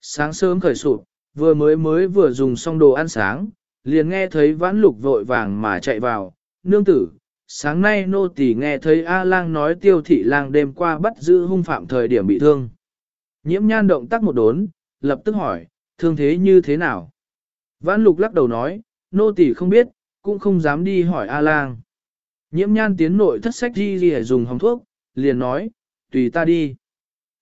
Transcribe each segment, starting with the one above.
Sáng sớm khởi sụp, vừa mới mới vừa dùng xong đồ ăn sáng, liền nghe thấy vãn lục vội vàng mà chạy vào, nương tử. Sáng nay nô tỳ nghe thấy A lang nói tiêu thị lang đêm qua bắt giữ hung phạm thời điểm bị thương. Nhiễm nhan động tác một đốn, lập tức hỏi, thương thế như thế nào? Vãn lục lắc đầu nói, nô tỳ không biết, cũng không dám đi hỏi A lang. Nhiễm nhan tiến nội thất sách đi gì dùng hồng thuốc, liền nói, tùy ta đi.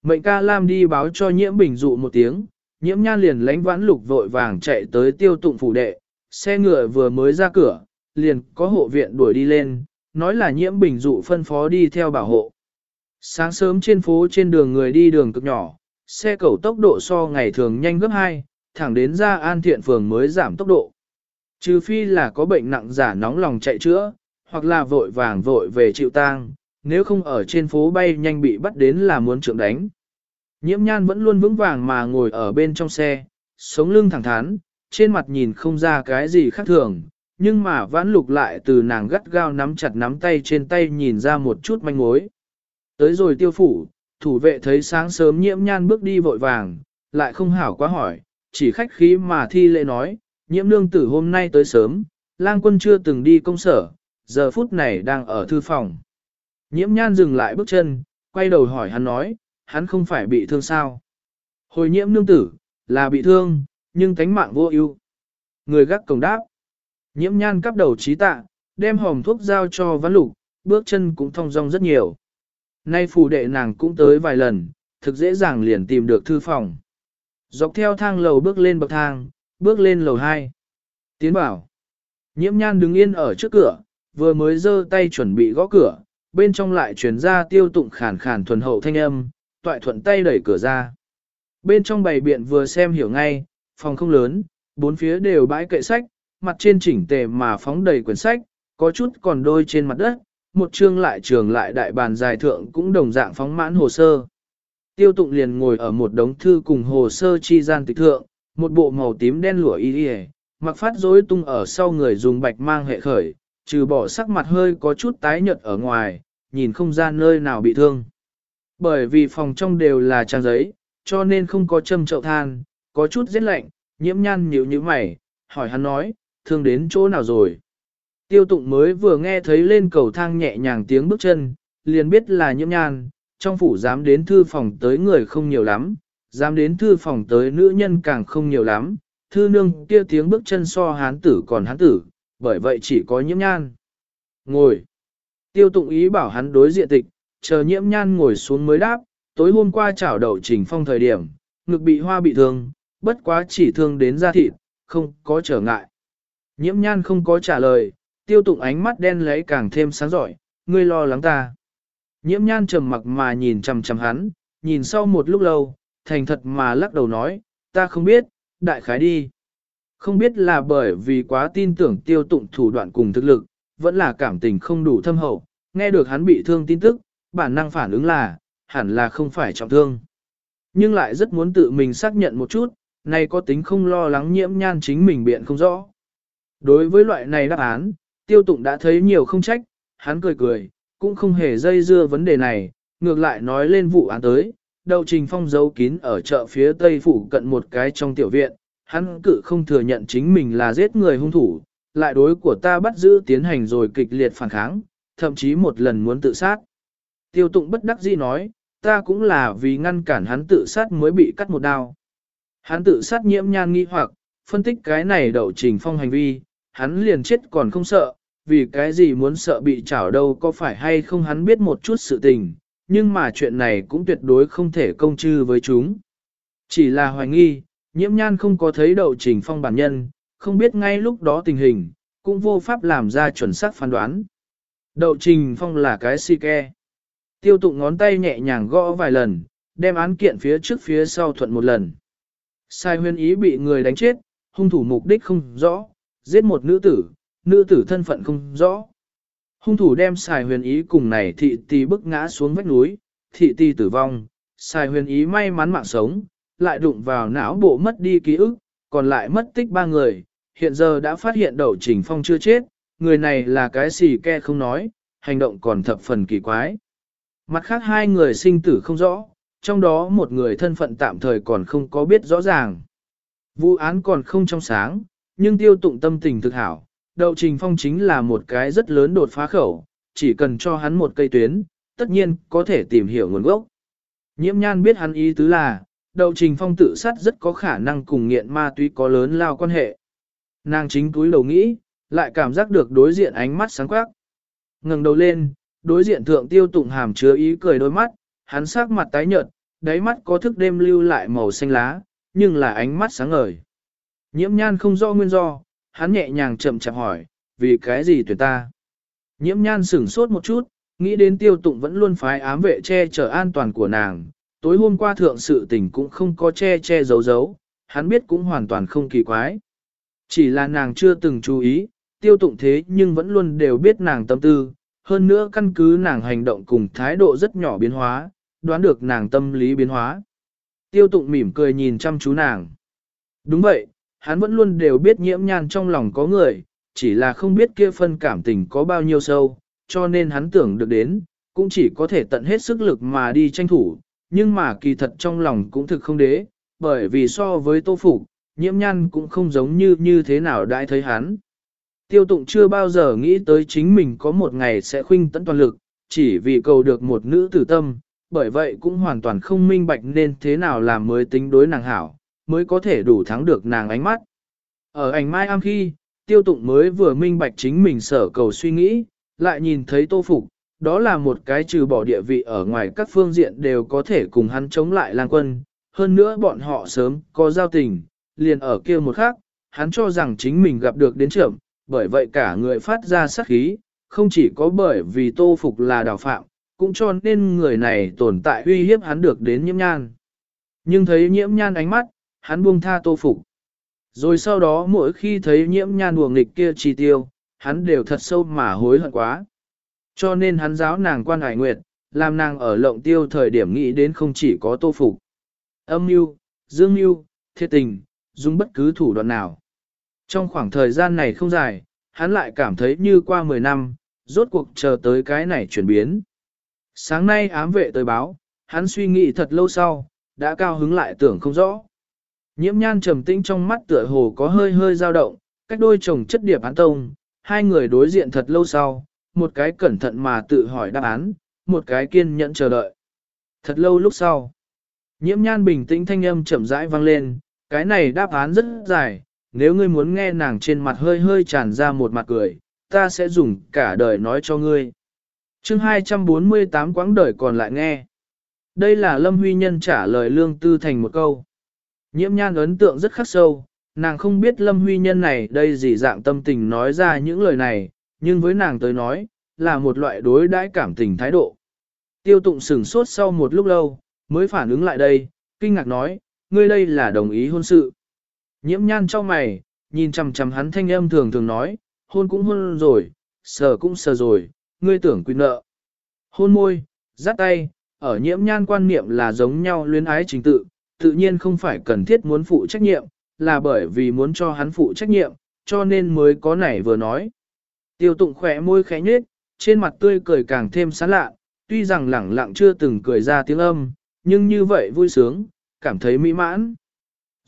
Mệnh ca Lam đi báo cho nhiễm bình dụ một tiếng, nhiễm nhan liền lánh vãn lục vội vàng chạy tới tiêu tụng phủ đệ, xe ngựa vừa mới ra cửa, liền có hộ viện đuổi đi lên, nói là nhiễm bình dụ phân phó đi theo bảo hộ. Sáng sớm trên phố trên đường người đi đường cực nhỏ, xe cẩu tốc độ so ngày thường nhanh gấp 2, thẳng đến ra an thiện phường mới giảm tốc độ. Trừ phi là có bệnh nặng giả nóng lòng chạy chữa, hoặc là vội vàng vội về chịu tang, nếu không ở trên phố bay nhanh bị bắt đến là muốn trượng đánh. Nhiễm nhan vẫn luôn vững vàng mà ngồi ở bên trong xe, sống lưng thẳng thắn, trên mặt nhìn không ra cái gì khác thường, nhưng mà vãn lục lại từ nàng gắt gao nắm chặt nắm tay trên tay nhìn ra một chút manh mối. Tới rồi tiêu phủ, thủ vệ thấy sáng sớm nhiễm nhan bước đi vội vàng, lại không hảo quá hỏi, chỉ khách khí mà thi lễ nói, nhiễm nương tử hôm nay tới sớm, lang quân chưa từng đi công sở, giờ phút này đang ở thư phòng. Nhiễm nhan dừng lại bước chân, quay đầu hỏi hắn nói, hắn không phải bị thương sao? Hồi nhiễm nương tử, là bị thương, nhưng tánh mạng vô ưu. Người gác cổng đáp. Nhiễm nhan cắp đầu trí tạ, đem hòm thuốc giao cho văn lục, bước chân cũng thong dong rất nhiều. Nay phù đệ nàng cũng tới vài lần, thực dễ dàng liền tìm được thư phòng. Dọc theo thang lầu bước lên bậc thang, bước lên lầu 2. Tiến bảo. Nhiễm nhan đứng yên ở trước cửa, vừa mới giơ tay chuẩn bị gõ cửa, bên trong lại truyền ra tiêu tụng khàn khàn thuần hậu thanh âm, toại thuận tay đẩy cửa ra. Bên trong bày biện vừa xem hiểu ngay, phòng không lớn, bốn phía đều bãi kệ sách, mặt trên chỉnh tề mà phóng đầy quyển sách, có chút còn đôi trên mặt đất, một chương lại trường lại đại bàn dài thượng cũng đồng dạng phóng mãn hồ sơ. Tiêu tụng liền ngồi ở một đống thư cùng hồ sơ chi gian tịch thượng, một bộ màu tím đen lụa y y mặc phát rối tung ở sau người dùng bạch mang hệ khởi, trừ bỏ sắc mặt hơi có chút tái nhợt ở ngoài, nhìn không ra nơi nào bị thương. Bởi vì phòng trong đều là trang giấy, cho nên không có châm chậu than, có chút rét lạnh, nhiễm nhăn nhíu như mày, hỏi hắn nói, thương đến chỗ nào rồi. Tiêu tụng mới vừa nghe thấy lên cầu thang nhẹ nhàng tiếng bước chân, liền biết là nhiễm nhan, trong phủ dám đến thư phòng tới người không nhiều lắm, dám đến thư phòng tới nữ nhân càng không nhiều lắm, thư nương kia tiếng bước chân so hán tử còn hán tử, bởi vậy chỉ có nhiễm nhan. Ngồi. Tiêu tụng ý bảo hắn đối diện tịch, chờ nhiễm nhan ngồi xuống mới đáp, tối hôm qua chảo đậu trình phong thời điểm, ngực bị hoa bị thương, bất quá chỉ thương đến da thịt, không có trở ngại. Nhiễm nhan không có trả lời, tiêu tụng ánh mắt đen lấy càng thêm sáng giỏi, ngươi lo lắng ta. Nhiễm nhan trầm mặc mà nhìn chằm chằm hắn, nhìn sau một lúc lâu, thành thật mà lắc đầu nói, ta không biết, đại khái đi. Không biết là bởi vì quá tin tưởng tiêu tụng thủ đoạn cùng thực lực, vẫn là cảm tình không đủ thâm hậu, nghe được hắn bị thương tin tức, bản năng phản ứng là, hẳn là không phải trọng thương. Nhưng lại rất muốn tự mình xác nhận một chút, này có tính không lo lắng nhiễm nhan chính mình biện không rõ. Đối với loại này đáp án, tiêu tụng đã thấy nhiều không trách, hắn cười cười, cũng không hề dây dưa vấn đề này, ngược lại nói lên vụ án tới. Đầu trình phong giấu kín ở chợ phía tây phủ cận một cái trong tiểu viện, hắn cự không thừa nhận chính mình là giết người hung thủ, lại đối của ta bắt giữ tiến hành rồi kịch liệt phản kháng, thậm chí một lần muốn tự sát. Tiêu tụng bất đắc dĩ nói, ta cũng là vì ngăn cản hắn tự sát mới bị cắt một đao. Hắn tự sát nhiễm nhan nghi hoặc, phân tích cái này đậu trình phong hành vi, hắn liền chết còn không sợ, vì cái gì muốn sợ bị chảo đâu có phải hay không hắn biết một chút sự tình, nhưng mà chuyện này cũng tuyệt đối không thể công chư với chúng. Chỉ là hoài nghi, nhiễm nhan không có thấy đậu trình phong bản nhân, không biết ngay lúc đó tình hình, cũng vô pháp làm ra chuẩn xác phán đoán. Đậu trình phong là cái si ke. Tiêu tụng ngón tay nhẹ nhàng gõ vài lần, đem án kiện phía trước phía sau thuận một lần. Sai huyên ý bị người đánh chết, hung thủ mục đích không rõ, giết một nữ tử, nữ tử thân phận không rõ. Hung thủ đem xài huyền ý cùng này thị tì bức ngã xuống vách núi, thị tì tử vong, xài huyền ý may mắn mạng sống, lại đụng vào não bộ mất đi ký ức, còn lại mất tích ba người, hiện giờ đã phát hiện đậu trình phong chưa chết, người này là cái gì ke không nói, hành động còn thập phần kỳ quái. Mặt khác hai người sinh tử không rõ, trong đó một người thân phận tạm thời còn không có biết rõ ràng. Vụ án còn không trong sáng, nhưng tiêu tụng tâm tình thực hảo. Đậu Trình Phong chính là một cái rất lớn đột phá khẩu, chỉ cần cho hắn một cây tuyến, tất nhiên có thể tìm hiểu nguồn gốc. Nhiễm nhan biết hắn ý tứ là, Đậu Trình Phong tự sát rất có khả năng cùng nghiện ma túy có lớn lao quan hệ. Nàng chính túi đầu nghĩ, lại cảm giác được đối diện ánh mắt sáng quắc. ngẩng đầu lên, đối diện thượng tiêu tụng hàm chứa ý cười đôi mắt, hắn sắc mặt tái nhợt, đáy mắt có thức đêm lưu lại màu xanh lá, nhưng là ánh mắt sáng ngời. Nhiễm nhan không rõ nguyên do, hắn nhẹ nhàng chậm chạp hỏi, vì cái gì tuyển ta? Nhiễm nhan sửng sốt một chút, nghĩ đến tiêu tụng vẫn luôn phái ám vệ che chở an toàn của nàng, tối hôm qua thượng sự tình cũng không có che che giấu giấu, hắn biết cũng hoàn toàn không kỳ quái. Chỉ là nàng chưa từng chú ý, tiêu tụng thế nhưng vẫn luôn đều biết nàng tâm tư, hơn nữa căn cứ nàng hành động cùng thái độ rất nhỏ biến hóa, đoán được nàng tâm lý biến hóa. Tiêu tụng mỉm cười nhìn chăm chú nàng. Đúng vậy, hắn vẫn luôn đều biết nhiễm nhan trong lòng có người, chỉ là không biết kia phân cảm tình có bao nhiêu sâu, cho nên hắn tưởng được đến, cũng chỉ có thể tận hết sức lực mà đi tranh thủ, nhưng mà kỳ thật trong lòng cũng thực không đế, bởi vì so với tô phục, nhiễm nhan cũng không giống như như thế nào đã thấy hắn. Tiêu tụng chưa bao giờ nghĩ tới chính mình có một ngày sẽ khuynh tận toàn lực, chỉ vì cầu được một nữ tử tâm, bởi vậy cũng hoàn toàn không minh bạch nên thế nào làm mới tính đối nàng hảo, mới có thể đủ thắng được nàng ánh mắt. Ở ảnh mai am khi, tiêu tụng mới vừa minh bạch chính mình sở cầu suy nghĩ, lại nhìn thấy tô phục, đó là một cái trừ bỏ địa vị ở ngoài các phương diện đều có thể cùng hắn chống lại lang quân, hơn nữa bọn họ sớm có giao tình, liền ở kia một khác, hắn cho rằng chính mình gặp được đến trưởng, bởi vậy cả người phát ra sát khí, không chỉ có bởi vì tô phục là đào phạm, cũng cho nên người này tồn tại uy hiếp hắn được đến nhiễm nhan. Nhưng thấy nhiễm nhan ánh mắt, hắn buông tha tô phục. Rồi sau đó mỗi khi thấy nhiễm nhan buồng nghịch kia chi tiêu, hắn đều thật sâu mà hối hận quá. Cho nên hắn giáo nàng quan hải nguyệt, làm nàng ở lộng tiêu thời điểm nghĩ đến không chỉ có tô phục. Âm mưu, dương mưu, thiệt tình, dùng bất cứ thủ đoạn nào. Trong khoảng thời gian này không dài, hắn lại cảm thấy như qua 10 năm, rốt cuộc chờ tới cái này chuyển biến. Sáng nay ám vệ tới báo, hắn suy nghĩ thật lâu sau, đã cao hứng lại tưởng không rõ. Nhiễm nhan trầm tĩnh trong mắt tựa hồ có hơi hơi dao động, cách đôi chồng chất điệp án tông, hai người đối diện thật lâu sau, một cái cẩn thận mà tự hỏi đáp án, một cái kiên nhẫn chờ đợi. Thật lâu lúc sau, nhiễm nhan bình tĩnh thanh âm chậm rãi vang lên, cái này đáp án rất dài, nếu ngươi muốn nghe nàng trên mặt hơi hơi tràn ra một mặt cười, ta sẽ dùng cả đời nói cho ngươi. chương 248 quãng đời còn lại nghe. Đây là Lâm Huy Nhân trả lời Lương Tư Thành một câu. Nhiễm nhan ấn tượng rất khắc sâu, nàng không biết Lâm Huy Nhân này đây gì dạng tâm tình nói ra những lời này, nhưng với nàng tới nói, là một loại đối đãi cảm tình thái độ. Tiêu tụng sửng sốt sau một lúc lâu, mới phản ứng lại đây, kinh ngạc nói, ngươi đây là đồng ý hôn sự. Nhiễm nhan cho mày, nhìn chằm chằm hắn thanh âm thường thường nói, hôn cũng hôn rồi, sờ cũng sờ rồi, ngươi tưởng quy nợ. Hôn môi, dắt tay, ở nhiễm nhan quan niệm là giống nhau luyến ái trình tự, tự nhiên không phải cần thiết muốn phụ trách nhiệm, là bởi vì muốn cho hắn phụ trách nhiệm, cho nên mới có nảy vừa nói. Tiêu tụng khỏe môi khẽ nhếch, trên mặt tươi cười càng thêm sán lạ, tuy rằng lẳng lặng chưa từng cười ra tiếng âm, nhưng như vậy vui sướng, cảm thấy mỹ mãn.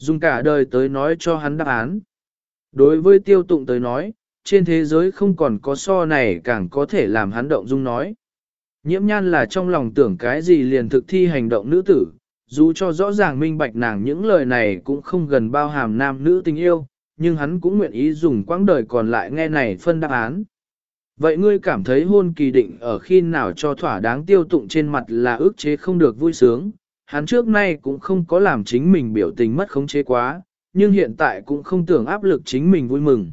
Dùng cả đời tới nói cho hắn đáp án. Đối với tiêu tụng tới nói, trên thế giới không còn có so này càng có thể làm hắn động dung nói. Nhiễm nhan là trong lòng tưởng cái gì liền thực thi hành động nữ tử, dù cho rõ ràng minh bạch nàng những lời này cũng không gần bao hàm nam nữ tình yêu, nhưng hắn cũng nguyện ý dùng quãng đời còn lại nghe này phân đáp án. Vậy ngươi cảm thấy hôn kỳ định ở khi nào cho thỏa đáng tiêu tụng trên mặt là ước chế không được vui sướng, hắn trước nay cũng không có làm chính mình biểu tình mất khống chế quá, nhưng hiện tại cũng không tưởng áp lực chính mình vui mừng.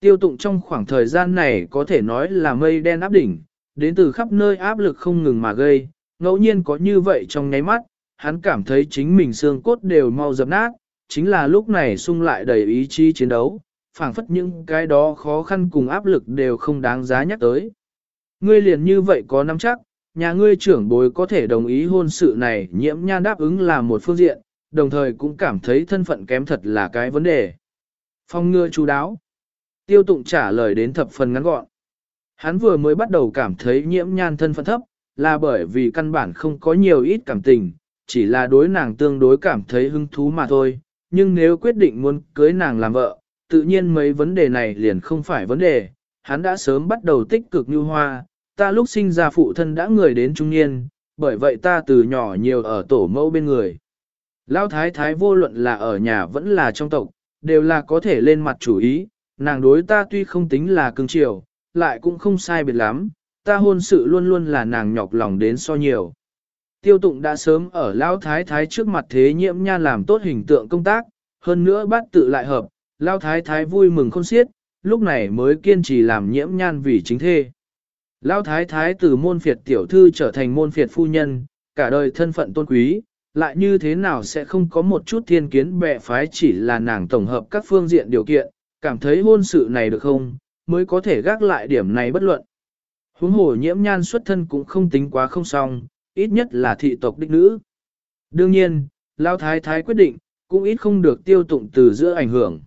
Tiêu tụng trong khoảng thời gian này có thể nói là mây đen áp đỉnh, đến từ khắp nơi áp lực không ngừng mà gây, ngẫu nhiên có như vậy trong nháy mắt, hắn cảm thấy chính mình xương cốt đều mau dập nát, chính là lúc này sung lại đầy ý chí chiến đấu, phảng phất những cái đó khó khăn cùng áp lực đều không đáng giá nhắc tới. Ngươi liền như vậy có nắm chắc, nhà ngươi trưởng bối có thể đồng ý hôn sự này nhiễm nhan đáp ứng là một phương diện, đồng thời cũng cảm thấy thân phận kém thật là cái vấn đề. Phong ngừa chú đáo. Tiêu tụng trả lời đến thập phần ngắn gọn. Hắn vừa mới bắt đầu cảm thấy nhiễm nhan thân phận thấp, là bởi vì căn bản không có nhiều ít cảm tình, chỉ là đối nàng tương đối cảm thấy hứng thú mà thôi, nhưng nếu quyết định muốn cưới nàng làm vợ, tự nhiên mấy vấn đề này liền không phải vấn đề, hắn đã sớm bắt đầu tích cực như hoa, ta lúc sinh ra phụ thân đã người đến trung niên, bởi vậy ta từ nhỏ nhiều ở tổ mẫu bên người. Lão thái thái vô luận là ở nhà vẫn là trong tộc, đều là có thể lên mặt chủ ý, nàng đối ta tuy không tính là cưng chiều, lại cũng không sai biệt lắm, ta hôn sự luôn luôn là nàng nhọc lòng đến so nhiều. Tiêu tụng đã sớm ở Lão thái thái trước mặt thế nhiễm nha làm tốt hình tượng công tác, hơn nữa bắt tự lại hợp, Lão thái thái vui mừng khôn xiết, lúc này mới kiên trì làm nhiễm nhan vì chính thê. Lão thái thái từ môn phiệt tiểu thư trở thành môn phiệt phu nhân, cả đời thân phận tôn quý, lại như thế nào sẽ không có một chút thiên kiến bệ phái chỉ là nàng tổng hợp các phương diện điều kiện, cảm thấy hôn sự này được không, mới có thể gác lại điểm này bất luận. Huống hồ nhiễm nhan xuất thân cũng không tính quá không xong, ít nhất là thị tộc đích nữ. Đương nhiên, Lão Thái Thái quyết định, cũng ít không được tiêu tụng từ giữa ảnh hưởng.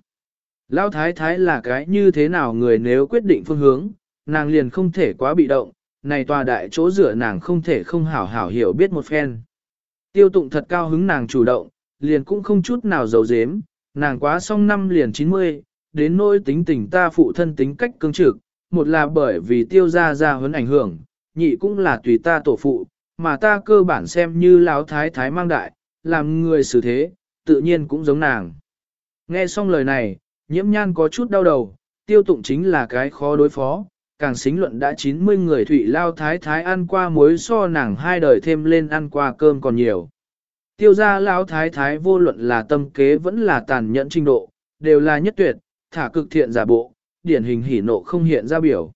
Lão Thái Thái là cái như thế nào người nếu quyết định phương hướng, nàng liền không thể quá bị động, này tòa đại chỗ rửa nàng không thể không hảo hảo hiểu biết một phen. Tiêu tụng thật cao hứng nàng chủ động, liền cũng không chút nào giấu dếm, nàng quá xong năm liền 90, đến nỗi tính tình ta phụ thân tính cách cương trực, một là bởi vì tiêu gia gia huấn ảnh hưởng, nhị cũng là tùy ta tổ phụ, mà ta cơ bản xem như lão thái thái mang đại, làm người xử thế, tự nhiên cũng giống nàng. Nghe xong lời này, nhiễm nhan có chút đau đầu, tiêu tụng chính là cái khó đối phó, càng xính luận đã 90 người thủy lao thái thái ăn qua muối so nàng hai đời thêm lên ăn qua cơm còn nhiều. Tiêu gia lão thái thái vô luận là tâm kế vẫn là tàn nhẫn trình độ, đều là nhất tuyệt, thả cực thiện giả bộ, điển hình hỉ nộ không hiện ra biểu.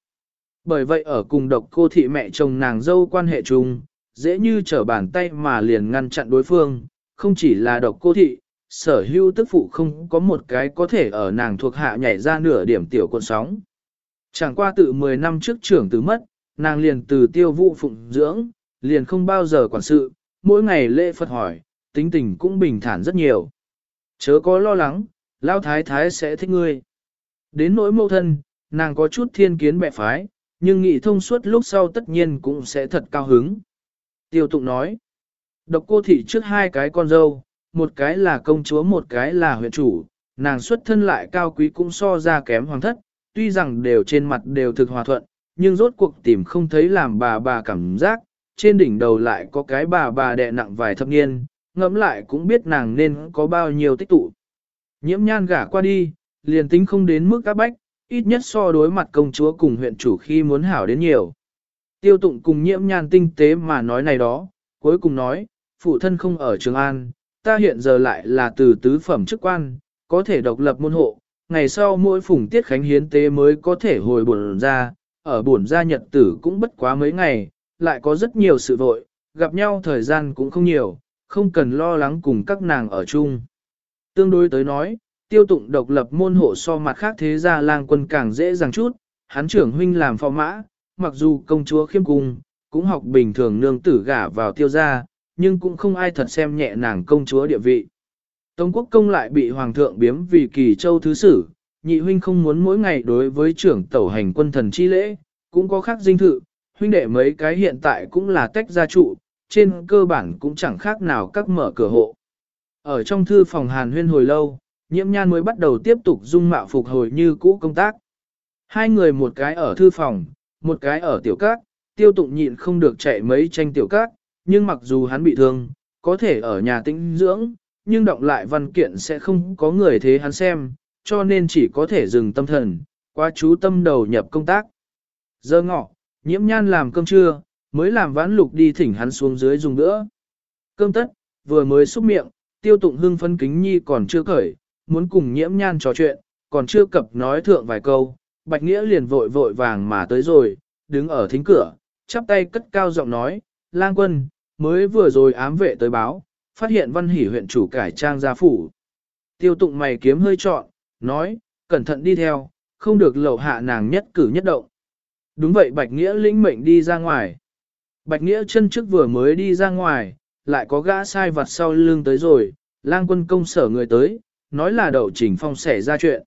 Bởi vậy ở cùng độc cô thị mẹ chồng nàng dâu quan hệ chung, dễ như trở bàn tay mà liền ngăn chặn đối phương, không chỉ là độc cô thị, sở hữu tức phụ không có một cái có thể ở nàng thuộc hạ nhảy ra nửa điểm tiểu con sóng. Chẳng qua tự 10 năm trước trưởng tử mất, nàng liền từ tiêu vụ phụng dưỡng, liền không bao giờ quản sự, mỗi ngày lễ Phật hỏi, tính tình cũng bình thản rất nhiều. Chớ có lo lắng, Lao Thái Thái sẽ thích ngươi. Đến nỗi mâu thân, nàng có chút thiên kiến bệ phái, nhưng nghị thông suốt lúc sau tất nhiên cũng sẽ thật cao hứng. Tiêu tụng nói, độc cô thị trước hai cái con dâu, một cái là công chúa một cái là huyện chủ, nàng xuất thân lại cao quý cũng so ra kém hoàng thất, tuy rằng đều trên mặt đều thực hòa thuận, nhưng rốt cuộc tìm không thấy làm bà bà cảm giác, trên đỉnh đầu lại có cái bà bà đè nặng vài thập niên, ngẫm lại cũng biết nàng nên có bao nhiêu tích tụ. Nhiễm nhan gả qua đi, liền tính không đến mức các bách, ít nhất so đối mặt công chúa cùng huyện chủ khi muốn hảo đến nhiều. Tiêu tụng cùng nhiễm nhan tinh tế mà nói này đó, cuối cùng nói, phụ thân không ở Trường An, ta hiện giờ lại là từ tứ phẩm chức quan, có thể độc lập môn hộ, ngày sau mỗi phùng tiết khánh hiến tế mới có thể hồi bổn ra, ở bổn gia nhật tử cũng bất quá mấy ngày, lại có rất nhiều sự vội, gặp nhau thời gian cũng không nhiều, không cần lo lắng cùng các nàng ở chung. Tương đối tới nói, tiêu tụng độc lập môn hộ so mặt khác thế gia lang quân càng dễ dàng chút, hắn trưởng huynh làm phò mã, mặc dù công chúa khiêm cung, cũng học bình thường nương tử gả vào tiêu gia, nhưng cũng không ai thật xem nhẹ nàng công chúa địa vị. Tống quốc công lại bị hoàng thượng biếm vì kỳ châu thứ sử, nhị huynh không muốn mỗi ngày đối với trưởng tẩu hành quân thần chi lễ, cũng có khác dinh thự, huynh đệ mấy cái hiện tại cũng là tách gia trụ, trên cơ bản cũng chẳng khác nào các mở cửa hộ. Ở trong thư phòng hàn huyên hồi lâu, nhiễm nhan mới bắt đầu tiếp tục dung mạo phục hồi như cũ công tác. Hai người một cái ở thư phòng, một cái ở tiểu các, tiêu tụng nhịn không được chạy mấy tranh tiểu các, nhưng mặc dù hắn bị thương, có thể ở nhà tĩnh dưỡng, nhưng động lại văn kiện sẽ không có người thế hắn xem, cho nên chỉ có thể dừng tâm thần, qua chú tâm đầu nhập công tác. Giờ ngọ, nhiễm nhan làm cơm trưa, mới làm vãn lục đi thỉnh hắn xuống dưới dùng nữa. Cơm tất, vừa mới xúc miệng, tiêu tụng hưng phân kính nhi còn chưa cởi, muốn cùng nhiễm nhan trò chuyện, còn chưa cập nói thượng vài câu, bạch nghĩa liền vội vội vàng mà tới rồi, đứng ở thính cửa, chắp tay cất cao giọng nói, lang quân, mới vừa rồi ám vệ tới báo, phát hiện văn hỷ huyện chủ cải trang gia phủ. Tiêu tụng mày kiếm hơi trọn, nói, cẩn thận đi theo, không được lậu hạ nàng nhất cử nhất động. Đúng vậy Bạch Nghĩa lĩnh mệnh đi ra ngoài. Bạch Nghĩa chân trước vừa mới đi ra ngoài, lại có gã sai vặt sau lưng tới rồi, lang quân công sở người tới, nói là đậu trình phong xảy ra chuyện.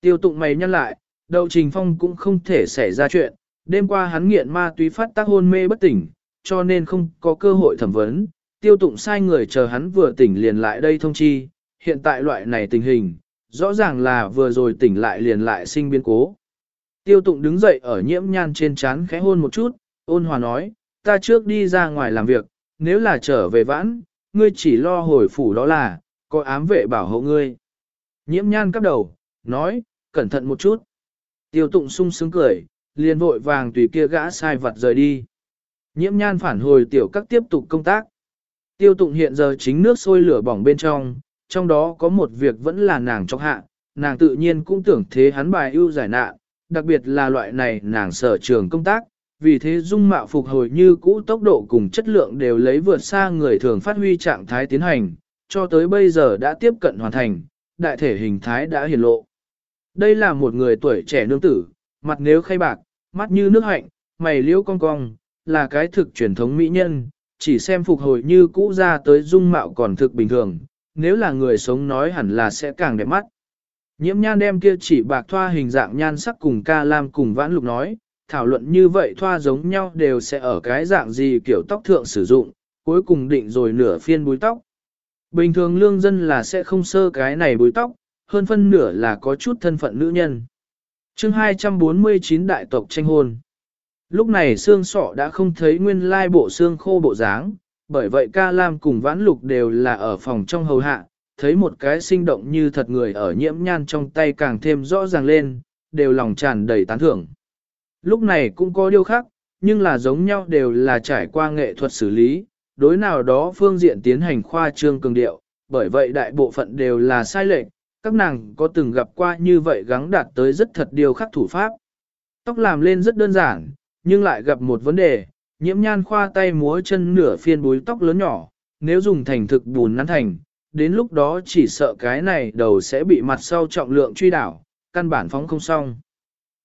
Tiêu tụng mày nhăn lại, đậu trình phong cũng không thể xảy ra chuyện, đêm qua hắn nghiện ma túy phát tác hôn mê bất tỉnh, cho nên không có cơ hội thẩm vấn, tiêu tụng sai người chờ hắn vừa tỉnh liền lại đây thông chi, hiện tại loại này tình hình, rõ ràng là vừa rồi tỉnh lại liền lại sinh biến cố. Tiêu tụng đứng dậy ở nhiễm nhan trên chán khẽ hôn một chút, ôn hòa nói, ta trước đi ra ngoài làm việc, nếu là trở về vãn, ngươi chỉ lo hồi phủ đó là, có ám vệ bảo hộ ngươi. Nhiễm nhan cắp đầu, nói, cẩn thận một chút. Tiêu tụng sung sướng cười, liền vội vàng tùy kia gã sai vật rời đi. Nhiễm nhan phản hồi tiểu các tiếp tục công tác. Tiêu tụng hiện giờ chính nước sôi lửa bỏng bên trong, trong đó có một việc vẫn là nàng trong hạ, nàng tự nhiên cũng tưởng thế hắn bài ưu giải nạn, đặc biệt là loại này nàng sở trường công tác, vì thế dung mạo phục hồi như cũ tốc độ cùng chất lượng đều lấy vượt xa người thường phát huy trạng thái tiến hành, cho tới bây giờ đã tiếp cận hoàn thành, đại thể hình thái đã hiển lộ. Đây là một người tuổi trẻ nương tử, mặt nếu khay bạc, mắt như nước hạnh, mày liễu cong cong, là cái thực truyền thống mỹ nhân, chỉ xem phục hồi như cũ ra tới dung mạo còn thực bình thường, nếu là người sống nói hẳn là sẽ càng đẹp mắt. Nhiễm nhan đem kia chỉ bạc thoa hình dạng nhan sắc cùng ca lam cùng vãn lục nói, thảo luận như vậy thoa giống nhau đều sẽ ở cái dạng gì kiểu tóc thượng sử dụng, cuối cùng định rồi nửa phiên búi tóc. Bình thường lương dân là sẽ không sơ cái này búi tóc, hơn phân nửa là có chút thân phận nữ nhân. chương 249 đại tộc tranh hôn. Lúc này xương sọ đã không thấy nguyên lai bộ xương khô bộ dáng, bởi vậy ca lam cùng vãn lục đều là ở phòng trong hầu hạ, thấy một cái sinh động như thật người ở nhiễm nhan trong tay càng thêm rõ ràng lên, đều lòng tràn đầy tán thưởng. Lúc này cũng có điều khác, nhưng là giống nhau đều là trải qua nghệ thuật xử lý, đối nào đó phương diện tiến hành khoa trương cường điệu, bởi vậy đại bộ phận đều là sai lệch, các nàng có từng gặp qua như vậy gắng đạt tới rất thật điều khắc thủ pháp. Tóc làm lên rất đơn giản, nhưng lại gặp một vấn đề, nhiễm nhan khoa tay múa chân nửa phiên búi tóc lớn nhỏ, nếu dùng thành thực bùn nắn thành, đến lúc đó chỉ sợ cái này đầu sẽ bị mặt sau trọng lượng truy đảo, căn bản phóng không xong.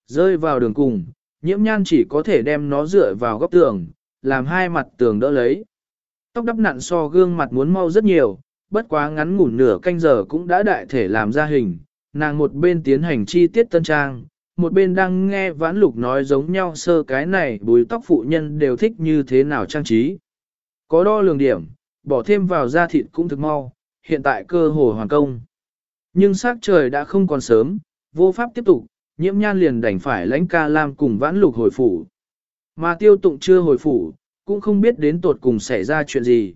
Rơi vào đường cùng, nhiễm nhan chỉ có thể đem nó dựa vào góc tường, làm hai mặt tường đỡ lấy. Tóc đắp nặn so gương mặt muốn mau rất nhiều, bất quá ngắn ngủn nửa canh giờ cũng đã đại thể làm ra hình, nàng một bên tiến hành chi tiết tân trang, một bên đang nghe vãn lục nói giống nhau sơ cái này bùi tóc phụ nhân đều thích như thế nào trang trí. Có đo lường điểm, bỏ thêm vào da thịt cũng thực mau, hiện tại cơ hồ hoàn công. Nhưng sát trời đã không còn sớm, vô pháp tiếp tục, nhiễm nhan liền đành phải lãnh ca lam cùng vãn lục hồi phủ. Mà tiêu tụng chưa hồi phủ, cũng không biết đến tột cùng xảy ra chuyện gì.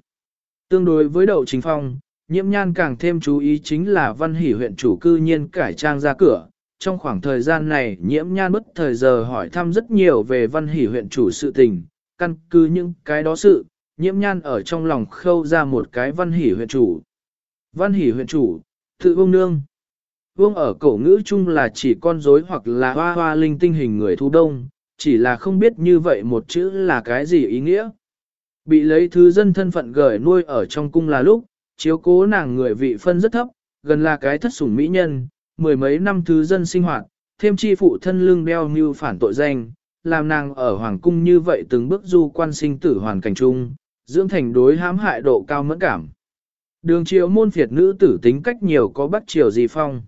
Tương đối với đậu chính phong, nhiễm nhan càng thêm chú ý chính là văn hỷ huyện chủ cư nhiên cải trang ra cửa. Trong khoảng thời gian này nhiễm nhan bất thời giờ hỏi thăm rất nhiều về văn hỷ huyện chủ sự tình, căn cứ những cái đó sự, nhiễm nhan ở trong lòng khâu ra một cái văn hỷ huyện chủ. Văn hỷ huyện chủ, tự vông nương. Vương ở cổ ngữ chung là chỉ con rối hoặc là hoa hoa linh tinh hình người thu đông, chỉ là không biết như vậy một chữ là cái gì ý nghĩa. Bị lấy thứ dân thân phận gởi nuôi ở trong cung là lúc, chiếu cố nàng người vị phân rất thấp, gần là cái thất sủng mỹ nhân, mười mấy năm thứ dân sinh hoạt, thêm chi phụ thân lương đeo như phản tội danh, làm nàng ở hoàng cung như vậy từng bước du quan sinh tử hoàn cảnh chung, dưỡng thành đối hãm hại độ cao mẫn cảm. Đường triều môn phiệt nữ tử tính cách nhiều có bắc triều gì phong.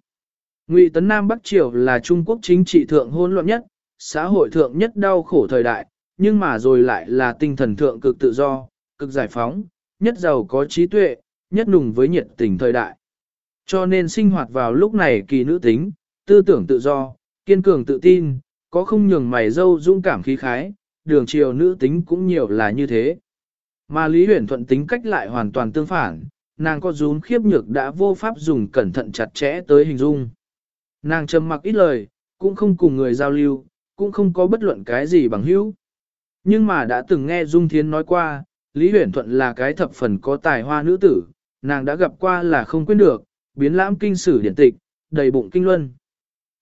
Ngụy Tấn Nam Bắc Triều là Trung Quốc chính trị thượng hôn loạn nhất, xã hội thượng nhất đau khổ thời đại, nhưng mà rồi lại là tinh thần thượng cực tự do, cực giải phóng, nhất giàu có trí tuệ, nhất nùng với nhiệt tình thời đại. Cho nên sinh hoạt vào lúc này kỳ nữ tính, tư tưởng tự do, kiên cường tự tin, có không nhường mày dâu dũng cảm khí khái, đường chiều nữ tính cũng nhiều là như thế. Mà Lý Huyền Thuận tính cách lại hoàn toàn tương phản, nàng có rún khiếp nhược đã vô pháp dùng cẩn thận chặt chẽ tới hình dung. Nàng trầm mặc ít lời, cũng không cùng người giao lưu, cũng không có bất luận cái gì bằng hữu. Nhưng mà đã từng nghe Dung Thiến nói qua, Lý Huyền Thuận là cái thập phần có tài hoa nữ tử, nàng đã gặp qua là không quên được, biến lãm kinh sử điển tịch, đầy bụng kinh luân.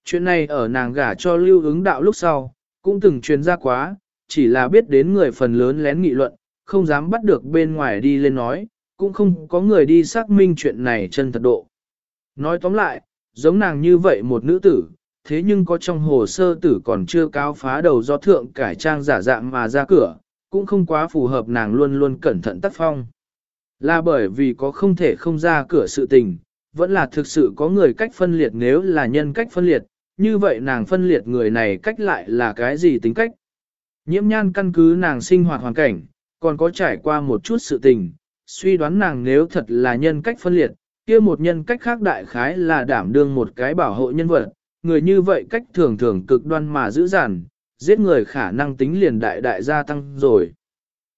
Chuyện này ở nàng gả cho lưu ứng đạo lúc sau, cũng từng truyền ra quá, chỉ là biết đến người phần lớn lén nghị luận, không dám bắt được bên ngoài đi lên nói, cũng không có người đi xác minh chuyện này chân thật độ. Nói tóm lại, giống nàng như vậy một nữ tử, thế nhưng có trong hồ sơ tử còn chưa cao phá đầu do thượng cải trang giả dạng mà ra cửa, cũng không quá phù hợp nàng luôn luôn cẩn thận tác phong. Là bởi vì có không thể không ra cửa sự tình, vẫn là thực sự có người cách phân liệt nếu là nhân cách phân liệt, như vậy nàng phân liệt người này cách lại là cái gì tính cách. Nhiễm nhan căn cứ nàng sinh hoạt hoàn cảnh, còn có trải qua một chút sự tình, suy đoán nàng nếu thật là nhân cách phân liệt, kia một nhân cách khác đại khái là đảm đương một cái bảo hộ nhân vật, người như vậy cách thường thường cực đoan mà giữ giản, giết người khả năng tính liền đại đại gia tăng rồi.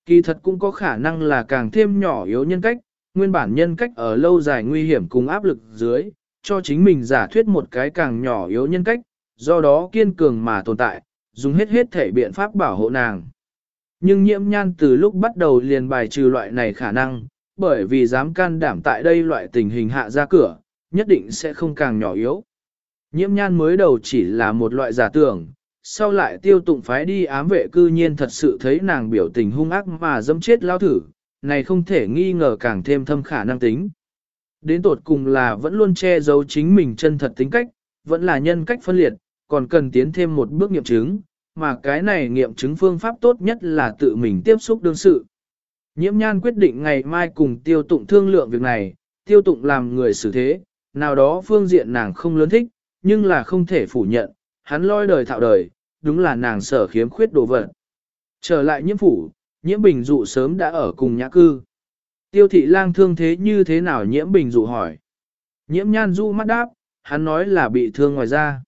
Kỳ thật cũng có khả năng là càng thêm nhỏ yếu nhân cách, nguyên bản nhân cách ở lâu dài nguy hiểm cùng áp lực dưới, cho chính mình giả thuyết một cái càng nhỏ yếu nhân cách, do đó kiên cường mà tồn tại, dùng hết hết thể biện pháp bảo hộ nàng. Nhưng nhiễm nhan từ lúc bắt đầu liền bài trừ loại này khả năng, bởi vì dám can đảm tại đây loại tình hình hạ ra cửa, nhất định sẽ không càng nhỏ yếu. Nhiễm nhan mới đầu chỉ là một loại giả tưởng, sau lại tiêu tụng phái đi ám vệ cư nhiên thật sự thấy nàng biểu tình hung ác mà dâm chết lao thử, này không thể nghi ngờ càng thêm thâm khả năng tính. Đến tột cùng là vẫn luôn che giấu chính mình chân thật tính cách, vẫn là nhân cách phân liệt, còn cần tiến thêm một bước nghiệm chứng, mà cái này nghiệm chứng phương pháp tốt nhất là tự mình tiếp xúc đương sự. Nhiễm nhan quyết định ngày mai cùng tiêu tụng thương lượng việc này, tiêu tụng làm người xử thế, nào đó phương diện nàng không lớn thích, nhưng là không thể phủ nhận, hắn loi đời thạo đời, đúng là nàng sở khiếm khuyết đồ vật. Trở lại nhiễm phủ, nhiễm bình dụ sớm đã ở cùng nhã cư. Tiêu thị lang thương thế như thế nào nhiễm bình dụ hỏi. Nhiễm nhan du mắt đáp, hắn nói là bị thương ngoài da.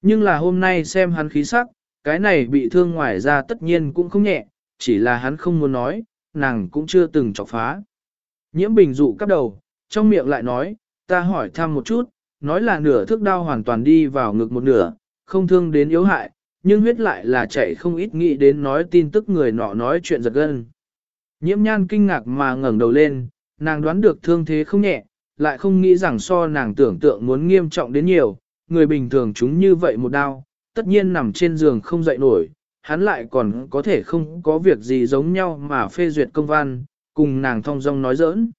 Nhưng là hôm nay xem hắn khí sắc, cái này bị thương ngoài da tất nhiên cũng không nhẹ, chỉ là hắn không muốn nói, nàng cũng chưa từng chọc phá. Nhiễm bình dụ cắp đầu, trong miệng lại nói, ta hỏi thăm một chút, nói là nửa thước đau hoàn toàn đi vào ngực một nửa, không thương đến yếu hại, nhưng huyết lại là chạy không ít nghĩ đến nói tin tức người nọ nói chuyện giật gân. Nhiễm nhan kinh ngạc mà ngẩng đầu lên, nàng đoán được thương thế không nhẹ, lại không nghĩ rằng so nàng tưởng tượng muốn nghiêm trọng đến nhiều, người bình thường chúng như vậy một đau, tất nhiên nằm trên giường không dậy nổi, hắn lại còn có thể không có việc gì giống nhau mà phê duyệt công văn, cùng nàng thong dong nói giỡn.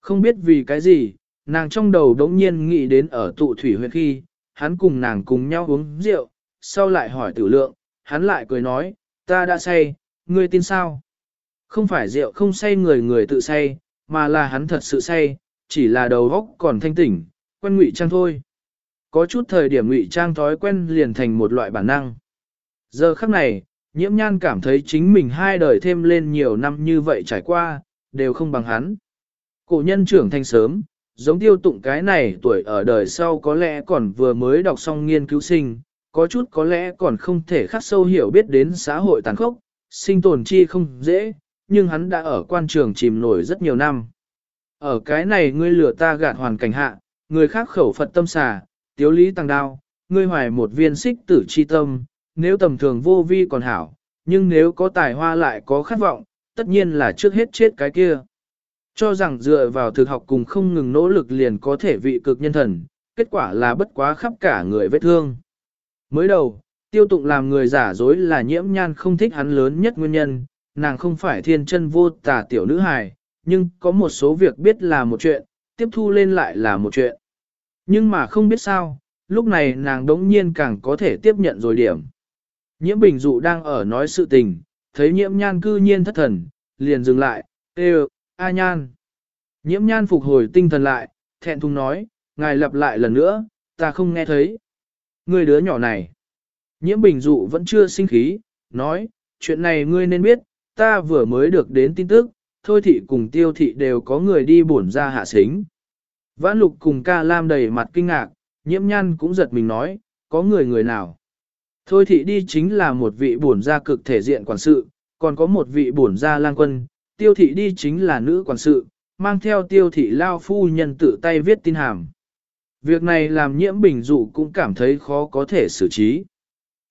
Không biết vì cái gì, nàng trong đầu đống nhiên nghĩ đến ở tụ thủy huyệt khi, hắn cùng nàng cùng nhau uống rượu, sau lại hỏi tử lượng, hắn lại cười nói, ta đã say, ngươi tin sao? Không phải rượu không say người người tự say, mà là hắn thật sự say, chỉ là đầu óc còn thanh tỉnh, quen ngụy trang thôi. Có chút thời điểm ngụy trang thói quen liền thành một loại bản năng. Giờ khắc này, nhiễm nhan cảm thấy chính mình hai đời thêm lên nhiều năm như vậy trải qua, đều không bằng hắn. Cổ nhân trưởng thành sớm, giống tiêu tụng cái này tuổi ở đời sau có lẽ còn vừa mới đọc xong nghiên cứu sinh, có chút có lẽ còn không thể khắc sâu hiểu biết đến xã hội tàn khốc, sinh tồn chi không dễ, nhưng hắn đã ở quan trường chìm nổi rất nhiều năm. Ở cái này ngươi lừa ta gạt hoàn cảnh hạ, người khác khẩu Phật tâm xà, tiếu lý tăng đao, ngươi hoài một viên xích tử chi tâm, nếu tầm thường vô vi còn hảo, nhưng nếu có tài hoa lại có khát vọng, tất nhiên là trước hết chết cái kia. Cho rằng dựa vào thực học cùng không ngừng nỗ lực liền có thể vị cực nhân thần, kết quả là bất quá khắp cả người vết thương. Mới đầu, tiêu tụng làm người giả dối là nhiễm nhan không thích hắn lớn nhất nguyên nhân, nàng không phải thiên chân vô tà tiểu nữ hài, nhưng có một số việc biết là một chuyện, tiếp thu lên lại là một chuyện. Nhưng mà không biết sao, lúc này nàng đống nhiên càng có thể tiếp nhận rồi điểm. Nhiễm bình dụ đang ở nói sự tình, thấy nhiễm nhan cư nhiên thất thần, liền dừng lại, ê a nhan. Nhiễm nhan phục hồi tinh thần lại, thẹn thùng nói, ngài lặp lại lần nữa, ta không nghe thấy. Người đứa nhỏ này. Nhiễm bình dụ vẫn chưa sinh khí, nói, chuyện này ngươi nên biết, ta vừa mới được đến tin tức, thôi thị cùng tiêu thị đều có người đi bổn ra hạ xính. Vãn lục cùng ca lam đầy mặt kinh ngạc, nhiễm nhan cũng giật mình nói, có người người nào. Thôi thị đi chính là một vị bổn gia cực thể diện quản sự, còn có một vị bổn gia lang quân, tiêu thị đi chính là nữ quản sự, mang theo tiêu thị lao phu nhân tự tay viết tin hàm. Việc này làm nhiễm bình dụ cũng cảm thấy khó có thể xử trí.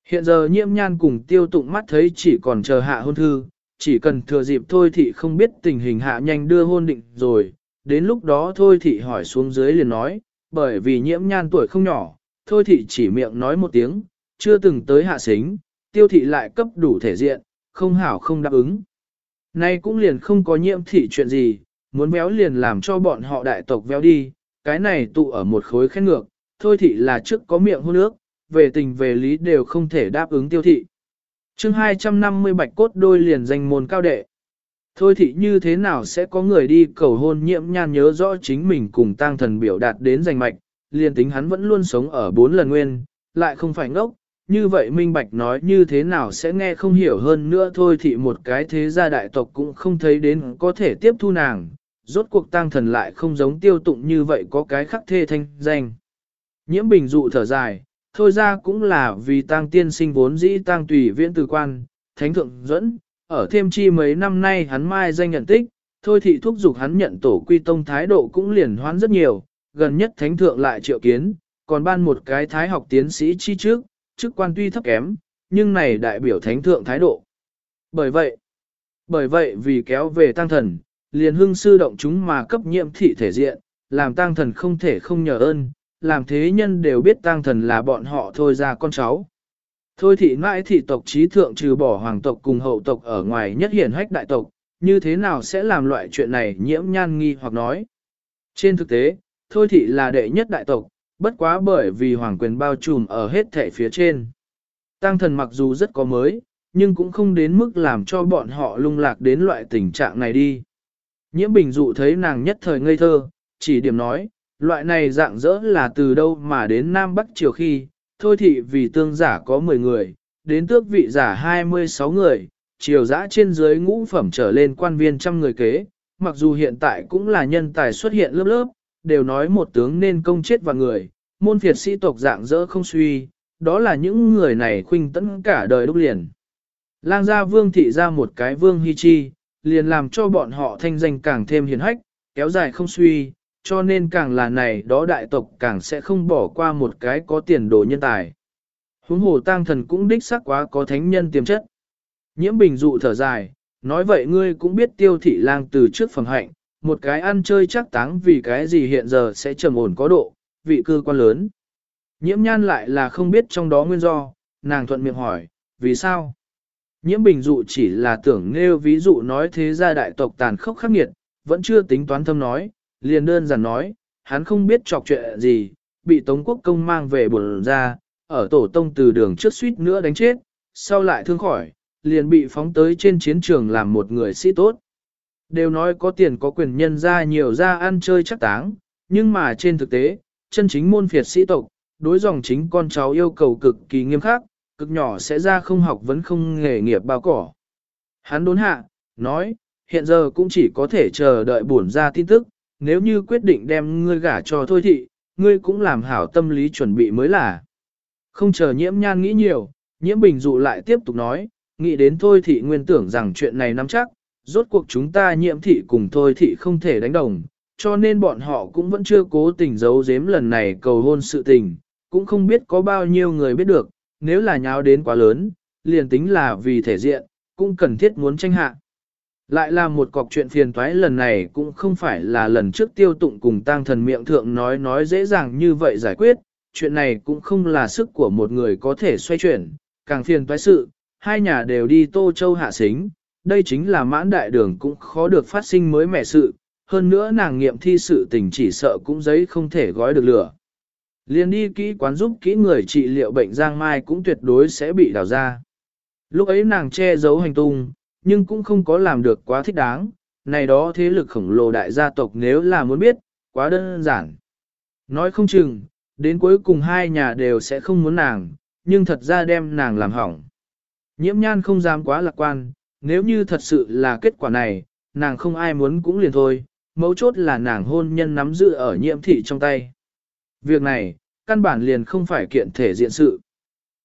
Hiện giờ nhiễm nhan cùng tiêu tụng mắt thấy chỉ còn chờ hạ hôn thư, chỉ cần thừa dịp thôi thị không biết tình hình hạ nhanh đưa hôn định rồi, đến lúc đó thôi thị hỏi xuống dưới liền nói, bởi vì nhiễm nhan tuổi không nhỏ, thôi thị chỉ miệng nói một tiếng, chưa từng tới hạ xính, tiêu thị lại cấp đủ thể diện, không hảo không đáp ứng. Nay cũng liền không có nhiễm thị chuyện gì, muốn véo liền làm cho bọn họ đại tộc véo đi, cái này tụ ở một khối khen ngược, thôi thị là trước có miệng hôn nước, về tình về lý đều không thể đáp ứng tiêu thị. chương 250 bạch cốt đôi liền danh môn cao đệ. Thôi thị như thế nào sẽ có người đi cầu hôn nhiễm nhan nhớ rõ chính mình cùng tang thần biểu đạt đến danh mạch, liền tính hắn vẫn luôn sống ở bốn lần nguyên, lại không phải ngốc, như vậy minh bạch nói như thế nào sẽ nghe không hiểu hơn nữa thôi thị một cái thế gia đại tộc cũng không thấy đến có thể tiếp thu nàng, rốt cuộc tăng thần lại không giống tiêu tụng như vậy có cái khắc thê thanh danh. Nhiễm bình dụ thở dài, thôi ra cũng là vì tăng tiên sinh vốn dĩ tăng tùy viễn từ quan, thánh thượng dẫn, ở thêm chi mấy năm nay hắn mai danh nhận tích, thôi thị thúc giục hắn nhận tổ quy tông thái độ cũng liền hoán rất nhiều, gần nhất thánh thượng lại triệu kiến, còn ban một cái thái học tiến sĩ chi trước, chức quan tuy thấp kém, nhưng này đại biểu thánh thượng thái độ. Bởi vậy, bởi vậy vì kéo về tăng thần, liền hưng sư động chúng mà cấp nhiệm thị thể diện, làm tăng thần không thể không nhờ ơn, làm thế nhân đều biết tăng thần là bọn họ thôi ra con cháu. Thôi thị mãi thị tộc trí thượng trừ bỏ hoàng tộc cùng hậu tộc ở ngoài nhất hiển hách đại tộc, như thế nào sẽ làm loại chuyện này nhiễm nhan nghi hoặc nói. Trên thực tế, thôi thị là đệ nhất đại tộc, bất quá bởi vì hoàng quyền bao trùm ở hết thể phía trên. Tăng thần mặc dù rất có mới, nhưng cũng không đến mức làm cho bọn họ lung lạc đến loại tình trạng này đi. Nhiễm bình dụ thấy nàng nhất thời ngây thơ, chỉ điểm nói, loại này dạng dỡ là từ đâu mà đến Nam Bắc triều khi, thôi thị vì tương giả có 10 người, đến tước vị giả 26 người, triều giã trên dưới ngũ phẩm trở lên quan viên trăm người kế, mặc dù hiện tại cũng là nhân tài xuất hiện lớp lớp, đều nói một tướng nên công chết và người, môn phiệt sĩ tộc dạng dỡ không suy, đó là những người này khuynh tấn cả đời đúc liền. Lang gia vương thị ra một cái vương hy chi, liền làm cho bọn họ thanh danh càng thêm hiền hách, kéo dài không suy, cho nên càng là này đó đại tộc càng sẽ không bỏ qua một cái có tiền đồ nhân tài. Huống hồ tang thần cũng đích xác quá có thánh nhân tiềm chất. Nhiễm bình dụ thở dài, nói vậy ngươi cũng biết tiêu thị lang từ trước phẩm hạnh, một cái ăn chơi chắc táng vì cái gì hiện giờ sẽ trầm ổn có độ, vị cư quan lớn. Nhiễm nhan lại là không biết trong đó nguyên do, nàng thuận miệng hỏi, vì sao? Nhiễm bình dụ chỉ là tưởng nêu ví dụ nói thế gia đại tộc tàn khốc khắc nghiệt, vẫn chưa tính toán thâm nói, liền đơn giản nói, hắn không biết chọc chuyện gì, bị Tống Quốc công mang về buồn ra, ở tổ tông từ đường trước suýt nữa đánh chết, sau lại thương khỏi, liền bị phóng tới trên chiến trường làm một người sĩ tốt. Đều nói có tiền có quyền nhân ra nhiều ra ăn chơi chắc táng, nhưng mà trên thực tế, chân chính môn phiệt sĩ tộc, đối dòng chính con cháu yêu cầu cực kỳ nghiêm khắc, cực nhỏ sẽ ra không học vẫn không nghề nghiệp bao cỏ. Hắn đốn hạ, nói, hiện giờ cũng chỉ có thể chờ đợi bổn ra tin tức, nếu như quyết định đem ngươi gả cho thôi thị, ngươi cũng làm hảo tâm lý chuẩn bị mới là. Không chờ nhiễm nhan nghĩ nhiều, nhiễm bình dụ lại tiếp tục nói, nghĩ đến thôi thị nguyên tưởng rằng chuyện này nắm chắc, rốt cuộc chúng ta nhiễm thị cùng thôi thị không thể đánh đồng, cho nên bọn họ cũng vẫn chưa cố tình giấu giếm lần này cầu hôn sự tình, cũng không biết có bao nhiêu người biết được, nếu là nháo đến quá lớn, liền tính là vì thể diện, cũng cần thiết muốn tranh hạ. Lại là một cọc chuyện phiền toái lần này cũng không phải là lần trước tiêu tụng cùng tang thần miệng thượng nói nói dễ dàng như vậy giải quyết, chuyện này cũng không là sức của một người có thể xoay chuyển, càng phiền toái sự, hai nhà đều đi Tô Châu hạ xính, đây chính là mãn đại đường cũng khó được phát sinh mới mẻ sự, hơn nữa nàng nghiệm thi sự tình chỉ sợ cũng giấy không thể gói được lửa. Liên đi kỹ quán giúp kỹ người trị liệu bệnh giang mai cũng tuyệt đối sẽ bị đào ra. Lúc ấy nàng che giấu hành tung, nhưng cũng không có làm được quá thích đáng, này đó thế lực khổng lồ đại gia tộc nếu là muốn biết, quá đơn giản. Nói không chừng, đến cuối cùng hai nhà đều sẽ không muốn nàng, nhưng thật ra đem nàng làm hỏng. Nhiễm nhan không dám quá lạc quan, nếu như thật sự là kết quả này, nàng không ai muốn cũng liền thôi, mấu chốt là nàng hôn nhân nắm giữ ở nhiễm thị trong tay. Việc này, căn bản liền không phải kiện thể diện sự.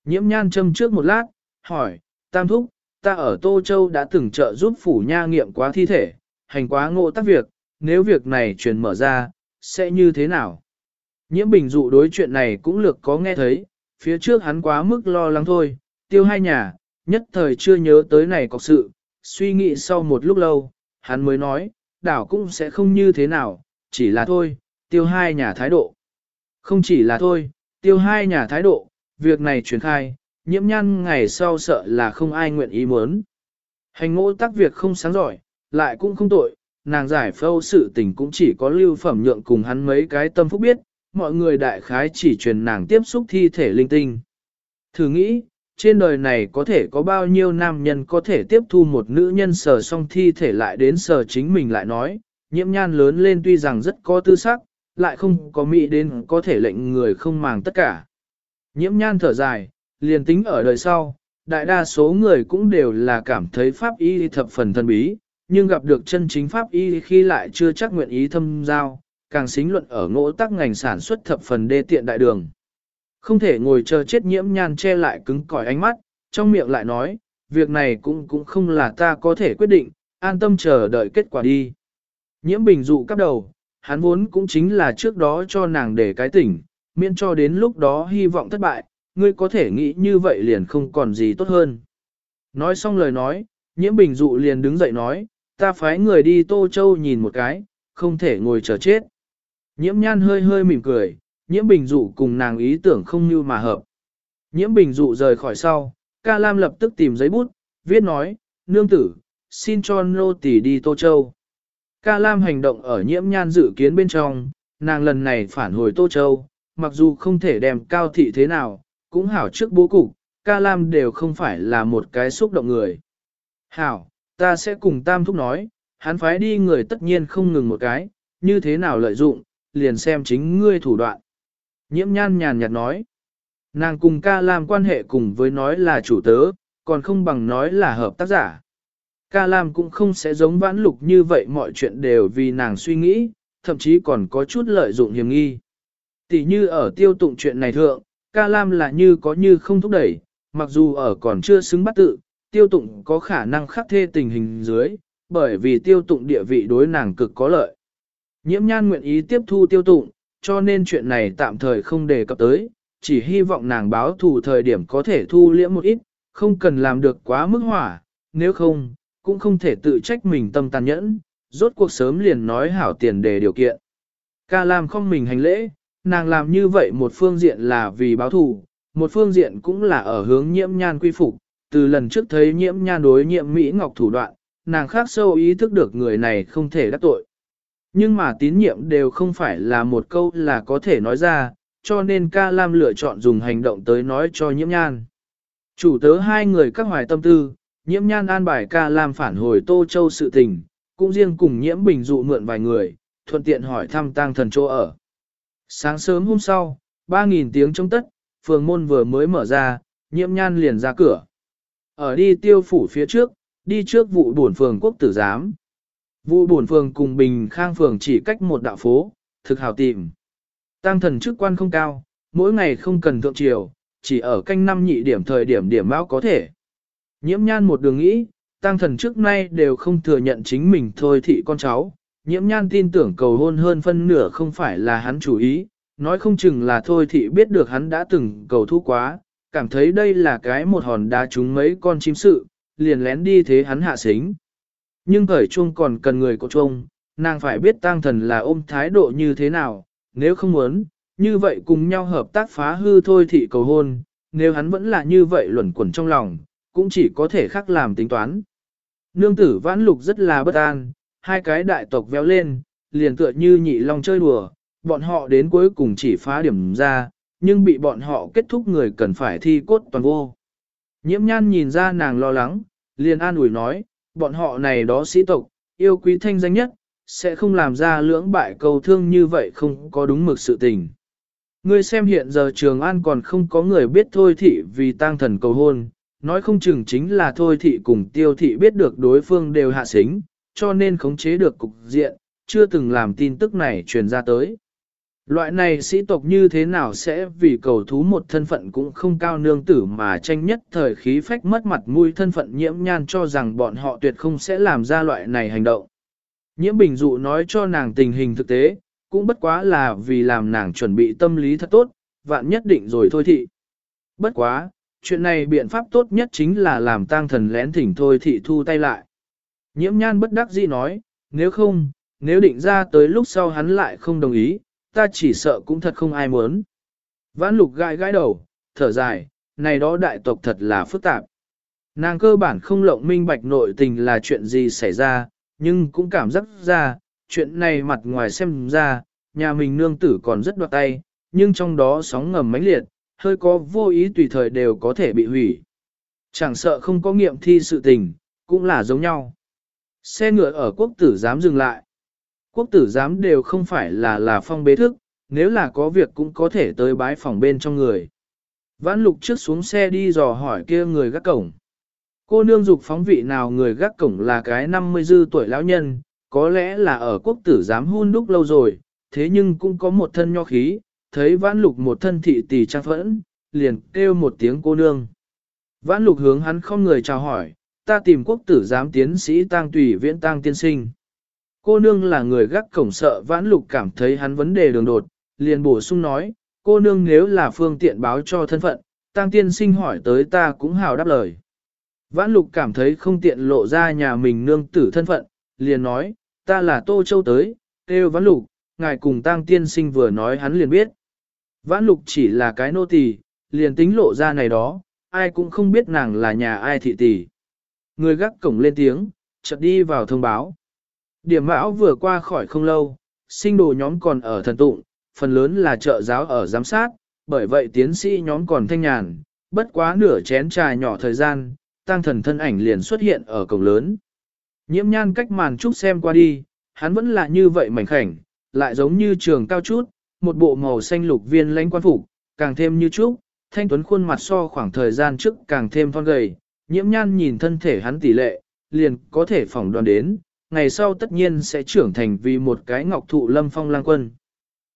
Nhiễm nhan châm trước một lát, hỏi, Tam Thúc, ta ở Tô Châu đã từng trợ giúp phủ nha nghiệm quá thi thể, hành quá ngộ tác việc, nếu việc này truyền mở ra, sẽ như thế nào? Nhiễm bình dụ đối chuyện này cũng lược có nghe thấy, phía trước hắn quá mức lo lắng thôi, tiêu hai nhà, nhất thời chưa nhớ tới này có sự, suy nghĩ sau một lúc lâu, hắn mới nói, đảo cũng sẽ không như thế nào, chỉ là thôi, tiêu hai nhà thái độ. Không chỉ là thôi, tiêu hai nhà thái độ, việc này truyền khai, nhiễm nhăn ngày sau sợ là không ai nguyện ý muốn. Hành ngộ tác việc không sáng giỏi, lại cũng không tội, nàng giải phâu sự tình cũng chỉ có lưu phẩm nhượng cùng hắn mấy cái tâm phúc biết, mọi người đại khái chỉ truyền nàng tiếp xúc thi thể linh tinh. Thử nghĩ, trên đời này có thể có bao nhiêu nam nhân có thể tiếp thu một nữ nhân sờ xong thi thể lại đến sờ chính mình lại nói, nhiễm nhan lớn lên tuy rằng rất có tư sắc, lại không có mỹ đến có thể lệnh người không màng tất cả. Nhiễm nhan thở dài, liền tính ở đời sau, đại đa số người cũng đều là cảm thấy pháp y thập phần thần bí, nhưng gặp được chân chính pháp y khi lại chưa chắc nguyện ý thâm giao, càng xính luận ở ngỗ tắc ngành sản xuất thập phần đê tiện đại đường. Không thể ngồi chờ chết nhiễm nhan che lại cứng cỏi ánh mắt, trong miệng lại nói, việc này cũng cũng không là ta có thể quyết định, an tâm chờ đợi kết quả đi. Nhiễm bình dụ cắp đầu, hắn vốn cũng chính là trước đó cho nàng để cái tỉnh, miễn cho đến lúc đó hy vọng thất bại, ngươi có thể nghĩ như vậy liền không còn gì tốt hơn. Nói xong lời nói, nhiễm bình dụ liền đứng dậy nói, ta phái người đi Tô Châu nhìn một cái, không thể ngồi chờ chết. Nhiễm nhan hơi hơi mỉm cười, nhiễm bình dụ cùng nàng ý tưởng không như mà hợp. Nhiễm bình dụ rời khỏi sau, ca lam lập tức tìm giấy bút, viết nói, nương tử, xin cho nô tỳ đi Tô Châu. Ca lam hành động ở nhiễm nhan dự kiến bên trong, nàng lần này phản hồi Tô Châu, mặc dù không thể đem cao thị thế nào, cũng hảo trước bố cục, ca lam đều không phải là một cái xúc động người. Hảo, ta sẽ cùng tam thúc nói, hắn phái đi người tất nhiên không ngừng một cái, như thế nào lợi dụng, liền xem chính ngươi thủ đoạn. Nhiễm nhan nhàn nhạt nói, nàng cùng ca lam quan hệ cùng với nói là chủ tớ, còn không bằng nói là hợp tác giả. Ca lam cũng không sẽ giống vãn lục như vậy mọi chuyện đều vì nàng suy nghĩ, thậm chí còn có chút lợi dụng hiểm nghi. Tỷ như ở tiêu tụng chuyện này thượng, ca lam là như có như không thúc đẩy, mặc dù ở còn chưa xứng bắt tự, tiêu tụng có khả năng khắc thê tình hình dưới, bởi vì tiêu tụng địa vị đối nàng cực có lợi. Nhiễm nhan nguyện ý tiếp thu tiêu tụng, cho nên chuyện này tạm thời không đề cập tới, chỉ hy vọng nàng báo thù thời điểm có thể thu liễm một ít, không cần làm được quá mức hỏa, nếu không, cũng không thể tự trách mình tâm tàn nhẫn, rốt cuộc sớm liền nói hảo tiền đề điều kiện. Ca Lam không mình hành lễ, nàng làm như vậy một phương diện là vì báo thù, một phương diện cũng là ở hướng nhiễm nhan quy phục, từ lần trước thấy nhiễm nhan đối nhiễm Mỹ Ngọc thủ đoạn, nàng khác sâu ý thức được người này không thể đắc tội. Nhưng mà tín nhiệm đều không phải là một câu là có thể nói ra, cho nên ca lam lựa chọn dùng hành động tới nói cho nhiễm nhan. Chủ tớ hai người các hoài tâm tư, nhiễm nhan an bài ca làm phản hồi Tô Châu sự tình, cũng riêng cùng nhiễm bình dụ mượn vài người, thuận tiện hỏi thăm tang thần chỗ ở. Sáng sớm hôm sau, 3.000 tiếng trong tất, phường môn vừa mới mở ra, nhiễm nhan liền ra cửa. Ở đi tiêu phủ phía trước, đi trước vụ bổn phường quốc tử giám. Vụ bổn phường cùng Bình Khang phường chỉ cách một đạo phố, thực hào tìm. Tăng thần chức quan không cao, mỗi ngày không cần thượng triều, chỉ ở canh năm nhị điểm thời điểm điểm báo có thể. Nhiễm nhan một đường nghĩ, tăng thần trước nay đều không thừa nhận chính mình thôi thị con cháu. Nhiễm nhan tin tưởng cầu hôn hơn phân nửa không phải là hắn chủ ý, nói không chừng là thôi thị biết được hắn đã từng cầu thu quá, cảm thấy đây là cái một hòn đá trúng mấy con chim sự, liền lén đi thế hắn hạ xính. Nhưng thời chuông còn cần người có chuông, nàng phải biết tang thần là ôm thái độ như thế nào, nếu không muốn, như vậy cùng nhau hợp tác phá hư thôi thị cầu hôn, nếu hắn vẫn là như vậy luẩn quẩn trong lòng, cũng chỉ có thể khắc làm tính toán. Nương tử vãn lục rất là bất an, hai cái đại tộc véo lên, liền tựa như nhị long chơi đùa, bọn họ đến cuối cùng chỉ phá điểm ra, nhưng bị bọn họ kết thúc người cần phải thi cốt toàn vô. Nhiễm nhan nhìn ra nàng lo lắng, liền an ủi nói, bọn họ này đó sĩ tộc, yêu quý thanh danh nhất, sẽ không làm ra lưỡng bại cầu thương như vậy không có đúng mực sự tình. Ngươi xem hiện giờ trường an còn không có người biết thôi thị vì tang thần cầu hôn, nói không chừng chính là thôi thị cùng tiêu thị biết được đối phương đều hạ xính, cho nên khống chế được cục diện, chưa từng làm tin tức này truyền ra tới. Loại này sĩ tộc như thế nào sẽ vì cầu thú một thân phận cũng không cao nương tử mà tranh nhất thời khí phách mất mặt mũi thân phận nhiễm nhan cho rằng bọn họ tuyệt không sẽ làm ra loại này hành động. Nhiễm bình dụ nói cho nàng tình hình thực tế, cũng bất quá là vì làm nàng chuẩn bị tâm lý thật tốt, vạn nhất định rồi thôi thị. Bất quá, chuyện này biện pháp tốt nhất chính là làm tang thần lén thỉnh thôi thị thu tay lại. Nhiễm nhan bất đắc dĩ nói, nếu không, nếu định ra tới lúc sau hắn lại không đồng ý, ta chỉ sợ cũng thật không ai muốn. Vãn lục gai gãi đầu, thở dài, này đó đại tộc thật là phức tạp. Nàng cơ bản không lộng minh bạch nội tình là chuyện gì xảy ra, nhưng cũng cảm giác ra, chuyện này mặt ngoài xem ra, nhà mình nương tử còn rất đoạt tay, nhưng trong đó sóng ngầm mãnh liệt, hơi có vô ý tùy thời đều có thể bị hủy. Chẳng sợ không có nghiệm thi sự tình, cũng là giống nhau. Xe ngựa ở quốc tử giám dừng lại quốc tử giám đều không phải là là phong bế thức, nếu là có việc cũng có thể tới bái phòng bên trong người. Vãn lục trước xuống xe đi dò hỏi kia người gác cổng. Cô nương dục phóng vị nào người gác cổng là cái 50 dư tuổi lão nhân, có lẽ là ở quốc tử giám hôn đúc lâu rồi, thế nhưng cũng có một thân nho khí, thấy vãn lục một thân thị tỷ trang phẫn, liền kêu một tiếng cô nương. Vãn lục hướng hắn không người chào hỏi, ta tìm quốc tử giám tiến sĩ tang tùy viễn tang tiên sinh. Cô nương là người gác cổng sợ vãn lục cảm thấy hắn vấn đề đường đột, liền bổ sung nói, cô nương nếu là phương tiện báo cho thân phận, tang tiên sinh hỏi tới ta cũng hào đáp lời. Vãn lục cảm thấy không tiện lộ ra nhà mình nương tử thân phận, liền nói, ta là Tô Châu tới, kêu vãn lục, ngài cùng tang tiên sinh vừa nói hắn liền biết. Vãn lục chỉ là cái nô tỳ, liền tính lộ ra này đó, ai cũng không biết nàng là nhà ai thị tỷ. Người gác cổng lên tiếng, chợt đi vào thông báo. Điểm mão vừa qua khỏi không lâu, sinh đồ nhóm còn ở thần tụng, phần lớn là trợ giáo ở giám sát, bởi vậy tiến sĩ nhóm còn thanh nhàn, bất quá nửa chén trà nhỏ thời gian, tăng thần thân ảnh liền xuất hiện ở cổng lớn. Nhiễm nhan cách màn trúc xem qua đi, hắn vẫn là như vậy mảnh khảnh, lại giống như trường cao chút, một bộ màu xanh lục viên lãnh quan phục, càng thêm như trước thanh tuấn khuôn mặt so khoảng thời gian trước càng thêm thon gầy, nhiễm nhan nhìn thân thể hắn tỷ lệ, liền có thể phỏng đoán đến, ngày sau tất nhiên sẽ trưởng thành vì một cái ngọc thụ lâm phong lang quân.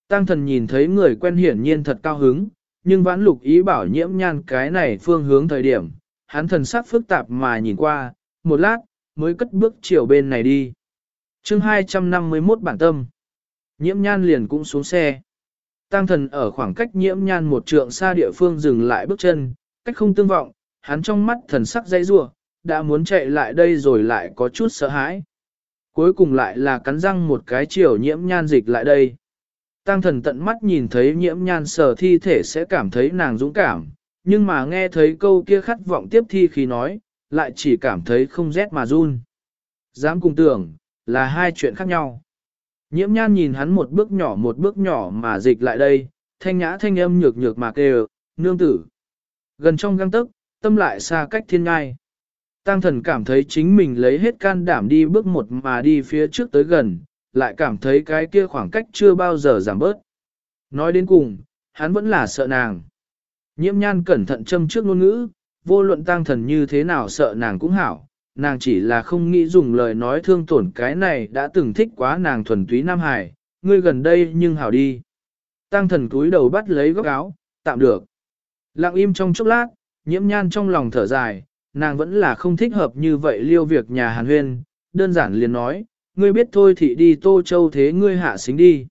Tăng thần nhìn thấy người quen hiển nhiên thật cao hứng, nhưng vãn lục ý bảo nhiễm nhan cái này phương hướng thời điểm, hắn thần sắc phức tạp mà nhìn qua, một lát, mới cất bước chiều bên này đi. chương 251 bản tâm. Nhiễm nhan liền cũng xuống xe. Tăng thần ở khoảng cách nhiễm nhan một trượng xa địa phương dừng lại bước chân, cách không tương vọng, hắn trong mắt thần sắc dây rua, đã muốn chạy lại đây rồi lại có chút sợ hãi. Cuối cùng lại là cắn răng một cái chiều nhiễm nhan dịch lại đây. Tăng thần tận mắt nhìn thấy nhiễm nhan sở thi thể sẽ cảm thấy nàng dũng cảm, nhưng mà nghe thấy câu kia khát vọng tiếp thi khi nói, lại chỉ cảm thấy không rét mà run. Dám cùng tưởng, là hai chuyện khác nhau. Nhiễm nhan nhìn hắn một bước nhỏ một bước nhỏ mà dịch lại đây, thanh nhã thanh âm nhược nhược mà kêu, nương tử. Gần trong găng tức, tâm lại xa cách thiên ngai. Tăng thần cảm thấy chính mình lấy hết can đảm đi bước một mà đi phía trước tới gần, lại cảm thấy cái kia khoảng cách chưa bao giờ giảm bớt. Nói đến cùng, hắn vẫn là sợ nàng. Nhiễm nhan cẩn thận châm trước ngôn ngữ, vô luận tăng thần như thế nào sợ nàng cũng hảo, nàng chỉ là không nghĩ dùng lời nói thương tổn cái này đã từng thích quá nàng thuần túy Nam Hải, ngươi gần đây nhưng hảo đi. Tăng thần cúi đầu bắt lấy góc áo, tạm được. Lặng im trong chốc lát, nhiễm nhan trong lòng thở dài, nàng vẫn là không thích hợp như vậy liêu việc nhà hàn huyên, đơn giản liền nói, ngươi biết thôi thì đi Tô Châu thế ngươi hạ xính đi.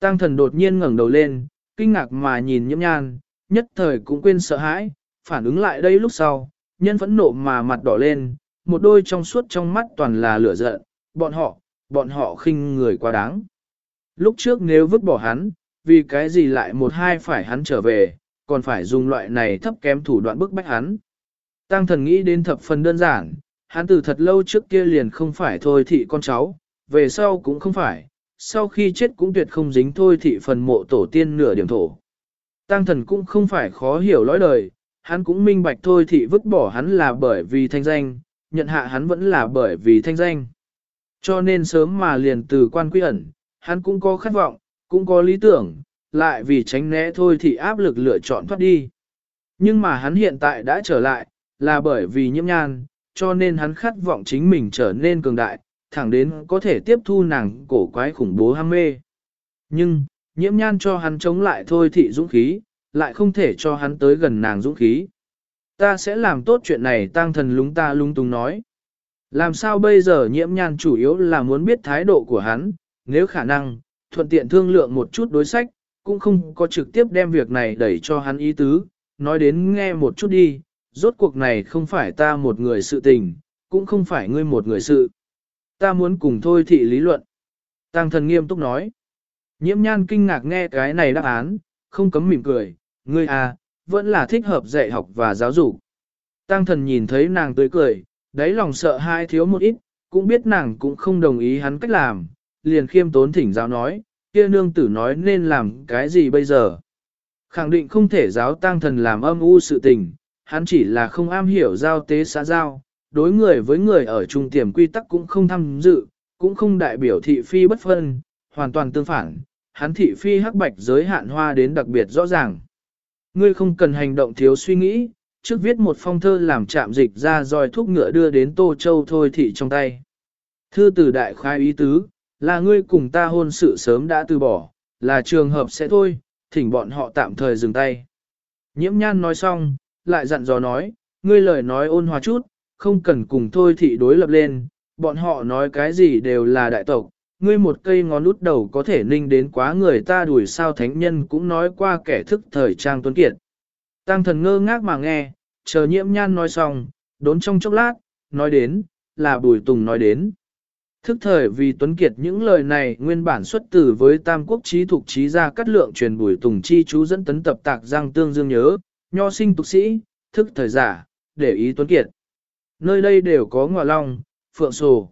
Tăng thần đột nhiên ngẩng đầu lên, kinh ngạc mà nhìn nhiễm nhan, nhất thời cũng quên sợ hãi, phản ứng lại đây lúc sau, nhân phẫn nộ mà mặt đỏ lên, một đôi trong suốt trong mắt toàn là lửa giận, bọn họ, bọn họ khinh người quá đáng. Lúc trước nếu vứt bỏ hắn, vì cái gì lại một hai phải hắn trở về, còn phải dùng loại này thấp kém thủ đoạn bức bách hắn. Tăng thần nghĩ đến thập phần đơn giản, hắn từ thật lâu trước kia liền không phải thôi thị con cháu, về sau cũng không phải, sau khi chết cũng tuyệt không dính thôi thị phần mộ tổ tiên nửa điểm thổ. Tăng thần cũng không phải khó hiểu lõi đời, hắn cũng minh bạch thôi thị vứt bỏ hắn là bởi vì thanh danh, nhận hạ hắn vẫn là bởi vì thanh danh. Cho nên sớm mà liền từ quan quy ẩn, hắn cũng có khát vọng, cũng có lý tưởng, lại vì tránh né thôi thì áp lực lựa chọn thoát đi. Nhưng mà hắn hiện tại đã trở lại, là bởi vì nhiễm nhan, cho nên hắn khát vọng chính mình trở nên cường đại, thẳng đến có thể tiếp thu nàng cổ quái khủng bố ham mê. Nhưng, nhiễm nhan cho hắn chống lại thôi thị dũng khí, lại không thể cho hắn tới gần nàng dũng khí. Ta sẽ làm tốt chuyện này Tang thần lúng ta lung tung nói. Làm sao bây giờ nhiễm nhan chủ yếu là muốn biết thái độ của hắn, nếu khả năng, thuận tiện thương lượng một chút đối sách, cũng không có trực tiếp đem việc này đẩy cho hắn ý tứ, nói đến nghe một chút đi, rốt cuộc này không phải ta một người sự tình, cũng không phải ngươi một người sự. Ta muốn cùng thôi thị lý luận. Tăng thần nghiêm túc nói. Nhiễm nhan kinh ngạc nghe cái này đáp án, không cấm mỉm cười, ngươi à, vẫn là thích hợp dạy học và giáo dục. Tăng thần nhìn thấy nàng tươi cười, đáy lòng sợ hai thiếu một ít, cũng biết nàng cũng không đồng ý hắn cách làm, liền khiêm tốn thỉnh giáo nói, kia nương tử nói nên làm cái gì bây giờ. Khẳng định không thể giáo tăng thần làm âm u sự tình, hắn chỉ là không am hiểu giao tế xã giao, đối người với người ở trung tiềm quy tắc cũng không tham dự, cũng không đại biểu thị phi bất phân, hoàn toàn tương phản, hắn thị phi hắc bạch giới hạn hoa đến đặc biệt rõ ràng. Ngươi không cần hành động thiếu suy nghĩ, trước viết một phong thơ làm chạm dịch ra rồi thuốc ngựa đưa đến Tô Châu thôi thị trong tay. Thư từ đại khai ý tứ, là ngươi cùng ta hôn sự sớm đã từ bỏ, là trường hợp sẽ thôi, thỉnh bọn họ tạm thời dừng tay. Nhiễm nhan nói xong, lại dặn dò nói, ngươi lời nói ôn hòa chút, không cần cùng thôi thị đối lập lên, bọn họ nói cái gì đều là đại tộc, ngươi một cây ngón út đầu có thể ninh đến quá người ta đuổi sao thánh nhân cũng nói qua kẻ thức thời trang tuấn kiệt. Tăng thần ngơ ngác mà nghe, chờ nhiễm nhan nói xong, đốn trong chốc lát, nói đến, là bùi tùng nói đến. Thức thời vì Tuấn Kiệt những lời này nguyên bản xuất từ với Tam Quốc trí thuộc trí ra cắt lượng truyền bùi tùng chi chú dẫn tấn tập tạc giang tương dương nhớ, nho sinh tục sĩ, thức thời giả, để ý Tuấn Kiệt. Nơi đây đều có ngọa long, phượng sồ.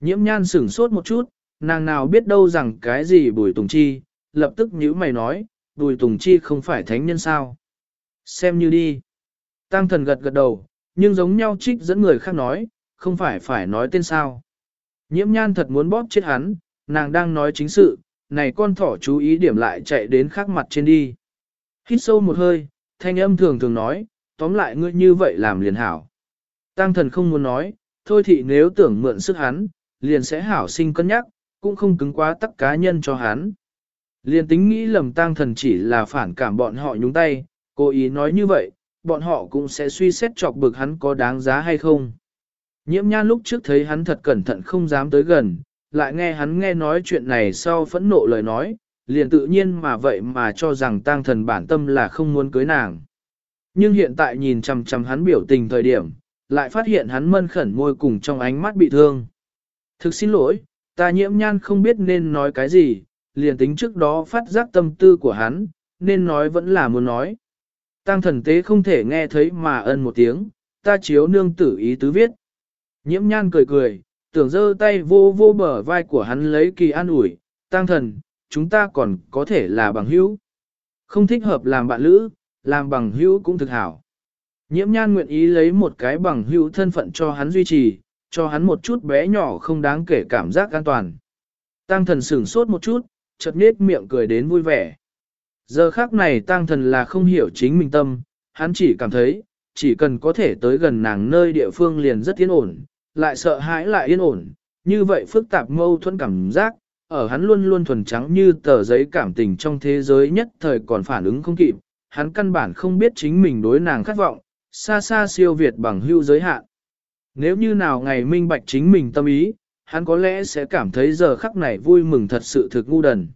Nhiễm nhan sửng sốt một chút, nàng nào biết đâu rằng cái gì bùi tùng chi, lập tức nhíu mày nói, bùi tùng chi không phải thánh nhân sao. Xem như đi. Tăng thần gật gật đầu, nhưng giống nhau trích dẫn người khác nói, không phải phải nói tên sao. Nhiễm nhan thật muốn bóp chết hắn, nàng đang nói chính sự, này con thỏ chú ý điểm lại chạy đến khác mặt trên đi. Hít sâu một hơi, thanh âm thường thường nói, tóm lại ngươi như vậy làm liền hảo. Tăng thần không muốn nói, thôi thì nếu tưởng mượn sức hắn, liền sẽ hảo sinh cân nhắc, cũng không cứng quá tắc cá nhân cho hắn. Liền tính nghĩ lầm tang thần chỉ là phản cảm bọn họ nhúng tay, cố ý nói như vậy, bọn họ cũng sẽ suy xét chọc bực hắn có đáng giá hay không. Nhiễm nhan lúc trước thấy hắn thật cẩn thận không dám tới gần, lại nghe hắn nghe nói chuyện này sau phẫn nộ lời nói, liền tự nhiên mà vậy mà cho rằng tang thần bản tâm là không muốn cưới nàng. Nhưng hiện tại nhìn chằm chằm hắn biểu tình thời điểm, lại phát hiện hắn mân khẩn môi cùng trong ánh mắt bị thương. Thực xin lỗi, ta nhiễm nhan không biết nên nói cái gì, liền tính trước đó phát giác tâm tư của hắn, nên nói vẫn là muốn nói. Tăng thần tế không thể nghe thấy mà ân một tiếng, ta chiếu nương tử ý tứ viết. Nhiễm nhan cười cười, tưởng giơ tay vô vô bờ vai của hắn lấy kỳ an ủi, tăng thần, chúng ta còn có thể là bằng hữu. Không thích hợp làm bạn lữ, làm bằng hữu cũng thực hảo. Nhiễm nhan nguyện ý lấy một cái bằng hữu thân phận cho hắn duy trì, cho hắn một chút bé nhỏ không đáng kể cảm giác an toàn. Tăng thần sửng sốt một chút, chợt nết miệng cười đến vui vẻ. Giờ khác này tăng thần là không hiểu chính mình tâm, hắn chỉ cảm thấy, chỉ cần có thể tới gần nàng nơi địa phương liền rất yên ổn, lại sợ hãi lại yên ổn, như vậy phức tạp mâu thuẫn cảm giác, ở hắn luôn luôn thuần trắng như tờ giấy cảm tình trong thế giới nhất thời còn phản ứng không kịp, hắn căn bản không biết chính mình đối nàng khát vọng, xa xa siêu việt bằng hưu giới hạn. Nếu như nào ngày minh bạch chính mình tâm ý, hắn có lẽ sẽ cảm thấy giờ khắc này vui mừng thật sự thực ngu đần.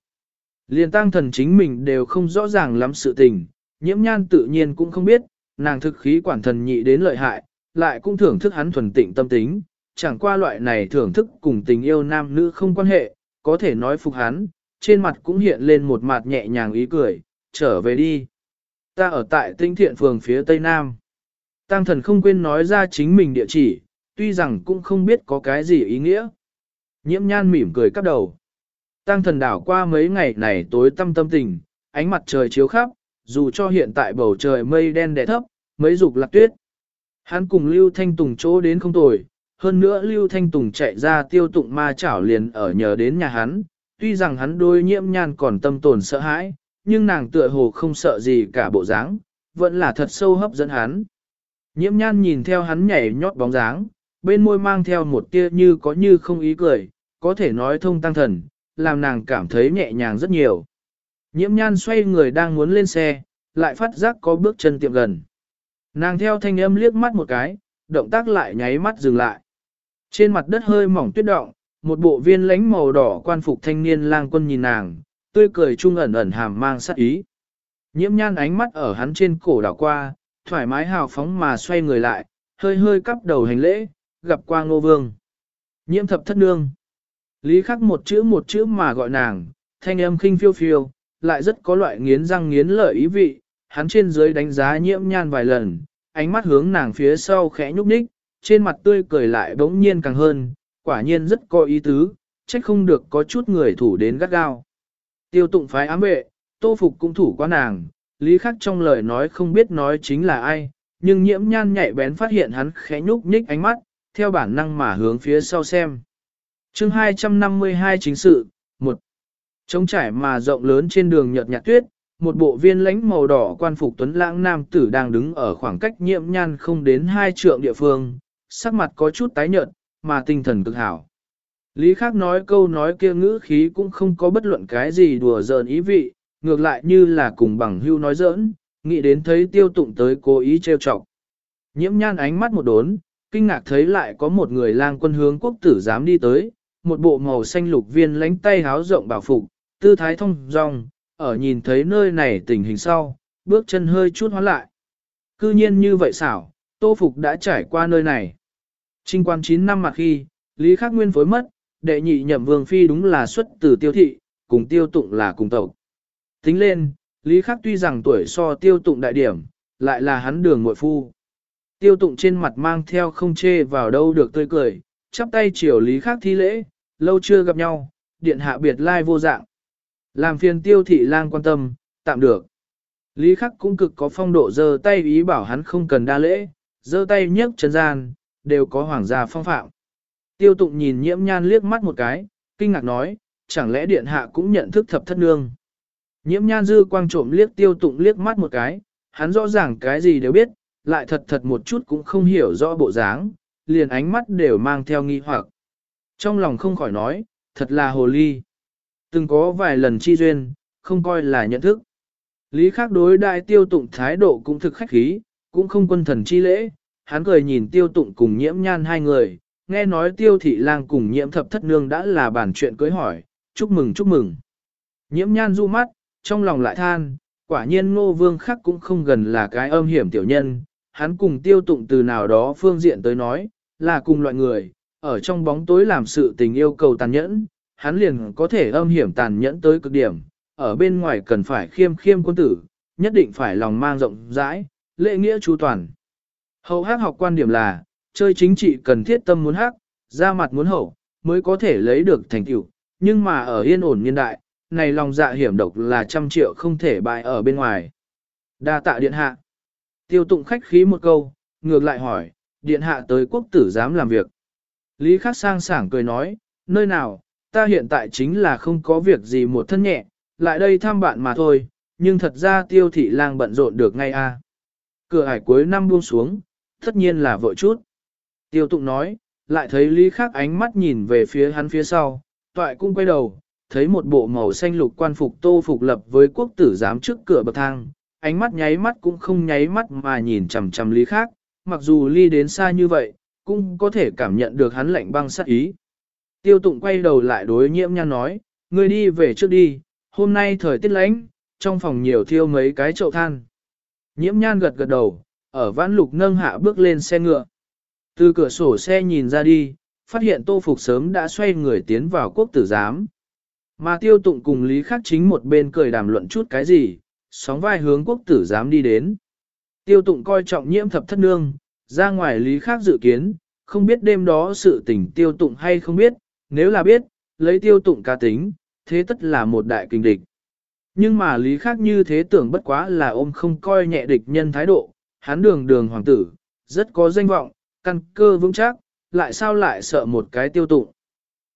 Liên tăng thần chính mình đều không rõ ràng lắm sự tình, nhiễm nhan tự nhiên cũng không biết, nàng thực khí quản thần nhị đến lợi hại, lại cũng thưởng thức hắn thuần tịnh tâm tính, chẳng qua loại này thưởng thức cùng tình yêu nam nữ không quan hệ, có thể nói phục hắn, trên mặt cũng hiện lên một mặt nhẹ nhàng ý cười, trở về đi. Ta ở tại tinh thiện phường phía tây nam. Tăng thần không quên nói ra chính mình địa chỉ, tuy rằng cũng không biết có cái gì ý nghĩa. Nhiễm nhan mỉm cười cắp đầu. Tăng thần đảo qua mấy ngày này tối tâm tâm tình, ánh mặt trời chiếu khắp, dù cho hiện tại bầu trời mây đen đè thấp, mấy dục lạc tuyết. Hắn cùng Lưu Thanh Tùng chỗ đến không tồi, hơn nữa Lưu Thanh Tùng chạy ra tiêu tụng ma chảo liền ở nhờ đến nhà hắn, tuy rằng hắn đôi nhiễm nhan còn tâm tồn sợ hãi, nhưng nàng tựa hồ không sợ gì cả bộ dáng, vẫn là thật sâu hấp dẫn hắn. Nhiễm nhan nhìn theo hắn nhảy nhót bóng dáng, bên môi mang theo một tia như có như không ý cười, có thể nói thông tăng thần, làm nàng cảm thấy nhẹ nhàng rất nhiều. Nhiễm nhan xoay người đang muốn lên xe, lại phát giác có bước chân tiệm gần. Nàng theo thanh âm liếc mắt một cái, động tác lại nháy mắt dừng lại. Trên mặt đất hơi mỏng tuyết động, một bộ viên lánh màu đỏ quan phục thanh niên lang quân nhìn nàng, tươi cười trung ẩn ẩn hàm mang sát ý. Nhiễm nhan ánh mắt ở hắn trên cổ đảo qua, thoải mái hào phóng mà xoay người lại, hơi hơi cắp đầu hành lễ, gặp qua ngô vương. Nhiễm thập thất nương. Lý khắc một chữ một chữ mà gọi nàng, thanh âm khinh phiêu phiêu, lại rất có loại nghiến răng nghiến lợi ý vị, hắn trên dưới đánh giá nhiễm nhan vài lần, ánh mắt hướng nàng phía sau khẽ nhúc nhích, trên mặt tươi cười lại bỗng nhiên càng hơn, quả nhiên rất có ý tứ, trách không được có chút người thủ đến gắt gao. Tiêu tụng phái ám vệ, tô phục cũng thủ qua nàng, lý khắc trong lời nói không biết nói chính là ai, nhưng nhiễm nhan nhạy bén phát hiện hắn khẽ nhúc nhích ánh mắt, theo bản năng mà hướng phía sau xem. chương 252 chính sự, 1. Trống trải mà rộng lớn trên đường nhợt nhạt tuyết, một bộ viên lãnh màu đỏ quan phục tuấn lãng nam tử đang đứng ở khoảng cách nhiễm nhan không đến hai trượng địa phương, sắc mặt có chút tái nhợt, mà tinh thần cực hảo. Lý Khắc nói câu nói kia ngữ khí cũng không có bất luận cái gì đùa giỡn ý vị, ngược lại như là cùng bằng hưu nói giỡn, nghĩ đến thấy tiêu tụng tới cố ý trêu chọc. Nhiễm nhan ánh mắt một đốn, kinh ngạc thấy lại có một người lang quân hướng quốc tử dám đi tới, một bộ màu xanh lục viên lánh tay háo rộng bảo phục, tư thái thông dong, ở nhìn thấy nơi này tình hình sau, bước chân hơi chút hóa lại. Cư nhiên như vậy xảo, tô phục đã trải qua nơi này. Trinh quan 9 năm mặt khi, Lý Khắc Nguyên phối mất, đệ nhị nhậm vương phi đúng là xuất từ tiêu thị, cùng tiêu tụng là cùng tộc. Tính lên, Lý Khắc tuy rằng tuổi so tiêu tụng đại điểm, lại là hắn đường muội phu. Tiêu tụng trên mặt mang theo không chê vào đâu được tươi cười, chắp tay chiều Lý Khắc thi lễ, lâu chưa gặp nhau, điện hạ biệt lai vô dạng. Làm phiền tiêu thị lang quan tâm, tạm được. Lý Khắc cũng cực có phong độ giơ tay ý bảo hắn không cần đa lễ, giơ tay nhấc chân gian, đều có hoàng gia phong phạm. Tiêu tụng nhìn nhiễm nhan liếc mắt một cái, kinh ngạc nói, chẳng lẽ điện hạ cũng nhận thức thập thất nương. Nhiễm nhan dư quang trộm liếc tiêu tụng liếc mắt một cái, hắn rõ ràng cái gì đều biết, lại thật thật một chút cũng không hiểu rõ bộ dáng, liền ánh mắt đều mang theo nghi hoặc. Trong lòng không khỏi nói, thật là hồ ly. Từng có vài lần chi duyên, không coi là nhận thức. Lý khác đối đại tiêu tụng thái độ cũng thực khách khí, cũng không quân thần chi lễ, hắn cười nhìn tiêu tụng cùng nhiễm nhan hai người, nghe nói tiêu thị lang cùng nhiễm thập thất nương đã là bản chuyện cưới hỏi, chúc mừng chúc mừng. Nhiễm nhan du mắt, trong lòng lại than, quả nhiên ngô vương khắc cũng không gần là cái âm hiểm tiểu nhân, hắn cùng tiêu tụng từ nào đó phương diện tới nói, là cùng loại người, ở trong bóng tối làm sự tình yêu cầu tàn nhẫn, hắn liền có thể âm hiểm tàn nhẫn tới cực điểm, ở bên ngoài cần phải khiêm khiêm quân tử, nhất định phải lòng mang rộng rãi, lễ nghĩa chú toàn. Hậu hát học quan điểm là, chơi chính trị cần thiết tâm muốn hắc, ra mặt muốn hậu, mới có thể lấy được thành tựu. nhưng mà ở yên ổn niên đại, này lòng dạ hiểm độc là trăm triệu không thể bại ở bên ngoài. Đa tạ điện hạ. Tiêu tụng khách khí một câu, ngược lại hỏi, điện hạ tới quốc tử dám làm việc. Lý khắc sang sảng cười nói, nơi nào, ta hiện tại chính là không có việc gì một thân nhẹ, lại đây thăm bạn mà thôi, nhưng thật ra tiêu thị lang bận rộn được ngay a. Cửa hải cuối năm buông xuống, tất nhiên là vội chút. Tiêu tụng nói, lại thấy Lý Khắc ánh mắt nhìn về phía hắn phía sau, toại cũng quay đầu, thấy một bộ màu xanh lục quan phục tô phục lập với quốc tử giám trước cửa bậc thang, ánh mắt nháy mắt cũng không nháy mắt mà nhìn chằm chằm Lý Khắc, mặc dù ly đến xa như vậy, cũng có thể cảm nhận được hắn lạnh băng sát ý. Tiêu tụng quay đầu lại đối nhiễm nhan nói, ngươi đi về trước đi, hôm nay thời tiết lạnh, trong phòng nhiều thiêu mấy cái chậu than. Nhiễm nhan gật gật đầu, ở vãn lục nâng hạ bước lên xe ngựa. Từ cửa sổ xe nhìn ra đi, phát hiện tô phục sớm đã xoay người tiến vào quốc tử giám. Mà tiêu tụng cùng Lý Khắc chính một bên cười đàm luận chút cái gì, sóng vai hướng quốc tử giám đi đến. Tiêu tụng coi trọng nhiễm thập thất nương, ra ngoài Lý Khắc dự kiến, không biết đêm đó sự tình tiêu tụng hay không biết, nếu là biết, lấy tiêu tụng ca tính, thế tất là một đại kinh địch. Nhưng mà Lý Khắc như thế tưởng bất quá là ôm không coi nhẹ địch nhân thái độ, hắn đường đường hoàng tử, rất có danh vọng, căn cơ vững chắc, lại sao lại sợ một cái tiêu tụng.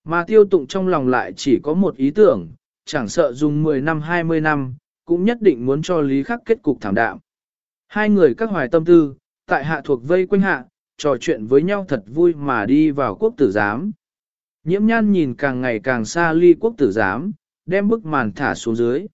Mà tiêu tụng trong lòng lại chỉ có một ý tưởng, chẳng sợ dùng 10 năm 20 năm, cũng nhất định muốn cho Lý Khắc kết cục thảm đạm. Hai người các hoài tâm tư, tại hạ thuộc vây quanh hạ, trò chuyện với nhau thật vui mà đi vào quốc tử giám. Nhiễm nhan nhìn càng ngày càng xa ly quốc tử giám, đem bức màn thả xuống dưới.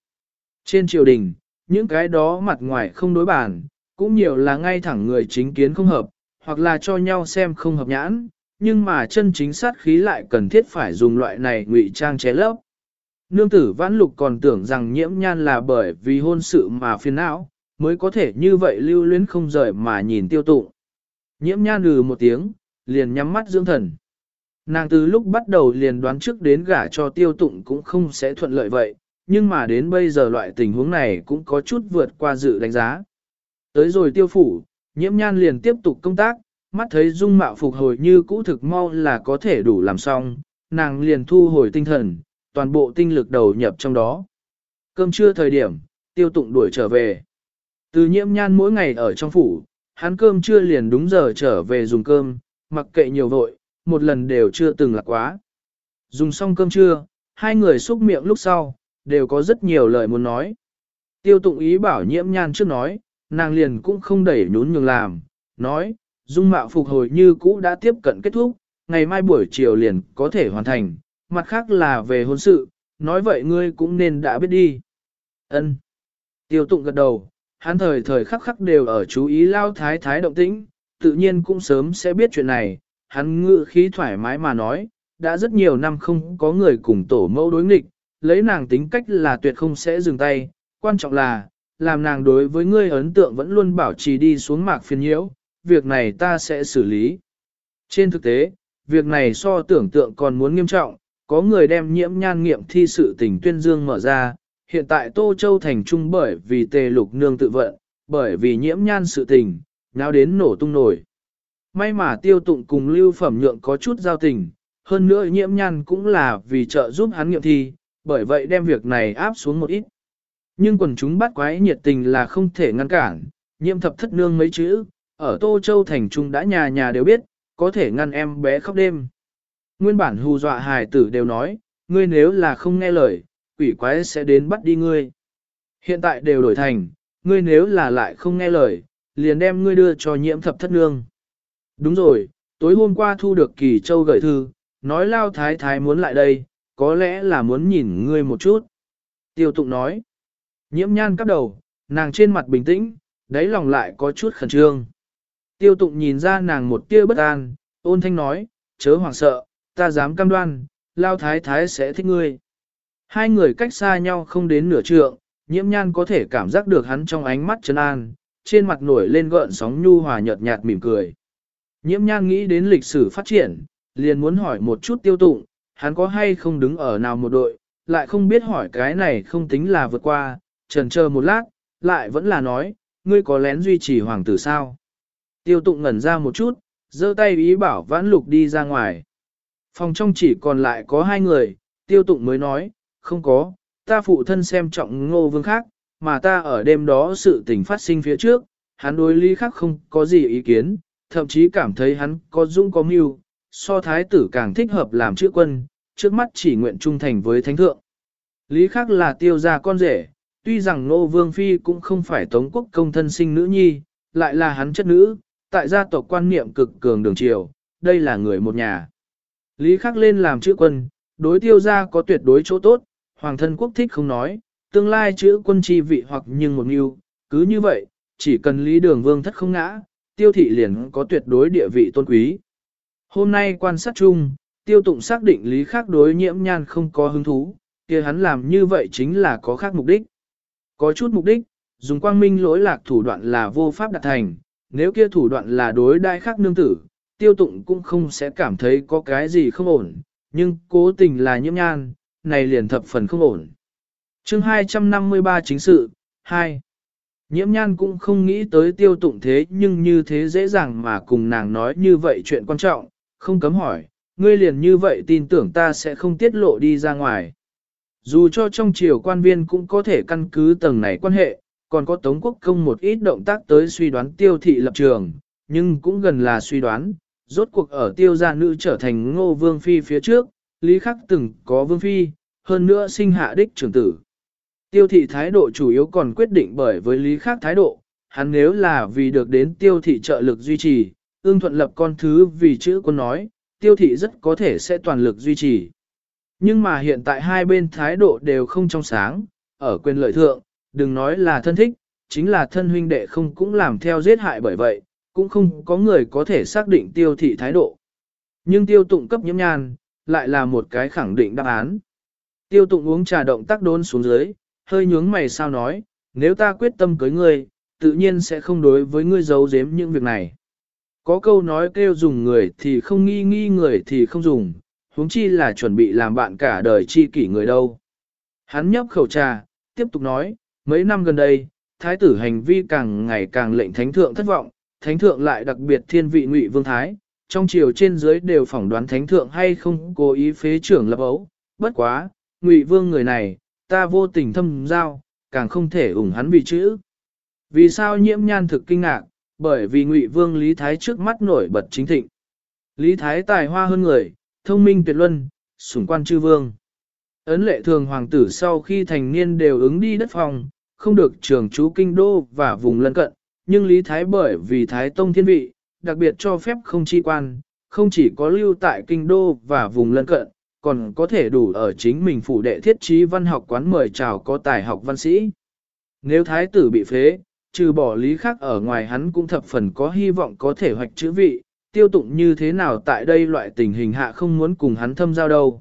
Trên triều đình, những cái đó mặt ngoài không đối bản, cũng nhiều là ngay thẳng người chính kiến không hợp, hoặc là cho nhau xem không hợp nhãn, nhưng mà chân chính sát khí lại cần thiết phải dùng loại này ngụy trang ché lấp. Nương tử vãn lục còn tưởng rằng nhiễm nhan là bởi vì hôn sự mà phiền não, mới có thể như vậy lưu luyến không rời mà nhìn tiêu tụng. Nhiễm nhan lừ một tiếng, liền nhắm mắt dưỡng thần. Nàng từ lúc bắt đầu liền đoán trước đến gả cho tiêu tụng cũng không sẽ thuận lợi vậy, nhưng mà đến bây giờ loại tình huống này cũng có chút vượt qua dự đánh giá. Tới rồi tiêu phủ, nhiễm nhan liền tiếp tục công tác, mắt thấy dung mạo phục hồi như cũ thực mau là có thể đủ làm xong, nàng liền thu hồi tinh thần, toàn bộ tinh lực đầu nhập trong đó. Cơm trưa thời điểm, tiêu tụng đuổi trở về. Từ nhiễm nhan mỗi ngày ở trong phủ, hắn cơm trưa liền đúng giờ trở về dùng cơm, mặc kệ nhiều vội, một lần đều chưa từng lạc quá. Dùng xong cơm trưa, hai người xúc miệng lúc sau, đều có rất nhiều lời muốn nói. Tiêu tụng ý bảo nhiễm nhan trước nói, nàng liền cũng không đẩy nhún nhường làm, nói, dung mạo phục hồi như cũ đã tiếp cận kết thúc, ngày mai buổi chiều liền có thể hoàn thành, mặt khác là về hôn sự, nói vậy ngươi cũng nên đã biết đi. Ân. Tiêu tụng gật đầu, hắn thời thời khắc khắc đều ở chú ý lao thái thái động tĩnh, tự nhiên cũng sớm sẽ biết chuyện này, hắn ngự khí thoải mái mà nói, đã rất nhiều năm không có người cùng tổ mẫu đối nghịch, lấy nàng tính cách là tuyệt không sẽ dừng tay, quan trọng là, làm nàng đối với ngươi ấn tượng vẫn luôn bảo trì đi xuống mạc phiền nhiễu, việc này ta sẽ xử lý. Trên thực tế, việc này so tưởng tượng còn muốn nghiêm trọng, có người đem nhiễm nhan nghiệm thi sự tình tuyên dương mở ra, hiện tại Tô Châu thành trung bởi vì tề lục nương tự vận, bởi vì nhiễm nhan sự tình, nào đến nổ tung nổi. May mà tiêu tụng cùng lưu phẩm nhượng có chút giao tình, hơn nữa nhiễm nhan cũng là vì trợ giúp hắn nghiệm thi, bởi vậy đem việc này áp xuống một ít. Nhưng quần chúng bắt quái nhiệt tình là không thể ngăn cản, nhiễm thập thất nương mấy chữ, ở Tô Châu thành trung đã nhà nhà đều biết, có thể ngăn em bé khóc đêm. Nguyên bản hù dọa hài tử đều nói, ngươi nếu là không nghe lời, quỷ quái sẽ đến bắt đi ngươi. Hiện tại đều đổi thành, ngươi nếu là lại không nghe lời, liền đem ngươi đưa cho nhiễm thập thất nương. Đúng rồi, tối hôm qua thu được kỳ châu gửi thư, nói lao thái thái muốn lại đây, có lẽ là muốn nhìn ngươi một chút. Tiêu tụng nói, nhiễm nhan cắp đầu, nàng trên mặt bình tĩnh, đáy lòng lại có chút khẩn trương. Tiêu tụng nhìn ra nàng một tia bất an, ôn thanh nói, chớ hoảng sợ, ta dám cam đoan, lao thái thái sẽ thích ngươi. Hai người cách xa nhau không đến nửa trượng, nhiễm nhan có thể cảm giác được hắn trong ánh mắt trấn an, trên mặt nổi lên gợn sóng nhu hòa nhợt nhạt mỉm cười. Nhiễm nhan nghĩ đến lịch sử phát triển, liền muốn hỏi một chút tiêu tụng, hắn có hay không đứng ở nào một đội, lại không biết hỏi cái này không tính là vượt qua, trần chờ một lát, lại vẫn là nói, ngươi có lén duy trì hoàng tử sao. Tiêu tụng ngẩn ra một chút, giơ tay ý bảo vãn lục đi ra ngoài. Phòng trong chỉ còn lại có hai người, tiêu tụng mới nói, không có, ta phụ thân xem trọng ngô vương khác, mà ta ở đêm đó sự tình phát sinh phía trước, hắn đối lý khác không có gì ý kiến, thậm chí cảm thấy hắn có dũng có mưu, so thái tử càng thích hợp làm chữ quân, trước mắt chỉ nguyện trung thành với thánh thượng. Lý khác là tiêu gia con rể, tuy rằng Ngô Vương Phi cũng không phải Tống quốc công thân sinh nữ nhi, lại là hắn chất nữ, tại gia tộc quan niệm cực cường đường triều, đây là người một nhà. Lý khắc lên làm chữ quân, đối tiêu gia có tuyệt đối chỗ tốt, hoàng thân quốc thích không nói, tương lai chữ quân chi vị hoặc nhưng một mưu, cứ như vậy, chỉ cần lý đường vương thất không ngã, tiêu thị liền có tuyệt đối địa vị tôn quý. Hôm nay quan sát chung, tiêu tụng xác định lý khắc đối nhiễm nhan không có hứng thú, kia hắn làm như vậy chính là có khác mục đích. Có chút mục đích, dùng quang minh lỗi lạc thủ đoạn là vô pháp đạt thành, nếu kia thủ đoạn là đối đai khác nương tử, tiêu tụng cũng không sẽ cảm thấy có cái gì không ổn, nhưng cố tình là nhiễm nhan, này liền thập phần không ổn. chương 253 chính sự, 2. Nhiễm nhan cũng không nghĩ tới tiêu tụng thế nhưng như thế dễ dàng mà cùng nàng nói như vậy chuyện quan trọng, không cấm hỏi, ngươi liền như vậy tin tưởng ta sẽ không tiết lộ đi ra ngoài. Dù cho trong triều quan viên cũng có thể căn cứ tầng này quan hệ, còn có Tống Quốc công một ít động tác tới suy đoán tiêu thị lập trường, nhưng cũng gần là suy đoán, rốt cuộc ở tiêu gia nữ trở thành ngô vương phi phía trước, lý khắc từng có vương phi, hơn nữa sinh hạ đích trưởng tử. Tiêu thị thái độ chủ yếu còn quyết định bởi với lý khắc thái độ, hắn nếu là vì được đến tiêu thị trợ lực duy trì, ương thuận lập con thứ vì chữ quân nói, tiêu thị rất có thể sẽ toàn lực duy trì. Nhưng mà hiện tại hai bên thái độ đều không trong sáng, ở quyền lợi thượng, đừng nói là thân thích, chính là thân huynh đệ không cũng làm theo giết hại bởi vậy, cũng không có người có thể xác định tiêu thị thái độ. Nhưng tiêu tụng cấp nhiễm nhan, lại là một cái khẳng định đáp án. Tiêu tụng uống trà động tác đôn xuống dưới, hơi nhướng mày sao nói, nếu ta quyết tâm cưới ngươi, tự nhiên sẽ không đối với ngươi giấu giếm những việc này. Có câu nói kêu dùng người thì không nghi nghi người thì không dùng, huống chi là chuẩn bị làm bạn cả đời chi kỷ người đâu. Hắn nhấp khẩu trà, tiếp tục nói, mấy năm gần đây, thái tử hành vi càng ngày càng lệnh thánh thượng thất vọng, thánh thượng lại đặc biệt thiên vị ngụy vương thái, trong triều trên dưới đều phỏng đoán thánh thượng hay không cố ý phế trưởng lập ấu, bất quá, ngụy vương người này, ta vô tình thâm giao, càng không thể ủng hắn vì chữ. Vì sao nhiễm nhan thực kinh ngạc, bởi vì ngụy vương Lý Thái trước mắt nổi bật chính thịnh. Lý Thái tài hoa hơn người, thông minh tuyệt luân, sủng quan chư vương. Ấn lệ thường hoàng tử sau khi thành niên đều ứng đi đất phòng, không được trường chú kinh đô và vùng lân cận, nhưng Lý Thái bởi vì Thái Tông thiên vị, đặc biệt cho phép không chi quan, không chỉ có lưu tại kinh đô và vùng lân cận, còn có thể đủ ở chính mình phủ đệ thiết trí văn học quán mời chào có tài học văn sĩ. Nếu thái tử bị phế, trừ bỏ lý khác ở ngoài hắn cũng thập phần có hy vọng có thể hoạch chữ vị, tiêu tụng như thế nào tại đây loại tình hình hạ không muốn cùng hắn thâm giao đâu.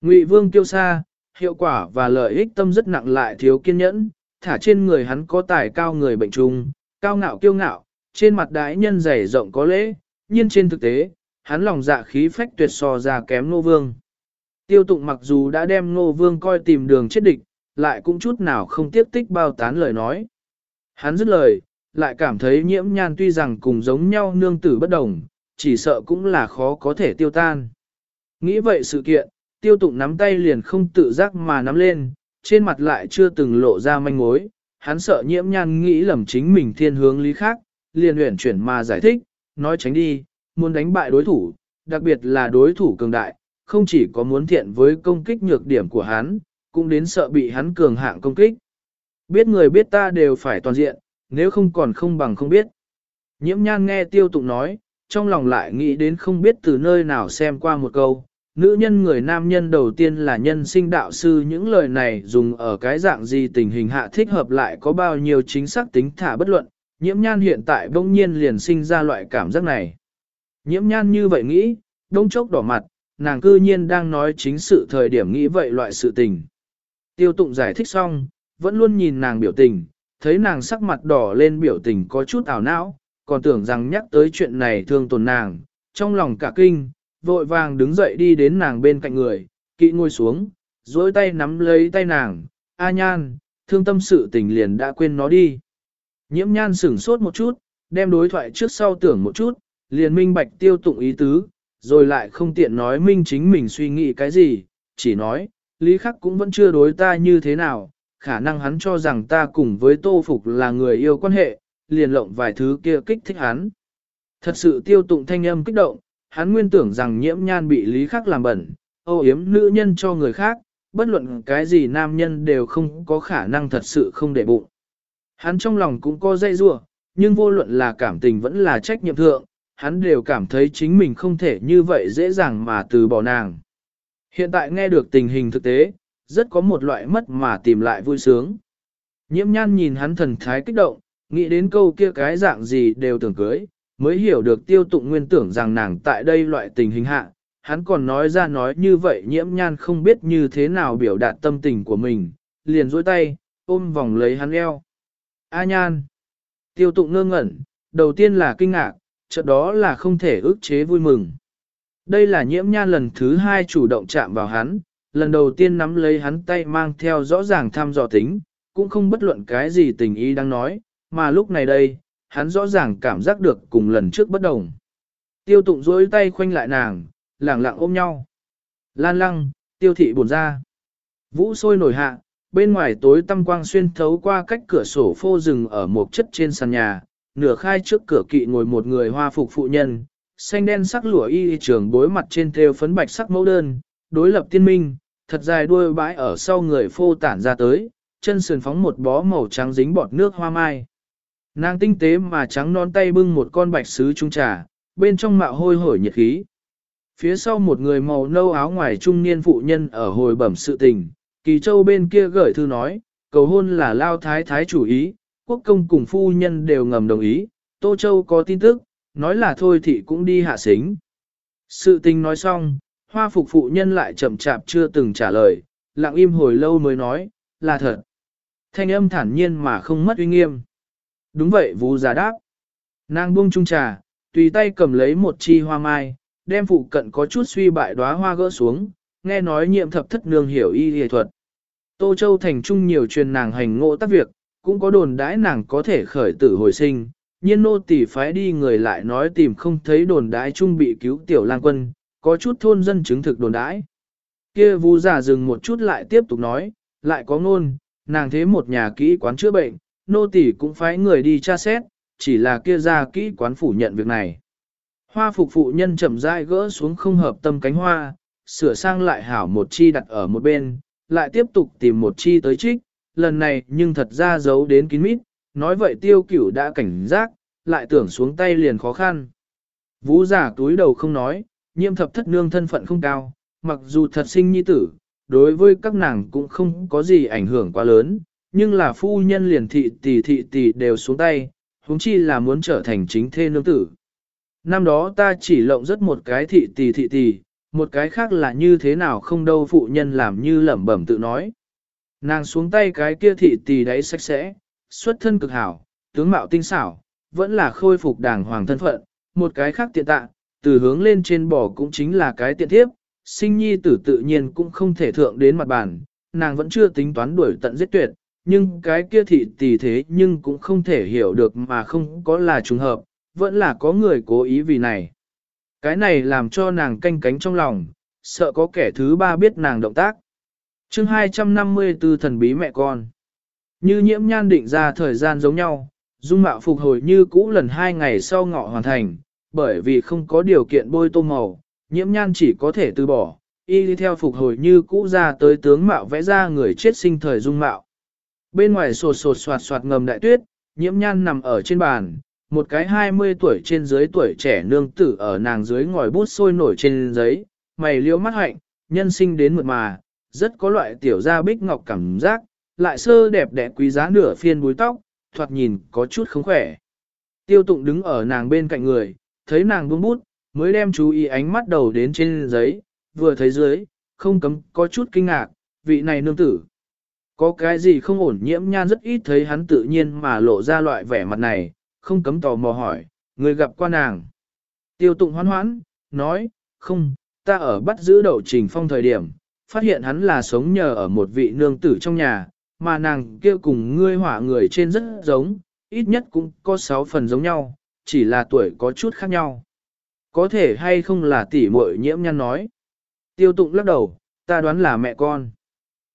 Ngụy vương kiêu xa, hiệu quả và lợi ích tâm rất nặng lại thiếu kiên nhẫn, thả trên người hắn có tài cao người bệnh trung, cao ngạo kiêu ngạo, trên mặt đái nhân dày rộng có lễ, nhưng trên thực tế, hắn lòng dạ khí phách tuyệt so ra kém nô vương. Tiêu tụng mặc dù đã đem nô vương coi tìm đường chết địch, lại cũng chút nào không tiếc tích bao tán lời nói. Hắn dứt lời, lại cảm thấy nhiễm nhan tuy rằng cùng giống nhau nương tử bất đồng, chỉ sợ cũng là khó có thể tiêu tan. Nghĩ vậy sự kiện, tiêu tụng nắm tay liền không tự giác mà nắm lên, trên mặt lại chưa từng lộ ra manh mối, hắn sợ nhiễm nhan nghĩ lầm chính mình thiên hướng lý khác, liền huyển chuyển mà giải thích, nói tránh đi, muốn đánh bại đối thủ, đặc biệt là đối thủ cường đại, không chỉ có muốn thiện với công kích nhược điểm của hắn, cũng đến sợ bị hắn cường hạng công kích. Biết người biết ta đều phải toàn diện, nếu không còn không bằng không biết. Nhiễm nhan nghe tiêu tụng nói, trong lòng lại nghĩ đến không biết từ nơi nào xem qua một câu. Nữ nhân người nam nhân đầu tiên là nhân sinh đạo sư những lời này dùng ở cái dạng gì tình hình hạ thích hợp lại có bao nhiêu chính xác tính thả bất luận, nhiễm nhan hiện tại bỗng nhiên liền sinh ra loại cảm giác này. Nhiễm nhan như vậy nghĩ, đông chốc đỏ mặt, nàng cư nhiên đang nói chính sự thời điểm nghĩ vậy loại sự tình. Tiêu tụng giải thích xong, vẫn luôn nhìn nàng biểu tình, thấy nàng sắc mặt đỏ lên biểu tình có chút ảo não, còn tưởng rằng nhắc tới chuyện này thương tổn nàng, trong lòng cả kinh, vội vàng đứng dậy đi đến nàng bên cạnh người, kỵ ngồi xuống, dối tay nắm lấy tay nàng, A nhan, thương tâm sự tình liền đã quên nó đi. Nhiễm nhan sửng sốt một chút, đem đối thoại trước sau tưởng một chút, liền minh bạch tiêu tụng ý tứ, rồi lại không tiện nói minh chính mình suy nghĩ cái gì, chỉ nói, Lý Khắc cũng vẫn chưa đối ta như thế nào, khả năng hắn cho rằng ta cùng với Tô Phục là người yêu quan hệ, liền lộng vài thứ kia kích thích hắn. Thật sự tiêu tụng thanh âm kích động, hắn nguyên tưởng rằng nhiễm nhan bị Lý Khắc làm bẩn, ô yếm nữ nhân cho người khác, bất luận cái gì nam nhân đều không có khả năng thật sự không để bụng. Hắn trong lòng cũng có dây rua, nhưng vô luận là cảm tình vẫn là trách nhiệm thượng, hắn đều cảm thấy chính mình không thể như vậy dễ dàng mà từ bỏ nàng. Hiện tại nghe được tình hình thực tế, rất có một loại mất mà tìm lại vui sướng. Nhiễm nhan nhìn hắn thần thái kích động, nghĩ đến câu kia cái dạng gì đều tưởng cưới, mới hiểu được tiêu tụng nguyên tưởng rằng nàng tại đây loại tình hình hạ. Hắn còn nói ra nói như vậy nhiễm nhan không biết như thế nào biểu đạt tâm tình của mình, liền dối tay, ôm vòng lấy hắn eo. A nhan. Tiêu tụng ngơ ngẩn, đầu tiên là kinh ngạc, chợt đó là không thể ức chế vui mừng. Đây là nhiễm nhan lần thứ hai chủ động chạm vào hắn, lần đầu tiên nắm lấy hắn tay mang theo rõ ràng thăm dò tính, cũng không bất luận cái gì tình ý đang nói, mà lúc này đây, hắn rõ ràng cảm giác được cùng lần trước bất đồng. Tiêu tụng dối tay khoanh lại nàng, lẳng lặng ôm nhau. Lan lăng, tiêu thị buồn ra. Vũ sôi nổi hạ, bên ngoài tối tăm quang xuyên thấu qua cách cửa sổ phô rừng ở một chất trên sàn nhà, nửa khai trước cửa kỵ ngồi một người hoa phục phụ nhân, xanh đen sắc lụa y trường bối mặt trên thêu phấn bạch sắc mẫu đơn, đối lập tiên minh, thật dài đuôi bãi ở sau người phô tản ra tới, chân sườn phóng một bó màu trắng dính bọt nước hoa mai. Nàng tinh tế mà trắng non tay bưng một con bạch sứ trung trà, bên trong mạo hôi hổi nhiệt khí. Phía sau một người màu nâu áo ngoài trung niên phụ nhân ở hồi bẩm sự tình, kỳ châu bên kia gửi thư nói, cầu hôn là lao thái thái chủ ý, quốc công cùng phu nhân đều ngầm đồng ý, Tô Châu có tin tức, nói là thôi thì cũng đi hạ xính. Sự tình nói xong, hoa phục phụ nhân lại chậm chạp chưa từng trả lời, lặng im hồi lâu mới nói, là thật. Thanh âm thản nhiên mà không mất uy nghiêm. Đúng vậy vú giả đáp. Nàng buông chung trà, tùy tay cầm lấy một chi hoa mai, đem phụ cận có chút suy bại đóa hoa gỡ xuống, nghe nói nhiệm thập thất nương hiểu y y thuật. Tô Châu thành trung nhiều truyền nàng hành ngộ tác việc, cũng có đồn đãi nàng có thể khởi tử hồi sinh, nhiên nô tỷ phái đi người lại nói tìm không thấy đồn đãi trung bị cứu tiểu lang quân, có chút thôn dân chứng thực đồn đãi. Kia vu giả dừng một chút lại tiếp tục nói, lại có ngôn, nàng thế một nhà kỹ quán chữa bệnh, nô tỷ cũng phái người đi tra xét, chỉ là kia ra kỹ quán phủ nhận việc này. Hoa phục phụ nhân chậm rãi gỡ xuống không hợp tâm cánh hoa, sửa sang lại hảo một chi đặt ở một bên, lại tiếp tục tìm một chi tới trích, lần này nhưng thật ra giấu đến kín mít, nói vậy tiêu cửu đã cảnh giác, lại tưởng xuống tay liền khó khăn. Vũ giả túi đầu không nói, nhiễm thập thất nương thân phận không cao, mặc dù thật sinh nhi tử, đối với các nàng cũng không có gì ảnh hưởng quá lớn, nhưng là phu nhân liền thị tỷ thị tỷ đều xuống tay, huống chi là muốn trở thành chính thê nương tử. Năm đó ta chỉ lộng rất một cái thị tỷ thị tỷ, một cái khác là như thế nào không đâu phụ nhân làm như lẩm bẩm tự nói. Nàng xuống tay cái kia thị tỷ đấy sạch sẽ, xuất thân cực hảo, tướng mạo tinh xảo, vẫn là khôi phục đàng hoàng thân phận, một cái khác tiện tạ, từ hướng lên trên bò cũng chính là cái tiện thiếp, sinh nhi tử tự nhiên cũng không thể thượng đến mặt bàn, nàng vẫn chưa tính toán đuổi tận giết tuyệt, nhưng cái kia thị tỷ thế nhưng cũng không thể hiểu được mà không có là trùng hợp, vẫn là có người cố ý vì này. Cái này làm cho nàng canh cánh trong lòng, sợ có kẻ thứ ba biết nàng động tác. chương 254 thần bí mẹ con. Như nhiễm nhan định ra thời gian giống nhau, dung mạo phục hồi như cũ lần hai ngày sau ngọ hoàn thành, bởi vì không có điều kiện bôi tô màu, nhiễm nhan chỉ có thể từ bỏ, y đi theo phục hồi như cũ ra tới tướng mạo vẽ ra người chết sinh thời dung mạo. Bên ngoài sột sột soạt soạt ngầm đại tuyết, nhiễm nhan nằm ở trên bàn, một cái 20 tuổi trên dưới tuổi trẻ nương tử ở nàng dưới ngòi bút sôi nổi trên giấy, mày liễu mắt hạnh, nhân sinh đến mượt mà, rất có loại tiểu gia bích ngọc cảm giác, lại sơ đẹp đẽ quý giá nửa phiên búi tóc, thoạt nhìn có chút không khỏe. Tiêu tụng đứng ở nàng bên cạnh người, thấy nàng buông bút, mới đem chú ý ánh mắt đầu đến trên giấy, vừa thấy dưới, không cấm có chút kinh ngạc, vị này nương tử. Có cái gì không ổn nhiễm nhan rất ít thấy hắn tự nhiên mà lộ ra loại vẻ mặt này, không cấm tò mò hỏi, người gặp qua nàng. Tiêu tụng hoan hoãn, nói, không, ta ở bắt giữ đậu trình phong thời điểm, phát hiện hắn là sống nhờ ở một vị nương tử trong nhà, mà nàng kia cùng ngươi hỏa người trên rất giống, ít nhất cũng có sáu phần giống nhau, chỉ là tuổi có chút khác nhau. Có thể hay không là tỷ muội nhiễm nhăn nói. Tiêu tụng lắc đầu, ta đoán là mẹ con.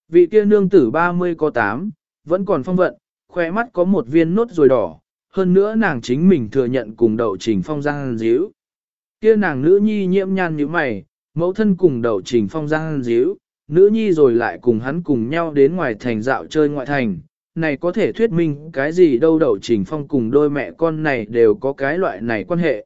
Vị kia nương tử 30 có 8, vẫn còn phong vận, khoe mắt có một viên nốt rồi đỏ, hơn nữa nàng chính mình thừa nhận cùng đậu trình phong giang díu. Kia nàng nữ nhi nhiễm nhan như mày, mẫu thân cùng đậu trình phong giang díu, nữ nhi rồi lại cùng hắn cùng nhau đến ngoài thành dạo chơi ngoại thành. Này có thể thuyết minh cái gì đâu đậu trình phong cùng đôi mẹ con này đều có cái loại này quan hệ.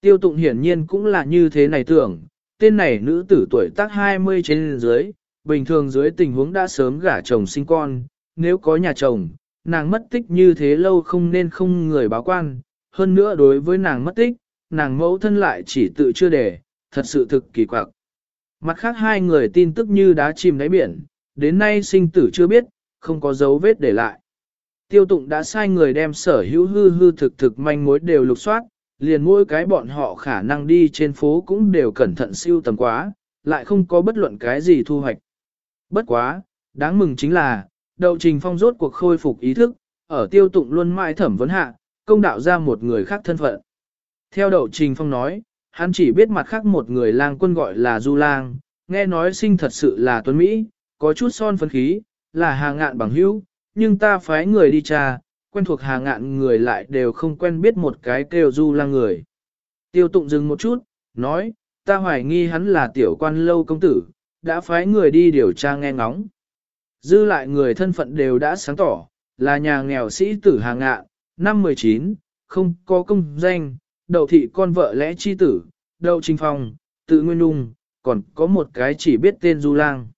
Tiêu tụng hiển nhiên cũng là như thế này tưởng, tên này nữ tử tuổi tác 20 trên dưới, bình thường dưới tình huống đã sớm gả chồng sinh con, nếu có nhà chồng, nàng mất tích như thế lâu không nên không người báo quan, hơn nữa đối với nàng mất tích, nàng mẫu thân lại chỉ tự chưa để, thật sự thực kỳ quặc. Mặt khác hai người tin tức như đá chìm đáy biển, đến nay sinh tử chưa biết, không có dấu vết để lại. Tiêu tụng đã sai người đem sở hữu hư hư thực thực manh mối đều lục soát, liền mỗi cái bọn họ khả năng đi trên phố cũng đều cẩn thận siêu tầm quá, lại không có bất luận cái gì thu hoạch. Bất quá, đáng mừng chính là, đậu trình phong rốt cuộc khôi phục ý thức, ở tiêu tụng luôn mãi thẩm vấn hạ, công đạo ra một người khác thân phận. Theo đậu trình phong nói, hắn chỉ biết mặt khác một người lang quân gọi là Du Lang, nghe nói sinh thật sự là tuấn Mỹ, có chút son phấn khí, là hàng ngạn bằng hữu, nhưng ta phái người đi trà quen thuộc hàng ngạn người lại đều không quen biết một cái kêu Du Lang người. Tiêu tụng dừng một chút, nói, ta hoài nghi hắn là tiểu quan lâu công tử, đã phái người đi điều tra nghe ngóng. Dư lại người thân phận đều đã sáng tỏ, là nhà nghèo sĩ tử hàng ngạ, năm 19, không có công danh, đậu thị con vợ lẽ chi tử, đậu trình phong, tự nguyên nung, còn có một cái chỉ biết tên Du Lang.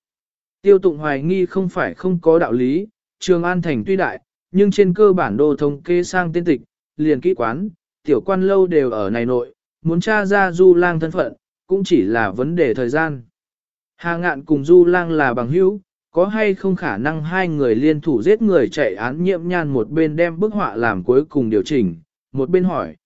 Tiêu tụng hoài nghi không phải không có đạo lý, Trường An Thành tuy đại, nhưng trên cơ bản đô thống kê sang tên tịch, liền kỹ quán, tiểu quan lâu đều ở này nội, muốn tra ra Du Lang thân phận, cũng chỉ là vấn đề thời gian. Hà ngạn cùng Du Lang là bằng hữu, có hay không khả năng hai người liên thủ giết người chạy án nhiễm nhan một bên đem bức họa làm cuối cùng điều chỉnh, một bên hỏi.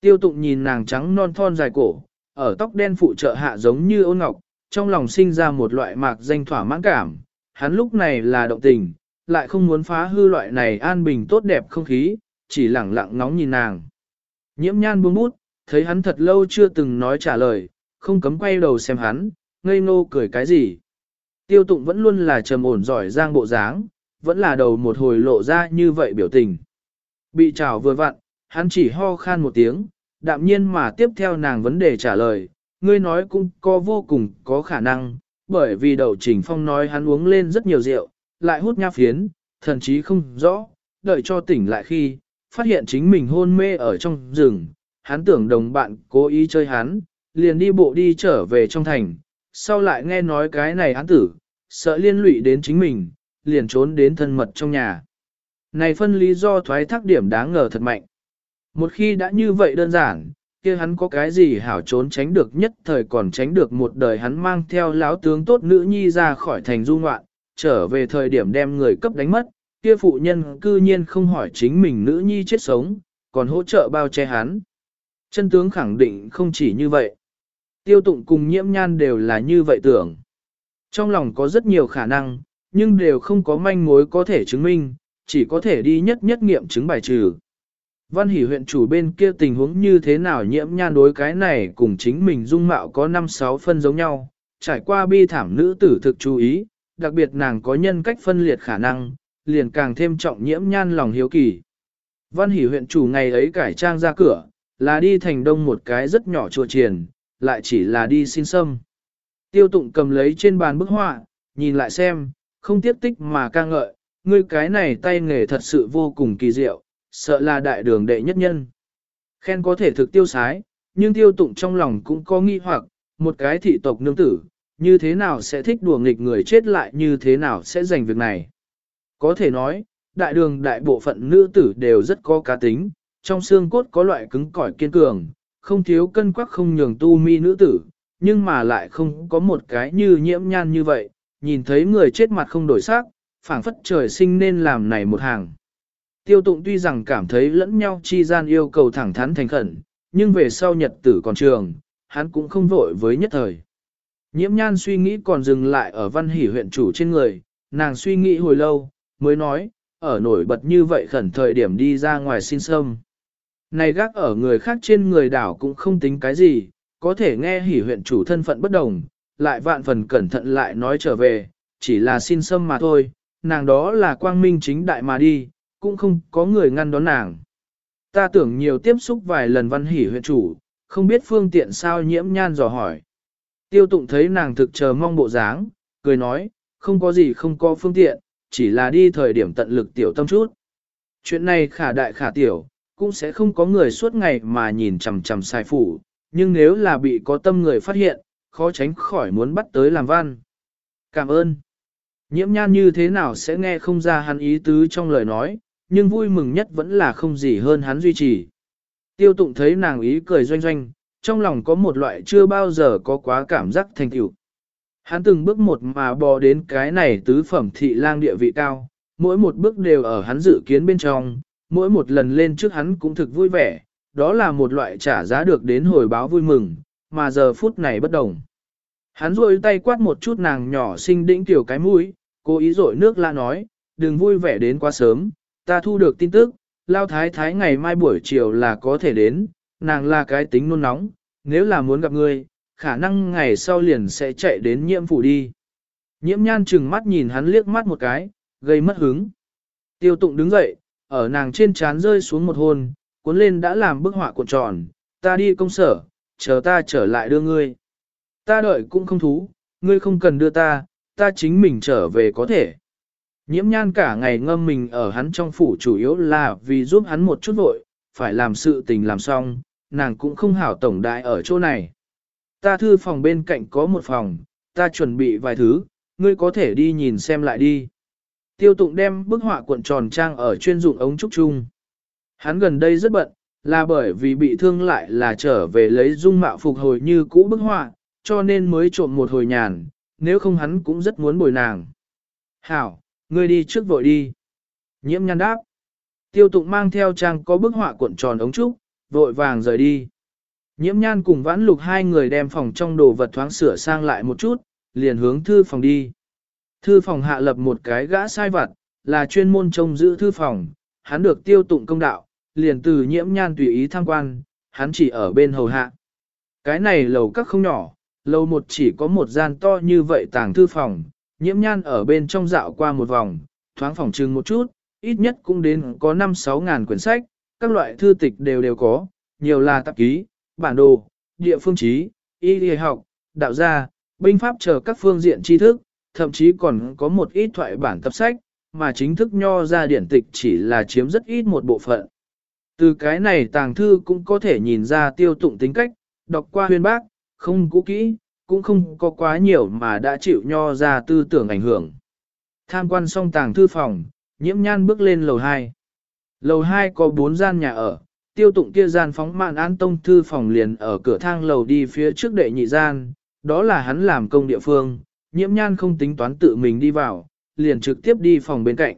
Tiêu tụng nhìn nàng trắng non thon dài cổ, ở tóc đen phụ trợ hạ giống như ôn ngọc, trong lòng sinh ra một loại mạc danh thỏa mãn cảm, hắn lúc này là động tình, lại không muốn phá hư loại này an bình tốt đẹp không khí, chỉ lẳng lặng ngóng nhìn nàng. Nhiễm nhan buông bút, thấy hắn thật lâu chưa từng nói trả lời, không cấm quay đầu xem hắn, ngây ngô cười cái gì. Tiêu tụng vẫn luôn là trầm ổn giỏi giang bộ dáng, vẫn là đầu một hồi lộ ra như vậy biểu tình. Bị trào vừa vặn, hắn chỉ ho khan một tiếng, đạm nhiên mà tiếp theo nàng vấn đề trả lời, ngươi nói cũng có vô cùng có khả năng, bởi vì đầu trình phong nói hắn uống lên rất nhiều rượu, lại hút nha phiến, thần chí không rõ, đợi cho tỉnh lại khi, phát hiện chính mình hôn mê ở trong rừng, hắn tưởng đồng bạn cố ý chơi hắn, liền đi bộ đi trở về trong thành, sau lại nghe nói cái này án tử, sợ liên lụy đến chính mình, liền trốn đến thân mật trong nhà. Này phân lý do thoái thác điểm đáng ngờ thật mạnh. Một khi đã như vậy đơn giản, kia hắn có cái gì hảo trốn tránh được nhất thời còn tránh được một đời hắn mang theo láo tướng tốt nữ nhi ra khỏi thành du ngoạn, trở về thời điểm đem người cấp đánh mất, kia phụ nhân cư nhiên không hỏi chính mình nữ nhi chết sống, còn hỗ trợ bao che hắn. Chân tướng khẳng định không chỉ như vậy. Tiêu tụng cùng nhiễm nhan đều là như vậy tưởng. Trong lòng có rất nhiều khả năng, nhưng đều không có manh mối có thể chứng minh, chỉ có thể đi nhất nhất nghiệm chứng bài trừ. Văn hỷ huyện chủ bên kia tình huống như thế nào nhiễm nhan đối cái này cùng chính mình dung mạo có 5-6 phân giống nhau, trải qua bi thảm nữ tử thực chú ý, đặc biệt nàng có nhân cách phân liệt khả năng, liền càng thêm trọng nhiễm nhan lòng hiếu kỳ. Văn hỷ huyện chủ ngày ấy cải trang ra cửa, là đi thành đông một cái rất nhỏ chùa triền, lại chỉ là đi xin sâm. Tiêu tụng cầm lấy trên bàn bức họa, nhìn lại xem, không tiếc tích mà ca ngợi, ngươi cái này tay nghề thật sự vô cùng kỳ diệu, sợ là đại đường đệ nhất nhân. Khen có thể thực tiêu sái, nhưng tiêu tụng trong lòng cũng có nghi hoặc, một cái thị tộc nương tử, như thế nào sẽ thích đùa nghịch người chết lại như thế nào sẽ giành việc này. Có thể nói, đại đường đại bộ phận nữ tử đều rất có cá tính, trong xương cốt có loại cứng cỏi kiên cường, không thiếu cân quắc không nhường tu mi nữ tử, nhưng mà lại không có một cái như nhiễm nhan như vậy, nhìn thấy người chết mặt không đổi sắc, phảng phất trời sinh nên làm này một hàng. Tiêu tụng tuy rằng cảm thấy lẫn nhau chi gian yêu cầu thẳng thắn thành khẩn, nhưng về sau nhật tử còn trường, hắn cũng không vội với nhất thời. Nhiễm nhan suy nghĩ còn dừng lại ở văn hỷ huyện chủ trên người, nàng suy nghĩ hồi lâu, mới nói, ở nổi bật như vậy khẩn thời điểm đi ra ngoài xin sâm. Này gác ở người khác trên người đảo cũng không tính cái gì, có thể nghe hỉ huyện chủ thân phận bất đồng, lại vạn phần cẩn thận lại nói trở về, chỉ là xin xâm mà thôi, nàng đó là quang minh chính đại mà đi, cũng không có người ngăn đón nàng. Ta tưởng nhiều tiếp xúc vài lần văn hỉ huyện chủ, không biết phương tiện sao nhiễm nhan dò hỏi. Tiêu tụng thấy nàng thực chờ mong bộ dáng, cười nói, không có gì không có phương tiện, chỉ là đi thời điểm tận lực tiểu tâm chút. Chuyện này khả đại khả tiểu, cũng sẽ không có người suốt ngày mà nhìn chằm chằm sai phủ, nhưng nếu là bị có tâm người phát hiện, khó tránh khỏi muốn bắt tới làm văn. Cảm ơn. Nhiễm nhan như thế nào sẽ nghe không ra hắn ý tứ trong lời nói, nhưng vui mừng nhất vẫn là không gì hơn hắn duy trì. Tiêu tụng thấy nàng ý cười doanh doanh, trong lòng có một loại chưa bao giờ có quá cảm giác thành tựu. Hắn từng bước một mà bò đến cái này tứ phẩm thị lang địa vị cao, mỗi một bước đều ở hắn dự kiến bên trong, mỗi một lần lên trước hắn cũng thực vui vẻ, đó là một loại trả giá được đến hồi báo vui mừng, mà giờ phút này bất đồng. Hắn rôi tay quát một chút nàng nhỏ xinh đĩnh tiểu cái mũi, cố ý rội nước la nói, đừng vui vẻ đến quá sớm, ta thu được tin tức, lao thái thái ngày mai buổi chiều là có thể đến, nàng là cái tính nôn nóng, nếu là muốn gặp ngươi, khả năng ngày sau liền sẽ chạy đến nhiễm phủ đi. Nhiễm nhan chừng mắt nhìn hắn liếc mắt một cái, gây mất hứng. Tiêu tụng đứng dậy, ở nàng trên trán rơi xuống một hôn, cuốn lên đã làm bức họa cuộn tròn, ta đi công sở, chờ ta trở lại đưa ngươi. Ta đợi cũng không thú, ngươi không cần đưa ta, ta chính mình trở về có thể. Nhiễm nhan cả ngày ngâm mình ở hắn trong phủ chủ yếu là vì giúp hắn một chút vội, phải làm sự tình làm xong, nàng cũng không hảo tổng đại ở chỗ này. Ta thư phòng bên cạnh có một phòng, ta chuẩn bị vài thứ, ngươi có thể đi nhìn xem lại đi. Tiêu tụng đem bức họa cuộn tròn trang ở chuyên dụng ống trúc chung. Hắn gần đây rất bận, là bởi vì bị thương lại là trở về lấy dung mạo phục hồi như cũ bức họa, cho nên mới trộm một hồi nhàn, nếu không hắn cũng rất muốn bồi nàng. Hảo, ngươi đi trước vội đi. Nhiễm nhăn đáp. Tiêu tụng mang theo trang có bức họa cuộn tròn ống trúc, vội vàng rời đi. Nhiễm nhan cùng vãn lục hai người đem phòng trong đồ vật thoáng sửa sang lại một chút, liền hướng thư phòng đi. Thư phòng hạ lập một cái gã sai vặt, là chuyên môn trông giữ thư phòng, hắn được tiêu tụng công đạo, liền từ nhiễm nhan tùy ý tham quan, hắn chỉ ở bên hầu hạ. Cái này lầu các không nhỏ, lầu một chỉ có một gian to như vậy tàng thư phòng, nhiễm nhan ở bên trong dạo qua một vòng, thoáng phòng trưng một chút, ít nhất cũng đến có 5-6 ngàn quyển sách, các loại thư tịch đều đều có, nhiều là tạp ký, bản đồ, địa phương trí, y y học, đạo gia, binh pháp chờ các phương diện tri thức, thậm chí còn có một ít thoại bản tập sách, mà chính thức nho ra điển tịch chỉ là chiếm rất ít một bộ phận. Từ cái này tàng thư cũng có thể nhìn ra tiêu tụng tính cách, đọc qua huyền bác, không cũ kỹ, cũng không có quá nhiều mà đã chịu nho ra tư tưởng ảnh hưởng. Tham quan xong tàng thư phòng, nhiễm nhan bước lên lầu 2. Lầu 2 có 4 gian nhà ở, tiêu tụng kia gian phóng mạn an tông thư phòng liền ở cửa thang lầu đi phía trước đệ nhị gian, đó là hắn làm công địa phương, nhiễm nhan không tính toán tự mình đi vào, liền trực tiếp đi phòng bên cạnh.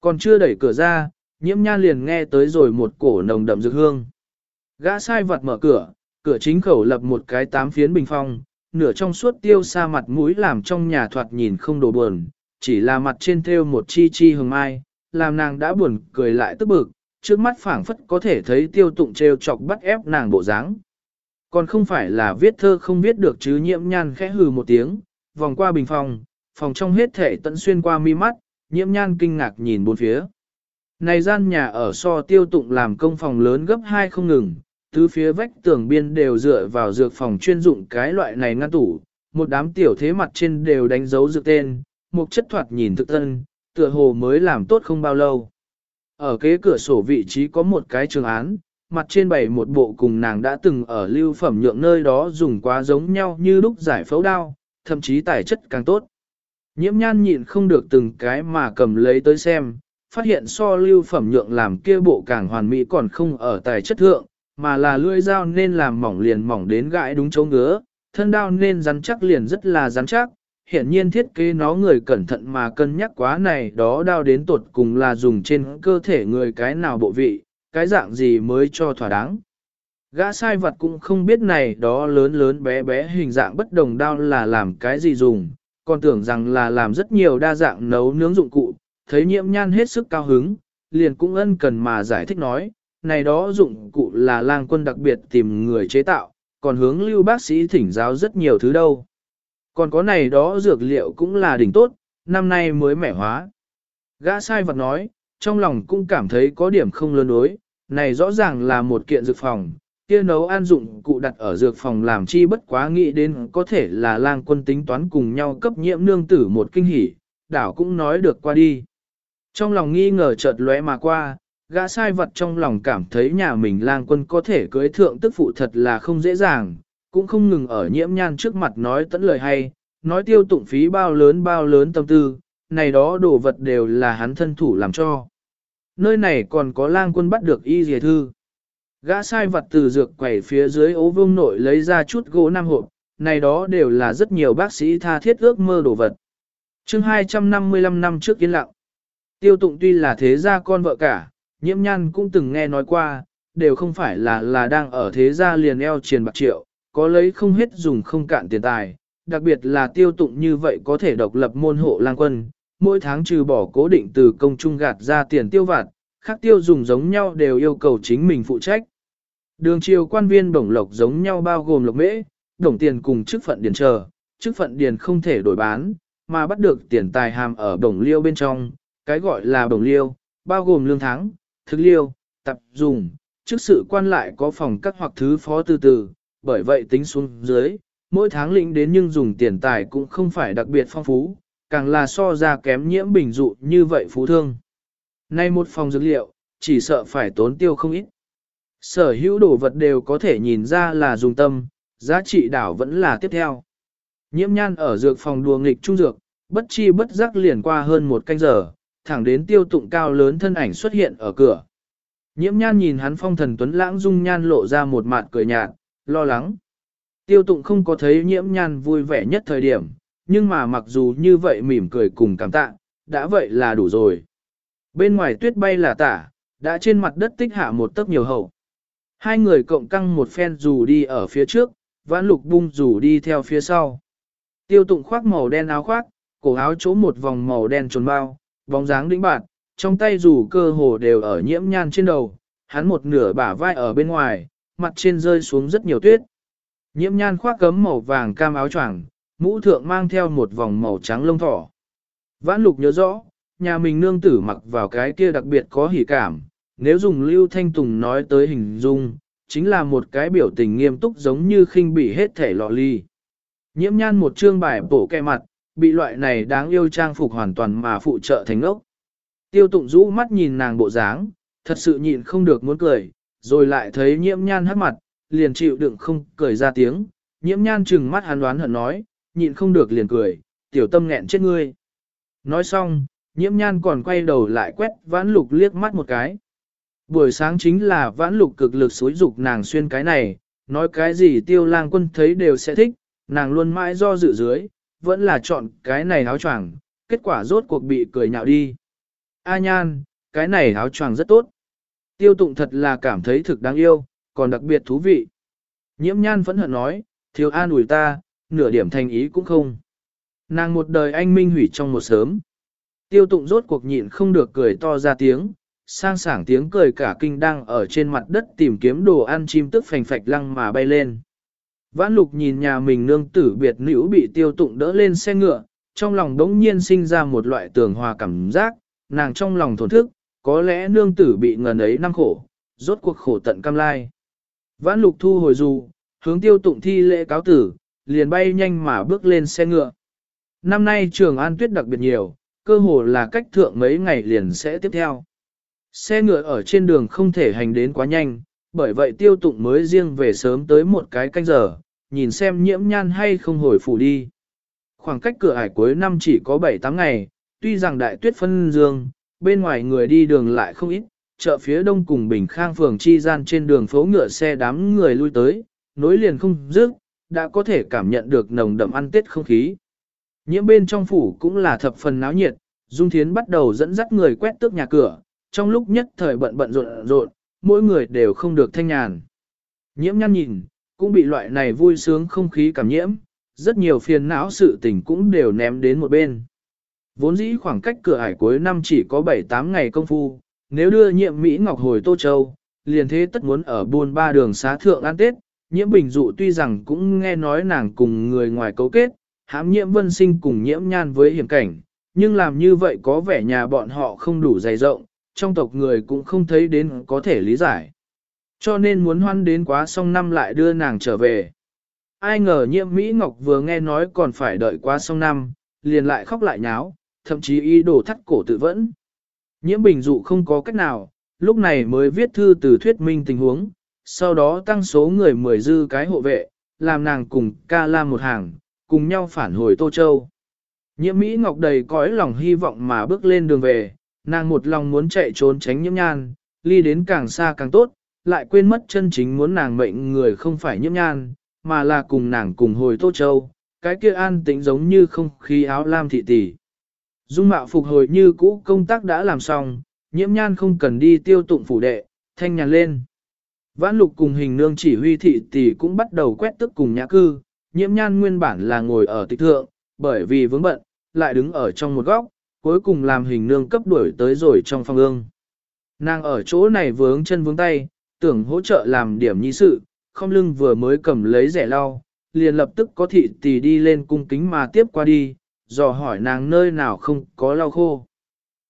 Còn chưa đẩy cửa ra, nhiễm nhan liền nghe tới rồi một cổ nồng đậm dược hương. Gã sai vật mở cửa, cửa chính khẩu lập một cái tám phiến bình phong, nửa trong suốt tiêu xa mặt mũi làm trong nhà thoạt nhìn không đồ buồn, chỉ là mặt trên thêu một chi chi hương mai, làm nàng đã buồn cười lại tức bực, trước mắt phảng phất có thể thấy tiêu tụng treo chọc bắt ép nàng bộ dáng. Còn không phải là viết thơ không viết được chứ nhiễm nhan khẽ hừ một tiếng, vòng qua bình phòng, phòng trong hết thể tận xuyên qua mi mắt, nhiễm nhan kinh ngạc nhìn bốn phía. Này gian nhà ở so tiêu tụng làm công phòng lớn gấp hai không ngừng, tứ phía vách tường biên đều dựa vào dược phòng chuyên dụng cái loại này ngăn tủ, một đám tiểu thế mặt trên đều đánh dấu dược tên, một chất thoạt nhìn thực tân, tựa hồ mới làm tốt không bao lâu. Ở kế cửa sổ vị trí có một cái trường án, mặt trên bày một bộ cùng nàng đã từng ở lưu phẩm nhượng nơi đó dùng quá giống nhau như lúc giải phẫu đao, thậm chí tài chất càng tốt. Nhiễm nhan nhịn không được từng cái mà cầm lấy tới xem, phát hiện so lưu phẩm nhượng làm kia bộ càng hoàn mỹ còn không ở tài chất thượng, mà là lưỡi dao nên làm mỏng liền mỏng đến gãi đúng chỗ ngứa, thân đao nên rắn chắc liền rất là rắn chắc, hiện nhiên thiết kế nó người cẩn thận mà cân nhắc quá này đó đao đến tột cùng là dùng trên cơ thể người cái nào bộ vị, cái dạng gì mới cho thỏa đáng. Gã sai vật cũng không biết này đó lớn lớn bé bé hình dạng bất đồng đao là làm cái gì dùng, còn tưởng rằng là làm rất nhiều đa dạng nấu nướng dụng cụ, thấy nhiễm nhan hết sức cao hứng, liền cũng ân cần mà giải thích nói, này đó dụng cụ là lang quân đặc biệt tìm người chế tạo, còn hướng lưu bác sĩ thỉnh giáo rất nhiều thứ đâu. Còn có này đó dược liệu cũng là đỉnh tốt, năm nay mới mẻ hóa. Gã sai vật nói, trong lòng cũng cảm thấy có điểm không lớn đối, này rõ ràng là một kiện dược phòng, kia nấu ăn dụng cụ đặt ở dược phòng làm chi bất quá nghĩ đến có thể là lang quân tính toán cùng nhau cấp nhiễm nương tử một kinh hỉ, đảo cũng nói được qua đi. Trong lòng nghi ngờ chợt lóe mà qua, gã sai vật trong lòng cảm thấy nhà mình lang quân có thể cưới thượng tức phụ thật là không dễ dàng, cũng không ngừng ở nhiễm nhan trước mặt nói tẫn lời hay, nói tiêu tụng phí bao lớn bao lớn tâm tư, này đó đồ vật đều là hắn thân thủ làm cho. Nơi này còn có lang quân bắt được y dìa thư. Gã sai vật từ dược quẩy phía dưới ố vương nội lấy ra chút gỗ nam hộp, này đó đều là rất nhiều bác sĩ tha thiết ước mơ đồ vật. chương 255 năm trước yên lặng. Tiêu tụng tuy là thế gia con vợ cả, nhiễm nhăn cũng từng nghe nói qua, đều không phải là là đang ở thế gia liền eo triền bạc triệu, có lấy không hết dùng không cạn tiền tài, đặc biệt là tiêu tụng như vậy có thể độc lập môn hộ lang quân, mỗi tháng trừ bỏ cố định từ công trung gạt ra tiền tiêu vặt, khác tiêu dùng giống nhau đều yêu cầu chính mình phụ trách. Đường triều quan viên bổng lộc giống nhau bao gồm lộc mễ, đồng tiền cùng chức phận điền chờ, chức phận điền không thể đổi bán, mà bắt được tiền tài hàm ở bổng liêu bên trong, cái gọi là bổng liêu, bao gồm lương tháng, thực liêu, tập dùng, chức sự quan lại có phòng cắt hoặc thứ phó từ từ, bởi vậy tính xuống dưới, mỗi tháng lĩnh đến nhưng dùng tiền tài cũng không phải đặc biệt phong phú, càng là so ra kém nhiễm bình dụ như vậy phú thương. Nay một phòng dược liệu, chỉ sợ phải tốn tiêu không ít. Sở hữu đồ vật đều có thể nhìn ra là dùng tâm, giá trị đảo vẫn là tiếp theo. Nhiễm nhan ở dược phòng đùa nghịch trung dược, bất chi bất giác liền qua hơn một canh giờ, thẳng đến tiêu tụng cao lớn thân ảnh xuất hiện ở cửa. Nhiễm nhan nhìn hắn phong thần tuấn lãng dung nhan lộ ra một mặt cười nhạt, lo lắng. Tiêu tụng không có thấy nhiễm nhan vui vẻ nhất thời điểm, nhưng mà mặc dù như vậy mỉm cười cùng cảm tạ, đã vậy là đủ rồi. Bên ngoài tuyết bay là tả, đã trên mặt đất tích hạ một tấc nhiều hậu. Hai người cộng căng một phen dù đi ở phía trước, vãn lục bung dù đi theo phía sau. Tiêu tụng khoác màu đen áo khoác, cổ áo chỗ một vòng màu đen trồn bao, bóng dáng đĩnh bạt, trong tay dù cơ hồ đều ở nhiễm nhan trên đầu, hắn một nửa bả vai ở bên ngoài, mặt trên rơi xuống rất nhiều tuyết. Nhiễm nhan khoác cấm màu vàng cam áo choàng, mũ thượng mang theo một vòng màu trắng lông thỏ. Vãn lục nhớ rõ, nhà mình nương tử mặc vào cái kia đặc biệt có hỉ cảm, nếu dùng Lưu Thanh Tùng nói tới hình dung, chính là một cái biểu tình nghiêm túc giống như khinh bị hết thể lọ ly. Nhiễm nhan một trương bài bổ kẹ mặt, bị loại này đáng yêu trang phục hoàn toàn mà phụ trợ thành ốc. Tiêu tụng rũ mắt nhìn nàng bộ dáng, thật sự nhịn không được muốn cười, rồi lại thấy nhiễm nhan hắt mặt, liền chịu đựng không cười ra tiếng, nhiễm nhan trừng mắt hắn đoán hận nói, nhịn không được liền cười, tiểu tâm nghẹn chết ngươi. Nói xong, nhiễm nhan còn quay đầu lại quét vãn lục liếc mắt một cái. Buổi sáng chính là vãn lục cực lực xúi dục nàng xuyên cái này, nói cái gì tiêu lang quân thấy đều sẽ thích, nàng luôn mãi do dự dưới, vẫn là chọn cái này áo choàng, kết quả rốt cuộc bị cười nhạo đi. A nhan, cái này áo choàng rất tốt. Tiêu tụng thật là cảm thấy thực đáng yêu, còn đặc biệt thú vị. Nhiễm nhan vẫn hận nói, thiếu an ủi ta, nửa điểm thành ý cũng không. Nàng một đời anh minh hủy trong một sớm. Tiêu tụng rốt cuộc nhịn không được cười to ra tiếng, sang sảng tiếng cười cả kinh đang ở trên mặt đất tìm kiếm đồ ăn chim tức phành phạch lăng mà bay lên. Vãn lục nhìn nhà mình nương tử biệt nữ bị tiêu tụng đỡ lên xe ngựa, trong lòng đống nhiên sinh ra một loại tường hòa cảm giác, nàng trong lòng thổn thức, có lẽ nương tử bị ngần ấy năm khổ, rốt cuộc khổ tận cam lai. Vãn lục thu hồi dù, hướng tiêu tụng thi lễ cáo tử, liền bay nhanh mà bước lên xe ngựa. Năm nay trường an tuyết đặc biệt nhiều, cơ hồ là cách thượng mấy ngày liền sẽ tiếp theo. Xe ngựa ở trên đường không thể hành đến quá nhanh, bởi vậy tiêu tụng mới riêng về sớm tới một cái canh giờ, nhìn xem nhiễm nhan hay không hồi phủ đi. Khoảng cách cửa ải cuối năm chỉ có 7-8 ngày, tuy rằng đại tuyết phân dương, bên ngoài người đi đường lại không ít, chợ phía đông cùng Bình Khang phường chi gian trên đường phố ngựa xe đám người lui tới, nối liền không dứt, đã có thể cảm nhận được nồng đậm ăn tết không khí. Nhiễm bên trong phủ cũng là thập phần náo nhiệt, Dung Thiến bắt đầu dẫn dắt người quét tước nhà cửa, trong lúc nhất thời bận bận rộn rộn, mỗi người đều không được thanh nhàn. Nhiễm nhăn nhìn, cũng bị loại này vui sướng không khí cảm nhiễm, rất nhiều phiền não sự tình cũng đều ném đến một bên. Vốn dĩ khoảng cách cửa ải cuối năm chỉ có 7-8 ngày công phu, nếu đưa nhiệm Mỹ Ngọc hồi Tô Châu, liền thế tất muốn ở buôn ba đường xá thượng ăn Tết, nhiễm bình dụ tuy rằng cũng nghe nói nàng cùng người ngoài cấu kết, hãm nhiễm vân sinh cùng nhiễm nhan với hiểm cảnh, nhưng làm như vậy có vẻ nhà bọn họ không đủ dày rộng, trong tộc người cũng không thấy đến có thể lý giải. Cho nên muốn hoan đến quá xong năm lại đưa nàng trở về. Ai ngờ nhiễm Mỹ Ngọc vừa nghe nói còn phải đợi quá xong năm, liền lại khóc lại nháo, thậm chí ý đồ thắt cổ tự vẫn. Nhiễm Bình Dụ không có cách nào, lúc này mới viết thư từ thuyết minh tình huống, sau đó tăng số người mười dư cái hộ vệ, làm nàng cùng ca la một hàng, cùng nhau phản hồi Tô Châu. Nhiễm Mỹ Ngọc đầy cõi lòng hy vọng mà bước lên đường về, nàng một lòng muốn chạy trốn tránh nhiễm nhan, ly đến càng xa càng tốt, lại quên mất chân chính muốn nàng mệnh người không phải nhiễm nhan, mà là cùng nàng cùng hồi Tô Châu, cái kia an tĩnh giống như không khí áo lam thị tỷ. Dung mạo phục hồi như cũ công tác đã làm xong, nhiễm nhan không cần đi tiêu tụng phủ đệ, thanh nhàn lên. Vãn lục cùng hình nương chỉ huy thị tỷ cũng bắt đầu quét tức cùng nhã cư, nhiễm nhan nguyên bản là ngồi ở tịch thượng, bởi vì vướng bận, lại đứng ở trong một góc, cuối cùng làm hình nương cấp đuổi tới rồi trong phòng ương. Nàng ở chỗ này vướng chân vướng tay, tưởng hỗ trợ làm điểm nhi sự, không lưng vừa mới cầm lấy rẻ lau, liền lập tức có thị tỷ đi lên cung kính mà tiếp qua đi, dò hỏi nàng nơi nào không có lau khô.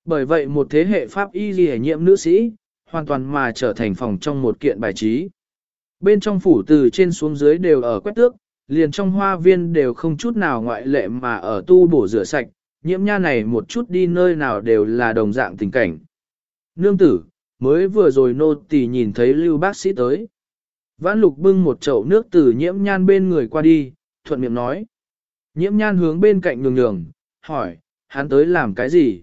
Bởi vậy một thế hệ pháp y ghi nhiễm nữ sĩ, hoàn toàn mà trở thành phòng trong một kiện bài trí. Bên trong phủ từ trên xuống dưới đều ở quét tước, liền trong hoa viên đều không chút nào ngoại lệ mà ở tu bổ rửa sạch, nhiễm nha này một chút đi nơi nào đều là đồng dạng tình cảnh. Nương tử, mới vừa rồi nô tỳ nhìn thấy lưu bác sĩ tới. Vãn lục bưng một chậu nước từ nhiễm nhan bên người qua đi, thuận miệng nói. Nhiễm nhan hướng bên cạnh nhường nhường, hỏi, hắn tới làm cái gì?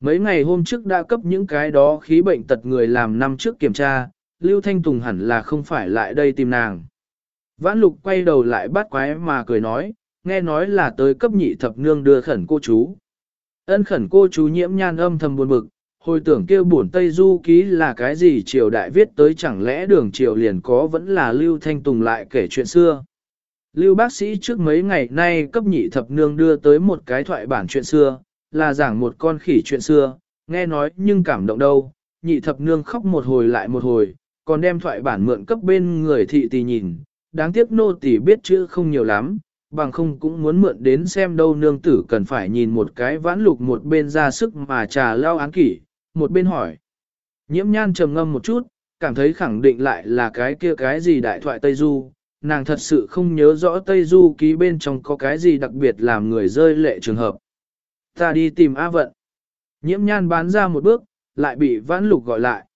Mấy ngày hôm trước đã cấp những cái đó khí bệnh tật người làm năm trước kiểm tra, Lưu Thanh Tùng hẳn là không phải lại đây tìm nàng. Vãn lục quay đầu lại bắt quái mà cười nói, nghe nói là tới cấp nhị thập nương đưa khẩn cô chú. Ân khẩn cô chú nhiễm nhan âm thầm buồn bực, hồi tưởng kêu bổn Tây Du ký là cái gì triều đại viết tới chẳng lẽ đường triều liền có vẫn là Lưu Thanh Tùng lại kể chuyện xưa. Lưu bác sĩ trước mấy ngày nay cấp nhị thập nương đưa tới một cái thoại bản chuyện xưa, là giảng một con khỉ chuyện xưa, nghe nói nhưng cảm động đâu, nhị thập nương khóc một hồi lại một hồi, còn đem thoại bản mượn cấp bên người thị tỷ nhìn, đáng tiếc nô tỷ biết chữ không nhiều lắm, bằng không cũng muốn mượn đến xem đâu nương tử cần phải nhìn một cái vãn lục một bên ra sức mà trà lao án kỷ, một bên hỏi. Nhiễm nhan trầm ngâm một chút, cảm thấy khẳng định lại là cái kia cái gì đại thoại Tây Du, nàng thật sự không nhớ rõ Tây Du ký bên trong có cái gì đặc biệt làm người rơi lệ trường hợp. Ta đi tìm A Vận. Nhiễm nhan bán ra một bước, lại bị vãn lục gọi lại.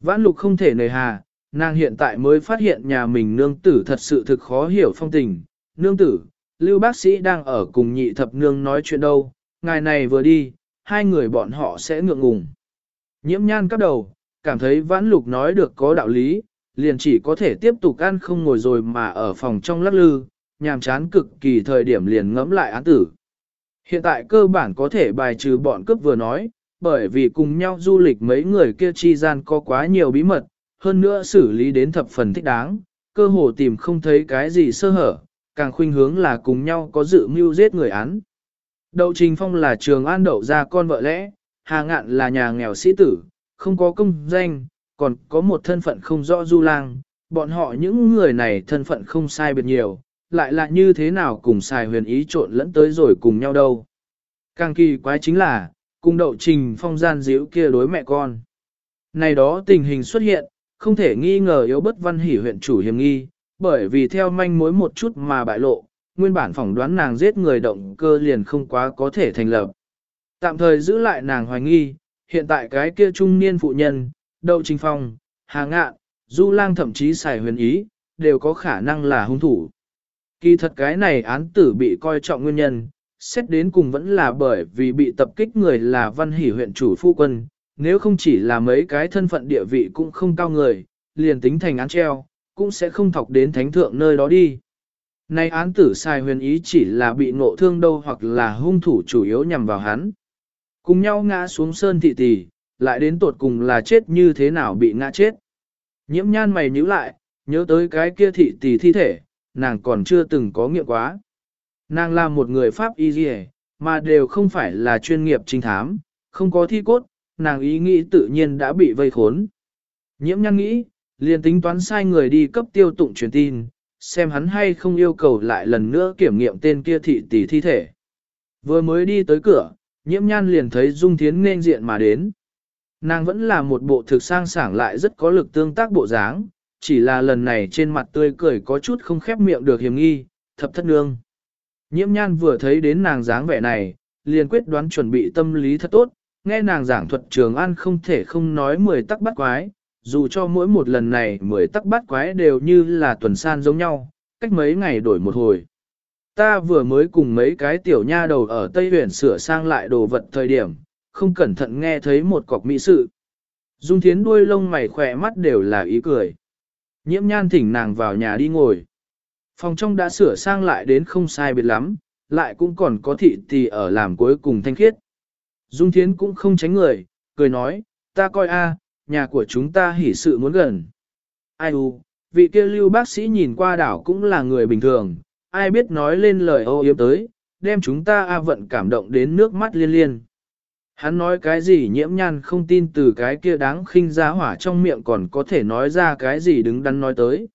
Vãn lục không thể nề hà, nàng hiện tại mới phát hiện nhà mình nương tử thật sự thực khó hiểu phong tình. Nương tử, lưu bác sĩ đang ở cùng nhị thập nương nói chuyện đâu, ngài này vừa đi, hai người bọn họ sẽ ngượng ngùng. Nhiễm nhan cắp đầu, cảm thấy vãn lục nói được có đạo lý, liền chỉ có thể tiếp tục ăn không ngồi rồi mà ở phòng trong lắc lư, nhàm chán cực kỳ thời điểm liền ngẫm lại án tử. Hiện tại cơ bản có thể bài trừ bọn cướp vừa nói, bởi vì cùng nhau du lịch mấy người kia chi gian có quá nhiều bí mật, hơn nữa xử lý đến thập phần thích đáng, cơ hồ tìm không thấy cái gì sơ hở, càng khuynh hướng là cùng nhau có dự mưu giết người án. Đậu Trình Phong là trường an đậu ra con vợ lẽ, Hà Ngạn là nhà nghèo sĩ tử, không có công danh, còn có một thân phận không rõ du lang, bọn họ những người này thân phận không sai biệt nhiều, lại là như thế nào cùng xài huyền ý trộn lẫn tới rồi cùng nhau đâu. Càng kỳ quái chính là, cùng đậu trình phong gian díu kia đối mẹ con. Này đó tình hình xuất hiện, không thể nghi ngờ yếu bất văn hỉ huyện chủ hiểm nghi, bởi vì theo manh mối một chút mà bại lộ, nguyên bản phỏng đoán nàng giết người động cơ liền không quá có thể thành lập. Tạm thời giữ lại nàng hoài nghi, hiện tại cái kia trung niên phụ nhân, đậu trình phong, hà ngạn, du lang thậm chí xài huyền ý, đều có khả năng là hung thủ. Kỳ thật cái này án tử bị coi trọng nguyên nhân, xét đến cùng vẫn là bởi vì bị tập kích người là văn hỷ huyện chủ phu quân, nếu không chỉ là mấy cái thân phận địa vị cũng không cao người, liền tính thành án treo, cũng sẽ không thọc đến thánh thượng nơi đó đi. nay án tử sai huyền ý chỉ là bị ngộ thương đâu hoặc là hung thủ chủ yếu nhằm vào hắn. Cùng nhau ngã xuống sơn thị tỷ, lại đến tột cùng là chết như thế nào bị ngã chết. Nhiễm nhan mày nhíu lại, nhớ tới cái kia thị tỷ thi thể, nàng còn chưa từng có nghiệm quá. Nàng là một người Pháp y dì mà đều không phải là chuyên nghiệp trinh thám, không có thi cốt, nàng ý nghĩ tự nhiên đã bị vây khốn. Nhiễm nhăn nghĩ, liền tính toán sai người đi cấp tiêu tụng truyền tin, xem hắn hay không yêu cầu lại lần nữa kiểm nghiệm tên kia thị tỷ thi thể. Vừa mới đi tới cửa, nhiễm nhan liền thấy Dung Thiến nên diện mà đến. Nàng vẫn là một bộ thực sang sảng lại rất có lực tương tác bộ dáng, chỉ là lần này trên mặt tươi cười có chút không khép miệng được hiểm nghi, thập thất nương. Nhiễm nhan vừa thấy đến nàng dáng vẻ này, liền quyết đoán chuẩn bị tâm lý thật tốt, nghe nàng giảng thuật trường an không thể không nói mười tắc bắt quái, dù cho mỗi một lần này mười tắc bắt quái đều như là tuần san giống nhau, cách mấy ngày đổi một hồi. Ta vừa mới cùng mấy cái tiểu nha đầu ở Tây Huyền sửa sang lại đồ vật thời điểm, không cẩn thận nghe thấy một cọc mỹ sự. Dung thiến đuôi lông mày khỏe mắt đều là ý cười. Nhiễm nhan thỉnh nàng vào nhà đi ngồi. Phòng trong đã sửa sang lại đến không sai biệt lắm, lại cũng còn có thị tỷ ở làm cuối cùng thanh khiết. Dung Thiến cũng không tránh người, cười nói, ta coi a, nhà của chúng ta hỉ sự muốn gần. Ai u, vị kia lưu bác sĩ nhìn qua đảo cũng là người bình thường, ai biết nói lên lời ô yếm tới, đem chúng ta a vận cảm động đến nước mắt liên liên. Hắn nói cái gì nhiễm nhan không tin từ cái kia đáng khinh giá hỏa trong miệng còn có thể nói ra cái gì đứng đắn nói tới.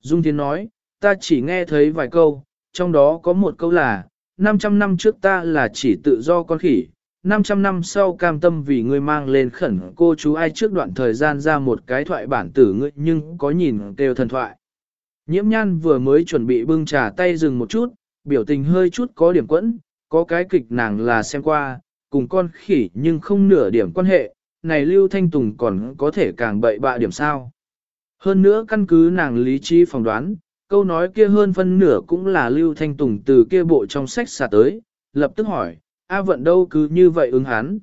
Dung Thiên nói, ta chỉ nghe thấy vài câu, trong đó có một câu là, 500 năm trước ta là chỉ tự do con khỉ, 500 năm sau cam tâm vì ngươi mang lên khẩn cô chú ai trước đoạn thời gian ra một cái thoại bản tử ngươi nhưng có nhìn kêu thần thoại. Nhiễm nhan vừa mới chuẩn bị bưng trà tay dừng một chút, biểu tình hơi chút có điểm quẫn, có cái kịch nàng là xem qua, cùng con khỉ nhưng không nửa điểm quan hệ, này Lưu Thanh Tùng còn có thể càng bậy bạ điểm sao. Hơn nữa căn cứ nàng lý trí phỏng đoán, câu nói kia hơn phân nửa cũng là Lưu Thanh Tùng từ kia bộ trong sách xả tới, lập tức hỏi, A vận đâu cứ như vậy ứng hắn.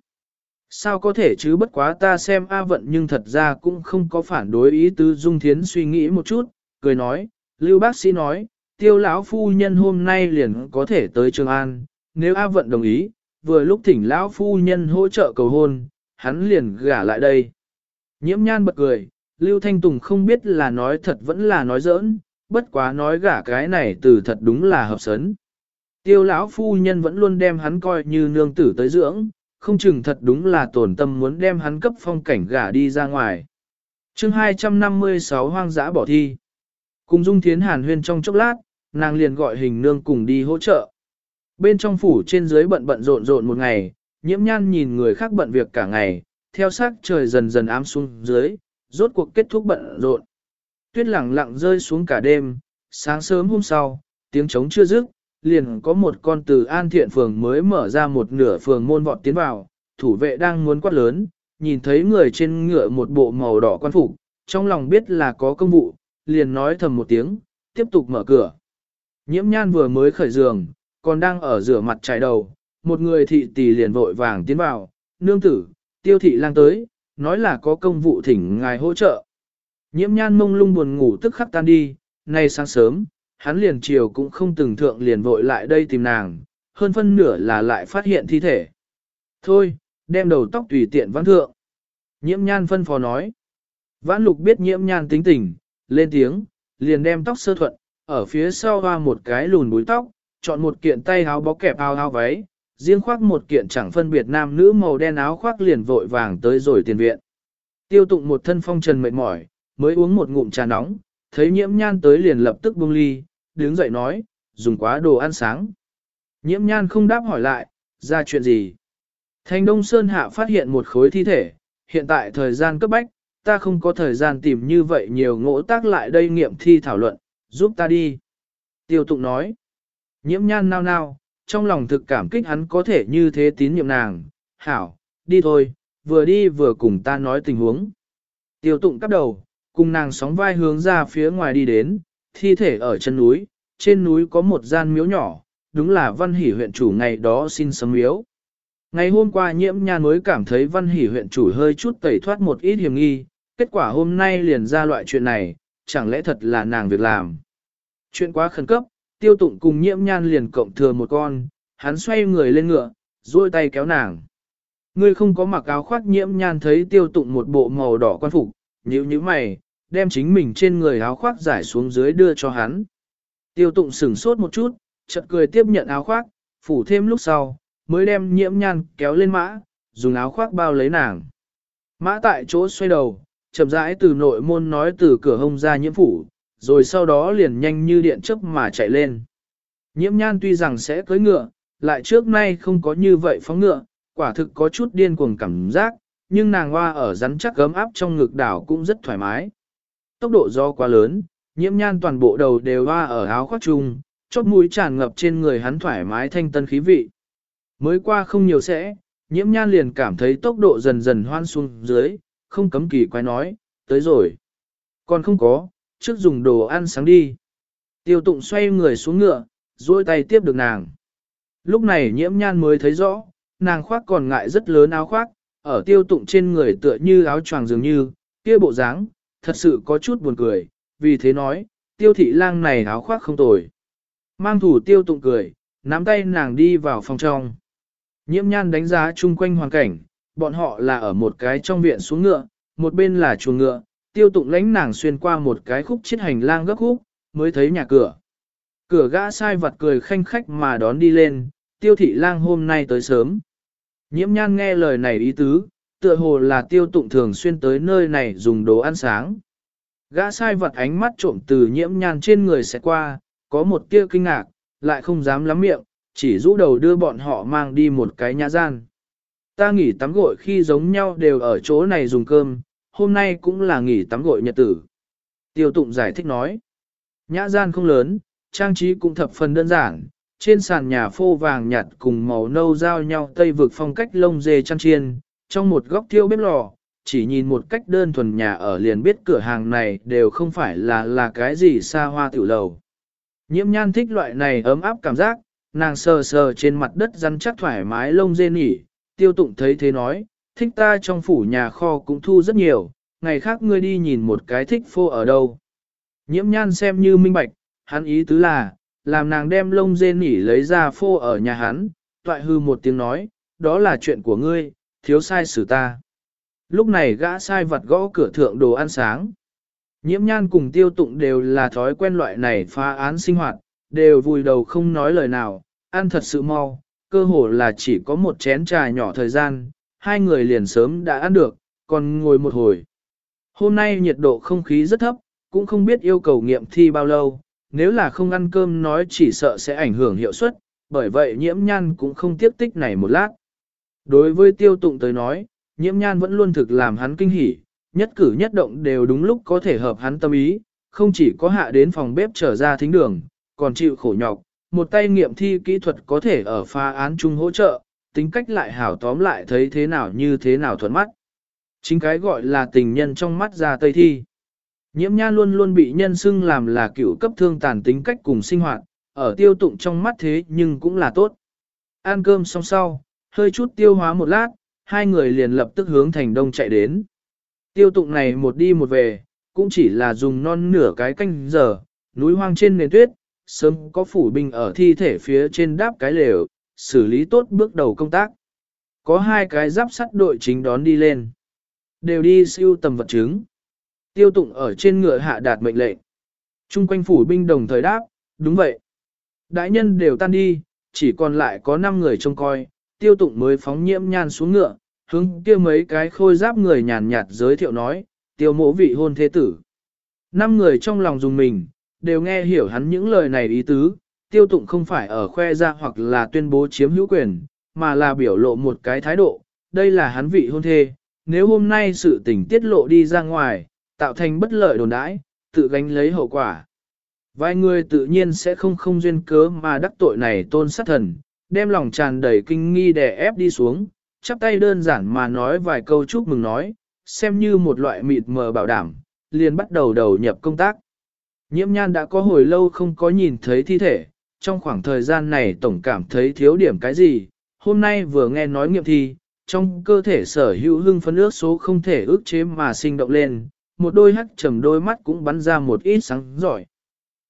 Sao có thể chứ bất quá ta xem A vận nhưng thật ra cũng không có phản đối ý tứ Dung Thiến suy nghĩ một chút, cười nói, Lưu bác sĩ nói, tiêu lão phu nhân hôm nay liền có thể tới Trường An, nếu A vận đồng ý, vừa lúc thỉnh lão phu nhân hỗ trợ cầu hôn, hắn liền gả lại đây. Nhiễm nhan bật cười, Lưu Thanh Tùng không biết là nói thật vẫn là nói giỡn, bất quá nói gả cái này từ thật đúng là hợp sấn. Tiêu lão phu nhân vẫn luôn đem hắn coi như nương tử tới dưỡng, không chừng thật đúng là tổn tâm muốn đem hắn cấp phong cảnh gả đi ra ngoài. chương 256 hoang dã bỏ thi. Cùng Dung Thiến Hàn huyên trong chốc lát, nàng liền gọi hình nương cùng đi hỗ trợ. Bên trong phủ trên dưới bận bận rộn rộn một ngày, nhiễm nhan nhìn người khác bận việc cả ngày, theo sắc trời dần dần ám xuống dưới, rốt cuộc kết thúc bận rộn. Tuyết lặng lặng rơi xuống cả đêm, sáng sớm hôm sau, tiếng trống chưa dứt, liền có một con từ an thiện phường mới mở ra một nửa phường môn vọt tiến vào, thủ vệ đang muốn quát lớn, nhìn thấy người trên ngựa một bộ màu đỏ quan phục, trong lòng biết là có công vụ, liền nói thầm một tiếng, tiếp tục mở cửa. Nhiễm nhan vừa mới khởi giường, còn đang ở rửa mặt trải đầu, một người thị tỷ liền vội vàng tiến vào, nương tử, tiêu thị lang tới, nói là có công vụ thỉnh ngài hỗ trợ. Nhiễm nhan mông lung buồn ngủ tức khắc tan đi, nay sáng sớm, hắn liền chiều cũng không từng thượng liền vội lại đây tìm nàng, hơn phân nửa là lại phát hiện thi thể. Thôi, đem đầu tóc tùy tiện vãn thượng. Nhiễm nhan phân phó nói. Vãn lục biết nhiễm nhan tính tình, lên tiếng, liền đem tóc sơ thuận, ở phía sau hoa một cái lùn búi tóc, chọn một kiện tay áo bó kẹp áo áo váy, riêng khoác một kiện chẳng phân biệt nam nữ màu đen áo khoác liền vội vàng tới rồi tiền viện. Tiêu tụng một thân phong trần mệt mỏi, mới uống một ngụm trà nóng, thấy nhiễm nhan tới liền lập tức buông ly, đứng dậy nói, dùng quá đồ ăn sáng. Nhiễm nhan không đáp hỏi lại, ra chuyện gì. Thành Đông Sơn Hạ phát hiện một khối thi thể, hiện tại thời gian cấp bách, ta không có thời gian tìm như vậy nhiều ngỗ tác lại đây nghiệm thi thảo luận, giúp ta đi. Tiêu tụng nói, nhiễm nhan nao nao, trong lòng thực cảm kích hắn có thể như thế tín nhiệm nàng, hảo, đi thôi, vừa đi vừa cùng ta nói tình huống. Tiêu tụng cắp đầu, cùng nàng sóng vai hướng ra phía ngoài đi đến, thi thể ở chân núi, trên núi có một gian miếu nhỏ, đúng là văn hỷ huyện chủ ngày đó xin sấm miếu. Ngày hôm qua nhiễm nhan mới cảm thấy văn hỷ huyện chủ hơi chút tẩy thoát một ít hiểm nghi, kết quả hôm nay liền ra loại chuyện này, chẳng lẽ thật là nàng việc làm. Chuyện quá khẩn cấp, tiêu tụng cùng nhiễm nhan liền cộng thừa một con, hắn xoay người lên ngựa, duỗi tay kéo nàng. Ngươi không có mặc áo khoác nhiễm nhan thấy tiêu tụng một bộ màu đỏ quan phục, nhíu nhíu mày, đem chính mình trên người áo khoác giải xuống dưới đưa cho hắn. Tiêu tụng sửng sốt một chút, chợt cười tiếp nhận áo khoác, phủ thêm lúc sau, mới đem nhiễm nhan kéo lên mã, dùng áo khoác bao lấy nàng. Mã tại chỗ xoay đầu, chậm rãi từ nội môn nói từ cửa hông ra nhiễm phủ, rồi sau đó liền nhanh như điện chớp mà chạy lên. Nhiễm nhan tuy rằng sẽ cưới ngựa, lại trước nay không có như vậy phóng ngựa, quả thực có chút điên cuồng cảm giác, nhưng nàng hoa ở rắn chắc gấm áp trong ngực đảo cũng rất thoải mái. Tốc độ do quá lớn, nhiễm nhan toàn bộ đầu đều hoa ở áo khoác chung, chót mũi tràn ngập trên người hắn thoải mái thanh tân khí vị. Mới qua không nhiều sẽ, nhiễm nhan liền cảm thấy tốc độ dần dần hoan xuống dưới, không cấm kỳ quái nói, tới rồi. Còn không có, trước dùng đồ ăn sáng đi. Tiêu tụng xoay người xuống ngựa, duỗi tay tiếp được nàng. Lúc này nhiễm nhan mới thấy rõ, nàng khoác còn ngại rất lớn áo khoác, ở tiêu tụng trên người tựa như áo choàng dường như, kia bộ dáng, thật sự có chút buồn cười, vì thế nói, tiêu thị lang này áo khoác không tồi. Mang thủ tiêu tụng cười, nắm tay nàng đi vào phòng trong. Nhiễm nhan đánh giá chung quanh hoàn cảnh, bọn họ là ở một cái trong viện xuống ngựa, một bên là chuồng ngựa, tiêu tụng lãnh nàng xuyên qua một cái khúc chiết hành lang gấp khúc, mới thấy nhà cửa. Cửa gã sai vặt cười khanh khách mà đón đi lên, tiêu thị lang hôm nay tới sớm. Nhiễm nhan nghe lời này ý tứ, tựa hồ là tiêu tụng thường xuyên tới nơi này dùng đồ ăn sáng. Gã sai vật ánh mắt trộm từ nhiễm nhan trên người sẽ qua, có một tia kinh ngạc, lại không dám lắm miệng, chỉ rũ đầu đưa bọn họ mang đi một cái nhã gian. Ta nghỉ tắm gội khi giống nhau đều ở chỗ này dùng cơm, hôm nay cũng là nghỉ tắm gội nhật tử. Tiêu tụng giải thích nói, nhã gian không lớn, trang trí cũng thập phần đơn giản, trên sàn nhà phô vàng nhạt cùng màu nâu giao nhau tây vực phong cách lông dê chăn chiên, trong một góc thiêu bếp lò, chỉ nhìn một cách đơn thuần nhà ở liền biết cửa hàng này đều không phải là là cái gì xa hoa tiểu lầu. Nhiễm nhan thích loại này ấm áp cảm giác, nàng sờ sờ trên mặt đất rắn chắc thoải mái lông dê nỉ, tiêu tụng thấy thế nói, thích ta trong phủ nhà kho cũng thu rất nhiều, ngày khác ngươi đi nhìn một cái thích phô ở đâu. Nhiễm nhan xem như minh bạch, hắn ý tứ là, làm nàng đem lông dê nỉ lấy ra phô ở nhà hắn, toại hư một tiếng nói, đó là chuyện của ngươi, thiếu sai xử ta. Lúc này gã sai vật gõ cửa thượng đồ ăn sáng. Nhiễm nhan cùng tiêu tụng đều là thói quen loại này phá án sinh hoạt, đều vùi đầu không nói lời nào, ăn thật sự mau, cơ hồ là chỉ có một chén trà nhỏ thời gian, hai người liền sớm đã ăn được, còn ngồi một hồi. Hôm nay nhiệt độ không khí rất thấp, cũng không biết yêu cầu nghiệm thi bao lâu, nếu là không ăn cơm nói chỉ sợ sẽ ảnh hưởng hiệu suất, bởi vậy nhiễm nhan cũng không tiếc tích này một lát. Đối với tiêu tụng tới nói, nhiễm nhan vẫn luôn thực làm hắn kinh hỉ, nhất cử nhất động đều đúng lúc có thể hợp hắn tâm ý, không chỉ có hạ đến phòng bếp trở ra thính đường, còn chịu khổ nhọc, một tay nghiệm thi kỹ thuật có thể ở pha án chung hỗ trợ, tính cách lại hảo tóm lại thấy thế nào như thế nào thuận mắt. Chính cái gọi là tình nhân trong mắt ra tây thi. Nhiễm nhan luôn luôn bị nhân xưng làm là cựu cấp thương tàn tính cách cùng sinh hoạt, ở tiêu tụng trong mắt thế nhưng cũng là tốt. Ăn cơm xong sau, hơi chút tiêu hóa một lát, hai người liền lập tức hướng thành đông chạy đến. Tiêu tụng này một đi một về, cũng chỉ là dùng non nửa cái canh giờ, núi hoang trên nền tuyết, sớm có phủ binh ở thi thể phía trên đáp cái lều, xử lý tốt bước đầu công tác. Có hai cái giáp sắt đội chính đón đi lên. Đều đi siêu tầm vật chứng. Tiêu tụng ở trên ngựa hạ đạt mệnh lệnh. Trung quanh phủ binh đồng thời đáp, đúng vậy. Đại nhân đều tan đi, chỉ còn lại có 5 người trông coi, tiêu tụng mới phóng nhiễm nhan xuống ngựa, hướng kia mấy cái khôi giáp người nhàn nhạt giới thiệu nói, tiêu mộ vị hôn thế tử. Năm người trong lòng dùng mình, đều nghe hiểu hắn những lời này ý tứ, tiêu tụng không phải ở khoe ra hoặc là tuyên bố chiếm hữu quyền, mà là biểu lộ một cái thái độ, đây là hắn vị hôn thê, nếu hôm nay sự tình tiết lộ đi ra ngoài, tạo thành bất lợi đồn đãi, tự gánh lấy hậu quả. Vài người tự nhiên sẽ không không duyên cớ mà đắc tội này tôn sát thần, đem lòng tràn đầy kinh nghi đè ép đi xuống, chắp tay đơn giản mà nói vài câu chúc mừng nói, xem như một loại mịt mờ bảo đảm, liền bắt đầu đầu nhập công tác. Nhiễm nhan đã có hồi lâu không có nhìn thấy thi thể, trong khoảng thời gian này tổng cảm thấy thiếu điểm cái gì, hôm nay vừa nghe nói nghiệm thi, trong cơ thể sở hữu hưng phấn ước số không thể ước chế mà sinh động lên, một đôi hắc trầm đôi mắt cũng bắn ra một ít sáng giỏi.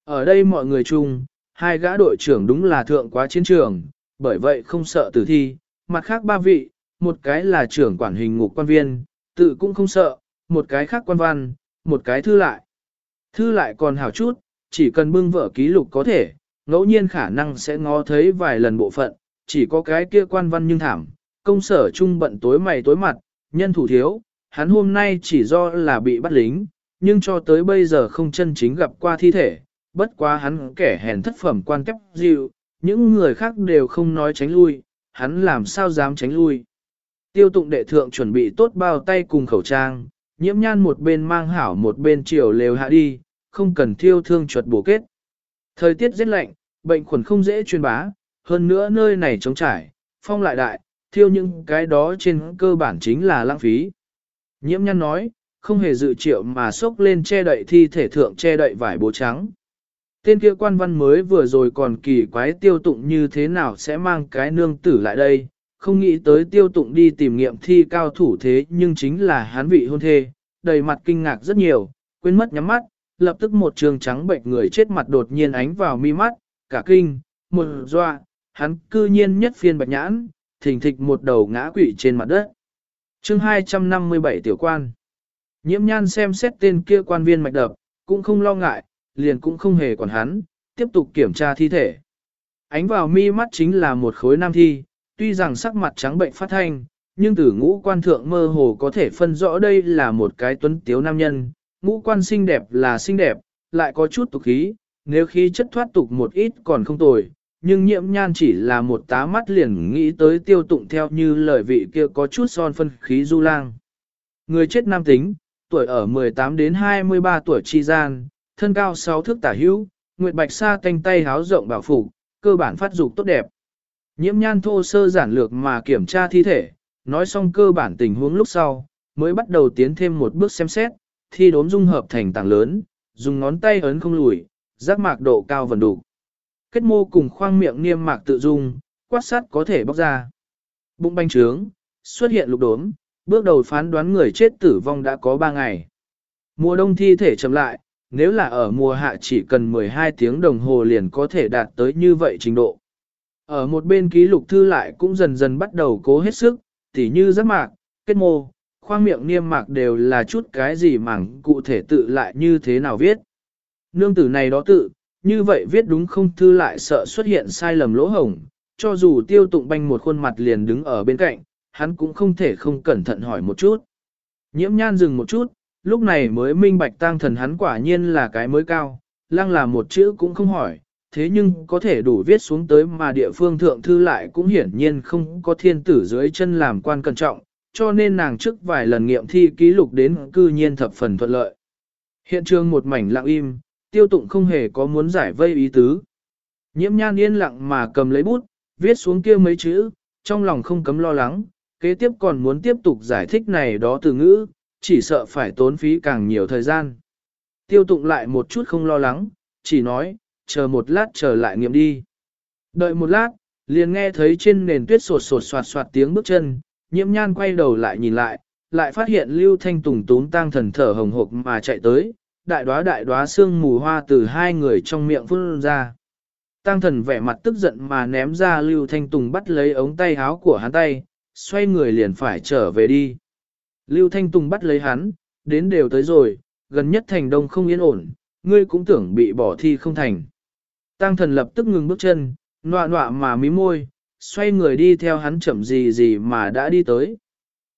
Ở đây mọi người chung, hai gã đội trưởng đúng là thượng quá chiến trường, bởi vậy không sợ tử thi, mặt khác ba vị, một cái là trưởng quản hình ngục quan viên, tự cũng không sợ, một cái khác quan văn, một cái thư lại. Thư lại còn hảo chút, chỉ cần bưng vở ký lục có thể, ngẫu nhiên khả năng sẽ ngó thấy vài lần bộ phận, chỉ có cái kia quan văn nhưng thảm, công sở chung bận tối mày tối mặt, nhân thủ thiếu, hắn hôm nay chỉ do là bị bắt lính, nhưng cho tới bây giờ không chân chính gặp qua thi thể, bất quá hắn kẻ hèn thất phẩm quan kép dịu, những người khác đều không nói tránh lui, hắn làm sao dám tránh lui. Tiêu tụng đệ thượng chuẩn bị tốt bao tay cùng khẩu trang, nhiễm nhan một bên mang hảo một bên chiều lều hạ đi, không cần thiêu thương chuột bổ kết. Thời tiết rất lạnh, bệnh khuẩn không dễ truyền bá, hơn nữa nơi này trống trải, phong lại đại, thiêu những cái đó trên cơ bản chính là lãng phí. Nhiễm Nhan nói, không hề dự triệu mà xốc lên che đậy thi thể thượng che đậy vải bố trắng. Tên kia quan văn mới vừa rồi còn kỳ quái tiêu tụng như thế nào sẽ mang cái nương tử lại đây, không nghĩ tới tiêu tụng đi tìm nghiệm thi cao thủ thế nhưng chính là hán vị hôn thê, đầy mặt kinh ngạc rất nhiều, quên mất nhắm mắt, lập tức một trường trắng bệnh người chết mặt đột nhiên ánh vào mi mắt, cả kinh, một doa, hắn cư nhiên nhất phiên bạch nhãn, thình thịch một đầu ngã quỵ trên mặt đất. chương 257 tiểu quan. Nhiễm nhan xem xét tên kia quan viên mạch đập, cũng không lo ngại, liền cũng không hề quản hắn, tiếp tục kiểm tra thi thể. Ánh vào mi mắt chính là một khối nam thi, tuy rằng sắc mặt trắng bệnh phát thanh, nhưng từ ngũ quan thượng mơ hồ có thể phân rõ đây là một cái tuấn tiếu nam nhân, ngũ quan xinh đẹp là xinh đẹp, lại có chút tục khí, nếu khí chất thoát tục một ít còn không tồi, nhưng nhiễm nhan chỉ là một tá mắt liền nghĩ tới tiêu tụng theo như lời vị kia có chút son phân khí du lang. Người chết nam tính, tuổi ở 18 đến 23 tuổi chi gian, thân cao 6 thước tả hữu, nguyệt bạch sa canh tay háo rộng bảo phủ cơ bản phát dục tốt đẹp. Nhiễm nhan thô sơ giản lược mà kiểm tra thi thể, nói xong cơ bản tình huống lúc sau, mới bắt đầu tiến thêm một bước xem xét, thi đốm dung hợp thành tảng lớn, dùng ngón tay ấn không lùi, giác mạc độ cao vần đủ. Kết mô cùng khoang miệng niêm mạc tự dung, quát sát có thể bóc ra. Bụng banh trướng, xuất hiện lục đốm, bước đầu phán đoán người chết tử vong đã có 3 ngày. Mùa đông thi thể chậm lại, nếu là ở mùa hạ chỉ cần 12 tiếng đồng hồ liền có thể đạt tới như vậy trình độ. Ở một bên ký lục thư lại cũng dần dần bắt đầu cố hết sức, tỉ như giác mạc, kết mô, khoang miệng niêm mạc đều là chút cái gì mảng cụ thể tự lại như thế nào viết. Nương tử này đó tự, như vậy viết đúng không thư lại sợ xuất hiện sai lầm lỗ hổng, cho dù tiêu tụng banh một khuôn mặt liền đứng ở bên cạnh, hắn cũng không thể không cẩn thận hỏi một chút. Nhiễm nhan dừng một chút, lúc này mới minh bạch tang thần hắn quả nhiên là cái mới cao, lăng là một chữ cũng không hỏi, thế nhưng có thể đủ viết xuống tới mà địa phương thượng thư lại cũng hiển nhiên không có thiên tử dưới chân làm quan cẩn trọng, cho nên nàng trước vài lần nghiệm thi ký lục đến cư nhiên thập phần thuận lợi. Hiện trường một mảnh lặng im, tiêu tụng không hề có muốn giải vây ý tứ. Nhiễm nhan yên lặng mà cầm lấy bút, viết xuống kia mấy chữ, trong lòng không cấm lo lắng, kế tiếp còn muốn tiếp tục giải thích này đó từ ngữ, chỉ sợ phải tốn phí càng nhiều thời gian. Tiêu tụng lại một chút không lo lắng, chỉ nói, chờ một lát chờ lại nghiệm đi. Đợi một lát, liền nghe thấy trên nền tuyết sột sột soạt soạt tiếng bước chân, nhiễm nhan quay đầu lại nhìn lại, lại phát hiện Lưu Thanh Tùng tốn tang thần thở hồng hộc mà chạy tới, đại đóa đại đóa xương mù hoa từ hai người trong miệng phun ra. Tăng thần vẻ mặt tức giận mà ném ra Lưu Thanh Tùng bắt lấy ống tay áo của hắn tay, xoay người liền phải trở về đi. Lưu Thanh Tùng bắt lấy hắn, đến đều tới rồi, gần nhất thành đông không yên ổn, ngươi cũng tưởng bị bỏ thi không thành. Tăng thần lập tức ngừng bước chân, nọa nọa mà mí môi, xoay người đi theo hắn chậm gì gì mà đã đi tới.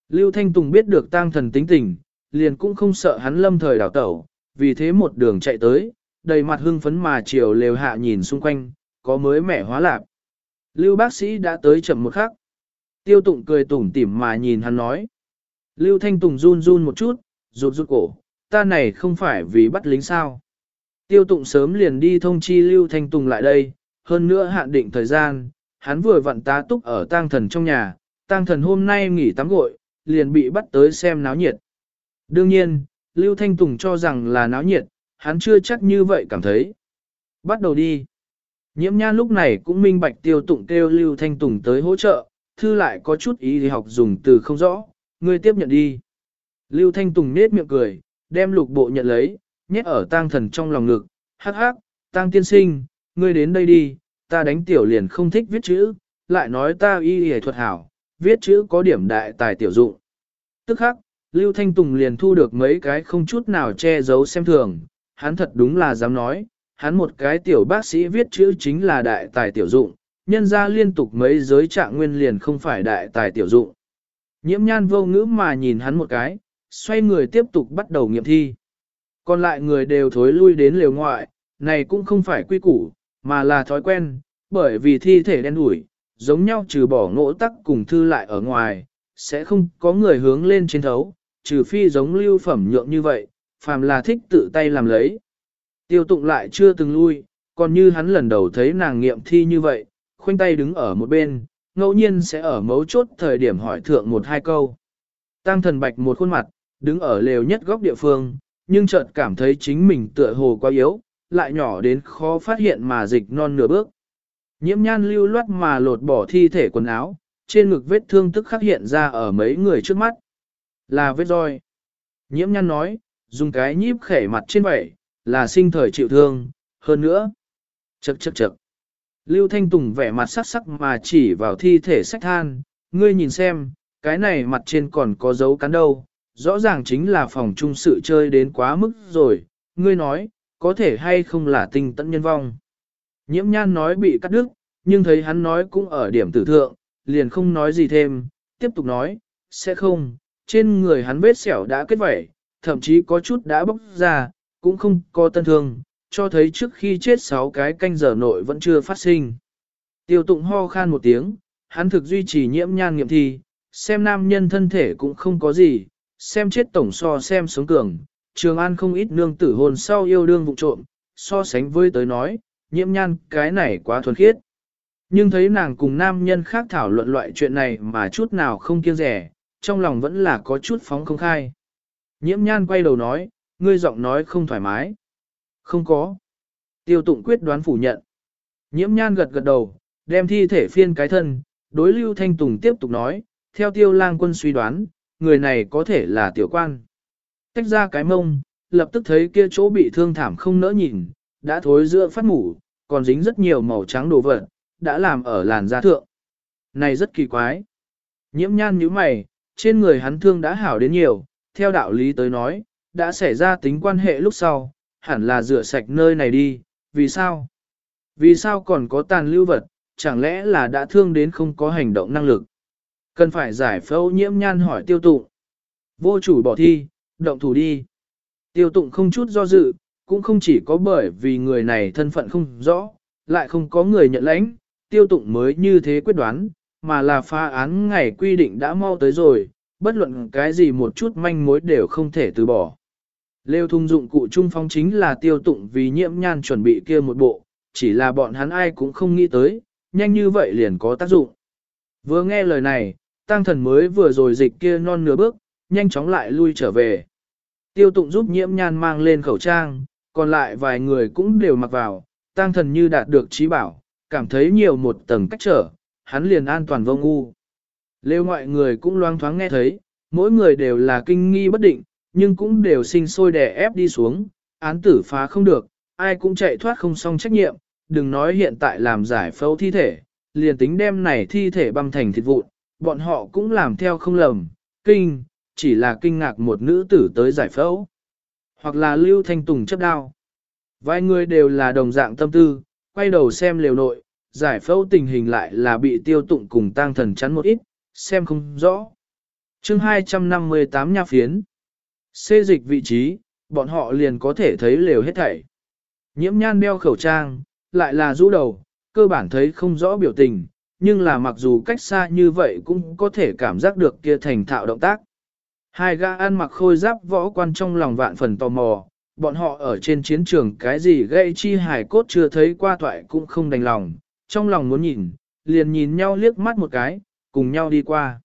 Lưu Thanh Tùng biết được tăng thần tính tình, liền cũng không sợ hắn lâm thời đảo tẩu, vì thế một đường chạy tới, đầy mặt hưng phấn mà chiều lều hạ nhìn xung quanh, có mới mẻ hóa lạc. Lưu bác sĩ đã tới chậm một khắc. Tiêu tụng cười tủm tỉm mà nhìn hắn nói. Lưu Thanh Tùng run run một chút, rụt rụt cổ, ta này không phải vì bắt lính sao. Tiêu tụng sớm liền đi thông chi Lưu Thanh Tùng lại đây, hơn nữa hạn định thời gian, hắn vừa vặn tá túc ở tang thần trong nhà, tang thần hôm nay nghỉ tắm gội, liền bị bắt tới xem náo nhiệt. Đương nhiên, Lưu Thanh Tùng cho rằng là náo nhiệt, hắn chưa chắc như vậy cảm thấy. Bắt đầu đi. Nhiễm nhan lúc này cũng minh bạch tiêu tụng kêu Lưu Thanh Tùng tới hỗ trợ, thư lại có chút ý thì học dùng từ không rõ, ngươi tiếp nhận đi. Lưu Thanh Tùng nết miệng cười, đem lục bộ nhận lấy, nhét ở tang thần trong lòng ngực, hắc hắc, tang tiên sinh, ngươi đến đây đi, ta đánh tiểu liền không thích viết chữ, lại nói ta y y thuật hảo, viết chữ có điểm đại tài tiểu dụng. Tức khắc, Lưu Thanh Tùng liền thu được mấy cái không chút nào che giấu xem thường, hắn thật đúng là dám nói, hắn một cái tiểu bác sĩ viết chữ chính là đại tài tiểu dụng, nhân ra liên tục mấy giới trạng nguyên liền không phải đại tài tiểu dụng. Nhiễm nhan vô ngữ mà nhìn hắn một cái, xoay người tiếp tục bắt đầu nghiệm thi. Còn lại người đều thối lui đến lều ngoại, này cũng không phải quy củ, mà là thói quen, bởi vì thi thể đen đủi, giống nhau trừ bỏ ngỗ tắc cùng thư lại ở ngoài, sẽ không có người hướng lên trên thấu, trừ phi giống lưu phẩm nhượng như vậy, phàm là thích tự tay làm lấy. Tiêu tụng lại chưa từng lui, còn như hắn lần đầu thấy nàng nghiệm thi như vậy, khoanh tay đứng ở một bên, ngẫu nhiên sẽ ở mấu chốt thời điểm hỏi thượng một hai câu. Tăng thần bạch một khuôn mặt, đứng ở lều nhất góc địa phương, nhưng chợt cảm thấy chính mình tựa hồ quá yếu, lại nhỏ đến khó phát hiện mà dịch non nửa bước. Nhiễm nhan lưu loát mà lột bỏ thi thể quần áo, trên ngực vết thương tức khắc hiện ra ở mấy người trước mắt. Là vết roi. Nhiễm nhan nói, dùng cái nhíp khẻ mặt trên vẩy, là sinh thời chịu thương, hơn nữa. Chậc chậc chậc. Lưu Thanh Tùng vẻ mặt sắc sắc mà chỉ vào thi thể sách than, ngươi nhìn xem, cái này mặt trên còn có dấu cắn đâu, rõ ràng chính là phòng trung sự chơi đến quá mức rồi, ngươi nói, có thể hay không là tinh tận nhân vong. Nhiễm nhan nói bị cắt đứt, nhưng thấy hắn nói cũng ở điểm tử thượng, liền không nói gì thêm, tiếp tục nói, sẽ không, trên người hắn vết sẹo đã kết vẩy, thậm chí có chút đã bốc ra, cũng không có tân thương, cho thấy trước khi chết 6 cái canh giờ nội vẫn chưa phát sinh. Tiêu tụng ho khan một tiếng, hắn thực duy trì nhiễm nhan nghiệm thi, xem nam nhân thân thể cũng không có gì, xem chết tổng so xem sống cường, trường an không ít nương tử hồn sau yêu đương vụ trộm, so sánh với tới nói, nhiễm nhan cái này quá thuần khiết. Nhưng thấy nàng cùng nam nhân khác thảo luận loại chuyện này mà chút nào không kiêng rẻ, trong lòng vẫn là có chút phóng không khai. Nhiễm nhan quay đầu nói, ngươi giọng nói không thoải mái. Không có. Tiêu tụng quyết đoán phủ nhận. Nhiễm nhan gật gật đầu, đem thi thể phiên cái thân, đối lưu thanh tùng tiếp tục nói, theo tiêu lang quân suy đoán, người này có thể là tiểu quan. Tách ra cái mông, lập tức thấy kia chỗ bị thương thảm không nỡ nhìn, đã thối giữa phát mủ, còn dính rất nhiều màu trắng đồ vật, đã làm ở làn da thượng. Này rất kỳ quái. Nhiễm nhan như mày, trên người hắn thương đã hảo đến nhiều, theo đạo lý tới nói, đã xảy ra tính quan hệ lúc sau, hẳn là rửa sạch nơi này đi, vì sao? Vì sao còn có tàn lưu vật, chẳng lẽ là đã thương đến không có hành động năng lực? Cần phải giải phẫu nhiễm nhan hỏi tiêu tụng. Vô chủ bỏ thi, động thủ đi. Tiêu tụng không chút do dự, cũng không chỉ có bởi vì người này thân phận không rõ, lại không có người nhận lãnh, tiêu tụng mới như thế quyết đoán, mà là pha án ngày quy định đã mau tới rồi, bất luận cái gì một chút manh mối đều không thể từ bỏ. Lêu thùng dụng cụ trung phong chính là tiêu tụng vì nhiễm nhan chuẩn bị kia một bộ, chỉ là bọn hắn ai cũng không nghĩ tới, nhanh như vậy liền có tác dụng. Vừa nghe lời này, tăng thần mới vừa rồi dịch kia non nửa bước, nhanh chóng lại lui trở về. Tiêu tụng giúp nhiễm nhan mang lên khẩu trang, còn lại vài người cũng đều mặc vào, tăng thần như đạt được trí bảo, cảm thấy nhiều một tầng cách trở, hắn liền an toàn vô ngu. Lêu ngoại người cũng loang thoáng nghe thấy, mỗi người đều là kinh nghi bất định, nhưng cũng đều sinh sôi đè ép đi xuống, án tử phá không được, ai cũng chạy thoát không xong trách nhiệm, đừng nói hiện tại làm giải phẫu thi thể, liền tính đem này thi thể băm thành thịt vụn, bọn họ cũng làm theo không lầm, kinh, chỉ là kinh ngạc một nữ tử tới giải phẫu, hoặc là lưu thanh tùng chấp đao. Vài người đều là đồng dạng tâm tư, quay đầu xem liều nội, giải phẫu tình hình lại là bị tiêu tụng cùng tang thần chắn một ít, xem không rõ. chương 258 nha phiến. Xê dịch vị trí, bọn họ liền có thể thấy lều hết thảy. Nhiễm nhan đeo khẩu trang, lại là rũ đầu, cơ bản thấy không rõ biểu tình, nhưng là mặc dù cách xa như vậy cũng có thể cảm giác được kia thành thạo động tác. Hai gã ăn mặc khôi giáp võ quan trong lòng vạn phần tò mò, bọn họ ở trên chiến trường cái gì gây chi hài cốt chưa thấy qua thoại cũng không đành lòng, trong lòng muốn nhìn, liền nhìn nhau liếc mắt một cái, cùng nhau đi qua.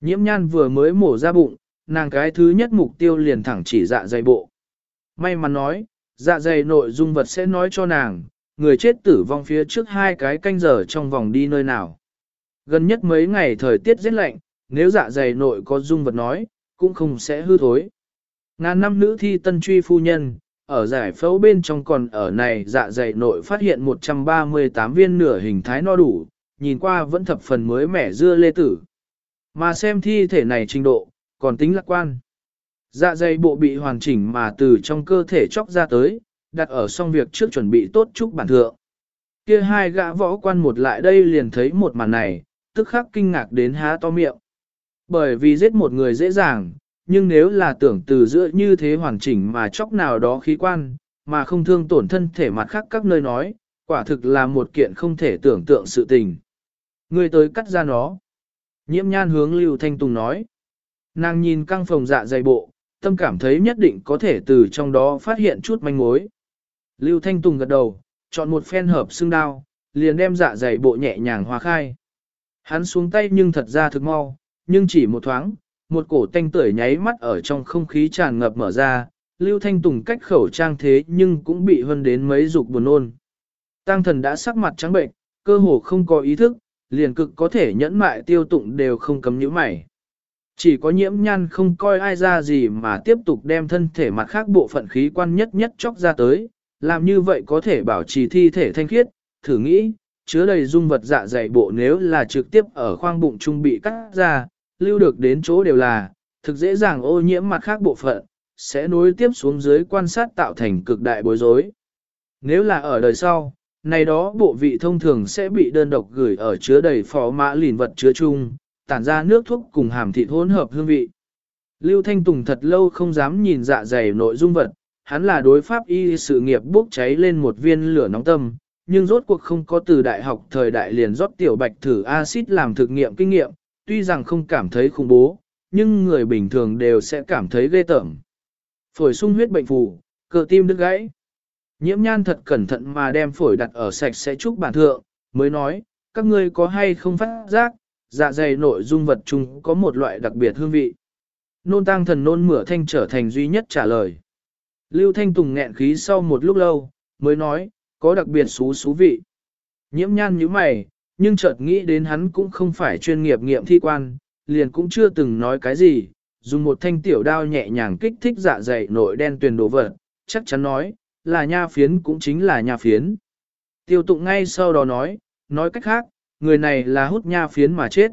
Nhiễm nhan vừa mới mổ ra bụng, nàng cái thứ nhất mục tiêu liền thẳng chỉ dạ dày bộ. May mắn nói, dạ dày nội dung vật sẽ nói cho nàng, người chết tử vong phía trước hai cái canh giờ trong vòng đi nơi nào. Gần nhất mấy ngày thời tiết rất lạnh, nếu dạ dày nội có dung vật nói, cũng không sẽ hư thối. Ngàn năm nữ thi tân truy phu nhân, ở giải phẫu bên trong còn ở này dạ dày nội phát hiện 138 viên nửa hình thái no đủ, nhìn qua vẫn thập phần mới mẻ dưa lê tử. Mà xem thi thể này trình độ, còn tính lạc quan. Dạ dày bộ bị hoàn chỉnh mà từ trong cơ thể chóc ra tới, đặt ở xong việc trước chuẩn bị tốt chúc bản thượng. Kia hai gã võ quan một lại đây liền thấy một màn này, tức khắc kinh ngạc đến há to miệng. Bởi vì giết một người dễ dàng, nhưng nếu là tưởng từ giữa như thế hoàn chỉnh mà chóc nào đó khí quan, mà không thương tổn thân thể mặt khác các nơi nói, quả thực là một kiện không thể tưởng tượng sự tình. Người tới cắt ra nó. Nhiễm nhan hướng Lưu Thanh Tùng nói. Nàng nhìn căng phòng dạ dày bộ, tâm cảm thấy nhất định có thể từ trong đó phát hiện chút manh mối. Lưu Thanh Tùng gật đầu, chọn một phen hợp xương đao, liền đem dạ dày bộ nhẹ nhàng hòa khai. Hắn xuống tay nhưng thật ra thực mau, nhưng chỉ một thoáng, một cổ tanh tưởi nháy mắt ở trong không khí tràn ngập mở ra, Lưu Thanh Tùng cách khẩu trang thế nhưng cũng bị hơn đến mấy dục buồn ôn. Tăng thần đã sắc mặt trắng bệnh, cơ hồ không có ý thức, liền cực có thể nhẫn mại tiêu tụng đều không cấm nhíu mày. Chỉ có nhiễm nhan không coi ai ra gì mà tiếp tục đem thân thể mặt khác bộ phận khí quan nhất nhất chóc ra tới, làm như vậy có thể bảo trì thi thể thanh khiết, thử nghĩ, chứa đầy dung vật dạ dày bộ nếu là trực tiếp ở khoang bụng trung bị cắt ra, lưu được đến chỗ đều là, thực dễ dàng ô nhiễm mặt khác bộ phận, sẽ nối tiếp xuống dưới quan sát tạo thành cực đại bối rối. Nếu là ở đời sau, này đó bộ vị thông thường sẽ bị đơn độc gửi ở chứa đầy phó mã lìn vật chứa chung, tản ra nước thuốc cùng hàm thịt hỗn hợp hương vị. Lưu Thanh Tùng thật lâu không dám nhìn dạ dày nội dung vật, hắn là đối pháp y sự nghiệp bốc cháy lên một viên lửa nóng tâm, nhưng rốt cuộc không có từ đại học thời đại liền rót tiểu bạch thử axit làm thực nghiệm kinh nghiệm, tuy rằng không cảm thấy khủng bố, nhưng người bình thường đều sẽ cảm thấy ghê tởm. Phổi sung huyết bệnh phù, cơ tim đứt gãy. Nhiễm nhan thật cẩn thận mà đem phổi đặt ở sạch sẽ chúc bản thượng, mới nói, các ngươi có hay không phát giác, dạ dày nội dung vật chung có một loại đặc biệt hương vị. Nôn tăng thần nôn mửa thanh trở thành duy nhất trả lời. Lưu Thanh Tùng nghẹn khí sau một lúc lâu, mới nói, có đặc biệt xú xú vị. Nhiễm nhan như mày, nhưng chợt nghĩ đến hắn cũng không phải chuyên nghiệp nghiệm thi quan, liền cũng chưa từng nói cái gì, dùng một thanh tiểu đao nhẹ nhàng kích thích dạ dày nội đen tuyền đồ vật, chắc chắn nói, là nha phiến cũng chính là nha phiến. Tiêu tụng ngay sau đó nói, nói cách khác, người này là hút nha phiến mà chết.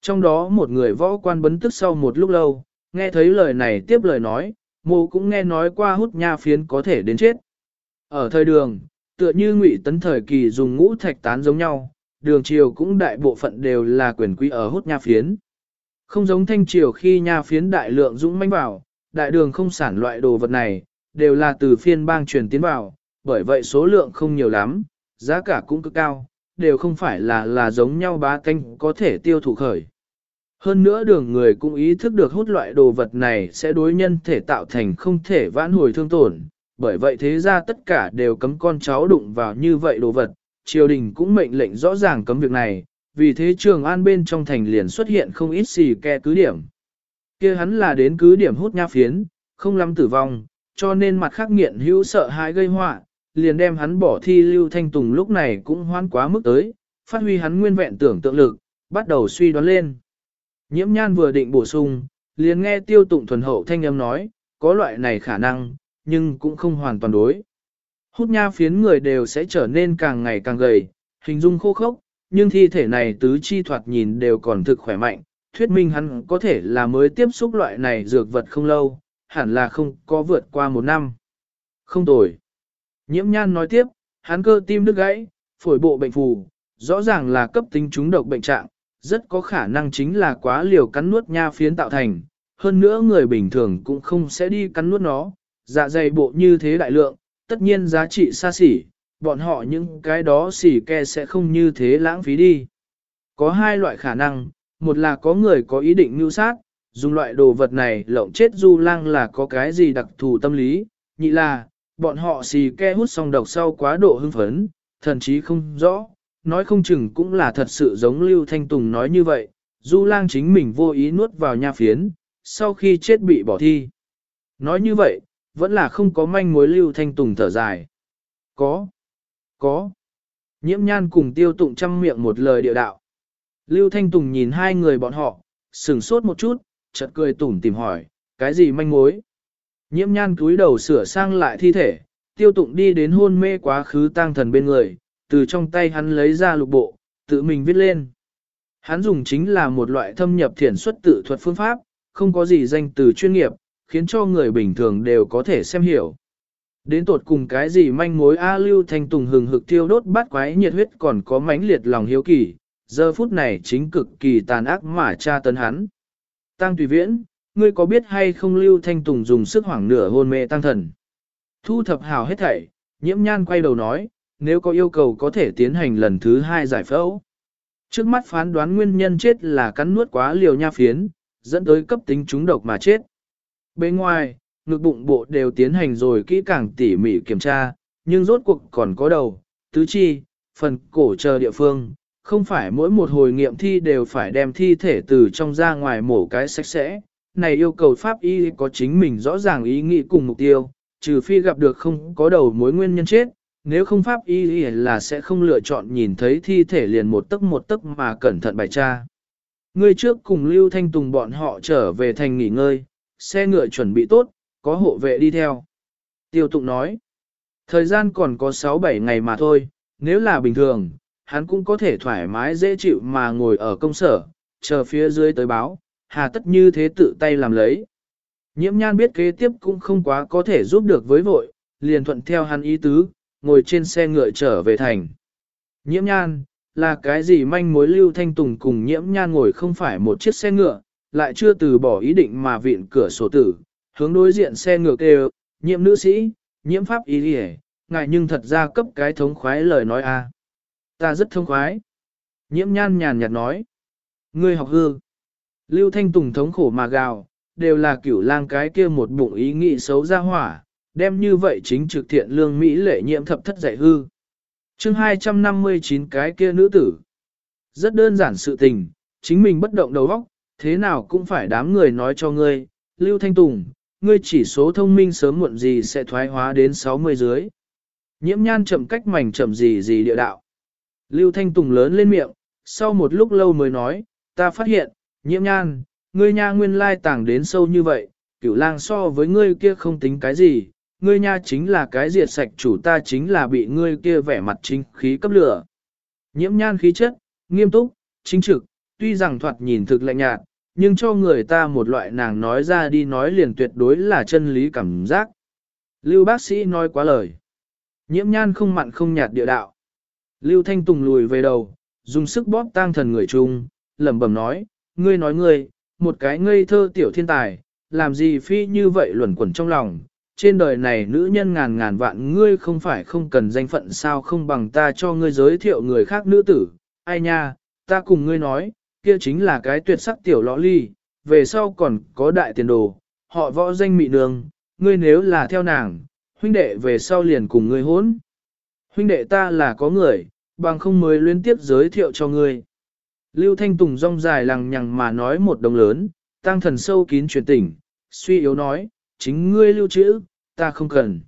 Trong đó một người võ quan bấn tức sau một lúc lâu, nghe thấy lời này tiếp lời nói, mô cũng nghe nói qua hút nha phiến có thể đến chết. Ở thời đường, tựa như ngụy tấn thời kỳ dùng ngũ thạch tán giống nhau, đường triều cũng đại bộ phận đều là quyền quý ở hút nha phiến. Không giống thanh triều khi nha phiến đại lượng dũng manh vào, đại đường không sản loại đồ vật này, đều là từ phiên bang truyền tiến vào, bởi vậy số lượng không nhiều lắm, giá cả cũng cực cao, đều không phải là là giống nhau bá canh có thể tiêu thụ khởi. Hơn nữa đường người cũng ý thức được hút loại đồ vật này sẽ đối nhân thể tạo thành không thể vãn hồi thương tổn, bởi vậy thế ra tất cả đều cấm con cháu đụng vào như vậy đồ vật, triều đình cũng mệnh lệnh rõ ràng cấm việc này, vì thế trường an bên trong thành liền xuất hiện không ít xì ke cứ điểm. kia hắn là đến cứ điểm hút nha phiến, không lắm tử vong, cho nên mặt khác nghiện hữu sợ hãi gây họa liền đem hắn bỏ thi Lưu Thanh Tùng lúc này cũng hoan quá mức tới, phát huy hắn nguyên vẹn tưởng tượng lực, bắt đầu suy đoán lên. Nhiễm nhan vừa định bổ sung, liền nghe tiêu tụng thuần hậu thanh âm nói, có loại này khả năng, nhưng cũng không hoàn toàn đối. Hút nha phiến người đều sẽ trở nên càng ngày càng gầy, hình dung khô khốc, nhưng thi thể này tứ chi thoạt nhìn đều còn thực khỏe mạnh, thuyết minh hắn có thể là mới tiếp xúc loại này dược vật không lâu, hẳn là không có vượt qua một năm. Không tồi. Nhiễm nhan nói tiếp, hắn cơ tim đứt gãy, phổi bộ bệnh phù, rõ ràng là cấp tính trúng độc bệnh trạng, rất có khả năng chính là quá liều cắn nuốt nha phiến tạo thành. Hơn nữa người bình thường cũng không sẽ đi cắn nuốt nó, dạ dày bộ như thế đại lượng, tất nhiên giá trị xa xỉ, bọn họ những cái đó xỉ ke sẽ không như thế lãng phí đi. Có hai loại khả năng, một là có người có ý định mưu sát, dùng loại đồ vật này lộng chết du lang là có cái gì đặc thù tâm lý, nhị là, bọn họ xì ke hút xong độc sau quá độ hưng phấn, thần chí không rõ, nói không chừng cũng là thật sự giống Lưu Thanh Tùng nói như vậy, du lang chính mình vô ý nuốt vào nha phiến, sau khi chết bị bỏ thi. Nói như vậy, vẫn là không có manh mối Lưu Thanh Tùng thở dài. Có, có. Nhiễm nhan cùng tiêu tụng trăm miệng một lời địa đạo. Lưu Thanh Tùng nhìn hai người bọn họ, sửng sốt một chút, chợt cười tủm tìm hỏi, cái gì manh mối? Nhiễm nhan cúi đầu sửa sang lại thi thể, tiêu tụng đi đến hôn mê quá khứ tang thần bên người, từ trong tay hắn lấy ra lục bộ, tự mình viết lên. Hắn dùng chính là một loại thâm nhập thiển xuất tự thuật phương pháp, không có gì danh từ chuyên nghiệp, khiến cho người bình thường đều có thể xem hiểu. Đến tột cùng cái gì manh mối A Lưu Thanh Tùng hừng hực tiêu đốt bát quái nhiệt huyết còn có mãnh liệt lòng hiếu kỳ, giờ phút này chính cực kỳ tàn ác mà tra tấn hắn. Tăng Tùy Viễn, ngươi có biết hay không Lưu Thanh Tùng dùng sức hoảng nửa hôn mê tăng thần. Thu thập hào hết thảy, nhiễm nhan quay đầu nói, nếu có yêu cầu có thể tiến hành lần thứ hai giải phẫu. Trước mắt phán đoán nguyên nhân chết là cắn nuốt quá liều nha phiến, dẫn tới cấp tính trúng độc mà chết. Bên ngoài, ngực bụng bộ đều tiến hành rồi kỹ càng tỉ mỉ kiểm tra, nhưng rốt cuộc còn có đầu, tứ chi, phần cổ chờ địa phương, không phải mỗi một hồi nghiệm thi đều phải đem thi thể từ trong ra ngoài mổ cái sạch sẽ, này yêu cầu pháp y có chính mình rõ ràng ý nghĩ cùng mục tiêu, trừ phi gặp được không có đầu mối nguyên nhân chết, nếu không pháp y là sẽ không lựa chọn nhìn thấy thi thể liền một tấc một tấc mà cẩn thận bài tra. Người trước cùng Lưu Thanh Tùng bọn họ trở về thành nghỉ ngơi, xe ngựa chuẩn bị tốt, có hộ vệ đi theo. Tiêu tụng nói, thời gian còn có 6-7 ngày mà thôi, nếu là bình thường, hắn cũng có thể thoải mái dễ chịu mà ngồi ở công sở, chờ phía dưới tới báo, hà tất như thế tự tay làm lấy. Nhiễm nhan biết kế tiếp cũng không quá có thể giúp được với vội, liền thuận theo hắn ý tứ, ngồi trên xe ngựa trở về thành. Nhiễm nhan, là cái gì manh mối lưu thanh tùng cùng nhiễm nhan ngồi không phải một chiếc xe ngựa, lại chưa từ bỏ ý định mà viện cửa sổ tử, hướng đối diện xe ngựa kêu, nhiễm nữ sĩ, nhiễm pháp ý đi ngại nhưng thật ra cấp cái thống khoái lời nói a Ta rất thông khoái. Nhiễm nhan nhàn nhạt nói. Ngươi học hư. Lưu Thanh Tùng thống khổ mà gào, đều là cửu lang cái kia một bụng ý nghĩ xấu ra hỏa, đem như vậy chính trực thiện lương Mỹ lệ nhiễm thập thất dạy hư. chương 259 cái kia nữ tử. Rất đơn giản sự tình, chính mình bất động đầu óc, thế nào cũng phải đám người nói cho ngươi, Lưu Thanh Tùng, ngươi chỉ số thông minh sớm muộn gì sẽ thoái hóa đến 60 dưới. Nhiễm nhan chậm cách mảnh chậm gì gì địa đạo. Lưu Thanh Tùng lớn lên miệng, sau một lúc lâu mới nói, ta phát hiện, nhiễm nhan, ngươi nha nguyên lai tàng đến sâu như vậy, cửu lang so với ngươi kia không tính cái gì, ngươi nha chính là cái diệt sạch chủ ta chính là bị ngươi kia vẻ mặt chính khí cấp lửa. Nhiễm nhan khí chất, nghiêm túc, chính trực, tuy rằng thoạt nhìn thực lạnh nhạt, nhưng cho người ta một loại nàng nói ra đi nói liền tuyệt đối là chân lý cảm giác. Lưu bác sĩ nói quá lời. Nhiễm nhan không mặn không nhạt địa đạo. Lưu Thanh Tùng lùi về đầu, dùng sức bóp tang thần người chung, lẩm bẩm nói, ngươi nói ngươi, một cái ngây thơ tiểu thiên tài, làm gì phi như vậy luẩn quẩn trong lòng, trên đời này nữ nhân ngàn ngàn vạn ngươi không phải không cần danh phận sao không bằng ta cho ngươi giới thiệu người khác nữ tử, ai nha, ta cùng ngươi nói, kia chính là cái tuyệt sắc tiểu lõ ly, về sau còn có đại tiền đồ, họ võ danh mị đường, ngươi nếu là theo nàng, huynh đệ về sau liền cùng ngươi hốn. Huynh đệ ta là có người, bằng không mới liên tiếp giới thiệu cho ngươi. Lưu Thanh Tùng rong dài lằng nhằng mà nói một đồng lớn, tăng thần sâu kín truyền tỉnh, suy yếu nói, chính ngươi lưu trữ, ta không cần.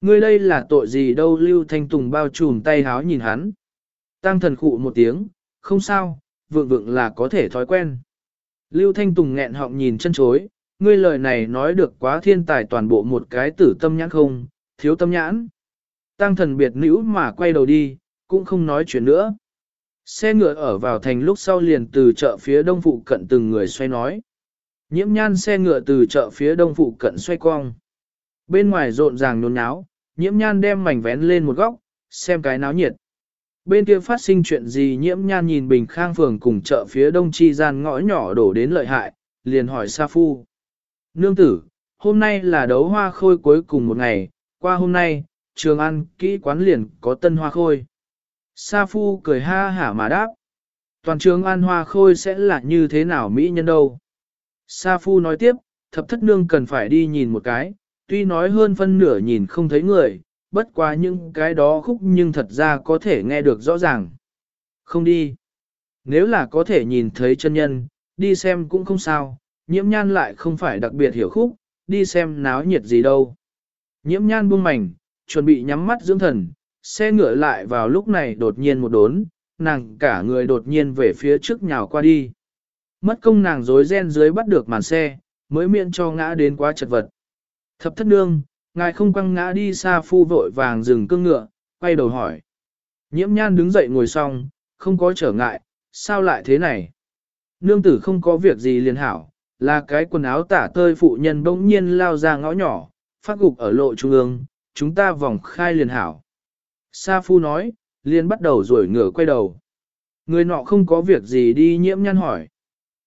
Ngươi đây là tội gì đâu Lưu Thanh Tùng bao trùm tay háo nhìn hắn. Tăng thần khụ một tiếng, không sao, vượng vượng là có thể thói quen. Lưu Thanh Tùng nghẹn họng nhìn chân chối, ngươi lời này nói được quá thiên tài toàn bộ một cái tử tâm nhãn không, thiếu tâm nhãn. Tăng thần biệt nữ mà quay đầu đi, cũng không nói chuyện nữa. Xe ngựa ở vào thành lúc sau liền từ chợ phía đông phụ cận từng người xoay nói. Nhiễm nhan xe ngựa từ chợ phía đông phụ cận xoay cong. Bên ngoài rộn ràng nôn náo, nhiễm nhan đem mảnh vén lên một góc, xem cái náo nhiệt. Bên kia phát sinh chuyện gì nhiễm nhan nhìn bình khang phường cùng chợ phía đông chi gian ngõ nhỏ đổ đến lợi hại, liền hỏi Sa Phu. Nương tử, hôm nay là đấu hoa khôi cuối cùng một ngày, qua hôm nay, trường ăn kỹ quán liền có tân hoa khôi. Sa Phu cười ha hả mà đáp. Toàn trường an hoa khôi sẽ là như thế nào Mỹ nhân đâu? Sa Phu nói tiếp, thập thất nương cần phải đi nhìn một cái, tuy nói hơn phân nửa nhìn không thấy người, bất quá những cái đó khúc nhưng thật ra có thể nghe được rõ ràng. Không đi. Nếu là có thể nhìn thấy chân nhân, đi xem cũng không sao, nhiễm nhan lại không phải đặc biệt hiểu khúc, đi xem náo nhiệt gì đâu. Nhiễm nhan buông mảnh, chuẩn bị nhắm mắt dưỡng thần, xe ngựa lại vào lúc này đột nhiên một đốn, nàng cả người đột nhiên về phía trước nhào qua đi. Mất công nàng rối ren dưới bắt được màn xe, mới miễn cho ngã đến quá chật vật. Thập thất nương, ngài không quăng ngã đi xa phu vội vàng dừng cương ngựa, quay đầu hỏi. Nhiễm nhan đứng dậy ngồi xong, không có trở ngại, sao lại thế này? Nương tử không có việc gì liền hảo, là cái quần áo tả tơi phụ nhân bỗng nhiên lao ra ngõ nhỏ, phát gục ở lộ trung ương, chúng ta vòng khai liền hảo. Sa phu nói, liền bắt đầu rồi ngửa quay đầu. Người nọ không có việc gì đi nhiễm nhăn hỏi.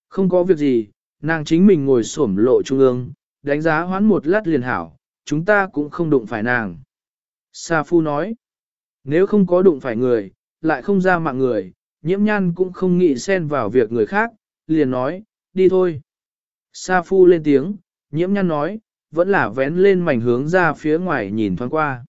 Không có việc gì, nàng chính mình ngồi xổm lộ trung ương, đánh giá hoán một lát liền hảo, chúng ta cũng không đụng phải nàng. Sa phu nói, nếu không có đụng phải người, lại không ra mạng người, nhiễm nhan cũng không nghĩ xen vào việc người khác, liền nói, đi thôi. Sa phu lên tiếng, nhiễm nhan nói, vẫn là vén lên mảnh hướng ra phía ngoài nhìn thoáng qua.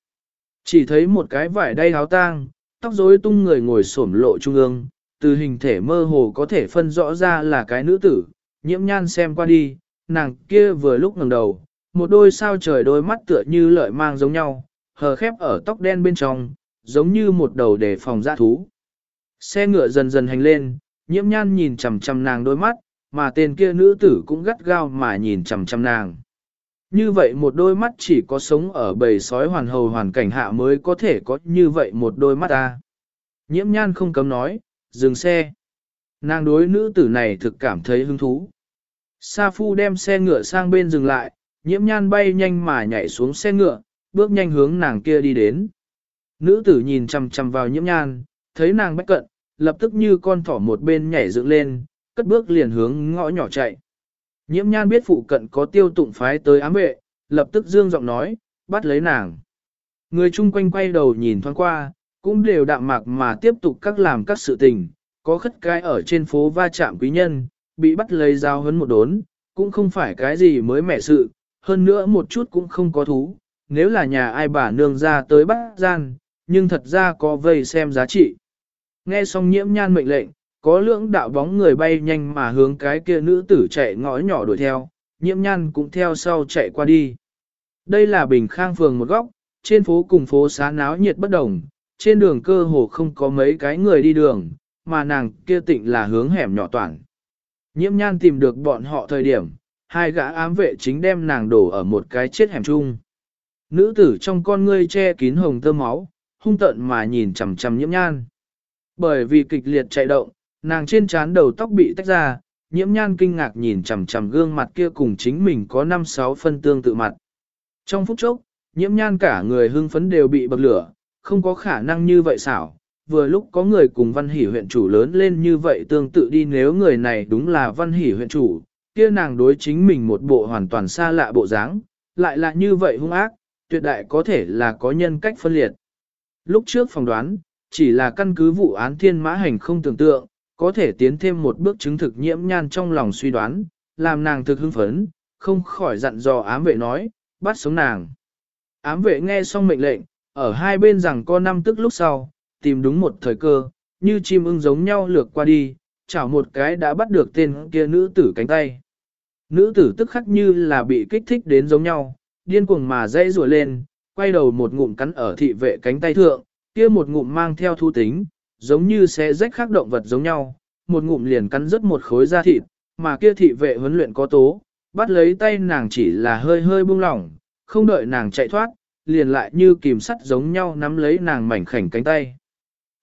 Chỉ thấy một cái vải đay áo tang, tóc rối tung người ngồi xổm lộ trung ương, từ hình thể mơ hồ có thể phân rõ ra là cái nữ tử, nhiễm nhan xem qua đi, nàng kia vừa lúc ngẩng đầu, một đôi sao trời đôi mắt tựa như lợi mang giống nhau, hờ khép ở tóc đen bên trong, giống như một đầu đề phòng dã thú. Xe ngựa dần dần hành lên, nhiễm nhan nhìn chằm chằm nàng đôi mắt, mà tên kia nữ tử cũng gắt gao mà nhìn chằm chằm nàng. Như vậy một đôi mắt chỉ có sống ở bầy sói hoàn hầu hoàn cảnh hạ mới có thể có như vậy một đôi mắt ta. Nhiễm nhan không cấm nói, dừng xe. Nàng đối nữ tử này thực cảm thấy hứng thú. Sa Phu đem xe ngựa sang bên dừng lại, nhiễm nhan bay nhanh mà nhảy xuống xe ngựa, bước nhanh hướng nàng kia đi đến. Nữ tử nhìn chằm chằm vào nhiễm nhan, thấy nàng bách cận, lập tức như con thỏ một bên nhảy dựng lên, cất bước liền hướng ngõ nhỏ chạy. Nhiễm nhan biết phụ cận có tiêu tụng phái tới ám vệ, lập tức dương giọng nói, bắt lấy nàng. Người chung quanh quay đầu nhìn thoáng qua, cũng đều đạm mạc mà tiếp tục các làm các sự tình, có khất cái ở trên phố va chạm quý nhân, bị bắt lấy dao hấn một đốn, cũng không phải cái gì mới mẻ sự, hơn nữa một chút cũng không có thú, nếu là nhà ai bà nương ra tới bắt gian, nhưng thật ra có vây xem giá trị. Nghe xong nhiễm nhan mệnh lệnh, có lưỡng đạo bóng người bay nhanh mà hướng cái kia nữ tử chạy ngõ nhỏ đuổi theo, nhiễm nhan cũng theo sau chạy qua đi. Đây là bình khang phường một góc, trên phố cùng phố xá náo nhiệt bất đồng, trên đường cơ hồ không có mấy cái người đi đường, mà nàng kia tịnh là hướng hẻm nhỏ toàn. Nhiễm nhan tìm được bọn họ thời điểm, hai gã ám vệ chính đem nàng đổ ở một cái chết hẻm chung. Nữ tử trong con ngươi che kín hồng tơ máu, hung tận mà nhìn chằm chằm nhiễm nhan. Bởi vì kịch liệt chạy động, nàng trên trán đầu tóc bị tách ra, nhiễm nhan kinh ngạc nhìn chằm chằm gương mặt kia cùng chính mình có 5-6 phân tương tự mặt. Trong phút chốc, nhiễm nhan cả người hưng phấn đều bị bậc lửa, không có khả năng như vậy xảo. Vừa lúc có người cùng văn hỷ huyện chủ lớn lên như vậy tương tự đi nếu người này đúng là văn hỷ huyện chủ, kia nàng đối chính mình một bộ hoàn toàn xa lạ bộ dáng, lại là như vậy hung ác, tuyệt đại có thể là có nhân cách phân liệt. Lúc trước phỏng đoán, chỉ là căn cứ vụ án thiên mã hành không tưởng tượng, có thể tiến thêm một bước chứng thực nhiễm nhan trong lòng suy đoán, làm nàng thực hưng phấn, không khỏi dặn dò ám vệ nói, bắt sống nàng. Ám vệ nghe xong mệnh lệnh, ở hai bên rằng có năm tức lúc sau, tìm đúng một thời cơ, như chim ưng giống nhau lược qua đi, chảo một cái đã bắt được tên kia nữ tử cánh tay. Nữ tử tức khắc như là bị kích thích đến giống nhau, điên cuồng mà dây rùa lên, quay đầu một ngụm cắn ở thị vệ cánh tay thượng, kia một ngụm mang theo thu tính, giống như sẽ rách khác động vật giống nhau, một ngụm liền cắn rớt một khối da thịt, mà kia thị vệ huấn luyện có tố, bắt lấy tay nàng chỉ là hơi hơi buông lỏng, không đợi nàng chạy thoát, liền lại như kìm sắt giống nhau nắm lấy nàng mảnh khảnh cánh tay.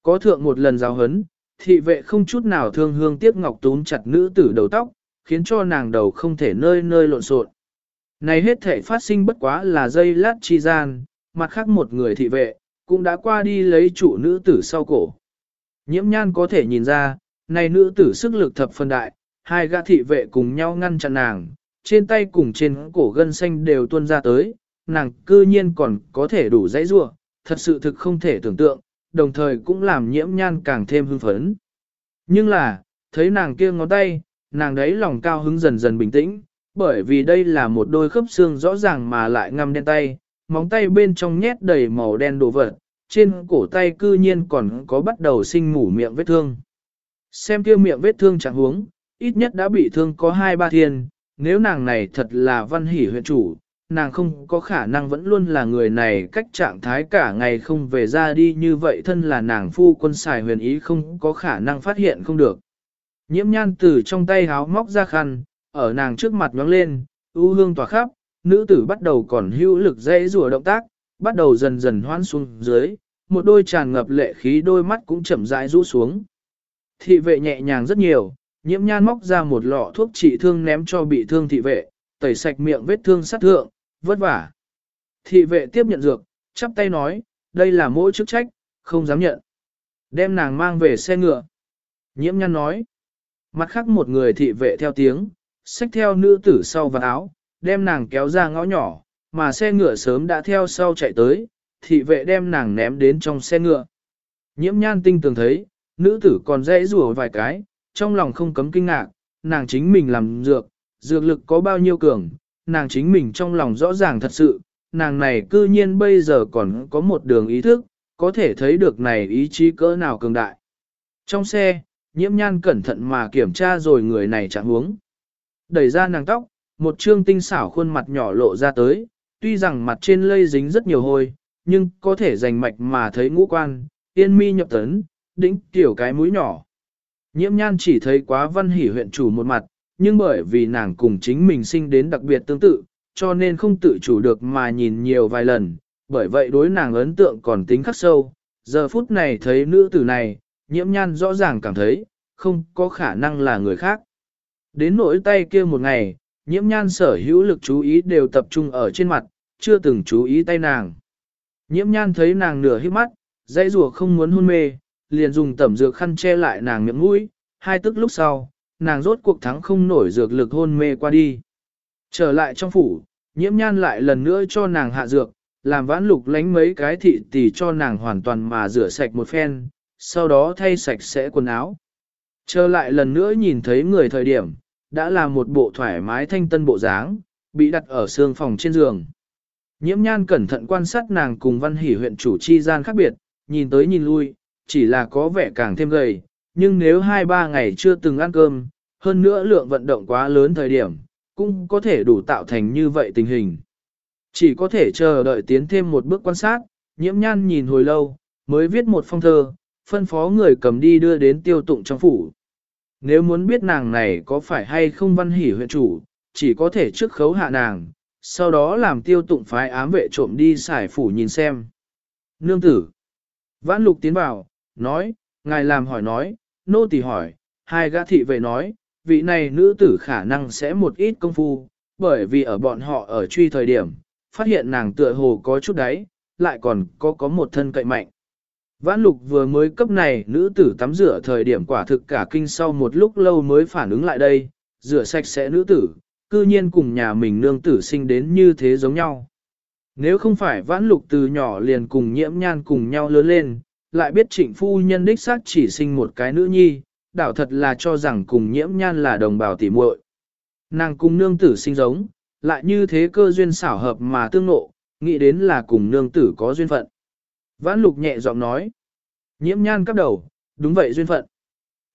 Có thượng một lần giáo hấn, thị vệ không chút nào thương hương tiếc ngọc túm chặt nữ tử đầu tóc, khiến cho nàng đầu không thể nơi nơi lộn xộn. Này hết thể phát sinh bất quá là dây lát chi gian, mặt khác một người thị vệ, cũng đã qua đi lấy trụ nữ tử sau cổ. Nhiễm nhan có thể nhìn ra, này nữ tử sức lực thập phân đại, hai gã thị vệ cùng nhau ngăn chặn nàng, trên tay cùng trên cổ gân xanh đều tuôn ra tới, nàng cư nhiên còn có thể đủ dãy rua, thật sự thực không thể tưởng tượng, đồng thời cũng làm nhiễm nhan càng thêm hưng phấn. Nhưng là, thấy nàng kia ngón tay, nàng đấy lòng cao hứng dần dần bình tĩnh, bởi vì đây là một đôi khớp xương rõ ràng mà lại ngăm đen tay, móng tay bên trong nhét đầy màu đen đồ vật, trên cổ tay cư nhiên còn có bắt đầu sinh ngủ miệng vết thương. Xem kia miệng vết thương chẳng huống, ít nhất đã bị thương có hai ba thiên, nếu nàng này thật là văn hỷ huyện chủ, nàng không có khả năng vẫn luôn là người này cách trạng thái cả ngày không về ra đi như vậy thân là nàng phu quân xài huyền ý không có khả năng phát hiện không được. Nhiễm nhan từ trong tay háo móc ra khăn, ở nàng trước mặt nhóng lên, ưu hương tỏa khắp, nữ tử bắt đầu còn hữu lực dây rùa động tác, bắt đầu dần dần hoan xuống dưới, một đôi tràn ngập lệ khí đôi mắt cũng chậm rãi rũ xuống. Thị vệ nhẹ nhàng rất nhiều, nhiễm nhan móc ra một lọ thuốc trị thương ném cho bị thương thị vệ, tẩy sạch miệng vết thương sát thượng, vất vả. Thị vệ tiếp nhận dược, chắp tay nói, đây là mỗi chức trách, không dám nhận. Đem nàng mang về xe ngựa. Nhiễm nhan nói, mặt khác một người thị vệ theo tiếng, xách theo nữ tử sau vào áo, đem nàng kéo ra ngõ nhỏ, mà xe ngựa sớm đã theo sau chạy tới, thị vệ đem nàng ném đến trong xe ngựa. Nhiễm nhan tinh tường thấy, nữ tử còn dễ rùa vài cái, trong lòng không cấm kinh ngạc, nàng chính mình làm dược, dược lực có bao nhiêu cường, nàng chính mình trong lòng rõ ràng thật sự, nàng này cư nhiên bây giờ còn có một đường ý thức, có thể thấy được này ý chí cỡ nào cường đại. Trong xe, nhiễm nhan cẩn thận mà kiểm tra rồi người này chẳng huống. Đẩy ra nàng tóc, một trương tinh xảo khuôn mặt nhỏ lộ ra tới, tuy rằng mặt trên lây dính rất nhiều hôi, nhưng có thể rành mạch mà thấy ngũ quan, yên mi nhập tấn, đỉnh tiểu cái mũi nhỏ. Nhiễm nhan chỉ thấy quá văn hỉ huyện chủ một mặt, nhưng bởi vì nàng cùng chính mình sinh đến đặc biệt tương tự, cho nên không tự chủ được mà nhìn nhiều vài lần, bởi vậy đối nàng ấn tượng còn tính khắc sâu. Giờ phút này thấy nữ tử này, nhiễm nhan rõ ràng cảm thấy, không có khả năng là người khác. Đến nỗi tay kia một ngày, nhiễm nhan sở hữu lực chú ý đều tập trung ở trên mặt, chưa từng chú ý tay nàng. Nhiễm nhan thấy nàng nửa hít mắt, dãy rùa không muốn hôn mê, liền dùng tẩm dược khăn che lại nàng miệng mũi, hai tức lúc sau, nàng rốt cuộc thắng không nổi dược lực hôn mê qua đi. Trở lại trong phủ, nhiễm nhan lại lần nữa cho nàng hạ dược, làm vãn lục lánh mấy cái thị tỷ cho nàng hoàn toàn mà rửa sạch một phen, sau đó thay sạch sẽ quần áo. Trở lại lần nữa nhìn thấy người thời điểm, đã là một bộ thoải mái thanh tân bộ dáng, bị đặt ở xương phòng trên giường. Nhiễm nhan cẩn thận quan sát nàng cùng văn hỷ huyện chủ chi gian khác biệt, nhìn tới nhìn lui, chỉ là có vẻ càng thêm gầy, nhưng nếu hai ba ngày chưa từng ăn cơm, hơn nữa lượng vận động quá lớn thời điểm, cũng có thể đủ tạo thành như vậy tình hình. Chỉ có thể chờ đợi tiến thêm một bước quan sát, nhiễm nhan nhìn hồi lâu, mới viết một phong thơ, phân phó người cầm đi đưa đến tiêu tụng trong phủ. Nếu muốn biết nàng này có phải hay không văn hỉ huyện chủ, chỉ có thể trước khấu hạ nàng, sau đó làm tiêu tụng phái ám vệ trộm đi xài phủ nhìn xem. Nương tử. Vãn lục tiến vào, nói, ngài làm hỏi nói, nô tỳ hỏi, hai gã thị vệ nói, vị này nữ tử khả năng sẽ một ít công phu, bởi vì ở bọn họ ở truy thời điểm, phát hiện nàng tựa hồ có chút đáy, lại còn có có một thân cậy mạnh. Vãn lục vừa mới cấp này nữ tử tắm rửa thời điểm quả thực cả kinh sau một lúc lâu mới phản ứng lại đây, rửa sạch sẽ nữ tử, cư nhiên cùng nhà mình nương tử sinh đến như thế giống nhau. Nếu không phải vãn lục từ nhỏ liền cùng nhiễm nhan cùng nhau lớn lên, lại biết trịnh phu nhân đích xác chỉ sinh một cái nữ nhi, đảo thật là cho rằng cùng nhiễm nhan là đồng bào tỉ muội. Nàng cùng nương tử sinh giống, lại như thế cơ duyên xảo hợp mà tương nộ, nghĩ đến là cùng nương tử có duyên phận. Vãn lục nhẹ giọng nói. Nhiễm nhan cắp đầu, đúng vậy duyên phận.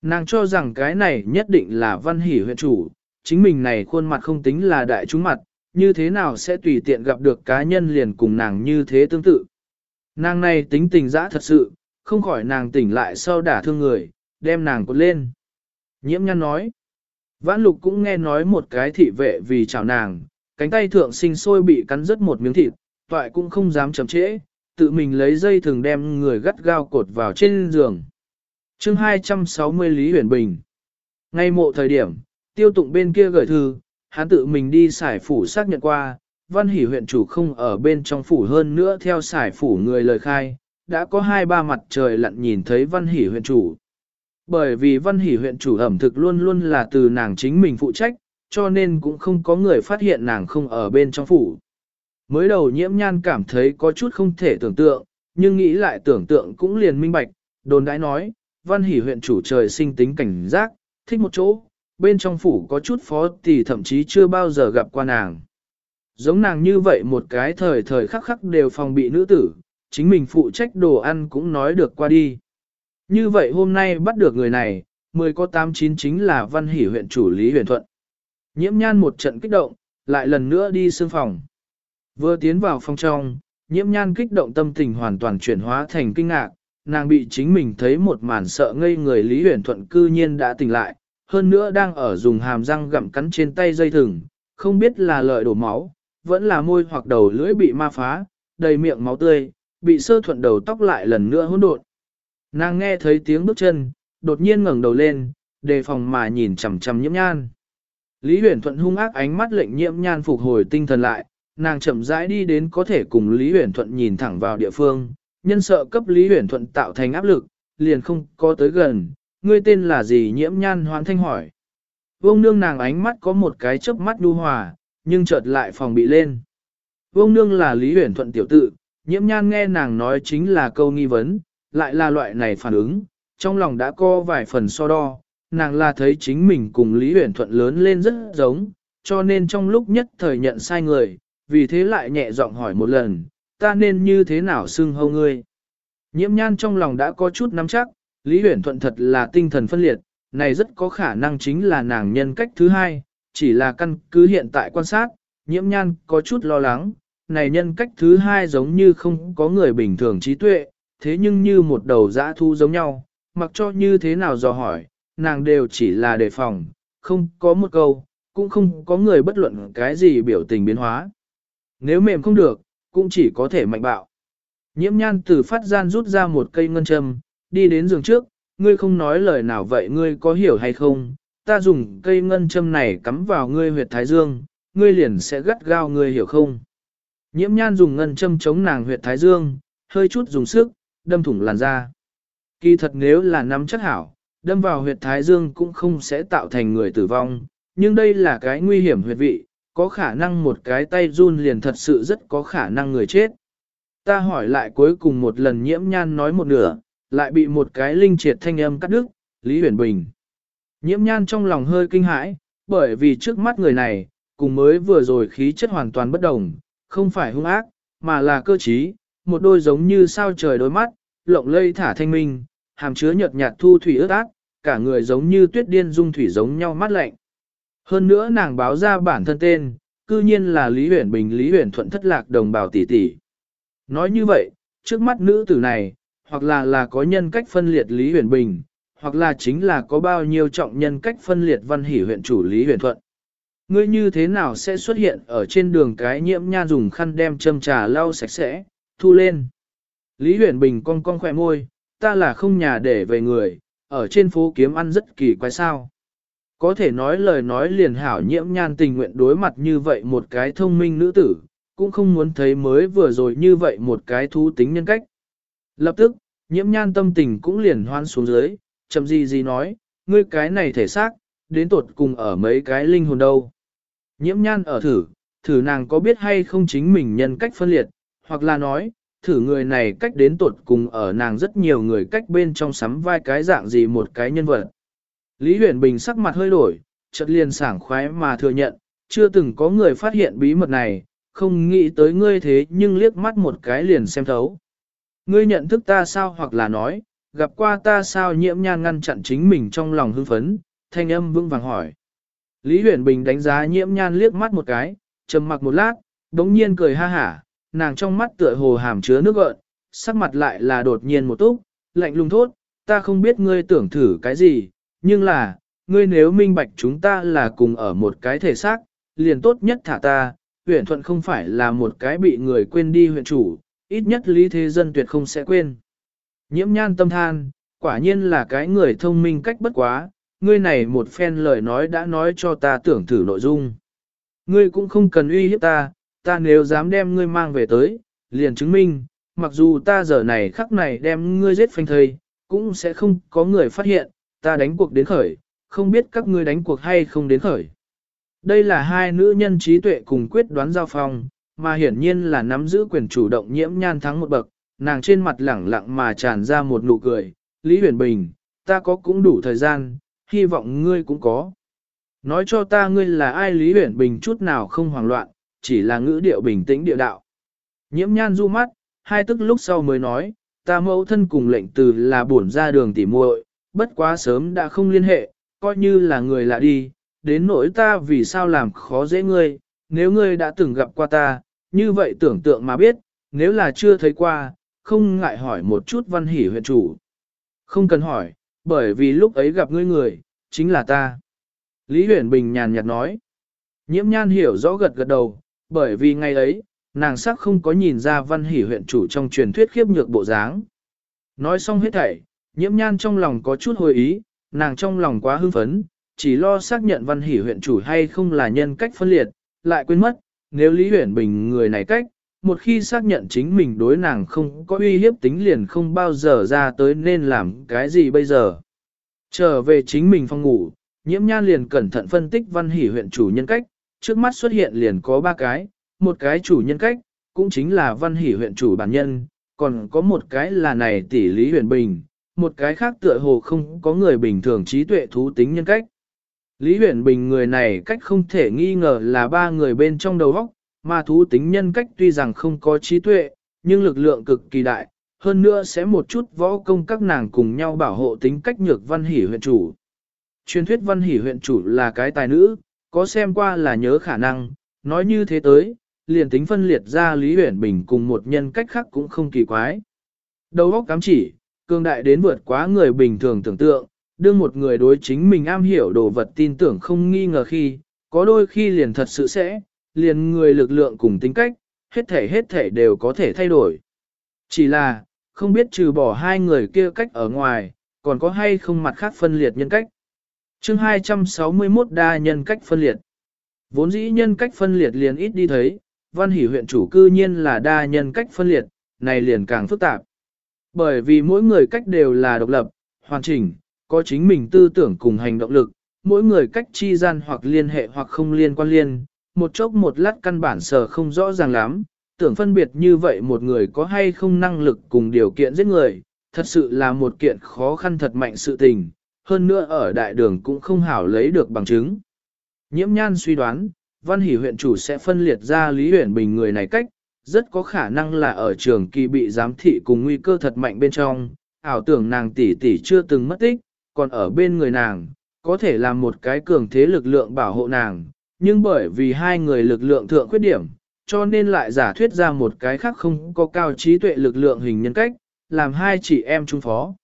Nàng cho rằng cái này nhất định là văn hỷ huyện chủ, chính mình này khuôn mặt không tính là đại chúng mặt, như thế nào sẽ tùy tiện gặp được cá nhân liền cùng nàng như thế tương tự. Nàng này tính tình dã thật sự, không khỏi nàng tỉnh lại sau đả thương người, đem nàng cột lên. Nhiễm nhăn nói, vãn lục cũng nghe nói một cái thị vệ vì chào nàng, cánh tay thượng sinh sôi bị cắn rứt một miếng thịt, toại cũng không dám chậm trễ, tự mình lấy dây thường đem người gắt gao cột vào trên giường. chương 260 Lý Huyền Bình Ngay mộ thời điểm, tiêu tụng bên kia gửi thư, hắn tự mình đi xài phủ xác nhận qua, văn hỷ huyện chủ không ở bên trong phủ hơn nữa theo xài phủ người lời khai, đã có hai ba mặt trời lặn nhìn thấy văn hỷ huyện chủ. Bởi vì văn hỷ huyện chủ ẩm thực luôn luôn là từ nàng chính mình phụ trách, cho nên cũng không có người phát hiện nàng không ở bên trong phủ. Mới đầu nhiễm nhan cảm thấy có chút không thể tưởng tượng, nhưng nghĩ lại tưởng tượng cũng liền minh bạch, đồn đãi nói, văn hỷ huyện chủ trời sinh tính cảnh giác, thích một chỗ, bên trong phủ có chút phó thì thậm chí chưa bao giờ gặp qua nàng. Giống nàng như vậy một cái thời thời khắc khắc đều phòng bị nữ tử, chính mình phụ trách đồ ăn cũng nói được qua đi. Như vậy hôm nay bắt được người này, 10 có 89 chính là văn hỷ huyện chủ Lý Huyền Thuận. Nhiễm nhan một trận kích động, lại lần nữa đi xương phòng. Vừa tiến vào phòng trong, nhiễm nhan kích động tâm tình hoàn toàn chuyển hóa thành kinh ngạc, nàng bị chính mình thấy một màn sợ ngây người Lý Huyền Thuận cư nhiên đã tỉnh lại, hơn nữa đang ở dùng hàm răng gặm cắn trên tay dây thừng, không biết là lợi đổ máu, vẫn là môi hoặc đầu lưỡi bị ma phá, đầy miệng máu tươi, bị sơ thuận đầu tóc lại lần nữa hỗn độn. Nàng nghe thấy tiếng bước chân, đột nhiên ngẩng đầu lên, đề phòng mà nhìn chằm chằm nhiễm nhan. Lý huyền thuận hung ác ánh mắt lệnh nhiễm nhan phục hồi tinh thần lại, nàng chậm rãi đi đến có thể cùng Lý huyền thuận nhìn thẳng vào địa phương, nhân sợ cấp Lý huyền thuận tạo thành áp lực, liền không có tới gần, ngươi tên là gì nhiễm nhan hoán thanh hỏi. Vương nương nàng ánh mắt có một cái chớp mắt đu hòa, nhưng chợt lại phòng bị lên. Vương nương là Lý huyền thuận tiểu tự, nhiễm nhan nghe nàng nói chính là câu nghi vấn, lại là loại này phản ứng, trong lòng đã có vài phần so đo, nàng là thấy chính mình cùng Lý huyền thuận lớn lên rất giống, cho nên trong lúc nhất thời nhận sai người, vì thế lại nhẹ giọng hỏi một lần, ta nên như thế nào xưng hâu ngươi. Nhiễm nhan trong lòng đã có chút nắm chắc, Lý Huyền Thuận thật là tinh thần phân liệt, này rất có khả năng chính là nàng nhân cách thứ hai, chỉ là căn cứ hiện tại quan sát, nhiễm nhan có chút lo lắng, này nhân cách thứ hai giống như không có người bình thường trí tuệ, thế nhưng như một đầu dã thu giống nhau, mặc cho như thế nào dò hỏi, nàng đều chỉ là đề phòng, không có một câu, cũng không có người bất luận cái gì biểu tình biến hóa. Nếu mềm không được, cũng chỉ có thể mạnh bạo. Nhiễm nhan từ phát gian rút ra một cây ngân châm, đi đến giường trước, ngươi không nói lời nào vậy ngươi có hiểu hay không, ta dùng cây ngân châm này cắm vào ngươi huyệt thái dương, ngươi liền sẽ gắt gao ngươi hiểu không. Nhiễm nhan dùng ngân châm chống nàng huyệt thái dương, hơi chút dùng sức, đâm thủng làn da. Kỳ thật nếu là nắm chắc hảo, đâm vào huyệt thái dương cũng không sẽ tạo thành người tử vong, nhưng đây là cái nguy hiểm huyệt vị, có khả năng một cái tay run liền thật sự rất có khả năng người chết. Ta hỏi lại cuối cùng một lần nhiễm nhan nói một nửa, lại bị một cái linh triệt thanh âm cắt đứt, Lý Huyền Bình. Nhiễm nhan trong lòng hơi kinh hãi, bởi vì trước mắt người này, cùng mới vừa rồi khí chất hoàn toàn bất đồng, không phải hung ác, mà là cơ trí, một đôi giống như sao trời đôi mắt, lộng lây thả thanh minh, hàm chứa nhợt nhạt thu thủy ướt ác, cả người giống như tuyết điên dung thủy giống nhau mắt lạnh. Hơn nữa nàng báo ra bản thân tên, cư nhiên là Lý Huyền Bình Lý Huyền Thuận thất lạc đồng bào tỷ tỷ. Nói như vậy, trước mắt nữ tử này, hoặc là là có nhân cách phân liệt Lý Huyền Bình, hoặc là chính là có bao nhiêu trọng nhân cách phân liệt văn hỷ huyện chủ Lý Huyền Thuận. Ngươi như thế nào sẽ xuất hiện ở trên đường cái nhiễm nha dùng khăn đem châm trà lau sạch sẽ, thu lên. Lý Huyền Bình cong cong khỏe môi, ta là không nhà để về người, ở trên phố kiếm ăn rất kỳ quái sao. Có thể nói lời nói liền hảo nhiễm nhan tình nguyện đối mặt như vậy một cái thông minh nữ tử, cũng không muốn thấy mới vừa rồi như vậy một cái thú tính nhân cách. Lập tức, nhiễm nhan tâm tình cũng liền hoan xuống dưới, chậm gì gì nói, ngươi cái này thể xác, đến tột cùng ở mấy cái linh hồn đâu. Nhiễm nhan ở thử, thử nàng có biết hay không chính mình nhân cách phân liệt, hoặc là nói, thử người này cách đến tột cùng ở nàng rất nhiều người cách bên trong sắm vai cái dạng gì một cái nhân vật. Lý huyền bình sắc mặt hơi đổi, chợt liền sảng khoái mà thừa nhận, chưa từng có người phát hiện bí mật này, không nghĩ tới ngươi thế nhưng liếc mắt một cái liền xem thấu. Ngươi nhận thức ta sao hoặc là nói, gặp qua ta sao nhiễm nhan ngăn chặn chính mình trong lòng hưng phấn, thanh âm vững vàng hỏi. Lý Huyền Bình đánh giá nhiễm nhan liếc mắt một cái, trầm mặc một lát, đống nhiên cười ha hả, nàng trong mắt tựa hồ hàm chứa nước gợn, sắc mặt lại là đột nhiên một túc, lạnh lùng thốt, ta không biết ngươi tưởng thử cái gì, nhưng là, ngươi nếu minh bạch chúng ta là cùng ở một cái thể xác, liền tốt nhất thả ta, huyện thuận không phải là một cái bị người quên đi huyện chủ, ít nhất lý thế dân tuyệt không sẽ quên. Nhiễm nhan tâm than, quả nhiên là cái người thông minh cách bất quá, ngươi này một phen lời nói đã nói cho ta tưởng thử nội dung. Ngươi cũng không cần uy hiếp ta, ta nếu dám đem ngươi mang về tới, liền chứng minh, mặc dù ta giờ này khắc này đem ngươi giết phanh thây, cũng sẽ không có người phát hiện, ta đánh cuộc đến khởi, không biết các ngươi đánh cuộc hay không đến khởi. Đây là hai nữ nhân trí tuệ cùng quyết đoán giao phong, mà hiển nhiên là nắm giữ quyền chủ động nhiễm nhan thắng một bậc, nàng trên mặt lẳng lặng mà tràn ra một nụ cười, Lý Huyền Bình, ta có cũng đủ thời gian, hy vọng ngươi cũng có. Nói cho ta ngươi là ai Lý Huyền Bình chút nào không hoảng loạn, chỉ là ngữ điệu bình tĩnh địa đạo. Nhiễm nhan du mắt, hai tức lúc sau mới nói, ta mẫu thân cùng lệnh từ là buồn ra đường tỉ muội, bất quá sớm đã không liên hệ, coi như là người lạ đi, đến nỗi ta vì sao làm khó dễ ngươi, nếu ngươi đã từng gặp qua ta, như vậy tưởng tượng mà biết, nếu là chưa thấy qua, không ngại hỏi một chút văn hỷ huyện chủ. Không cần hỏi, bởi vì lúc ấy gặp ngươi người, chính là ta. Lý Huyền Bình nhàn nhạt nói. Nhiễm nhan hiểu rõ gật gật đầu, bởi vì ngày ấy, nàng sắc không có nhìn ra văn hỷ huyện chủ trong truyền thuyết khiếp nhược bộ dáng. Nói xong hết thảy, nhiễm nhan trong lòng có chút hồi ý, nàng trong lòng quá hưng phấn, chỉ lo xác nhận văn hỷ huyện chủ hay không là nhân cách phân liệt, lại quên mất, nếu Lý Huyền Bình người này cách, một khi xác nhận chính mình đối nàng không có uy hiếp tính liền không bao giờ ra tới nên làm cái gì bây giờ. Trở về chính mình phòng ngủ, nhiễm nhan liền cẩn thận phân tích văn hỷ huyện chủ nhân cách, trước mắt xuất hiện liền có ba cái, một cái chủ nhân cách, cũng chính là văn hỷ huyện chủ bản nhân, còn có một cái là này tỷ lý huyền bình, một cái khác tựa hồ không có người bình thường trí tuệ thú tính nhân cách. Lý huyền bình người này cách không thể nghi ngờ là ba người bên trong đầu óc, mà thú tính nhân cách tuy rằng không có trí tuệ, nhưng lực lượng cực kỳ đại, hơn nữa sẽ một chút võ công các nàng cùng nhau bảo hộ tính cách nhược văn hỷ huyện chủ. Truyền thuyết văn hỷ huyện chủ là cái tài nữ, có xem qua là nhớ khả năng, nói như thế tới, liền tính phân liệt ra Lý Huyền Bình cùng một nhân cách khác cũng không kỳ quái. Đầu óc cám chỉ, cường đại đến vượt quá người bình thường tưởng tượng, đương một người đối chính mình am hiểu đồ vật tin tưởng không nghi ngờ khi, có đôi khi liền thật sự sẽ, liền người lực lượng cùng tính cách, hết thể hết thể đều có thể thay đổi. Chỉ là, không biết trừ bỏ hai người kia cách ở ngoài, còn có hay không mặt khác phân liệt nhân cách. chương 261 đa nhân cách phân liệt. Vốn dĩ nhân cách phân liệt liền ít đi thấy, văn hỷ huyện chủ cư nhiên là đa nhân cách phân liệt, này liền càng phức tạp. Bởi vì mỗi người cách đều là độc lập, hoàn chỉnh, có chính mình tư tưởng cùng hành động lực, mỗi người cách chi gian hoặc liên hệ hoặc không liên quan liên, một chốc một lát căn bản sở không rõ ràng lắm, tưởng phân biệt như vậy một người có hay không năng lực cùng điều kiện giết người, thật sự là một kiện khó khăn thật mạnh sự tình, hơn nữa ở đại đường cũng không hảo lấy được bằng chứng. Nhiễm nhan suy đoán, văn hỷ huyện chủ sẽ phân liệt ra Lý huyện Bình người này cách, rất có khả năng là ở trường kỳ bị giám thị cùng nguy cơ thật mạnh bên trong, ảo tưởng nàng tỷ tỷ chưa từng mất tích, còn ở bên người nàng, có thể làm một cái cường thế lực lượng bảo hộ nàng, nhưng bởi vì hai người lực lượng thượng khuyết điểm, cho nên lại giả thuyết ra một cái khác không có cao trí tuệ lực lượng hình nhân cách, làm hai chị em trung phó.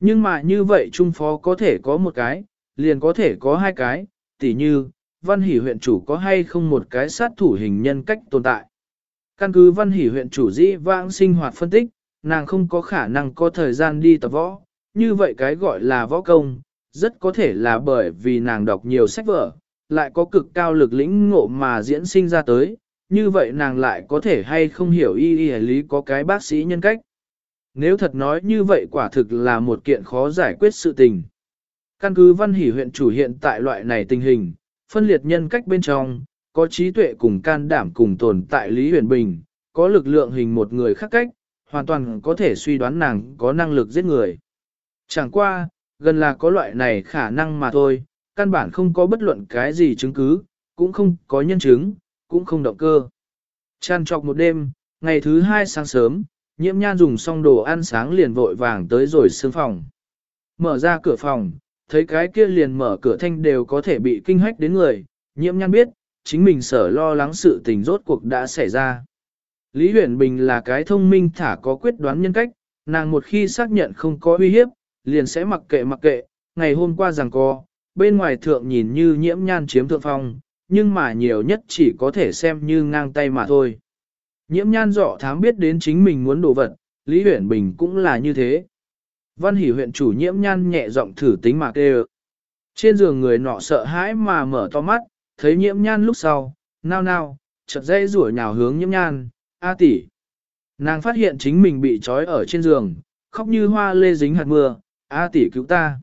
Nhưng mà như vậy trung phó có thể có một cái, liền có thể có hai cái, tỉ như, văn hỷ huyện chủ có hay không một cái sát thủ hình nhân cách tồn tại. Căn cứ văn hỷ huyện chủ dĩ vãng sinh hoạt phân tích, nàng không có khả năng có thời gian đi tập võ, như vậy cái gọi là võ công, rất có thể là bởi vì nàng đọc nhiều sách vở, lại có cực cao lực lĩnh ngộ mà diễn sinh ra tới, như vậy nàng lại có thể hay không hiểu y y lý có cái bác sĩ nhân cách. Nếu thật nói như vậy quả thực là một kiện khó giải quyết sự tình. Căn cứ văn hỷ huyện chủ hiện tại loại này tình hình, phân liệt nhân cách bên trong, có trí tuệ cùng can đảm cùng tồn tại Lý Huyền Bình, có lực lượng hình một người khác cách, hoàn toàn có thể suy đoán nàng có năng lực giết người. Chẳng qua, gần là có loại này khả năng mà thôi, căn bản không có bất luận cái gì chứng cứ, cũng không có nhân chứng, cũng không động cơ. Chăn trọc một đêm, ngày thứ hai sáng sớm, nhiễm nhan dùng xong đồ ăn sáng liền vội vàng tới rồi sương phòng. Mở ra cửa phòng, thấy cái kia liền mở cửa thanh đều có thể bị kinh hách đến người, nhiễm nhan biết, chính mình sở lo lắng sự tình rốt cuộc đã xảy ra. Lý Huyền Bình là cái thông minh thả có quyết đoán nhân cách, nàng một khi xác nhận không có uy hiếp, liền sẽ mặc kệ mặc kệ, ngày hôm qua rằng co, bên ngoài thượng nhìn như nhiễm nhan chiếm thượng phong, nhưng mà nhiều nhất chỉ có thể xem như ngang tay mà thôi. Nhiễm nhan dọ thám biết đến chính mình muốn đồ vật, Lý Huyển Bình cũng là như thế. Văn hỷ huyện chủ nhiễm nhan nhẹ giọng thử tính mà kêu. Trên giường người nọ sợ hãi mà mở to mắt, thấy nhiễm nhan lúc sau, nao nao, chợt dây rủa nhào hướng nhiễm nhan, A tỷ. Nàng phát hiện chính mình bị trói ở trên giường, khóc như hoa lê dính hạt mưa, A tỷ cứu ta.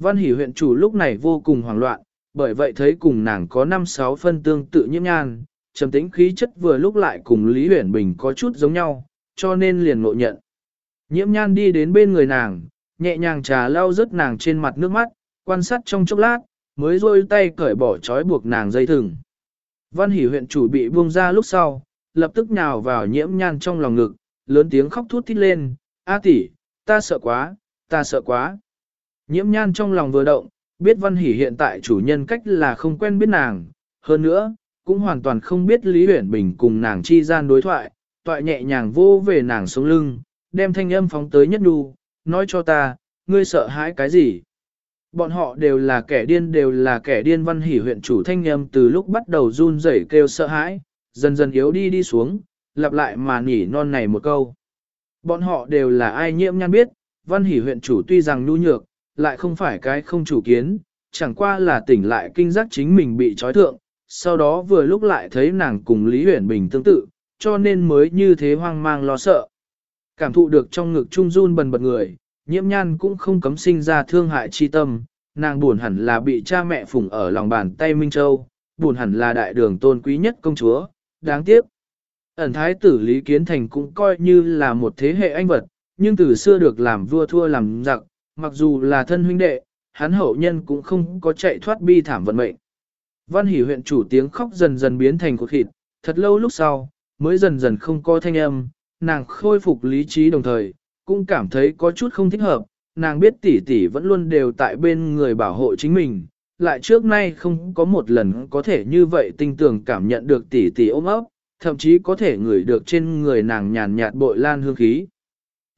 Văn hỷ huyện chủ lúc này vô cùng hoảng loạn, bởi vậy thấy cùng nàng có 5-6 phân tương tự nhiễm nhan, trầm tĩnh khí chất vừa lúc lại cùng Lý Huyền Bình có chút giống nhau, cho nên liền ngộ nhận. Nhiễm nhan đi đến bên người nàng, nhẹ nhàng trà lau rớt nàng trên mặt nước mắt, quan sát trong chốc lát, mới rôi tay cởi bỏ trói buộc nàng dây thừng. Văn hỷ huyện chủ bị buông ra lúc sau, lập tức nhào vào nhiễm nhan trong lòng ngực, lớn tiếng khóc thút thít lên, A tỷ, ta sợ quá, ta sợ quá. Nhiễm nhan trong lòng vừa động, biết văn hỷ hiện tại chủ nhân cách là không quen biết nàng, hơn nữa, cũng hoàn toàn không biết Lý Huyển Bình cùng nàng chi gian đối thoại, toại nhẹ nhàng vô về nàng sống lưng, đem thanh âm phóng tới nhất đu, nói cho ta, ngươi sợ hãi cái gì? Bọn họ đều là kẻ điên đều là kẻ điên văn hỉ huyện chủ thanh âm từ lúc bắt đầu run rẩy kêu sợ hãi, dần dần yếu đi đi xuống, lặp lại mà nỉ non này một câu. Bọn họ đều là ai nhiễm nhan biết, văn Hỷ huyện chủ tuy rằng nhu nhược, lại không phải cái không chủ kiến, chẳng qua là tỉnh lại kinh giác chính mình bị trói thượng, sau đó vừa lúc lại thấy nàng cùng Lý Huyền Bình tương tự, cho nên mới như thế hoang mang lo sợ. Cảm thụ được trong ngực trung run bần bật người, nhiễm nhan cũng không cấm sinh ra thương hại chi tâm, nàng buồn hẳn là bị cha mẹ phủng ở lòng bàn tay Minh Châu, buồn hẳn là đại đường tôn quý nhất công chúa, đáng tiếc. Ẩn thái tử Lý Kiến Thành cũng coi như là một thế hệ anh vật, nhưng từ xưa được làm vua thua làm giặc, mặc dù là thân huynh đệ, hắn hậu nhân cũng không có chạy thoát bi thảm vận mệnh. Văn hỷ huyện chủ tiếng khóc dần dần biến thành cột thịt, thật lâu lúc sau, mới dần dần không có thanh âm, nàng khôi phục lý trí đồng thời, cũng cảm thấy có chút không thích hợp, nàng biết tỷ tỷ vẫn luôn đều tại bên người bảo hộ chính mình, lại trước nay không có một lần có thể như vậy tinh tường cảm nhận được tỷ tỷ ôm ấp, thậm chí có thể ngửi được trên người nàng nhàn nhạt bội lan hương khí.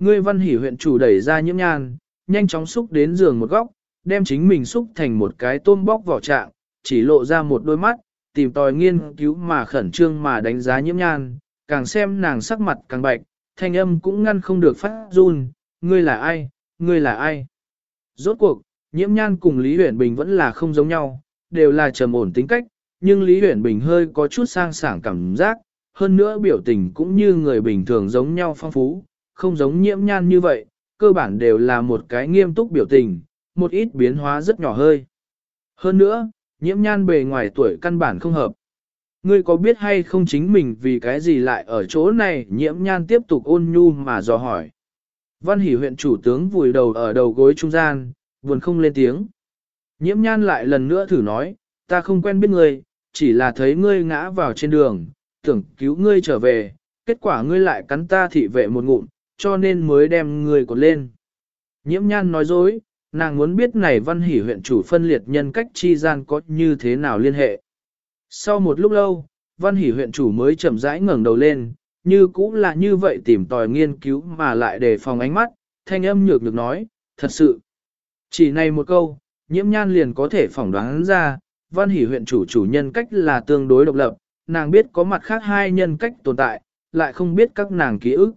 Ngươi văn hỷ huyện chủ đẩy ra nhiễm nhan, nhanh chóng xúc đến giường một góc, đem chính mình xúc thành một cái tôm bóc vỏ trạng, chỉ lộ ra một đôi mắt, tìm tòi nghiên cứu mà khẩn trương mà đánh giá nhiễm nhan, càng xem nàng sắc mặt càng bạch, thanh âm cũng ngăn không được phát run, ngươi là ai, ngươi là ai. Rốt cuộc, nhiễm nhan cùng Lý Huyển Bình vẫn là không giống nhau, đều là trầm ổn tính cách, nhưng Lý Huyển Bình hơi có chút sang sảng cảm giác, hơn nữa biểu tình cũng như người bình thường giống nhau phong phú, không giống nhiễm nhan như vậy, cơ bản đều là một cái nghiêm túc biểu tình, một ít biến hóa rất nhỏ hơi. Hơn nữa, nhiễm nhan bề ngoài tuổi căn bản không hợp. Ngươi có biết hay không chính mình vì cái gì lại ở chỗ này nhiễm nhan tiếp tục ôn nhu mà dò hỏi. Văn hỷ huyện chủ tướng vùi đầu ở đầu gối trung gian, buồn không lên tiếng. Nhiễm nhan lại lần nữa thử nói, ta không quen biết ngươi, chỉ là thấy ngươi ngã vào trên đường, tưởng cứu ngươi trở về, kết quả ngươi lại cắn ta thị vệ một ngụm, cho nên mới đem người cột lên. Nhiễm nhan nói dối, nàng muốn biết này văn hỷ huyện chủ phân liệt nhân cách chi gian có như thế nào liên hệ. Sau một lúc lâu, văn hỷ huyện chủ mới chậm rãi ngẩng đầu lên, như cũng là như vậy tìm tòi nghiên cứu mà lại đề phòng ánh mắt, thanh âm nhược được nói, thật sự. Chỉ này một câu, nhiễm nhan liền có thể phỏng đoán ra, văn hỷ huyện chủ chủ nhân cách là tương đối độc lập, nàng biết có mặt khác hai nhân cách tồn tại, lại không biết các nàng ký ức.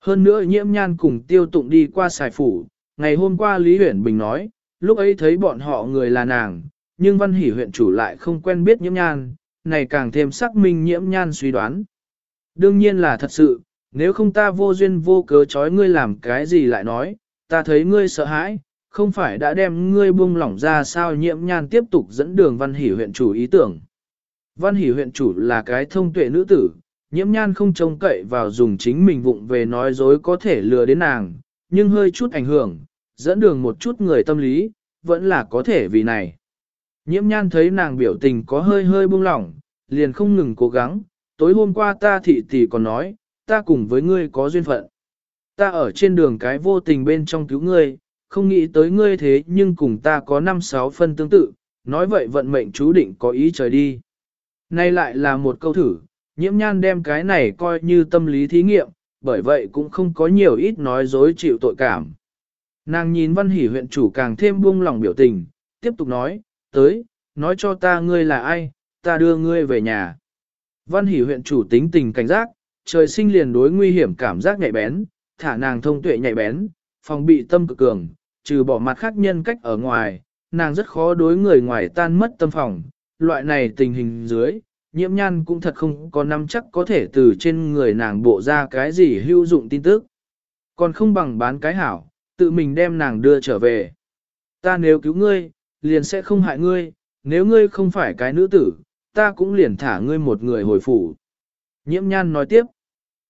Hơn nữa nhiễm nhan cùng tiêu tụng đi qua xài phủ, ngày hôm qua Lý Huyển Bình nói, lúc ấy thấy bọn họ người là nàng, nhưng văn hỷ huyện chủ lại không quen biết nhiễm nhan, này càng thêm xác minh nhiễm nhan suy đoán. Đương nhiên là thật sự, nếu không ta vô duyên vô cớ chói ngươi làm cái gì lại nói, ta thấy ngươi sợ hãi, không phải đã đem ngươi buông lỏng ra sao nhiễm nhan tiếp tục dẫn đường văn hỷ huyện chủ ý tưởng. Văn hỷ huyện chủ là cái thông tuệ nữ tử, nhiễm nhan không trông cậy vào dùng chính mình vụng về nói dối có thể lừa đến nàng, nhưng hơi chút ảnh hưởng, dẫn đường một chút người tâm lý, vẫn là có thể vì này. Nhiễm nhan thấy nàng biểu tình có hơi hơi buông lỏng, liền không ngừng cố gắng, tối hôm qua ta thị tỷ còn nói, ta cùng với ngươi có duyên phận. Ta ở trên đường cái vô tình bên trong cứu ngươi, không nghĩ tới ngươi thế nhưng cùng ta có 5-6 phân tương tự, nói vậy vận mệnh chú định có ý trời đi. Nay lại là một câu thử, nhiễm nhan đem cái này coi như tâm lý thí nghiệm, bởi vậy cũng không có nhiều ít nói dối chịu tội cảm. Nàng nhìn văn hỷ huyện chủ càng thêm buông lòng biểu tình, tiếp tục nói, tới, nói cho ta ngươi là ai, ta đưa ngươi về nhà. Văn hỷ huyện chủ tính tình cảnh giác, trời sinh liền đối nguy hiểm cảm giác nhạy bén, thả nàng thông tuệ nhạy bén, phòng bị tâm cực cường, trừ bỏ mặt khác nhân cách ở ngoài, nàng rất khó đối người ngoài tan mất tâm phòng. Loại này tình hình dưới, nhiễm nhan cũng thật không có nắm chắc có thể từ trên người nàng bộ ra cái gì hữu dụng tin tức. Còn không bằng bán cái hảo, tự mình đem nàng đưa trở về. Ta nếu cứu ngươi, liền sẽ không hại ngươi, nếu ngươi không phải cái nữ tử, ta cũng liền thả ngươi một người hồi phủ. Nhiễm nhan nói tiếp,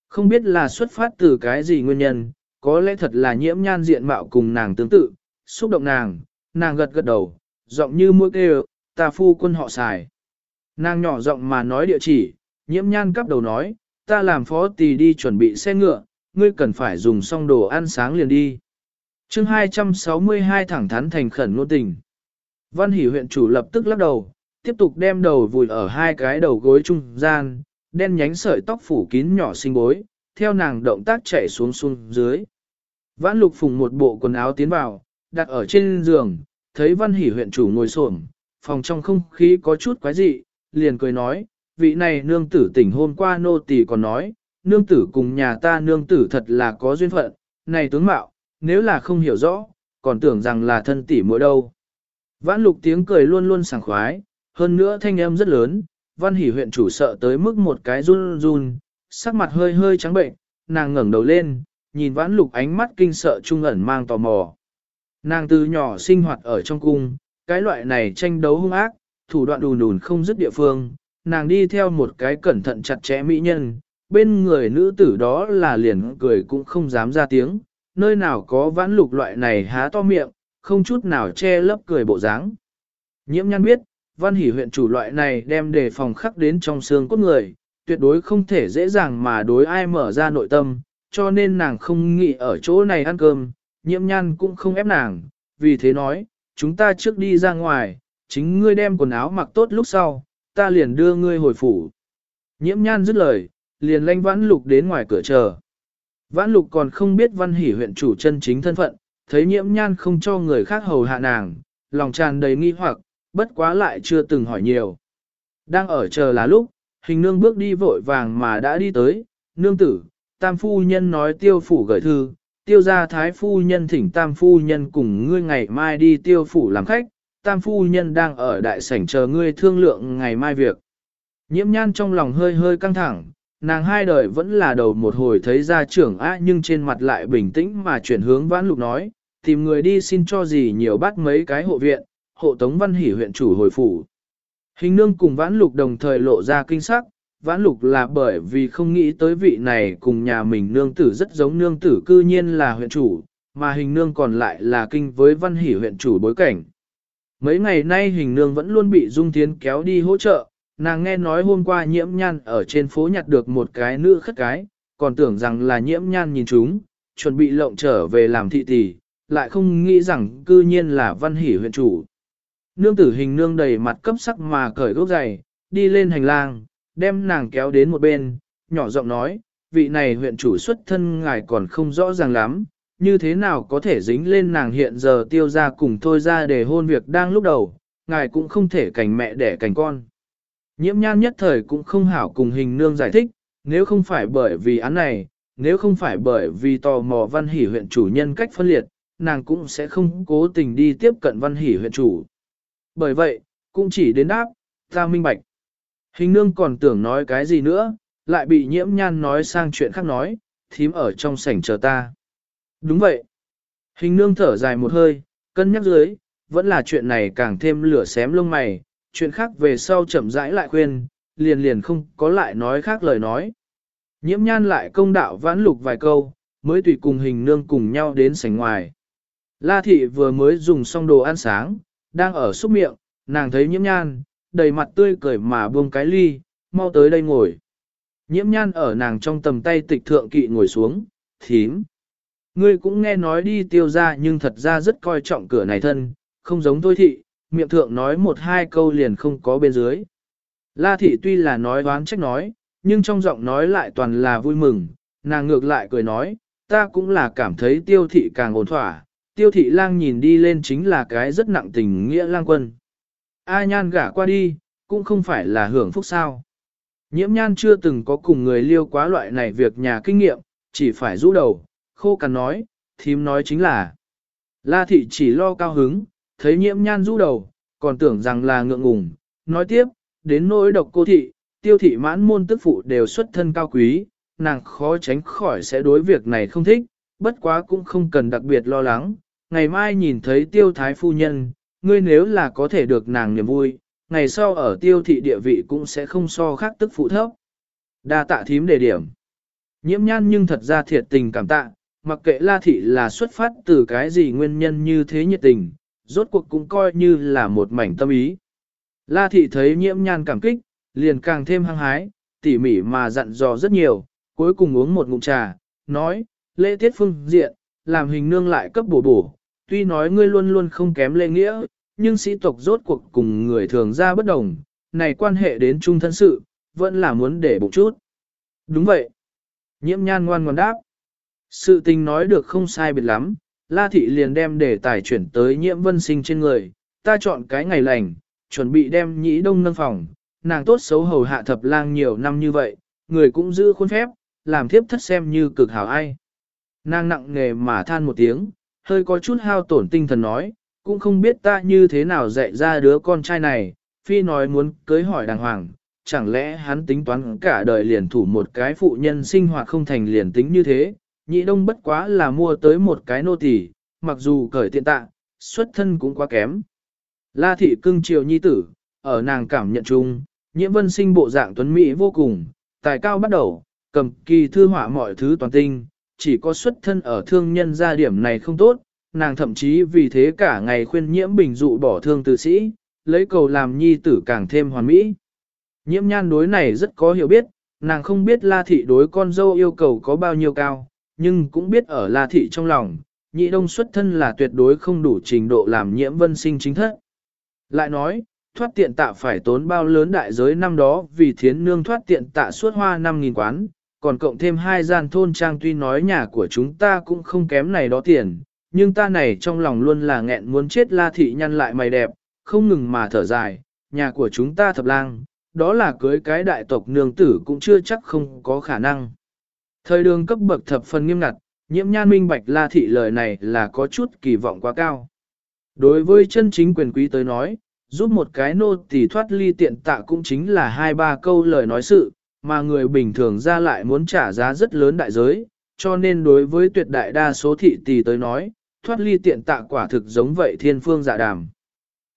không biết là xuất phát từ cái gì nguyên nhân, có lẽ thật là nhiễm nhan diện mạo cùng nàng tương tự, xúc động nàng, nàng gật gật đầu, giọng như mũi kêu, ta phu quân họ xài. Nàng nhỏ giọng mà nói địa chỉ, nhiễm nhan cắp đầu nói, ta làm phó tỳ đi chuẩn bị xe ngựa, ngươi cần phải dùng xong đồ ăn sáng liền đi. chương 262 thẳng thắn thành khẩn ngôn tình. Văn hỷ huyện chủ lập tức lắc đầu, tiếp tục đem đầu vùi ở hai cái đầu gối trung gian, đen nhánh sợi tóc phủ kín nhỏ xinh bối, theo nàng động tác chạy xuống xuống dưới. Vãn lục phùng một bộ quần áo tiến vào, đặt ở trên giường, thấy văn hỷ huyện chủ ngồi xổm, phòng trong không khí có chút quái dị, liền cười nói, vị này nương tử tỉnh hôm qua nô tỳ còn nói, nương tử cùng nhà ta nương tử thật là có duyên phận, này tướng mạo, nếu là không hiểu rõ, còn tưởng rằng là thân tỷ mỗi đâu. Vãn lục tiếng cười luôn luôn sảng khoái, hơn nữa thanh âm rất lớn, văn hỷ huyện chủ sợ tới mức một cái run run, sắc mặt hơi hơi trắng bệnh, nàng ngẩng đầu lên, nhìn vãn lục ánh mắt kinh sợ trung ẩn mang tò mò. Nàng từ nhỏ sinh hoạt ở trong cung, cái loại này tranh đấu hung ác, thủ đoạn đùn đùn không dứt địa phương, nàng đi theo một cái cẩn thận chặt chẽ mỹ nhân, bên người nữ tử đó là liền cười cũng không dám ra tiếng, nơi nào có vãn lục loại này há to miệng, không chút nào che lấp cười bộ dáng. Nhiễm nhăn biết, văn hỷ huyện chủ loại này đem đề phòng khắc đến trong xương cốt người, tuyệt đối không thể dễ dàng mà đối ai mở ra nội tâm, cho nên nàng không nghĩ ở chỗ này ăn cơm, nhiễm nhan cũng không ép nàng, vì thế nói, chúng ta trước đi ra ngoài, chính ngươi đem quần áo mặc tốt lúc sau, ta liền đưa ngươi hồi phủ. Nhiễm nhan dứt lời, liền lanh vãn lục đến ngoài cửa chờ. Vãn lục còn không biết văn hỷ huyện chủ chân chính thân phận, thấy nhiễm nhan không cho người khác hầu hạ nàng, lòng tràn đầy nghi hoặc, bất quá lại chưa từng hỏi nhiều. Đang ở chờ là lúc, hình nương bước đi vội vàng mà đã đi tới, nương tử, tam phu nhân nói tiêu phủ gửi thư, tiêu gia thái phu nhân thỉnh tam phu nhân cùng ngươi ngày mai đi tiêu phủ làm khách, tam phu nhân đang ở đại sảnh chờ ngươi thương lượng ngày mai việc. Nhiễm nhan trong lòng hơi hơi căng thẳng, nàng hai đời vẫn là đầu một hồi thấy ra trưởng á nhưng trên mặt lại bình tĩnh mà chuyển hướng vãn lục nói, tìm người đi xin cho gì nhiều bắt mấy cái hộ viện, hộ tống văn hỉ huyện chủ hồi phủ. Hình nương cùng vãn lục đồng thời lộ ra kinh sắc, vãn lục là bởi vì không nghĩ tới vị này cùng nhà mình nương tử rất giống nương tử cư nhiên là huyện chủ, mà hình nương còn lại là kinh với văn hỉ huyện chủ bối cảnh. Mấy ngày nay hình nương vẫn luôn bị Dung Thiến kéo đi hỗ trợ, nàng nghe nói hôm qua nhiễm nhan ở trên phố nhặt được một cái nữ khất cái, còn tưởng rằng là nhiễm nhan nhìn chúng, chuẩn bị lộng trở về làm thị tỷ, lại không nghĩ rằng cư nhiên là văn hỉ huyện chủ. Nương tử hình nương đầy mặt cấp sắc mà cởi gốc giày, đi lên hành lang, đem nàng kéo đến một bên, nhỏ giọng nói, vị này huyện chủ xuất thân ngài còn không rõ ràng lắm, như thế nào có thể dính lên nàng hiện giờ tiêu ra cùng thôi ra để hôn việc đang lúc đầu, ngài cũng không thể cảnh mẹ để cảnh con. Nhiễm nhan nhất thời cũng không hảo cùng hình nương giải thích, nếu không phải bởi vì án này, nếu không phải bởi vì tò mò văn hỷ huyện chủ nhân cách phân liệt, nàng cũng sẽ không cố tình đi tiếp cận văn hỷ huyện chủ. Bởi vậy, cũng chỉ đến đáp, ta minh bạch. Hình nương còn tưởng nói cái gì nữa, lại bị nhiễm nhan nói sang chuyện khác nói, thím ở trong sảnh chờ ta. Đúng vậy. Hình nương thở dài một hơi, cân nhắc dưới, vẫn là chuyện này càng thêm lửa xém lông mày, chuyện khác về sau chậm rãi lại khuyên, liền liền không có lại nói khác lời nói. Nhiễm nhan lại công đạo vãn lục vài câu, mới tùy cùng hình nương cùng nhau đến sảnh ngoài. La thị vừa mới dùng xong đồ ăn sáng, đang ở xúc miệng, nàng thấy nhiễm nhan, đầy mặt tươi cười mà buông cái ly, mau tới đây ngồi. Nhiễm nhan ở nàng trong tầm tay tịch thượng kỵ ngồi xuống, thím. Ngươi cũng nghe nói đi tiêu ra nhưng thật ra rất coi trọng cửa này thân, không giống tôi thị, miệng thượng nói một hai câu liền không có bên dưới. La thị tuy là nói đoán trách nói, nhưng trong giọng nói lại toàn là vui mừng, nàng ngược lại cười nói, ta cũng là cảm thấy tiêu thị càng ổn thỏa, tiêu thị lang nhìn đi lên chính là cái rất nặng tình nghĩa lang quân. A nhan gả qua đi, cũng không phải là hưởng phúc sao. Nhiễm nhan chưa từng có cùng người liêu quá loại này việc nhà kinh nghiệm, chỉ phải rũ đầu, khô cằn nói, thím nói chính là. La thị chỉ lo cao hứng, thấy nhiễm nhan rũ đầu, còn tưởng rằng là ngượng ngùng, nói tiếp, đến nỗi độc cô thị, tiêu thị mãn môn tức phụ đều xuất thân cao quý, nàng khó tránh khỏi sẽ đối việc này không thích, bất quá cũng không cần đặc biệt lo lắng, ngày mai nhìn thấy tiêu thái phu nhân, ngươi nếu là có thể được nàng niềm vui, ngày sau ở tiêu thị địa vị cũng sẽ không so khác tức phụ thấp. Đa tạ thím đề điểm. Nhiễm nhan nhưng thật ra thiệt tình cảm tạ, mặc kệ la thị là xuất phát từ cái gì nguyên nhân như thế nhiệt tình, rốt cuộc cũng coi như là một mảnh tâm ý. La thị thấy nhiễm nhan cảm kích, liền càng thêm hăng hái, tỉ mỉ mà dặn dò rất nhiều, cuối cùng uống một ngụm trà, nói, lễ tiết phương diện, làm hình nương lại cấp bổ bổ, tuy nói ngươi luôn luôn không kém lễ nghĩa, nhưng sĩ tộc rốt cuộc cùng người thường ra bất đồng, này quan hệ đến chung thân sự, vẫn là muốn để bụng chút. Đúng vậy. Nhiễm nhan ngoan ngoan đáp. Sự tình nói được không sai biệt lắm, La Thị liền đem để tài chuyển tới nhiễm vân sinh trên người, ta chọn cái ngày lành, chuẩn bị đem nhĩ đông nâng phòng, nàng tốt xấu hầu hạ thập lang nhiều năm như vậy, người cũng giữ khuôn phép, làm thiếp thất xem như cực hảo ai. Nàng nặng nghề mà than một tiếng, hơi có chút hao tổn tinh thần nói, cũng không biết ta như thế nào dạy ra đứa con trai này, phi nói muốn cưới hỏi đàng hoàng, chẳng lẽ hắn tính toán cả đời liền thủ một cái phụ nhân sinh hoạt không thành liền tính như thế, nhị đông bất quá là mua tới một cái nô tỳ, mặc dù cởi tiện tạ, xuất thân cũng quá kém. La thị cưng chiều nhi tử, ở nàng cảm nhận chung, nhiễm vân sinh bộ dạng tuấn Mỹ vô cùng, tài cao bắt đầu, cầm kỳ thư họa mọi thứ toàn tinh, chỉ có xuất thân ở thương nhân gia điểm này không tốt, nàng thậm chí vì thế cả ngày khuyên nhiễm bình dụ bỏ thương tử sĩ, lấy cầu làm nhi tử càng thêm hoàn mỹ. Nhiễm nhan đối này rất có hiểu biết, nàng không biết la thị đối con dâu yêu cầu có bao nhiêu cao, nhưng cũng biết ở la thị trong lòng, nhị đông xuất thân là tuyệt đối không đủ trình độ làm nhiễm vân sinh chính thất. Lại nói, thoát tiện tạ phải tốn bao lớn đại giới năm đó vì thiến nương thoát tiện tạ suốt hoa 5.000 quán, còn cộng thêm hai gian thôn trang tuy nói nhà của chúng ta cũng không kém này đó tiền, nhưng ta này trong lòng luôn là nghẹn muốn chết la thị nhăn lại mày đẹp, không ngừng mà thở dài, nhà của chúng ta thập lang, đó là cưới cái đại tộc nương tử cũng chưa chắc không có khả năng. Thời đường cấp bậc thập phần nghiêm ngặt, nhiễm nhan minh bạch la thị lời này là có chút kỳ vọng quá cao. Đối với chân chính quyền quý tới nói, giúp một cái nô tỳ thoát ly tiện tạ cũng chính là hai ba câu lời nói sự, mà người bình thường ra lại muốn trả giá rất lớn đại giới, cho nên đối với tuyệt đại đa số thị tỷ tới nói, thoát ly tiện tạ quả thực giống vậy thiên phương dạ đàm.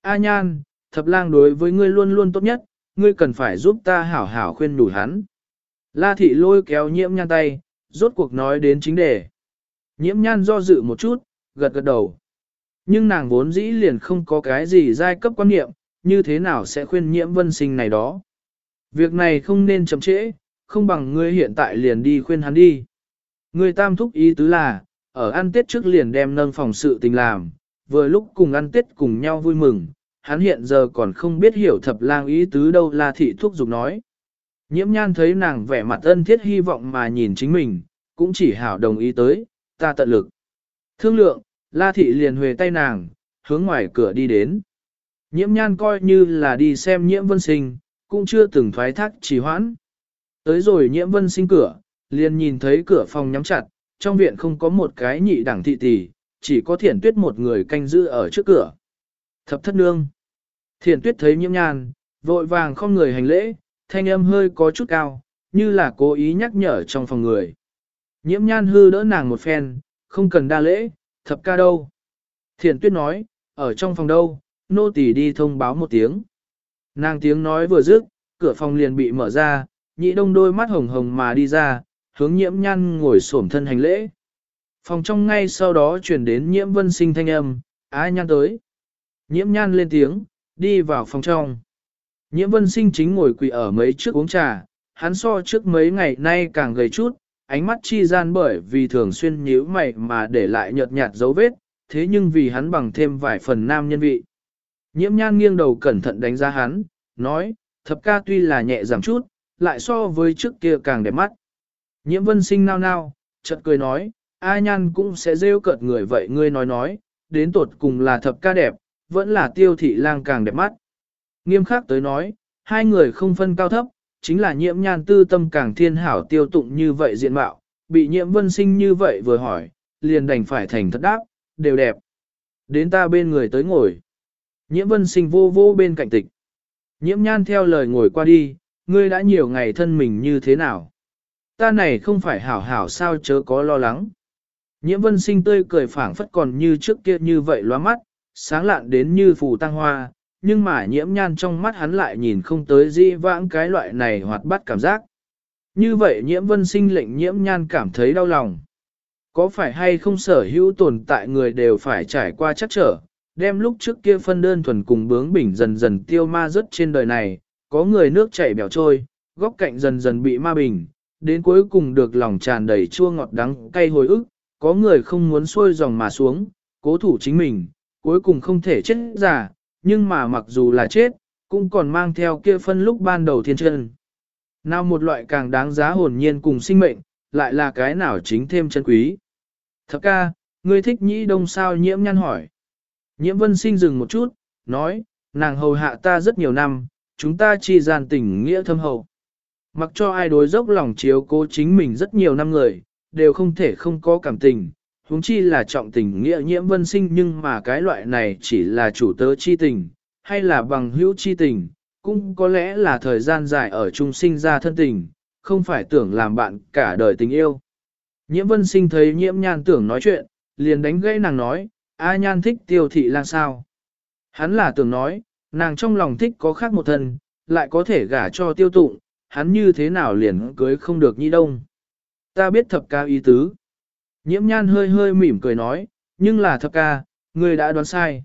A nhan, thập lang đối với ngươi luôn luôn tốt nhất, ngươi cần phải giúp ta hảo hảo khuyên đủ hắn. La thị lôi kéo nhiễm nhan tay, rốt cuộc nói đến chính đề. Nhiễm nhan do dự một chút, gật gật đầu. Nhưng nàng vốn dĩ liền không có cái gì giai cấp quan niệm, như thế nào sẽ khuyên nhiễm vân sinh này đó. Việc này không nên chậm trễ, không bằng ngươi hiện tại liền đi khuyên hắn đi. Ngươi tam thúc ý tứ là, ở ăn tết trước liền đem nâng phòng sự tình làm, vừa lúc cùng ăn tết cùng nhau vui mừng, hắn hiện giờ còn không biết hiểu thập lang ý tứ đâu là thị thúc dục nói. Nhiễm nhan thấy nàng vẻ mặt ân thiết hy vọng mà nhìn chính mình, cũng chỉ hảo đồng ý tới, ta tận lực. Thương lượng, la thị liền huề tay nàng, hướng ngoài cửa đi đến. Nhiễm nhan coi như là đi xem nhiễm vân sinh, cũng chưa từng thoái thác trì hoãn. Tới rồi nhiễm vân sinh cửa, liền nhìn thấy cửa phòng nhắm chặt, trong viện không có một cái nhị đẳng thị tỷ, chỉ có thiển tuyết một người canh giữ ở trước cửa. Thập thất nương. Thiển tuyết thấy nhiễm nhan, vội vàng không người hành lễ, thanh âm hơi có chút cao, như là cố ý nhắc nhở trong phòng người. Nhiễm nhan hư đỡ nàng một phen, không cần đa lễ, thập ca đâu. Thiện tuyết nói, ở trong phòng đâu, nô tỳ đi thông báo một tiếng. Nàng tiếng nói vừa dứt, cửa phòng liền bị mở ra, nhị đông đôi mắt hồng hồng mà đi ra, hướng nhiễm nhan ngồi xổm thân hành lễ. Phòng trong ngay sau đó chuyển đến nhiễm vân sinh thanh âm, ai nhan tới. Nhiễm nhan lên tiếng, đi vào phòng trong. Nhiễm vân sinh chính ngồi quỳ ở mấy trước uống trà, hắn so trước mấy ngày nay càng gầy chút, ánh mắt chi gian bởi vì thường xuyên nhíu mày mà để lại nhợt nhạt dấu vết, thế nhưng vì hắn bằng thêm vài phần nam nhân vị. Nhiễm nhan nghiêng đầu cẩn thận đánh giá hắn, nói, thập ca tuy là nhẹ giảm chút, lại so với trước kia càng đẹp mắt. Nhiễm vân sinh nao nao, chợt cười nói, A nhan cũng sẽ rêu cợt người vậy ngươi nói nói, đến tột cùng là thập ca đẹp, vẫn là tiêu thị lang càng đẹp mắt. Nghiêm khắc tới nói, hai người không phân cao thấp, chính là nhiễm nhan tư tâm càng thiên hảo tiêu tụng như vậy diện mạo, bị nhiễm vân sinh như vậy vừa hỏi, liền đành phải thành thật đáp, đều đẹp. Đến ta bên người tới ngồi. Nhiễm vân sinh vô vô bên cạnh tịch. Nhiễm nhan theo lời ngồi qua đi, ngươi đã nhiều ngày thân mình như thế nào? Ta này không phải hảo hảo sao chớ có lo lắng. Nhiễm vân sinh tươi cười phảng phất còn như trước kia như vậy loa mắt, sáng lạn đến như phù tăng hoa, nhưng mà nhiễm nhan trong mắt hắn lại nhìn không tới di vãng cái loại này hoạt bát cảm giác. Như vậy nhiễm vân sinh lệnh nhiễm nhan cảm thấy đau lòng. Có phải hay không sở hữu tồn tại người đều phải trải qua chắc trở, đem lúc trước kia phân đơn thuần cùng bướng bỉnh dần dần tiêu ma rớt trên đời này, có người nước chảy bèo trôi, góc cạnh dần dần bị ma bình, đến cuối cùng được lòng tràn đầy chua ngọt đắng cay hồi ức, có người không muốn xuôi dòng mà xuống, cố thủ chính mình, cuối cùng không thể chết giả, nhưng mà mặc dù là chết, cũng còn mang theo kia phân lúc ban đầu thiên chân. Nào một loại càng đáng giá hồn nhiên cùng sinh mệnh, lại là cái nào chính thêm chân quý. Thập ca, ngươi thích nhĩ đông sao nhiễm nhăn hỏi. Nhiễm vân sinh dừng một chút, nói, nàng hầu hạ ta rất nhiều năm, chúng ta chi gian tình nghĩa thâm hậu. Mặc cho ai đối dốc lòng chiếu cố chính mình rất nhiều năm người, đều không thể không có cảm tình, huống chi là trọng tình nghĩa nhiễm vân sinh nhưng mà cái loại này chỉ là chủ tớ chi tình, hay là bằng hữu chi tình, cũng có lẽ là thời gian dài ở chung sinh ra thân tình, không phải tưởng làm bạn cả đời tình yêu. Nhiễm vân sinh thấy nhiễm nhan tưởng nói chuyện, liền đánh gãy nàng nói, A nhan thích tiêu thị lang sao. Hắn là tưởng nói, nàng trong lòng thích có khác một thân, lại có thể gả cho tiêu tụng, hắn như thế nào liền cưới không được nhi đông. Ta biết thập ca ý tứ. Nhiễm nhan hơi hơi mỉm cười nói, nhưng là thập ca, người đã đoán sai.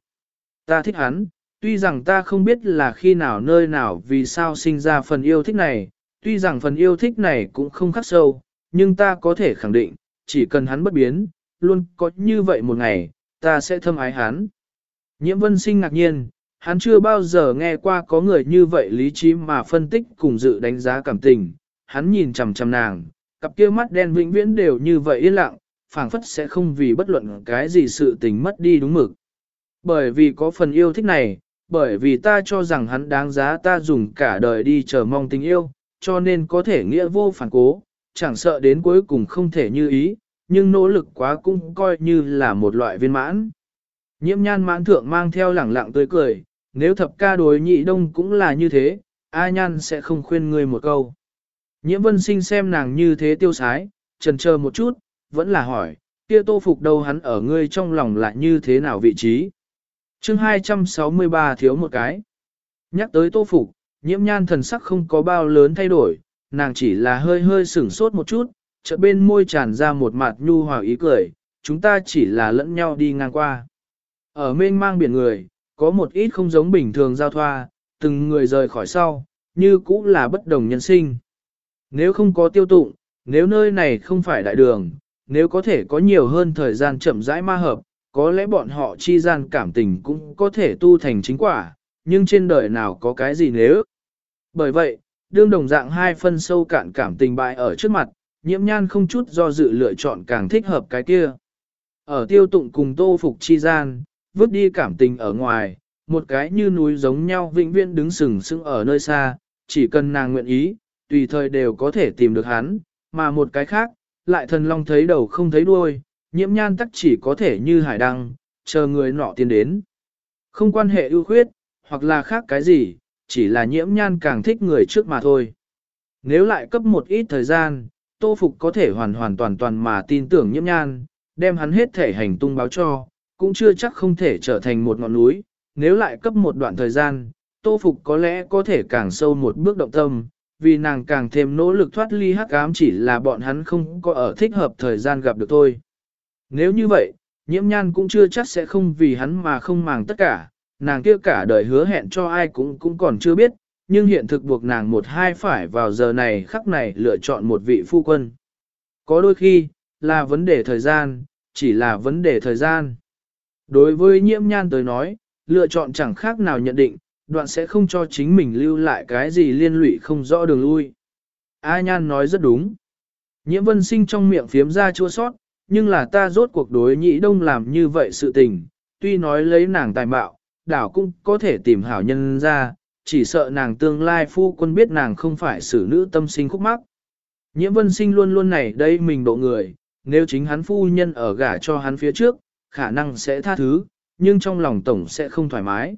Ta thích hắn, tuy rằng ta không biết là khi nào nơi nào vì sao sinh ra phần yêu thích này, tuy rằng phần yêu thích này cũng không khắc sâu, nhưng ta có thể khẳng định, chỉ cần hắn bất biến, luôn có như vậy một ngày, ta sẽ thâm ái hắn. Nhiễm vân sinh ngạc nhiên, hắn chưa bao giờ nghe qua có người như vậy lý trí mà phân tích cùng dự đánh giá cảm tình, hắn nhìn chằm chằm nàng, cặp kia mắt đen vĩnh viễn đều như vậy yên lặng, phảng phất sẽ không vì bất luận cái gì sự tình mất đi đúng mực. Bởi vì có phần yêu thích này, bởi vì ta cho rằng hắn đáng giá ta dùng cả đời đi chờ mong tình yêu, cho nên có thể nghĩa vô phản cố, chẳng sợ đến cuối cùng không thể như ý, nhưng nỗ lực quá cũng coi như là một loại viên mãn. Nhiễm nhan mãn thượng mang theo lẳng lặng tươi cười, nếu thập ca đối nhị đông cũng là như thế, A nhan sẽ không khuyên ngươi một câu. Nhiễm vân sinh xem nàng như thế tiêu sái, trần chờ một chút, vẫn là hỏi, kia tô phục đâu hắn ở ngươi trong lòng lại như thế nào vị trí. chương 263 thiếu một cái. Nhắc tới tô phục, nhiễm nhan thần sắc không có bao lớn thay đổi, nàng chỉ là hơi hơi sửng sốt một chút, chợt bên môi tràn ra một mặt nhu hòa ý cười, chúng ta chỉ là lẫn nhau đi ngang qua. Ở mênh mang biển người, có một ít không giống bình thường giao thoa, từng người rời khỏi sau, như cũng là bất đồng nhân sinh. Nếu không có tiêu tụng, nếu nơi này không phải đại đường, nếu có thể có nhiều hơn thời gian chậm rãi ma hợp, có lẽ bọn họ chi gian cảm tình cũng có thể tu thành chính quả, nhưng trên đời nào có cái gì nếu. Bởi vậy, đương đồng dạng hai phân sâu cạn cảm tình bại ở trước mặt, nhiễm nhan không chút do dự lựa chọn càng thích hợp cái kia. Ở tiêu tụng cùng tô phục chi gian, vứt đi cảm tình ở ngoài, một cái như núi giống nhau vĩnh viễn đứng sừng sững ở nơi xa, chỉ cần nàng nguyện ý, tùy thời đều có thể tìm được hắn, mà một cái khác, lại thần long thấy đầu không thấy đuôi, nhiễm nhan tắc chỉ có thể như hải đăng, chờ người nọ tiến đến. Không quan hệ ưu khuyết, hoặc là khác cái gì, chỉ là nhiễm nhan càng thích người trước mà thôi. Nếu lại cấp một ít thời gian, Tô Phục có thể hoàn hoàn toàn toàn mà tin tưởng nhiễm nhan, đem hắn hết thể hành tung báo cho, cũng chưa chắc không thể trở thành một ngọn núi. Nếu lại cấp một đoạn thời gian, Tô Phục có lẽ có thể càng sâu một bước động tâm, vì nàng càng thêm nỗ lực thoát ly hắc ám chỉ là bọn hắn không có ở thích hợp thời gian gặp được thôi. Nếu như vậy, nhiễm nhan cũng chưa chắc sẽ không vì hắn mà không màng tất cả, nàng kia cả đời hứa hẹn cho ai cũng cũng còn chưa biết, nhưng hiện thực buộc nàng một hai phải vào giờ này khắc này lựa chọn một vị phu quân. Có đôi khi, là vấn đề thời gian, chỉ là vấn đề thời gian. Đối với nhiễm nhan tới nói, lựa chọn chẳng khác nào nhận định, đoạn sẽ không cho chính mình lưu lại cái gì liên lụy không rõ đường lui. A nhan nói rất đúng. Nhiễm vân sinh trong miệng phiếm ra chua sót, nhưng là ta rốt cuộc đối nhị đông làm như vậy sự tình, tuy nói lấy nàng tài mạo, đảo cũng có thể tìm hảo nhân ra, chỉ sợ nàng tương lai phu quân biết nàng không phải xử nữ tâm sinh khúc mắc. Nhiễm vân sinh luôn luôn này đây mình độ người, nếu chính hắn phu nhân ở gả cho hắn phía trước, khả năng sẽ tha thứ, nhưng trong lòng tổng sẽ không thoải mái.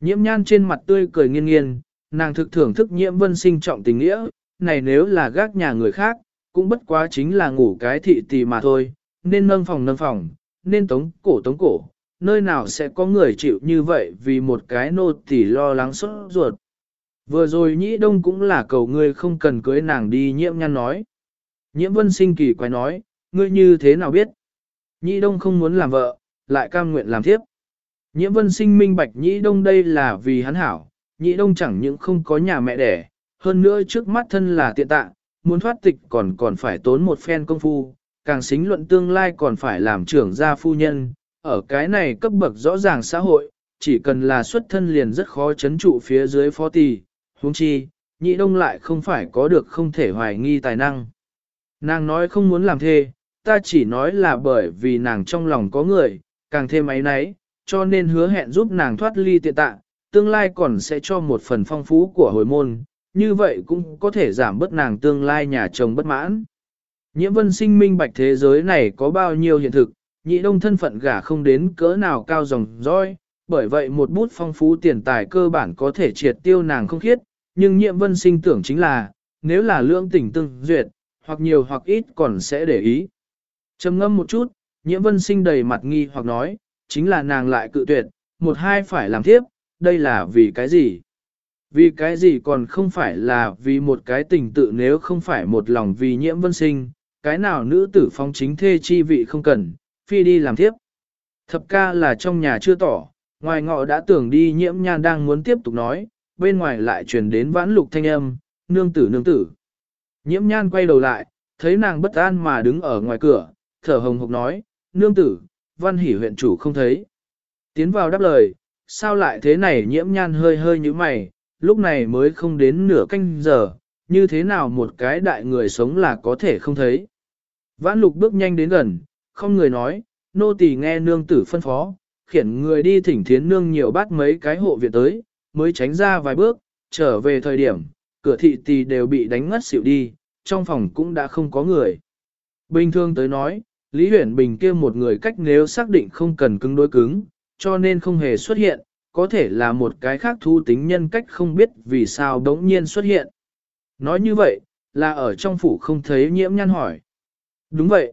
Nhiễm nhan trên mặt tươi cười nghiêng nghiêng, nàng thực thưởng thức nhiễm vân sinh trọng tình nghĩa, này nếu là gác nhà người khác, cũng bất quá chính là ngủ cái thị tì mà thôi, nên nâng phòng nâng phòng, nên tống cổ tống cổ, nơi nào sẽ có người chịu như vậy vì một cái nô tỳ lo lắng sốt ruột. Vừa rồi nhĩ đông cũng là cầu ngươi không cần cưới nàng đi nhiễm nhan nói. Nhiễm vân sinh kỳ quái nói, ngươi như thế nào biết? Nhĩ đông không muốn làm vợ, lại cam nguyện làm thiếp. Nhiễm vân sinh minh bạch nhĩ đông đây là vì hắn hảo, nhĩ đông chẳng những không có nhà mẹ đẻ, hơn nữa trước mắt thân là tiện tạ, muốn thoát tịch còn còn phải tốn một phen công phu, càng xính luận tương lai còn phải làm trưởng gia phu nhân, ở cái này cấp bậc rõ ràng xã hội, chỉ cần là xuất thân liền rất khó chấn trụ phía dưới phó tỷ, huống chi, nhị đông lại không phải có được không thể hoài nghi tài năng. Nàng nói không muốn làm thê, ta chỉ nói là bởi vì nàng trong lòng có người, càng thêm ấy nấy, cho nên hứa hẹn giúp nàng thoát ly tiện tạ, tương lai còn sẽ cho một phần phong phú của hồi môn, như vậy cũng có thể giảm bớt nàng tương lai nhà chồng bất mãn. Nhiễm vân sinh minh bạch thế giới này có bao nhiêu hiện thực, nhị đông thân phận gả không đến cỡ nào cao dòng roi, bởi vậy một bút phong phú tiền tài cơ bản có thể triệt tiêu nàng không khiết, nhưng nhiễm vân sinh tưởng chính là, nếu là lương tình tương duyệt, hoặc nhiều hoặc ít còn sẽ để ý. trầm ngâm một chút, nhiễm vân sinh đầy mặt nghi hoặc nói, chính là nàng lại cự tuyệt, một hai phải làm tiếp, đây là vì cái gì? Vì cái gì còn không phải là vì một cái tình tự nếu không phải một lòng vì nhiễm vân sinh, cái nào nữ tử phong chính thê chi vị không cần, phi đi làm tiếp. Thập ca là trong nhà chưa tỏ, ngoài ngọ đã tưởng đi nhiễm nhan đang muốn tiếp tục nói, bên ngoài lại truyền đến vãn lục thanh âm, nương tử nương tử. Nhiễm nhan quay đầu lại, thấy nàng bất an mà đứng ở ngoài cửa, thở hồng hộc nói, nương tử, văn hỉ huyện chủ không thấy. Tiến vào đáp lời, sao lại thế này nhiễm nhan hơi hơi như mày, lúc này mới không đến nửa canh giờ, như thế nào một cái đại người sống là có thể không thấy. Vãn lục bước nhanh đến gần, không người nói, nô tỳ nghe nương tử phân phó, khiển người đi thỉnh thiến nương nhiều bát mấy cái hộ viện tới, mới tránh ra vài bước, trở về thời điểm, cửa thị tỳ đều bị đánh ngất xỉu đi, trong phòng cũng đã không có người. Bình thường tới nói, Lý Huyền Bình kia một người cách nếu xác định không cần cứng đối cứng, cho nên không hề xuất hiện, có thể là một cái khác thu tính nhân cách không biết vì sao đống nhiên xuất hiện. Nói như vậy, là ở trong phủ không thấy nhiễm nhăn hỏi. Đúng vậy.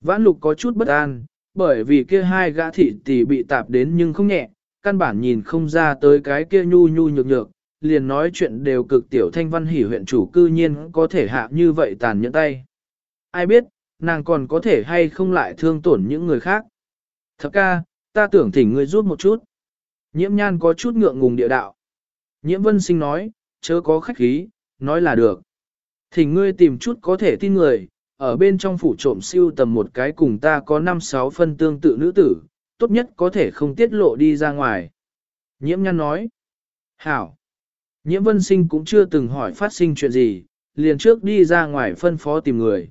Vãn lục có chút bất an, bởi vì kia hai gã thị tỷ bị tạp đến nhưng không nhẹ, căn bản nhìn không ra tới cái kia nhu nhu nhược nhược, liền nói chuyện đều cực tiểu thanh văn hỉ huyện chủ cư nhiên có thể hạ như vậy tàn nhẫn tay. Ai biết, nàng còn có thể hay không lại thương tổn những người khác. Thật ca, ta tưởng thỉnh ngươi rút một chút. Nhiễm nhan có chút ngượng ngùng địa đạo. Nhiễm vân sinh nói, chớ có khách khí, nói là được. Thỉnh ngươi tìm chút có thể tin người, ở bên trong phủ trộm siêu tầm một cái cùng ta có 5-6 phân tương tự nữ tử, tốt nhất có thể không tiết lộ đi ra ngoài. Nhiễm nhan nói, hảo. Nhiễm vân sinh cũng chưa từng hỏi phát sinh chuyện gì, liền trước đi ra ngoài phân phó tìm người.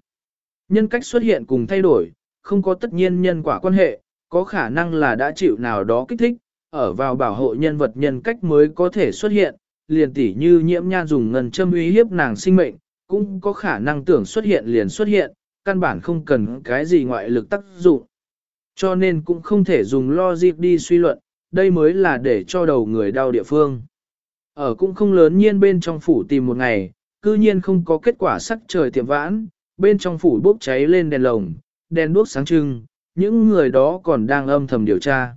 Nhân cách xuất hiện cùng thay đổi, không có tất nhiên nhân quả quan hệ, có khả năng là đã chịu nào đó kích thích, ở vào bảo hộ nhân vật nhân cách mới có thể xuất hiện, liền tỉ như nhiễm nhan dùng ngân châm uy hiếp nàng sinh mệnh, cũng có khả năng tưởng xuất hiện liền xuất hiện, căn bản không cần cái gì ngoại lực tác dụng. Cho nên cũng không thể dùng logic đi suy luận, đây mới là để cho đầu người đau địa phương. Ở cũng không lớn nhiên bên trong phủ tìm một ngày, cư nhiên không có kết quả sắc trời tiệm vãn, bên trong phủ bốc cháy lên đèn lồng, đèn đuốc sáng trưng, những người đó còn đang âm thầm điều tra.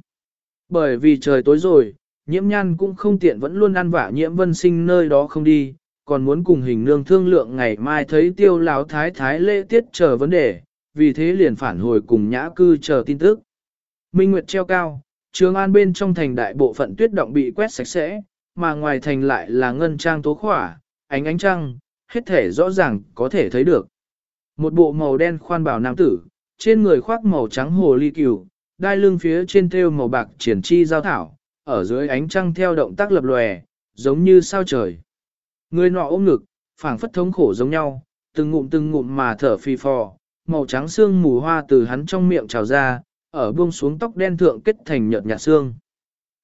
Bởi vì trời tối rồi, nhiễm nhan cũng không tiện vẫn luôn ăn vả nhiễm vân sinh nơi đó không đi, còn muốn cùng hình nương thương lượng ngày mai thấy tiêu lão thái thái lễ tiết chờ vấn đề, vì thế liền phản hồi cùng nhã cư chờ tin tức. Minh Nguyệt treo cao, trường an bên trong thành đại bộ phận tuyết động bị quét sạch sẽ, mà ngoài thành lại là ngân trang tố khỏa, ánh ánh trăng, hết thể rõ ràng có thể thấy được. Một bộ màu đen khoan bảo nam tử, trên người khoác màu trắng hồ ly cừu, đai lưng phía trên thêu màu bạc triển chi giao thảo, ở dưới ánh trăng theo động tác lập lòe, giống như sao trời. Người nọ ôm ngực, phảng phất thống khổ giống nhau, từng ngụm từng ngụm mà thở phì phò, màu trắng xương mù hoa từ hắn trong miệng trào ra, ở buông xuống tóc đen thượng kết thành nhợt nhạt xương.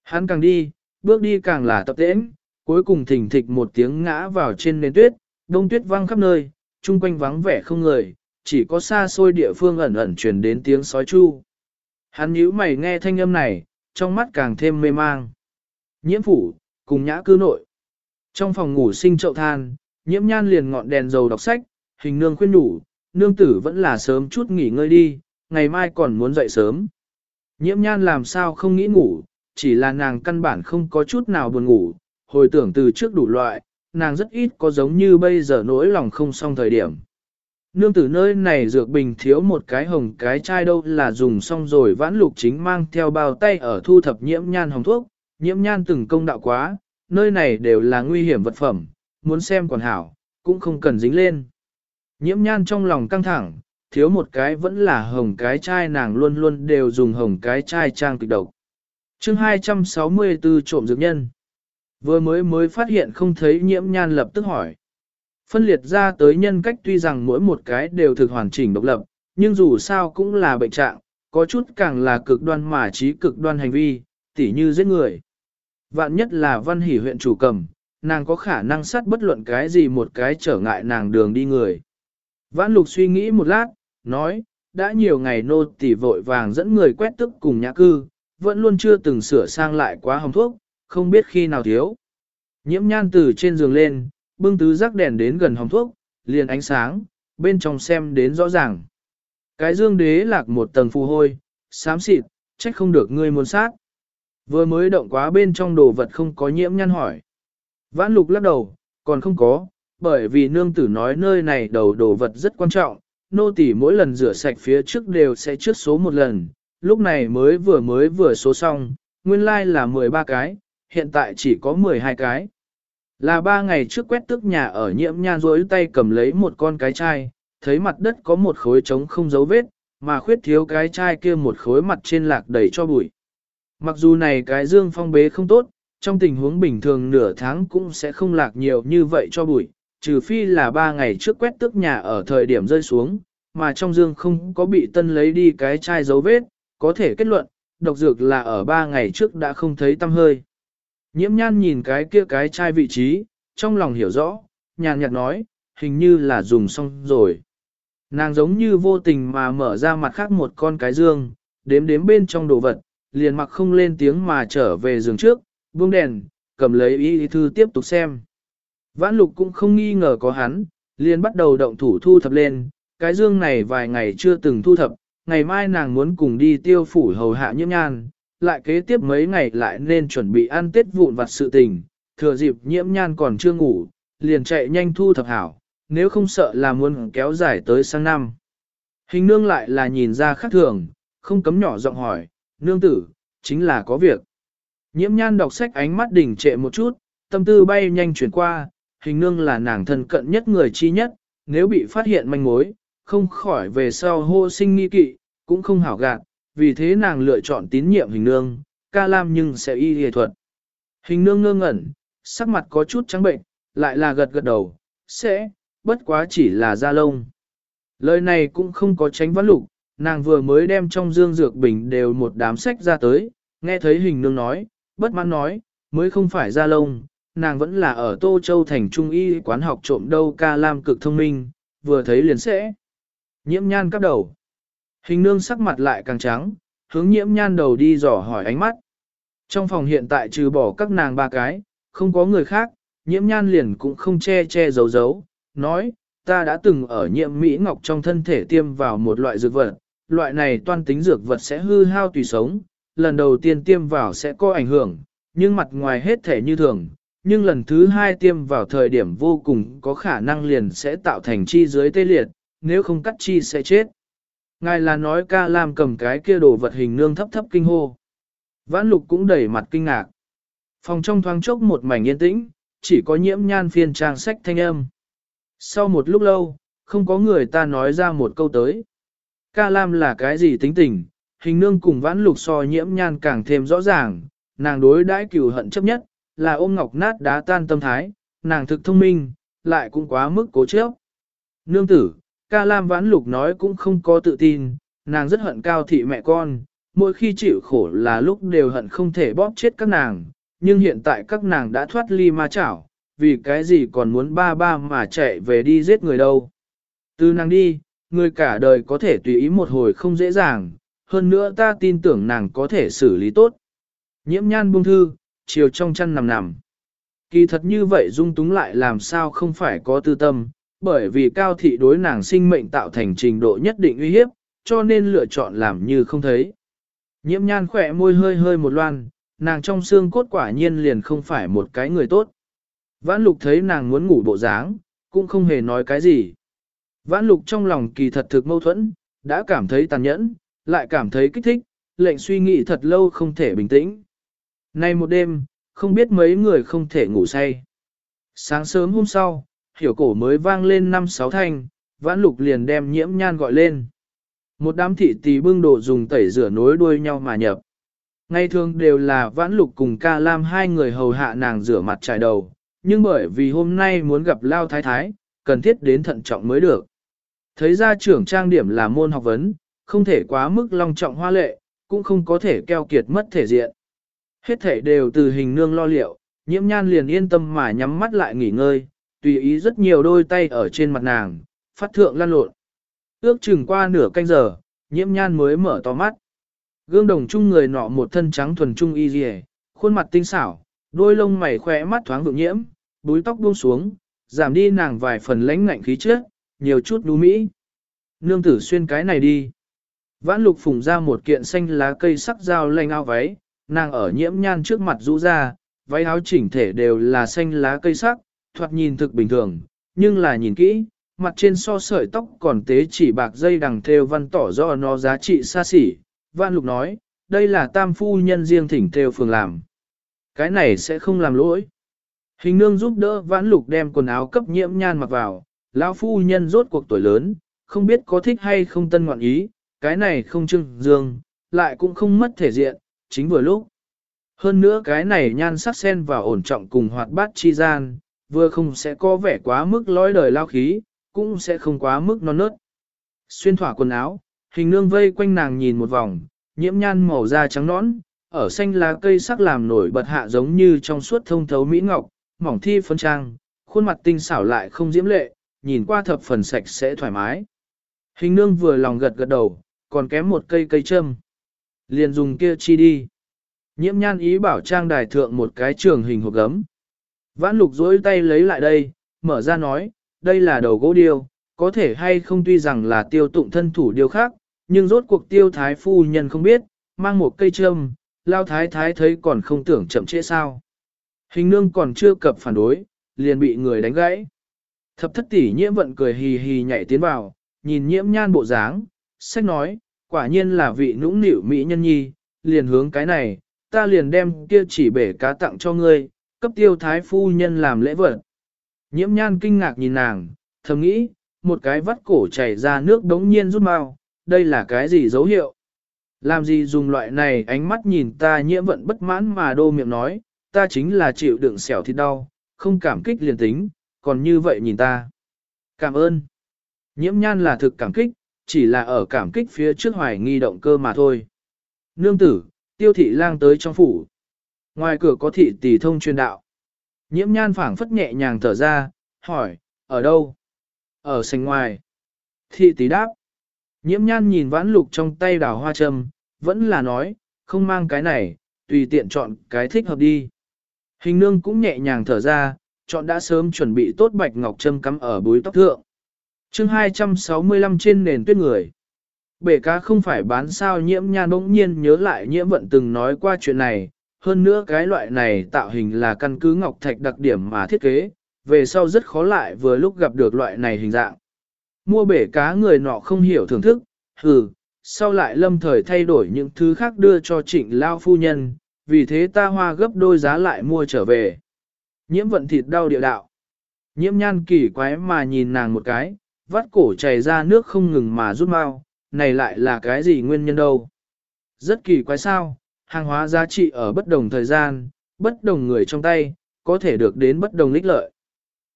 Hắn càng đi, bước đi càng là tập tễnh, cuối cùng thình thịch một tiếng ngã vào trên nền tuyết, đông tuyết văng khắp nơi, chung quanh vắng vẻ không người, chỉ có xa xôi địa phương ẩn ẩn truyền đến tiếng sói chu. Hắn nhíu mày nghe thanh âm này, trong mắt càng thêm mê mang. Nhiễm phủ, cùng nhã cư nội. Trong phòng ngủ sinh chậu than, nhiễm nhan liền ngọn đèn dầu đọc sách, hình nương khuyên nhủ, nương tử vẫn là sớm chút nghỉ ngơi đi, ngày mai còn muốn dậy sớm. Nhiễm nhan làm sao không nghĩ ngủ, chỉ là nàng căn bản không có chút nào buồn ngủ, hồi tưởng từ trước đủ loại, nàng rất ít có giống như bây giờ nỗi lòng không xong thời điểm. Nương tử nơi này dược bình thiếu một cái hồng cái chai đâu là dùng xong rồi vãn lục chính mang theo bao tay ở thu thập nhiễm nhan hồng thuốc, nhiễm nhan từng công đạo quá, nơi này đều là nguy hiểm vật phẩm, muốn xem còn hảo, cũng không cần dính lên. Nhiễm nhan trong lòng căng thẳng, thiếu một cái vẫn là hồng cái chai nàng luôn luôn đều dùng hồng cái chai trang kịch độc. chương 264 trộm dược nhân. Vừa mới mới phát hiện không thấy nhiễm nhan lập tức hỏi. Phân liệt ra tới nhân cách tuy rằng mỗi một cái đều thực hoàn chỉnh độc lập, nhưng dù sao cũng là bệnh trạng, có chút càng là cực đoan mà trí cực đoan hành vi, tỉ như giết người. Vạn nhất là văn hỷ huyện chủ cầm, nàng có khả năng sát bất luận cái gì một cái trở ngại nàng đường đi người. Vãn lục suy nghĩ một lát, nói, đã nhiều ngày nô tỉ vội vàng dẫn người quét tức cùng nhà cư, vẫn luôn chưa từng sửa sang lại quá hồng thuốc, không biết khi nào thiếu. Nhiễm nhan từ trên giường lên, bưng tứ rắc đèn đến gần hồng thuốc, liền ánh sáng, bên trong xem đến rõ ràng. Cái dương đế lạc một tầng phù hôi, xám xịt, trách không được ngươi muốn sát. Vừa mới động quá bên trong đồ vật không có nhiễm nhan hỏi. Vãn lục lắc đầu, còn không có, bởi vì nương tử nói nơi này đầu đồ vật rất quan trọng, nô tỳ mỗi lần rửa sạch phía trước đều sẽ trước số một lần, lúc này mới vừa mới vừa số xong, nguyên lai like là 13 cái, hiện tại chỉ có 12 cái. Là ba ngày trước quét tước nhà ở nhiễm nhan rối tay cầm lấy một con cái chai, thấy mặt đất có một khối trống không dấu vết, mà khuyết thiếu cái chai kia một khối mặt trên lạc đầy cho bụi. Mặc dù này cái dương phong bế không tốt, trong tình huống bình thường nửa tháng cũng sẽ không lạc nhiều như vậy cho bụi, trừ phi là ba ngày trước quét tước nhà ở thời điểm rơi xuống, mà trong dương không có bị tân lấy đi cái chai dấu vết, có thể kết luận, độc dược là ở ba ngày trước đã không thấy tăm hơi. Nhiễm nhan nhìn cái kia cái chai vị trí, trong lòng hiểu rõ, nhàn nhạt nói, hình như là dùng xong rồi. Nàng giống như vô tình mà mở ra mặt khác một con cái dương, đếm đếm bên trong đồ vật, liền mặc không lên tiếng mà trở về giường trước, buông đèn, cầm lấy y thư tiếp tục xem. Vãn lục cũng không nghi ngờ có hắn, liền bắt đầu động thủ thu thập lên, cái dương này vài ngày chưa từng thu thập, ngày mai nàng muốn cùng đi tiêu phủ hầu hạ nhiễm nhan, lại kế tiếp mấy ngày lại nên chuẩn bị ăn tết vụn vặt sự tình, thừa dịp nhiễm nhan còn chưa ngủ, liền chạy nhanh thu thập hảo, nếu không sợ là muốn kéo dài tới sang năm. Hình nương lại là nhìn ra khác thường, không cấm nhỏ giọng hỏi, nương tử, chính là có việc. Nhiễm nhan đọc sách ánh mắt đỉnh trệ một chút, tâm tư bay nhanh chuyển qua, hình nương là nàng thân cận nhất người chi nhất, nếu bị phát hiện manh mối, không khỏi về sau hô sinh nghi kỵ, cũng không hảo gạt, vì thế nàng lựa chọn tín nhiệm hình nương, ca lam nhưng sẽ y hề thuật. Hình nương ngơ ngẩn, sắc mặt có chút trắng bệnh, lại là gật gật đầu, sẽ, bất quá chỉ là da lông. Lời này cũng không có tránh vãn lục, nàng vừa mới đem trong dương dược bình đều một đám sách ra tới, nghe thấy hình nương nói, bất mãn nói, mới không phải da lông, nàng vẫn là ở Tô Châu thành trung y quán học trộm đâu ca lam cực thông minh, vừa thấy liền sẽ. Nhiễm nhan cắp đầu. Hình nương sắc mặt lại càng trắng, hướng nhiễm nhan đầu đi dò hỏi ánh mắt. Trong phòng hiện tại trừ bỏ các nàng ba cái, không có người khác, nhiễm nhan liền cũng không che che giấu giấu, nói, ta đã từng ở nhiễm Mỹ Ngọc trong thân thể tiêm vào một loại dược vật, loại này toan tính dược vật sẽ hư hao tùy sống, lần đầu tiên tiêm vào sẽ có ảnh hưởng, nhưng mặt ngoài hết thể như thường, nhưng lần thứ hai tiêm vào thời điểm vô cùng có khả năng liền sẽ tạo thành chi dưới tê liệt, nếu không cắt chi sẽ chết. Ngài là nói ca lam cầm cái kia đồ vật hình nương thấp thấp kinh hô. Vãn lục cũng đẩy mặt kinh ngạc. Phòng trong thoáng chốc một mảnh yên tĩnh, chỉ có nhiễm nhan phiên trang sách thanh âm. Sau một lúc lâu, không có người ta nói ra một câu tới. Ca Lam là cái gì tính tình, hình nương cùng vãn lục so nhiễm nhan càng thêm rõ ràng, nàng đối đãi cửu hận chấp nhất, là ôm ngọc nát đá tan tâm thái, nàng thực thông minh, lại cũng quá mức cố chấp. Nương tử, ca lam vãn lục nói cũng không có tự tin, nàng rất hận cao thị mẹ con, mỗi khi chịu khổ là lúc đều hận không thể bóp chết các nàng, nhưng hiện tại các nàng đã thoát ly ma chảo, vì cái gì còn muốn ba ba mà chạy về đi giết người đâu. Từ nàng đi, người cả đời có thể tùy ý một hồi không dễ dàng, hơn nữa ta tin tưởng nàng có thể xử lý tốt. Nhiễm nhan buông thư, chiều trong chăn nằm nằm. Kỳ thật như vậy dung túng lại làm sao không phải có tư tâm, bởi vì cao thị đối nàng sinh mệnh tạo thành trình độ nhất định uy hiếp, cho nên lựa chọn làm như không thấy. Nhiễm nhan khỏe môi hơi hơi một loan, nàng trong xương cốt quả nhiên liền không phải một cái người tốt. Vãn lục thấy nàng muốn ngủ bộ dáng, cũng không hề nói cái gì. Vãn lục trong lòng kỳ thật thực mâu thuẫn, đã cảm thấy tàn nhẫn, lại cảm thấy kích thích, lệnh suy nghĩ thật lâu không thể bình tĩnh. Nay một đêm, không biết mấy người không thể ngủ say. Sáng sớm hôm sau, hiểu cổ mới vang lên năm sáu thanh, vãn lục liền đem nhiễm nhan gọi lên. Một đám thị tỳ bưng đồ dùng tẩy rửa nối đuôi nhau mà nhập. Ngày thường đều là vãn lục cùng ca lam hai người hầu hạ nàng rửa mặt trải đầu, nhưng bởi vì hôm nay muốn gặp Lao Thái Thái, cần thiết đến thận trọng mới được. Thấy ra trưởng trang điểm là môn học vấn, không thể quá mức long trọng hoa lệ, cũng không có thể keo kiệt mất thể diện. Hết thể đều từ hình nương lo liệu, nhiễm nhan liền yên tâm mà nhắm mắt lại nghỉ ngơi, tùy ý rất nhiều đôi tay ở trên mặt nàng, phát thượng lan lộn. Ước chừng qua nửa canh giờ, nhiễm nhan mới mở to mắt. Gương đồng chung người nọ một thân trắng thuần trung y dì khuôn mặt tinh xảo, đôi lông mày khỏe mắt thoáng vượng nhiễm, búi tóc buông xuống, giảm đi nàng vài phần lãnh ngạnh khí trước, nhiều chút đú mỹ. Nương tử xuyên cái này đi. Vãn lục phùng ra một kiện xanh lá cây sắc dao lanh ao váy, nàng ở nhiễm nhan trước mặt rũ ra, váy áo chỉnh thể đều là xanh lá cây sắc, thoạt nhìn thực bình thường, nhưng là nhìn kỹ, mặt trên so sợi tóc còn tế chỉ bạc dây đằng theo văn tỏ rõ nó giá trị xa xỉ. Vạn lục nói, đây là tam phu nhân riêng thỉnh theo phường làm. Cái này sẽ không làm lỗi. Hình nương giúp đỡ vãn lục đem quần áo cấp nhiễm nhan mặc vào, lão phu nhân rốt cuộc tuổi lớn, không biết có thích hay không tân ngoạn ý, cái này không trưng dương, lại cũng không mất thể diện, chính vừa lúc. Hơn nữa cái này nhan sắc sen vào ổn trọng cùng hoạt bát chi gian, vừa không sẽ có vẻ quá mức lói đời lao khí, cũng sẽ không quá mức non nớt. Xuyên thỏa quần áo, hình nương vây quanh nàng nhìn một vòng, nhiễm nhan màu da trắng nõn, ở xanh lá cây sắc làm nổi bật hạ giống như trong suốt thông thấu mỹ ngọc, mỏng thi phân trang, khuôn mặt tinh xảo lại không diễm lệ, nhìn qua thập phần sạch sẽ thoải mái. Hình nương vừa lòng gật gật đầu, còn kém một cây cây châm. Liền dùng kia chi đi. Nhiễm nhan ý bảo trang đài thượng một cái trường hình hộp gấm. Vãn lục dối tay lấy lại đây, mở ra nói, đây là đầu gỗ điêu, có thể hay không tuy rằng là tiêu tụng thân thủ điêu khác, nhưng rốt cuộc tiêu thái phu nhân không biết, mang một cây châm, lao thái thái thấy còn không tưởng chậm trễ sao. Hình nương còn chưa cập phản đối, liền bị người đánh gãy. Thập thất tỷ nhiễm vận cười hì hì nhảy tiến vào, nhìn nhiễm nhan bộ dáng, sách nói, quả nhiên là vị nũng nịu mỹ nhân nhi, liền hướng cái này, ta liền đem kia chỉ bể cá tặng cho ngươi, cấp tiêu thái phu nhân làm lễ vật. Nhiễm nhan kinh ngạc nhìn nàng, thầm nghĩ, một cái vắt cổ chảy ra nước đống nhiên rút mau, đây là cái gì dấu hiệu? Làm gì dùng loại này ánh mắt nhìn ta nhiễm vận bất mãn mà đô miệng nói, ta chính là chịu đựng xẻo thịt đau, không cảm kích liền tính, còn như vậy nhìn ta. Cảm ơn. Nhiễm nhan là thực cảm kích, chỉ là ở cảm kích phía trước hoài nghi động cơ mà thôi. Nương tử, tiêu thị lang tới trong phủ. Ngoài cửa có thị tỷ thông truyền đạo. Nhiễm nhan phảng phất nhẹ nhàng thở ra, hỏi, ở đâu? Ở sành ngoài. Thị tỷ đáp. Nhiễm nhan nhìn vãn lục trong tay đào hoa trâm, vẫn là nói, không mang cái này, tùy tiện chọn cái thích hợp đi. Hình nương cũng nhẹ nhàng thở ra, chọn đã sớm chuẩn bị tốt bạch ngọc trâm cắm ở búi tóc thượng. chương 265 trên nền tuyết người. Bể cá không phải bán sao nhiễm nhan bỗng nhiên nhớ lại nhiễm vận từng nói qua chuyện này, hơn nữa cái loại này tạo hình là căn cứ ngọc thạch đặc điểm mà thiết kế, về sau rất khó lại vừa lúc gặp được loại này hình dạng. Mua bể cá người nọ không hiểu thưởng thức, hừ, sau lại lâm thời thay đổi những thứ khác đưa cho trịnh lao phu nhân, vì thế ta hoa gấp đôi giá lại mua trở về. Nhiễm vận thịt đau địa đạo. Nhiễm nhan kỳ quái mà nhìn nàng một cái, vắt cổ chảy ra nước không ngừng mà rút mau, này lại là cái gì nguyên nhân đâu. Rất kỳ quái sao, hàng hóa giá trị ở bất đồng thời gian, bất đồng người trong tay, có thể được đến bất đồng lích lợi.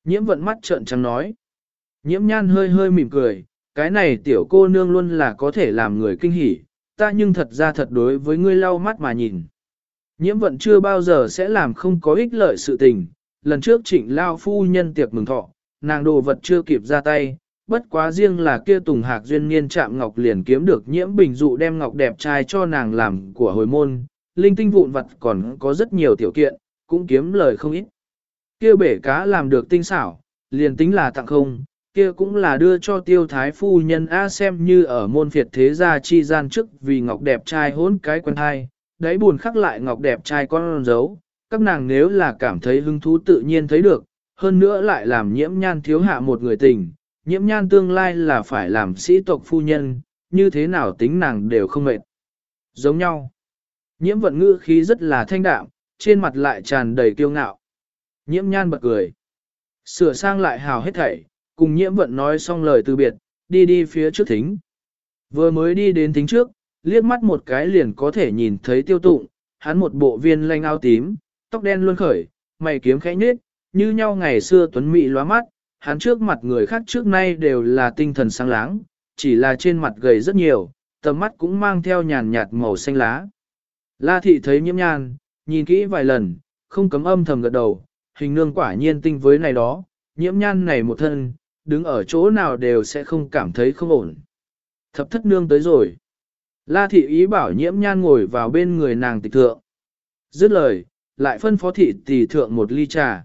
Nhiễm vận mắt trợn trắng nói. Nhiễm nhan hơi hơi mỉm cười, cái này tiểu cô nương luôn là có thể làm người kinh hỉ, ta nhưng thật ra thật đối với ngươi lau mắt mà nhìn. Nhiễm vận chưa bao giờ sẽ làm không có ích lợi sự tình, lần trước trịnh lao phu nhân tiệc mừng thọ, nàng đồ vật chưa kịp ra tay, bất quá riêng là kia tùng hạc duyên niên chạm ngọc liền kiếm được nhiễm bình dụ đem ngọc đẹp trai cho nàng làm của hồi môn, linh tinh vụn vật còn có rất nhiều tiểu kiện, cũng kiếm lời không ít. Kia bể cá làm được tinh xảo, liền tính là tặng không, kia cũng là đưa cho tiêu thái phu nhân A xem như ở môn phiệt thế gia chi gian trước vì ngọc đẹp trai hỗn cái quen hai, đấy buồn khắc lại ngọc đẹp trai con dấu, các nàng nếu là cảm thấy hứng thú tự nhiên thấy được, hơn nữa lại làm nhiễm nhan thiếu hạ một người tình, nhiễm nhan tương lai là phải làm sĩ tộc phu nhân, như thế nào tính nàng đều không mệt. Giống nhau, nhiễm vận ngữ khí rất là thanh đạm, trên mặt lại tràn đầy kiêu ngạo. Nhiễm nhan bật cười. Sửa sang lại hào hết thảy, cùng nhiễm vận nói xong lời từ biệt, đi đi phía trước thính. Vừa mới đi đến thính trước, liếc mắt một cái liền có thể nhìn thấy tiêu tụng, hắn một bộ viên lanh áo tím, tóc đen luôn khởi, mày kiếm khẽ nhết, như nhau ngày xưa tuấn mỹ lóa mắt, hắn trước mặt người khác trước nay đều là tinh thần sáng láng, chỉ là trên mặt gầy rất nhiều, tầm mắt cũng mang theo nhàn nhạt màu xanh lá. La thị thấy nhiễm nhan, nhìn kỹ vài lần, không cấm âm thầm gật đầu, hình nương quả nhiên tinh với này đó, nhiễm nhan này một thân, đứng ở chỗ nào đều sẽ không cảm thấy không ổn. Thập thất nương tới rồi. La thị ý bảo nhiễm nhan ngồi vào bên người nàng tịch thượng. Dứt lời, lại phân phó thị tỷ thượng một ly trà.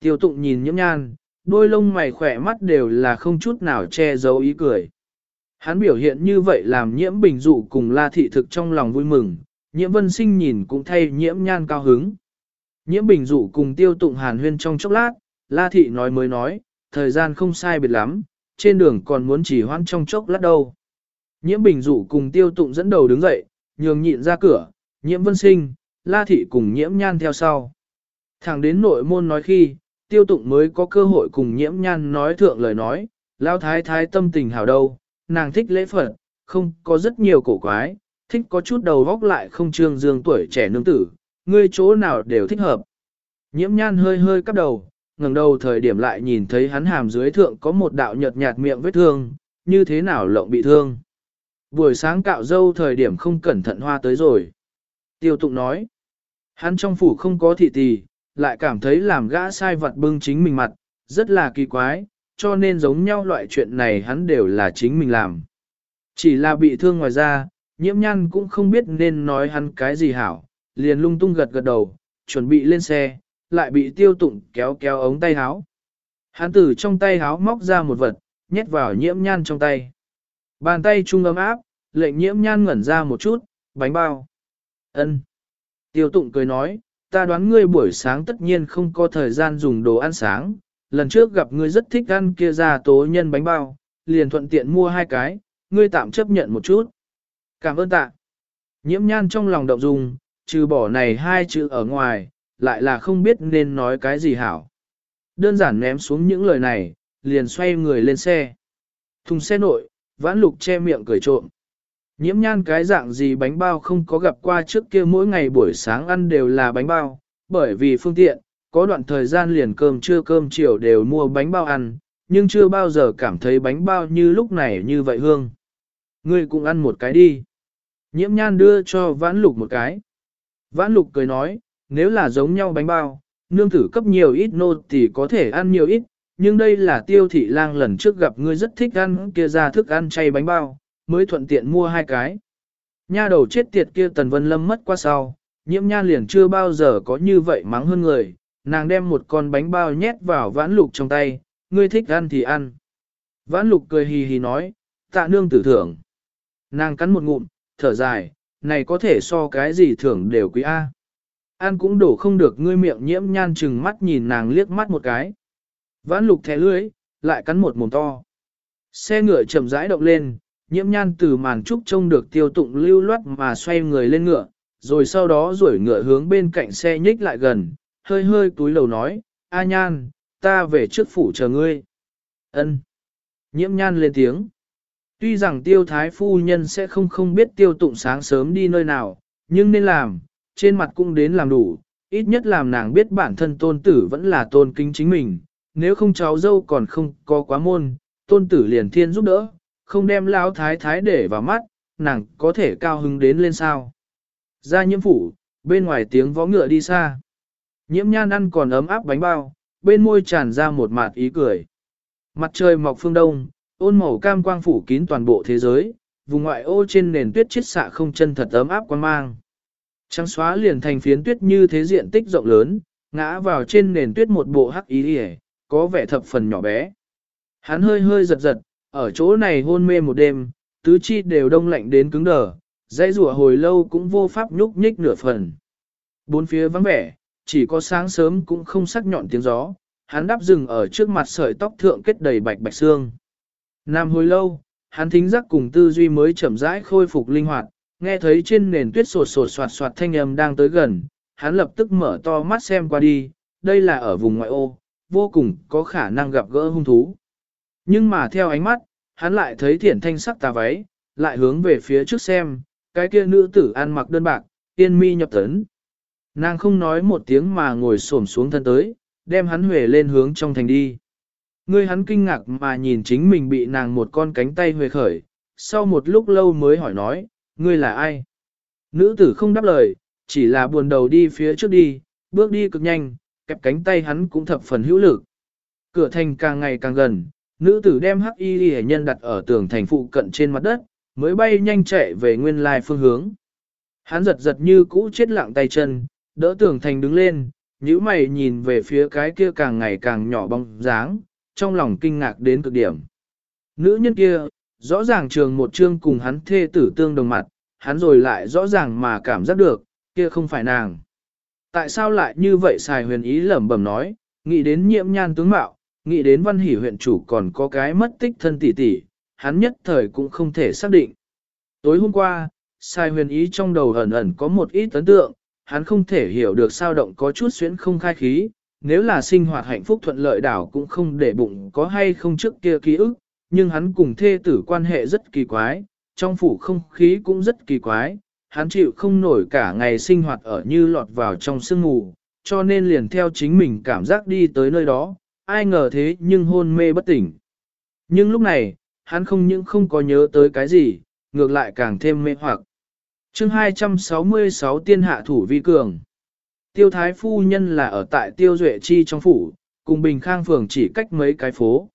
Tiêu tụng nhìn nhiễm nhan, đôi lông mày khỏe mắt đều là không chút nào che giấu ý cười. Hắn biểu hiện như vậy làm nhiễm bình dụ cùng la thị thực trong lòng vui mừng, nhiễm vân sinh nhìn cũng thay nhiễm nhan cao hứng. Nhiễm bình dụ cùng tiêu tụng hàn huyên trong chốc lát, la thị nói mới nói, thời gian không sai biệt lắm, trên đường còn muốn chỉ hoãn trong chốc lát đâu. Nhiễm bình dụ cùng tiêu tụng dẫn đầu đứng dậy, nhường nhịn ra cửa, nhiễm vân sinh, la thị cùng nhiễm nhan theo sau. Thẳng đến nội môn nói khi, tiêu tụng mới có cơ hội cùng nhiễm nhan nói thượng lời nói, lao thái thái tâm tình hào đâu, nàng thích lễ phật, không có rất nhiều cổ quái, thích có chút đầu vóc lại không trương dương tuổi trẻ nương tử, ngươi chỗ nào đều thích hợp. Nhiễm nhan hơi hơi cắp đầu, ngẩng đầu thời điểm lại nhìn thấy hắn hàm dưới thượng có một đạo nhợt nhạt miệng vết thương, như thế nào lộng bị thương. Buổi sáng cạo dâu thời điểm không cẩn thận hoa tới rồi. Tiêu tụng nói, hắn trong phủ không có thị tỳ, lại cảm thấy làm gã sai vật bưng chính mình mặt, rất là kỳ quái, cho nên giống nhau loại chuyện này hắn đều là chính mình làm. Chỉ là bị thương ngoài ra, nhiễm nhăn cũng không biết nên nói hắn cái gì hảo, liền lung tung gật gật đầu, chuẩn bị lên xe, lại bị tiêu tụng kéo kéo ống tay háo. Hắn từ trong tay háo móc ra một vật, nhét vào nhiễm nhan trong tay. Bàn tay trung ấm áp, lệnh nhiễm nhan ngẩn ra một chút, bánh bao. ân Tiêu tụng cười nói, ta đoán ngươi buổi sáng tất nhiên không có thời gian dùng đồ ăn sáng, lần trước gặp ngươi rất thích ăn kia ra tố nhân bánh bao, liền thuận tiện mua hai cái, ngươi tạm chấp nhận một chút. Cảm ơn tạ. Nhiễm nhan trong lòng động dùng, trừ bỏ này hai chữ ở ngoài, lại là không biết nên nói cái gì hảo. Đơn giản ném xuống những lời này, liền xoay người lên xe. Thùng xe nội, vãn lục che miệng cười trộm. Nhiễm nhan cái dạng gì bánh bao không có gặp qua trước kia mỗi ngày buổi sáng ăn đều là bánh bao, bởi vì phương tiện, có đoạn thời gian liền cơm trưa cơm chiều đều mua bánh bao ăn, nhưng chưa bao giờ cảm thấy bánh bao như lúc này như vậy hương. Ngươi cũng ăn một cái đi. Nhiễm nhan đưa cho vãn lục một cái. Vãn lục cười nói, nếu là giống nhau bánh bao, nương tử cấp nhiều ít nô thì có thể ăn nhiều ít, nhưng đây là tiêu thị lang lần trước gặp ngươi rất thích ăn kia ra thức ăn chay bánh bao, mới thuận tiện mua hai cái. Nha đầu chết tiệt kia Tần Vân Lâm mất qua sau, nhiễm nha liền chưa bao giờ có như vậy mắng hơn người, nàng đem một con bánh bao nhét vào vãn lục trong tay, ngươi thích ăn thì ăn. Vãn lục cười hì hì nói, tạ nương tử thưởng. Nàng cắn một ngụm, thở dài, này có thể so cái gì thưởng đều quý A. Ăn cũng đổ không được ngươi miệng nhiễm nhan chừng mắt nhìn nàng liếc mắt một cái. Vãn lục thẻ lưới, lại cắn một mồm to. Xe ngựa chậm rãi động lên, nhiễm nhan từ màn trúc trông được tiêu tụng lưu loát mà xoay người lên ngựa, rồi sau đó rủi ngựa hướng bên cạnh xe nhích lại gần, hơi hơi túi lầu nói, A nhan, ta về trước phủ chờ ngươi. ân Nhiễm nhan lên tiếng. Tuy rằng tiêu thái phu nhân sẽ không không biết tiêu tụng sáng sớm đi nơi nào, nhưng nên làm, trên mặt cũng đến làm đủ, ít nhất làm nàng biết bản thân tôn tử vẫn là tôn kính chính mình, nếu không cháu dâu còn không có quá môn, tôn tử liền thiên giúp đỡ, không đem lão thái thái để vào mắt, nàng có thể cao hứng đến lên sao. Ra nhiễm phủ, bên ngoài tiếng vó ngựa đi xa. Nhiễm nhan ăn còn ấm áp bánh bao, bên môi tràn ra một mạt ý cười. Mặt trời mọc phương đông, ôn màu cam quang phủ kín toàn bộ thế giới, vùng ngoại ô trên nền tuyết chiết xạ không chân thật ấm áp quan mang. Trắng xóa liền thành phiến tuyết như thế diện tích rộng lớn, ngã vào trên nền tuyết một bộ hắc ý hề, có vẻ thập phần nhỏ bé. Hắn hơi hơi giật giật, ở chỗ này hôn mê một đêm, tứ chi đều đông lạnh đến cứng đờ, dãy rủa hồi lâu cũng vô pháp nhúc nhích nửa phần. Bốn phía vắng vẻ, chỉ có sáng sớm cũng không sắc nhọn tiếng gió, hắn đắp rừng ở trước mặt sợi tóc thượng kết đầy bạch bạch xương. Nam hồi lâu, hắn thính giác cùng tư duy mới chậm rãi khôi phục linh hoạt, nghe thấy trên nền tuyết sột sột soạt soạt thanh âm đang tới gần, hắn lập tức mở to mắt xem qua đi, đây là ở vùng ngoại ô, vô cùng có khả năng gặp gỡ hung thú. Nhưng mà theo ánh mắt, hắn lại thấy thiển thanh sắc tà váy, lại hướng về phía trước xem, cái kia nữ tử ăn mặc đơn bạc, tiên mi nhập tấn. Nàng không nói một tiếng mà ngồi xổm xuống thân tới, đem hắn huề lên hướng trong thành đi. Ngươi hắn kinh ngạc mà nhìn chính mình bị nàng một con cánh tay huề khởi, sau một lúc lâu mới hỏi nói, ngươi là ai? Nữ tử không đáp lời, chỉ là buồn đầu đi phía trước đi, bước đi cực nhanh, kẹp cánh tay hắn cũng thập phần hữu lực. Cửa thành càng ngày càng gần, nữ tử đem hắc y hệ nhân đặt ở tường thành phụ cận trên mặt đất, mới bay nhanh chạy về nguyên lai phương hướng. Hắn giật giật như cũ chết lặng tay chân, đỡ tường thành đứng lên, nhíu mày nhìn về phía cái kia càng ngày càng nhỏ bóng dáng, trong lòng kinh ngạc đến cực điểm. Nữ nhân kia, rõ ràng trường một chương cùng hắn thê tử tương đồng mặt, hắn rồi lại rõ ràng mà cảm giác được, kia không phải nàng. Tại sao lại như vậy xài huyền ý lẩm bẩm nói, nghĩ đến nhiễm nhan tướng mạo, nghĩ đến văn hỷ huyện chủ còn có cái mất tích thân tỷ tỷ, hắn nhất thời cũng không thể xác định. Tối hôm qua, sai huyền ý trong đầu ẩn ẩn có một ít ấn tượng, hắn không thể hiểu được sao động có chút xuyến không khai khí, nếu là sinh hoạt hạnh phúc thuận lợi đảo cũng không để bụng có hay không trước kia ký ức, nhưng hắn cùng thê tử quan hệ rất kỳ quái, trong phủ không khí cũng rất kỳ quái, hắn chịu không nổi cả ngày sinh hoạt ở như lọt vào trong sương mù, cho nên liền theo chính mình cảm giác đi tới nơi đó, ai ngờ thế nhưng hôn mê bất tỉnh. Nhưng lúc này, hắn không những không có nhớ tới cái gì, ngược lại càng thêm mê hoặc. chương 266 tiên hạ thủ vi cường. Tiêu thái phu nhân là ở tại tiêu duệ chi trong phủ, cùng bình khang phường chỉ cách mấy cái phố.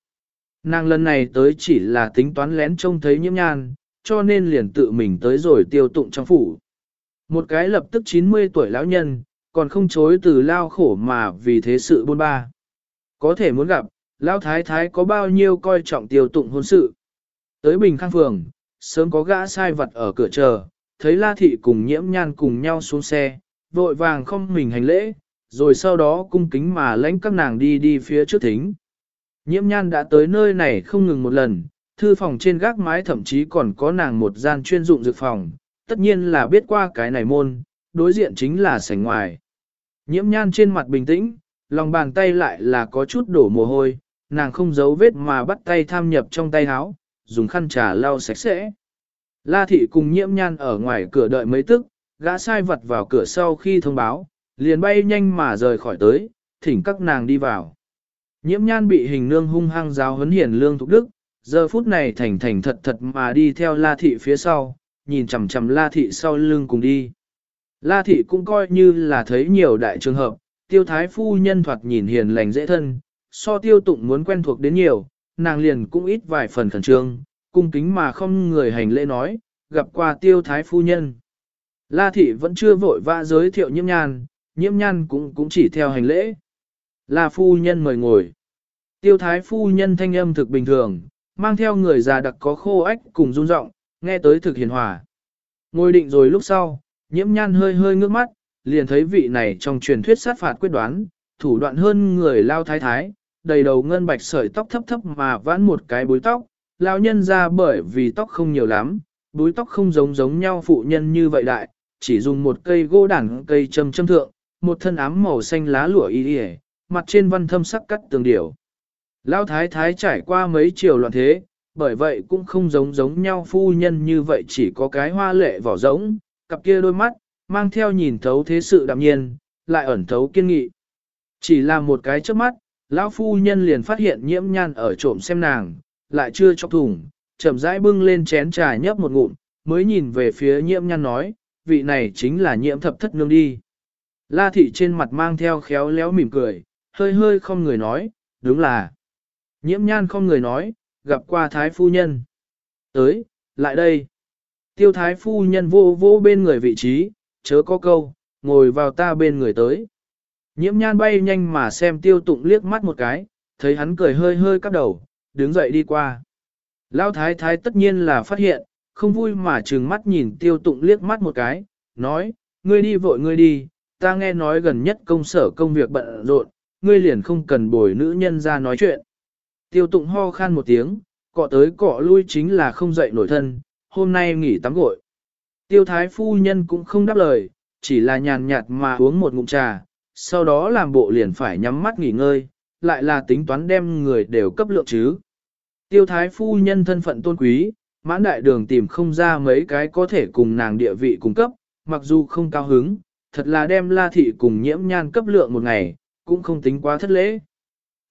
Nàng lần này tới chỉ là tính toán lén trông thấy nhiễm nhan, cho nên liền tự mình tới rồi tiêu tụng trong phủ. Một cái lập tức 90 tuổi lão nhân, còn không chối từ lao khổ mà vì thế sự buôn ba. Có thể muốn gặp, lão thái thái có bao nhiêu coi trọng tiêu tụng hôn sự. Tới Bình Khang Phường, sớm có gã sai vật ở cửa chờ, thấy La Thị cùng nhiễm nhan cùng nhau xuống xe, vội vàng không mình hành lễ, rồi sau đó cung kính mà lãnh các nàng đi đi phía trước thính. Nhiễm nhan đã tới nơi này không ngừng một lần, thư phòng trên gác mái thậm chí còn có nàng một gian chuyên dụng dược phòng, tất nhiên là biết qua cái này môn, đối diện chính là sảnh ngoài. Nhiễm nhan trên mặt bình tĩnh, lòng bàn tay lại là có chút đổ mồ hôi, nàng không giấu vết mà bắt tay tham nhập trong tay áo, dùng khăn trà lau sạch sẽ. La thị cùng nhiễm nhan ở ngoài cửa đợi mấy tức, gã sai vật vào cửa sau khi thông báo, liền bay nhanh mà rời khỏi tới, thỉnh các nàng đi vào. Nhiễm nhan bị hình nương hung hăng giáo huấn hiển lương thục đức, giờ phút này thành thành thật thật mà đi theo la thị phía sau, nhìn chằm chằm la thị sau lưng cùng đi. La thị cũng coi như là thấy nhiều đại trường hợp, tiêu thái phu nhân thoạt nhìn hiền lành dễ thân, so tiêu tụng muốn quen thuộc đến nhiều, nàng liền cũng ít vài phần khẩn trương, cung kính mà không người hành lễ nói, gặp qua tiêu thái phu nhân. La thị vẫn chưa vội vã giới thiệu nhiễm nhan, nhiễm nhan cũng cũng chỉ theo hành lễ. La phu nhân mời ngồi. Tiêu thái phu nhân thanh âm thực bình thường, mang theo người già đặc có khô ách cùng run rộng, nghe tới thực hiền hòa. Ngồi định rồi lúc sau, nhiễm nhan hơi hơi ngước mắt, liền thấy vị này trong truyền thuyết sát phạt quyết đoán, thủ đoạn hơn người lao thái thái, đầy đầu ngân bạch sợi tóc thấp thấp mà vãn một cái búi tóc, lao nhân ra bởi vì tóc không nhiều lắm, búi tóc không giống giống nhau phụ nhân như vậy đại, chỉ dùng một cây gỗ đẳng cây châm châm thượng, một thân ám màu xanh lá lụa y y, mặt trên văn thâm sắc cắt tường điểu. Lão thái thái trải qua mấy chiều loạn thế, bởi vậy cũng không giống giống nhau phu nhân như vậy chỉ có cái hoa lệ vỏ rỗng, cặp kia đôi mắt, mang theo nhìn thấu thế sự đạm nhiên, lại ẩn thấu kiên nghị. Chỉ là một cái trước mắt, lão phu nhân liền phát hiện nhiễm nhan ở trộm xem nàng, lại chưa chọc thủng, chậm rãi bưng lên chén trà nhấp một ngụm, mới nhìn về phía nhiễm nhan nói, vị này chính là nhiễm thập thất nương đi. La thị trên mặt mang theo khéo léo mỉm cười, hơi hơi không người nói, đúng là. Nhiễm nhan không người nói, gặp qua thái phu nhân. Tới, lại đây. Tiêu thái phu nhân vô vô bên người vị trí, chớ có câu, ngồi vào ta bên người tới. Nhiễm nhan bay nhanh mà xem tiêu tụng liếc mắt một cái, thấy hắn cười hơi hơi cắp đầu, đứng dậy đi qua. Lão thái thái tất nhiên là phát hiện, không vui mà trừng mắt nhìn tiêu tụng liếc mắt một cái, nói, ngươi đi vội ngươi đi, ta nghe nói gần nhất công sở công việc bận rộn, ngươi liền không cần bồi nữ nhân ra nói chuyện. Tiêu tụng ho khan một tiếng, cọ tới cọ lui chính là không dậy nổi thân, hôm nay nghỉ tắm gội. Tiêu thái phu nhân cũng không đáp lời, chỉ là nhàn nhạt mà uống một ngụm trà, sau đó làm bộ liền phải nhắm mắt nghỉ ngơi, lại là tính toán đem người đều cấp lượng chứ. Tiêu thái phu nhân thân phận tôn quý, mãn đại đường tìm không ra mấy cái có thể cùng nàng địa vị cung cấp, mặc dù không cao hứng, thật là đem la thị cùng nhiễm nhan cấp lượng một ngày, cũng không tính quá thất lễ.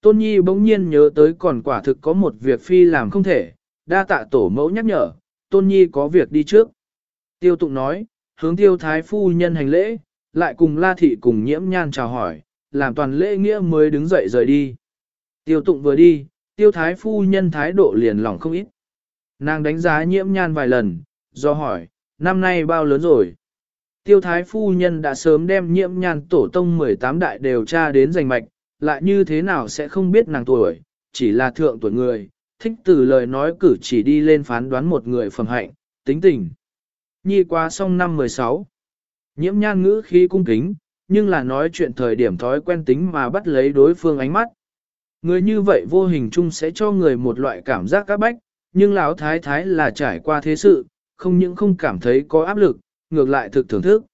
Tôn Nhi bỗng nhiên nhớ tới còn quả thực có một việc phi làm không thể, đa tạ tổ mẫu nhắc nhở, Tôn Nhi có việc đi trước. Tiêu tụng nói, hướng tiêu thái phu nhân hành lễ, lại cùng la thị cùng nhiễm nhan chào hỏi, làm toàn lễ nghĩa mới đứng dậy rời đi. Tiêu tụng vừa đi, tiêu thái phu nhân thái độ liền lỏng không ít. Nàng đánh giá nhiễm nhan vài lần, do hỏi, năm nay bao lớn rồi? Tiêu thái phu nhân đã sớm đem nhiễm nhan tổ tông 18 đại đều tra đến giành mạch, lại như thế nào sẽ không biết nàng tuổi, chỉ là thượng tuổi người, thích từ lời nói cử chỉ đi lên phán đoán một người phẩm hạnh, tính tình. Nhi qua xong năm 16, nhiễm nhan ngữ khí cung kính, nhưng là nói chuyện thời điểm thói quen tính mà bắt lấy đối phương ánh mắt. Người như vậy vô hình chung sẽ cho người một loại cảm giác các bách, nhưng lão thái thái là trải qua thế sự, không những không cảm thấy có áp lực, ngược lại thực thưởng thức.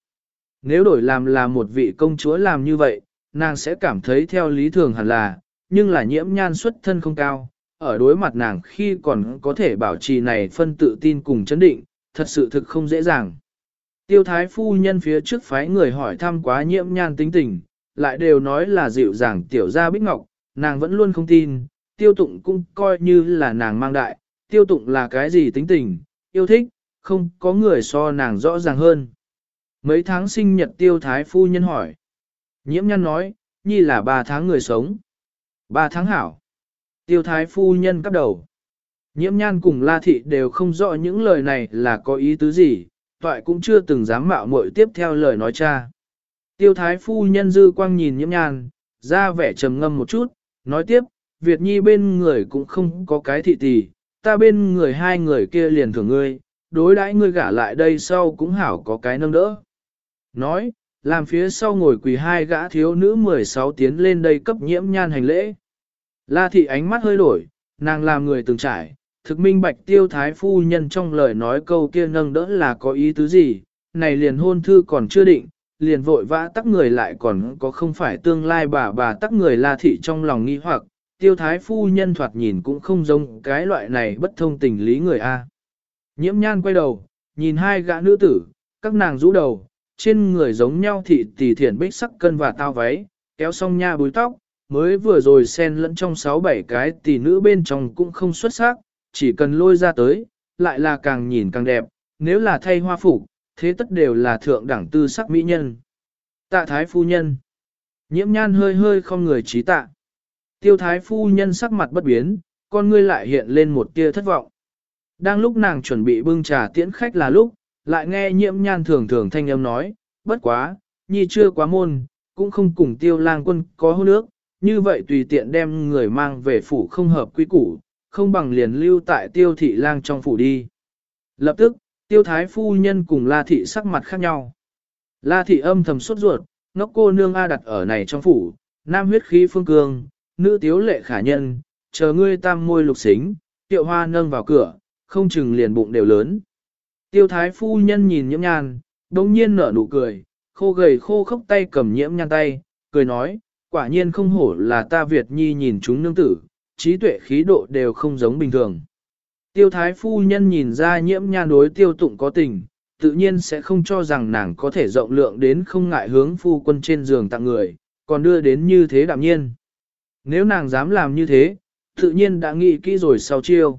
Nếu đổi làm là một vị công chúa làm như vậy, nàng sẽ cảm thấy theo lý thường hẳn là, nhưng là nhiễm nhan xuất thân không cao, ở đối mặt nàng khi còn có thể bảo trì này phân tự tin cùng chấn định, thật sự thực không dễ dàng. Tiêu thái phu nhân phía trước phái người hỏi thăm quá nhiễm nhan tính tình, lại đều nói là dịu dàng tiểu gia bích ngọc, nàng vẫn luôn không tin, tiêu tụng cũng coi như là nàng mang đại, tiêu tụng là cái gì tính tình, yêu thích, không có người so nàng rõ ràng hơn. Mấy tháng sinh nhật tiêu thái phu nhân hỏi. Nhiễm Nhan nói, nhi là ba tháng người sống. Ba tháng hảo. Tiêu thái phu nhân cắp đầu. Nhiễm nhan cùng La Thị đều không rõ những lời này là có ý tứ gì, toại cũng chưa từng dám mạo muội tiếp theo lời nói cha. Tiêu thái phu nhân dư quang nhìn nhiễm nhan, ra vẻ trầm ngâm một chút, nói tiếp, Việt nhi bên người cũng không có cái thị tỷ, ta bên người hai người kia liền thưởng ngươi, đối đãi ngươi gả lại đây sau cũng hảo có cái nâng đỡ. Nói, làm phía sau ngồi quỳ hai gã thiếu nữ 16 tiến lên đây cấp nhiễm nhan hành lễ. La thị ánh mắt hơi đổi, nàng làm người từng trải, thực minh bạch tiêu thái phu nhân trong lời nói câu kia nâng đỡ là có ý tứ gì, này liền hôn thư còn chưa định, liền vội vã tắc người lại còn có không phải tương lai bà bà tắc người la thị trong lòng nghi hoặc, tiêu thái phu nhân thoạt nhìn cũng không giống cái loại này bất thông tình lý người A. Nhiễm nhan quay đầu, nhìn hai gã nữ tử, các nàng rũ đầu, trên người giống nhau thị tỷ thiển bích sắc cân và tao váy, kéo xong nha búi tóc, mới vừa rồi xen lẫn trong sáu bảy cái tỷ nữ bên trong cũng không xuất sắc, chỉ cần lôi ra tới, lại là càng nhìn càng đẹp, nếu là thay hoa phục, thế tất đều là thượng đẳng tư sắc mỹ nhân. Tạ thái phu nhân. Nhiễm nhan hơi hơi không người trí tạ. Tiêu thái phu nhân sắc mặt bất biến, con ngươi lại hiện lên một tia thất vọng. Đang lúc nàng chuẩn bị bưng trà tiễn khách là lúc, lại nghe nhiễm nhan thường thường thanh âm nói, bất quá, nhi chưa quá môn, cũng không cùng tiêu lang quân có hôn nước, như vậy tùy tiện đem người mang về phủ không hợp quy củ, không bằng liền lưu tại tiêu thị lang trong phủ đi. Lập tức, tiêu thái phu nhân cùng la thị sắc mặt khác nhau. La thị âm thầm sốt ruột, ngốc cô nương A đặt ở này trong phủ, nam huyết khí phương cương, nữ tiếu lệ khả nhân, chờ ngươi tam môi lục xính, tiệu hoa nâng vào cửa, không chừng liền bụng đều lớn. Tiêu thái phu nhân nhìn nhiễm nhan, đống nhiên nở nụ cười, khô gầy khô khốc tay cầm nhiễm nhan tay, cười nói, quả nhiên không hổ là ta Việt Nhi nhìn chúng nương tử, trí tuệ khí độ đều không giống bình thường. Tiêu thái phu nhân nhìn ra nhiễm nhan đối tiêu tụng có tình, tự nhiên sẽ không cho rằng nàng có thể rộng lượng đến không ngại hướng phu quân trên giường tặng người, còn đưa đến như thế đạm nhiên. Nếu nàng dám làm như thế, tự nhiên đã nghĩ kỹ rồi sau chiêu.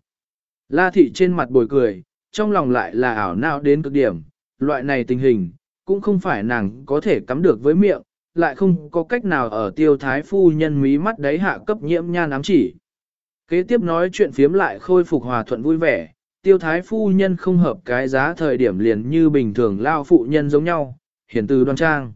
La thị trên mặt bồi cười, trong lòng lại là ảo não đến cực điểm, loại này tình hình, cũng không phải nàng có thể cắm được với miệng, lại không có cách nào ở tiêu thái phu nhân mí mắt đấy hạ cấp nhiễm nhan ám chỉ. Kế tiếp nói chuyện phiếm lại khôi phục hòa thuận vui vẻ, tiêu thái phu nhân không hợp cái giá thời điểm liền như bình thường lao phụ nhân giống nhau, hiển từ đoan trang.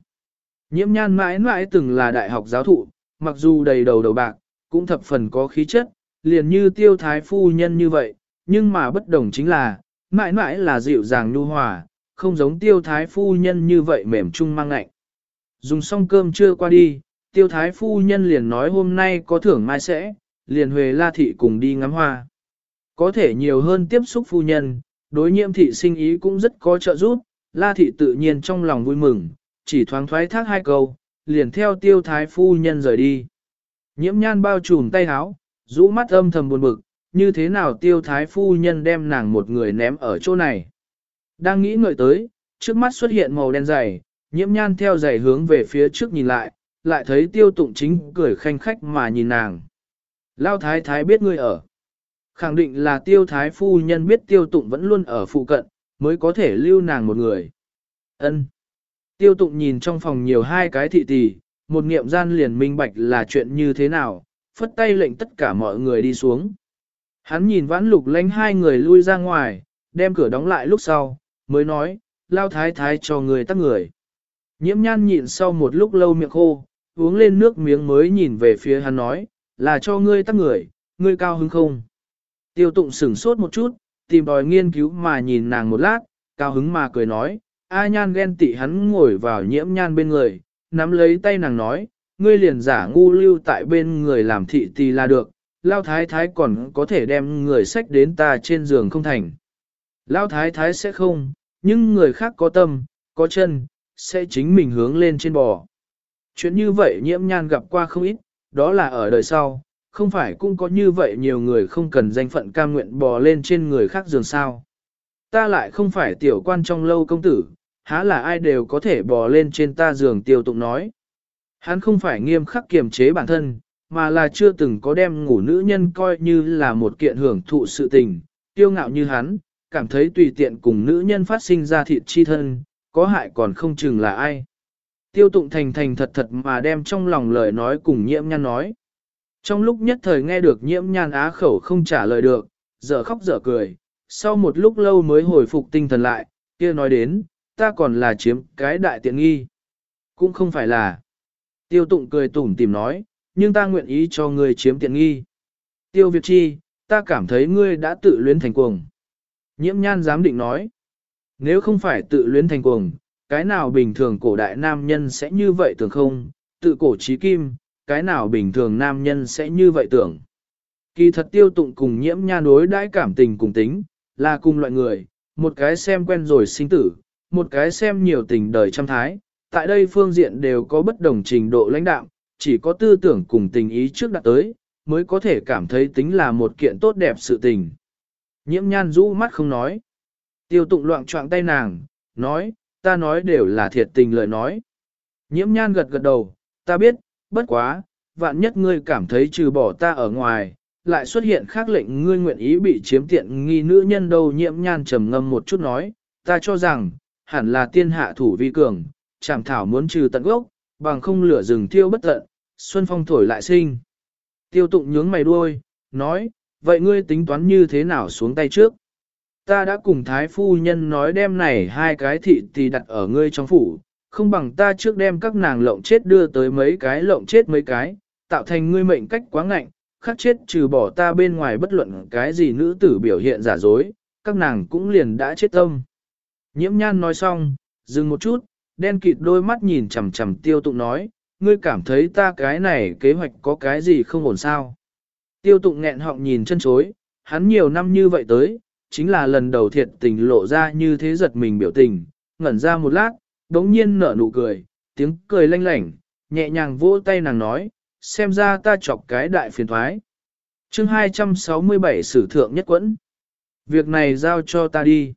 Nhiễm nhan mãi mãi từng là đại học giáo thụ, mặc dù đầy đầu đầu bạc, cũng thập phần có khí chất, liền như tiêu thái phu nhân như vậy, nhưng mà bất đồng chính là, mãi mãi là dịu dàng nhu hòa, không giống tiêu thái phu nhân như vậy mềm trung mang lạnh. Dùng xong cơm trưa qua đi, tiêu thái phu nhân liền nói hôm nay có thưởng mai sẽ, liền huề la thị cùng đi ngắm hoa. Có thể nhiều hơn tiếp xúc phu nhân, đối nhiễm thị sinh ý cũng rất có trợ giúp, la thị tự nhiên trong lòng vui mừng, chỉ thoáng thoái thác hai câu, liền theo tiêu thái phu nhân rời đi. Nhiễm nhan bao trùm tay háo, rũ mắt âm thầm buồn bực, như thế nào tiêu thái phu nhân đem nàng một người ném ở chỗ này. Đang nghĩ ngợi tới, trước mắt xuất hiện màu đen dày, nhiễm nhan theo dày hướng về phía trước nhìn lại, lại thấy tiêu tụng chính cười khanh khách mà nhìn nàng. Lao thái thái biết ngươi ở. Khẳng định là tiêu thái phu nhân biết tiêu tụng vẫn luôn ở phụ cận, mới có thể lưu nàng một người. ân Tiêu tụng nhìn trong phòng nhiều hai cái thị tỷ, một nghiệm gian liền minh bạch là chuyện như thế nào, phất tay lệnh tất cả mọi người đi xuống. Hắn nhìn vãn lục lánh hai người lui ra ngoài, đem cửa đóng lại lúc sau, mới nói, lao thái thái cho người tắt người. Nhiễm nhan nhịn sau một lúc lâu miệng khô, uống lên nước miếng mới nhìn về phía hắn nói, là cho ngươi tắt người, ngươi cao hứng không? Tiêu tụng sửng sốt một chút, tìm đòi nghiên cứu mà nhìn nàng một lát, cao hứng mà cười nói, A nhan ghen tị hắn ngồi vào nhiễm nhan bên người, nắm lấy tay nàng nói, ngươi liền giả ngu lưu tại bên người làm thị tì là được, lao thái thái còn có thể đem người sách đến ta trên giường không thành. Lao thái thái sẽ không, nhưng người khác có tâm, có chân, sẽ chính mình hướng lên trên bò. Chuyện như vậy nhiễm nhan gặp qua không ít, đó là ở đời sau, không phải cũng có như vậy nhiều người không cần danh phận cam nguyện bò lên trên người khác giường sao. Ta lại không phải tiểu quan trong lâu công tử, há là ai đều có thể bò lên trên ta giường tiêu tụng nói. Hắn không phải nghiêm khắc kiềm chế bản thân, mà là chưa từng có đem ngủ nữ nhân coi như là một kiện hưởng thụ sự tình, tiêu ngạo như hắn, cảm thấy tùy tiện cùng nữ nhân phát sinh ra thịt chi thân, có hại còn không chừng là ai. Tiêu tụng thành thành thật thật mà đem trong lòng lời nói cùng nhiễm nhan nói. Trong lúc nhất thời nghe được nhiễm nhan á khẩu không trả lời được, dở khóc dở cười, sau một lúc lâu mới hồi phục tinh thần lại, kia nói đến, ta còn là chiếm cái đại tiện nghi. Cũng không phải là. Tiêu tụng cười tủm tìm nói, nhưng ta nguyện ý cho ngươi chiếm tiện nghi. Tiêu Việt Chi, ta cảm thấy ngươi đã tự luyến thành cuồng. Nhiễm nhan dám định nói, nếu không phải tự luyến thành cuồng, cái nào bình thường cổ đại nam nhân sẽ như vậy tưởng không, tự cổ trí kim, cái nào bình thường nam nhân sẽ như vậy tưởng. Kỳ thật tiêu tụng cùng nhiễm nha đối đãi cảm tình cùng tính, là cùng loại người, một cái xem quen rồi sinh tử, một cái xem nhiều tình đời trăm thái, tại đây phương diện đều có bất đồng trình độ lãnh đạo, chỉ có tư tưởng cùng tình ý trước đã tới, mới có thể cảm thấy tính là một kiện tốt đẹp sự tình. Nhiễm nhan rũ mắt không nói. Tiêu tụng loạn trọng tay nàng, nói, ta nói đều là thiệt tình lời nói. Nhiễm nhan gật gật đầu, ta biết, bất quá, vạn nhất ngươi cảm thấy trừ bỏ ta ở ngoài, lại xuất hiện khác lệnh ngươi nguyện ý bị chiếm tiện nghi nữ nhân đâu nhiễm nhan trầm ngâm một chút nói, ta cho rằng, hẳn là tiên hạ thủ vi cường, chảm thảo muốn trừ tận gốc, bằng không lửa rừng thiêu bất tận, xuân phong thổi lại sinh. Tiêu tụng nhướng mày đuôi, nói, vậy ngươi tính toán như thế nào xuống tay trước? Ta đã cùng thái phu nhân nói đem này hai cái thị tì đặt ở ngươi trong phủ, không bằng ta trước đem các nàng lộng chết đưa tới mấy cái lộng chết mấy cái, tạo thành ngươi mệnh cách quá ngạnh, khắc chết trừ bỏ ta bên ngoài bất luận cái gì nữ tử biểu hiện giả dối, các nàng cũng liền đã chết tâm. Nhiễm nhan nói xong, dừng một chút, đen kịt đôi mắt nhìn chằm chằm tiêu tụng nói, ngươi cảm thấy ta cái này kế hoạch có cái gì không ổn sao. Tiêu tụng nghẹn họng nhìn chân chối, hắn nhiều năm như vậy tới, chính là lần đầu thiệt tình lộ ra như thế giật mình biểu tình, ngẩn ra một lát, đống nhiên nở nụ cười, tiếng cười lanh lảnh, nhẹ nhàng vỗ tay nàng nói, xem ra ta chọc cái đại phiền thoái. chương 267 sử thượng nhất quẫn. Việc này giao cho ta đi.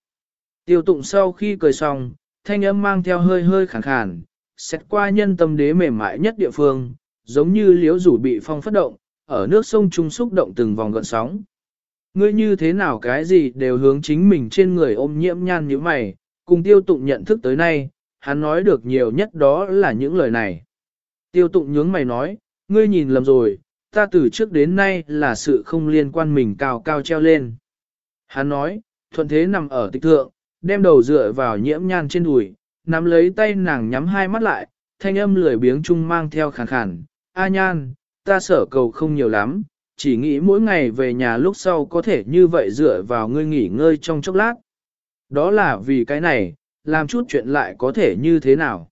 Tiêu tụng sau khi cười xong, thanh âm mang theo hơi hơi khẳng khàn, xét qua nhân tâm đế mềm mại nhất địa phương, giống như liếu rủ bị phong phất động, ở nước sông trung xúc động từng vòng gợn sóng. Ngươi như thế nào cái gì đều hướng chính mình trên người ôm nhiễm nhan như mày, cùng tiêu tụng nhận thức tới nay, hắn nói được nhiều nhất đó là những lời này. Tiêu tụng nhướng mày nói, ngươi nhìn lầm rồi, ta từ trước đến nay là sự không liên quan mình cao cao treo lên. Hắn nói, thuận thế nằm ở tịch thượng, đem đầu dựa vào nhiễm nhan trên đùi, nắm lấy tay nàng nhắm hai mắt lại, thanh âm lười biếng chung mang theo khàn khàn. A nhan, ta sở cầu không nhiều lắm, chỉ nghĩ mỗi ngày về nhà lúc sau có thể như vậy dựa vào ngươi nghỉ ngơi trong chốc lát. Đó là vì cái này, làm chút chuyện lại có thể như thế nào.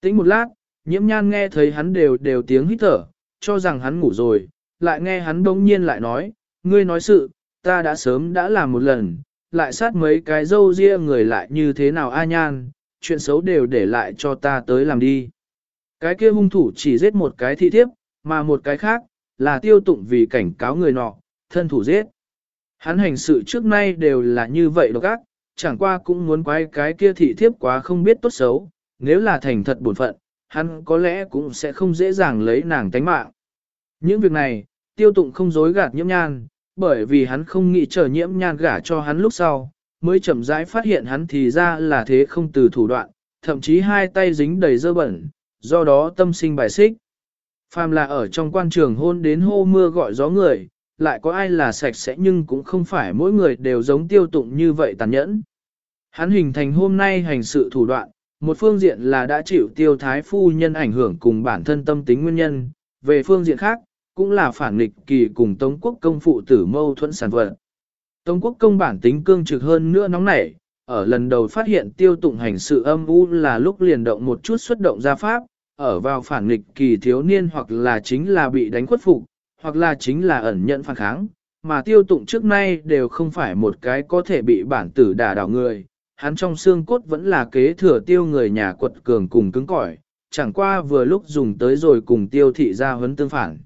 Tính một lát, nhiễm nhan nghe thấy hắn đều đều tiếng hít thở, cho rằng hắn ngủ rồi, lại nghe hắn bỗng nhiên lại nói, ngươi nói sự, ta đã sớm đã làm một lần, lại sát mấy cái dâu ria người lại như thế nào a nhan, chuyện xấu đều để lại cho ta tới làm đi. Cái kia hung thủ chỉ giết một cái thị thiếp, mà một cái khác, là tiêu tụng vì cảnh cáo người nọ, thân thủ giết. Hắn hành sự trước nay đều là như vậy độc ác, chẳng qua cũng muốn quay cái kia thị thiếp quá không biết tốt xấu, nếu là thành thật bổn phận, hắn có lẽ cũng sẽ không dễ dàng lấy nàng tánh mạng. Những việc này, tiêu tụng không dối gạt nhiễm nhan, bởi vì hắn không nghĩ chờ nhiễm nhan gả cho hắn lúc sau, mới chậm rãi phát hiện hắn thì ra là thế không từ thủ đoạn, thậm chí hai tay dính đầy dơ bẩn, do đó tâm sinh bài xích. Phàm là ở trong quan trường hôn đến hô mưa gọi gió người, lại có ai là sạch sẽ nhưng cũng không phải mỗi người đều giống tiêu tụng như vậy tàn nhẫn. Hắn hình thành hôm nay hành sự thủ đoạn, một phương diện là đã chịu tiêu thái phu nhân ảnh hưởng cùng bản thân tâm tính nguyên nhân, về phương diện khác, cũng là phản nghịch kỳ cùng Tống quốc công phụ tử mâu thuẫn sản vật. Tống quốc công bản tính cương trực hơn nữa nóng nảy, ở lần đầu phát hiện tiêu tụng hành sự âm u là lúc liền động một chút xuất động ra pháp, ở vào phản nghịch kỳ thiếu niên hoặc là chính là bị đánh khuất phục, hoặc là chính là ẩn nhận phản kháng, mà tiêu tụng trước nay đều không phải một cái có thể bị bản tử đả đảo người, hắn trong xương cốt vẫn là kế thừa tiêu người nhà quật cường cùng cứng cỏi, chẳng qua vừa lúc dùng tới rồi cùng tiêu thị ra huấn tương phản.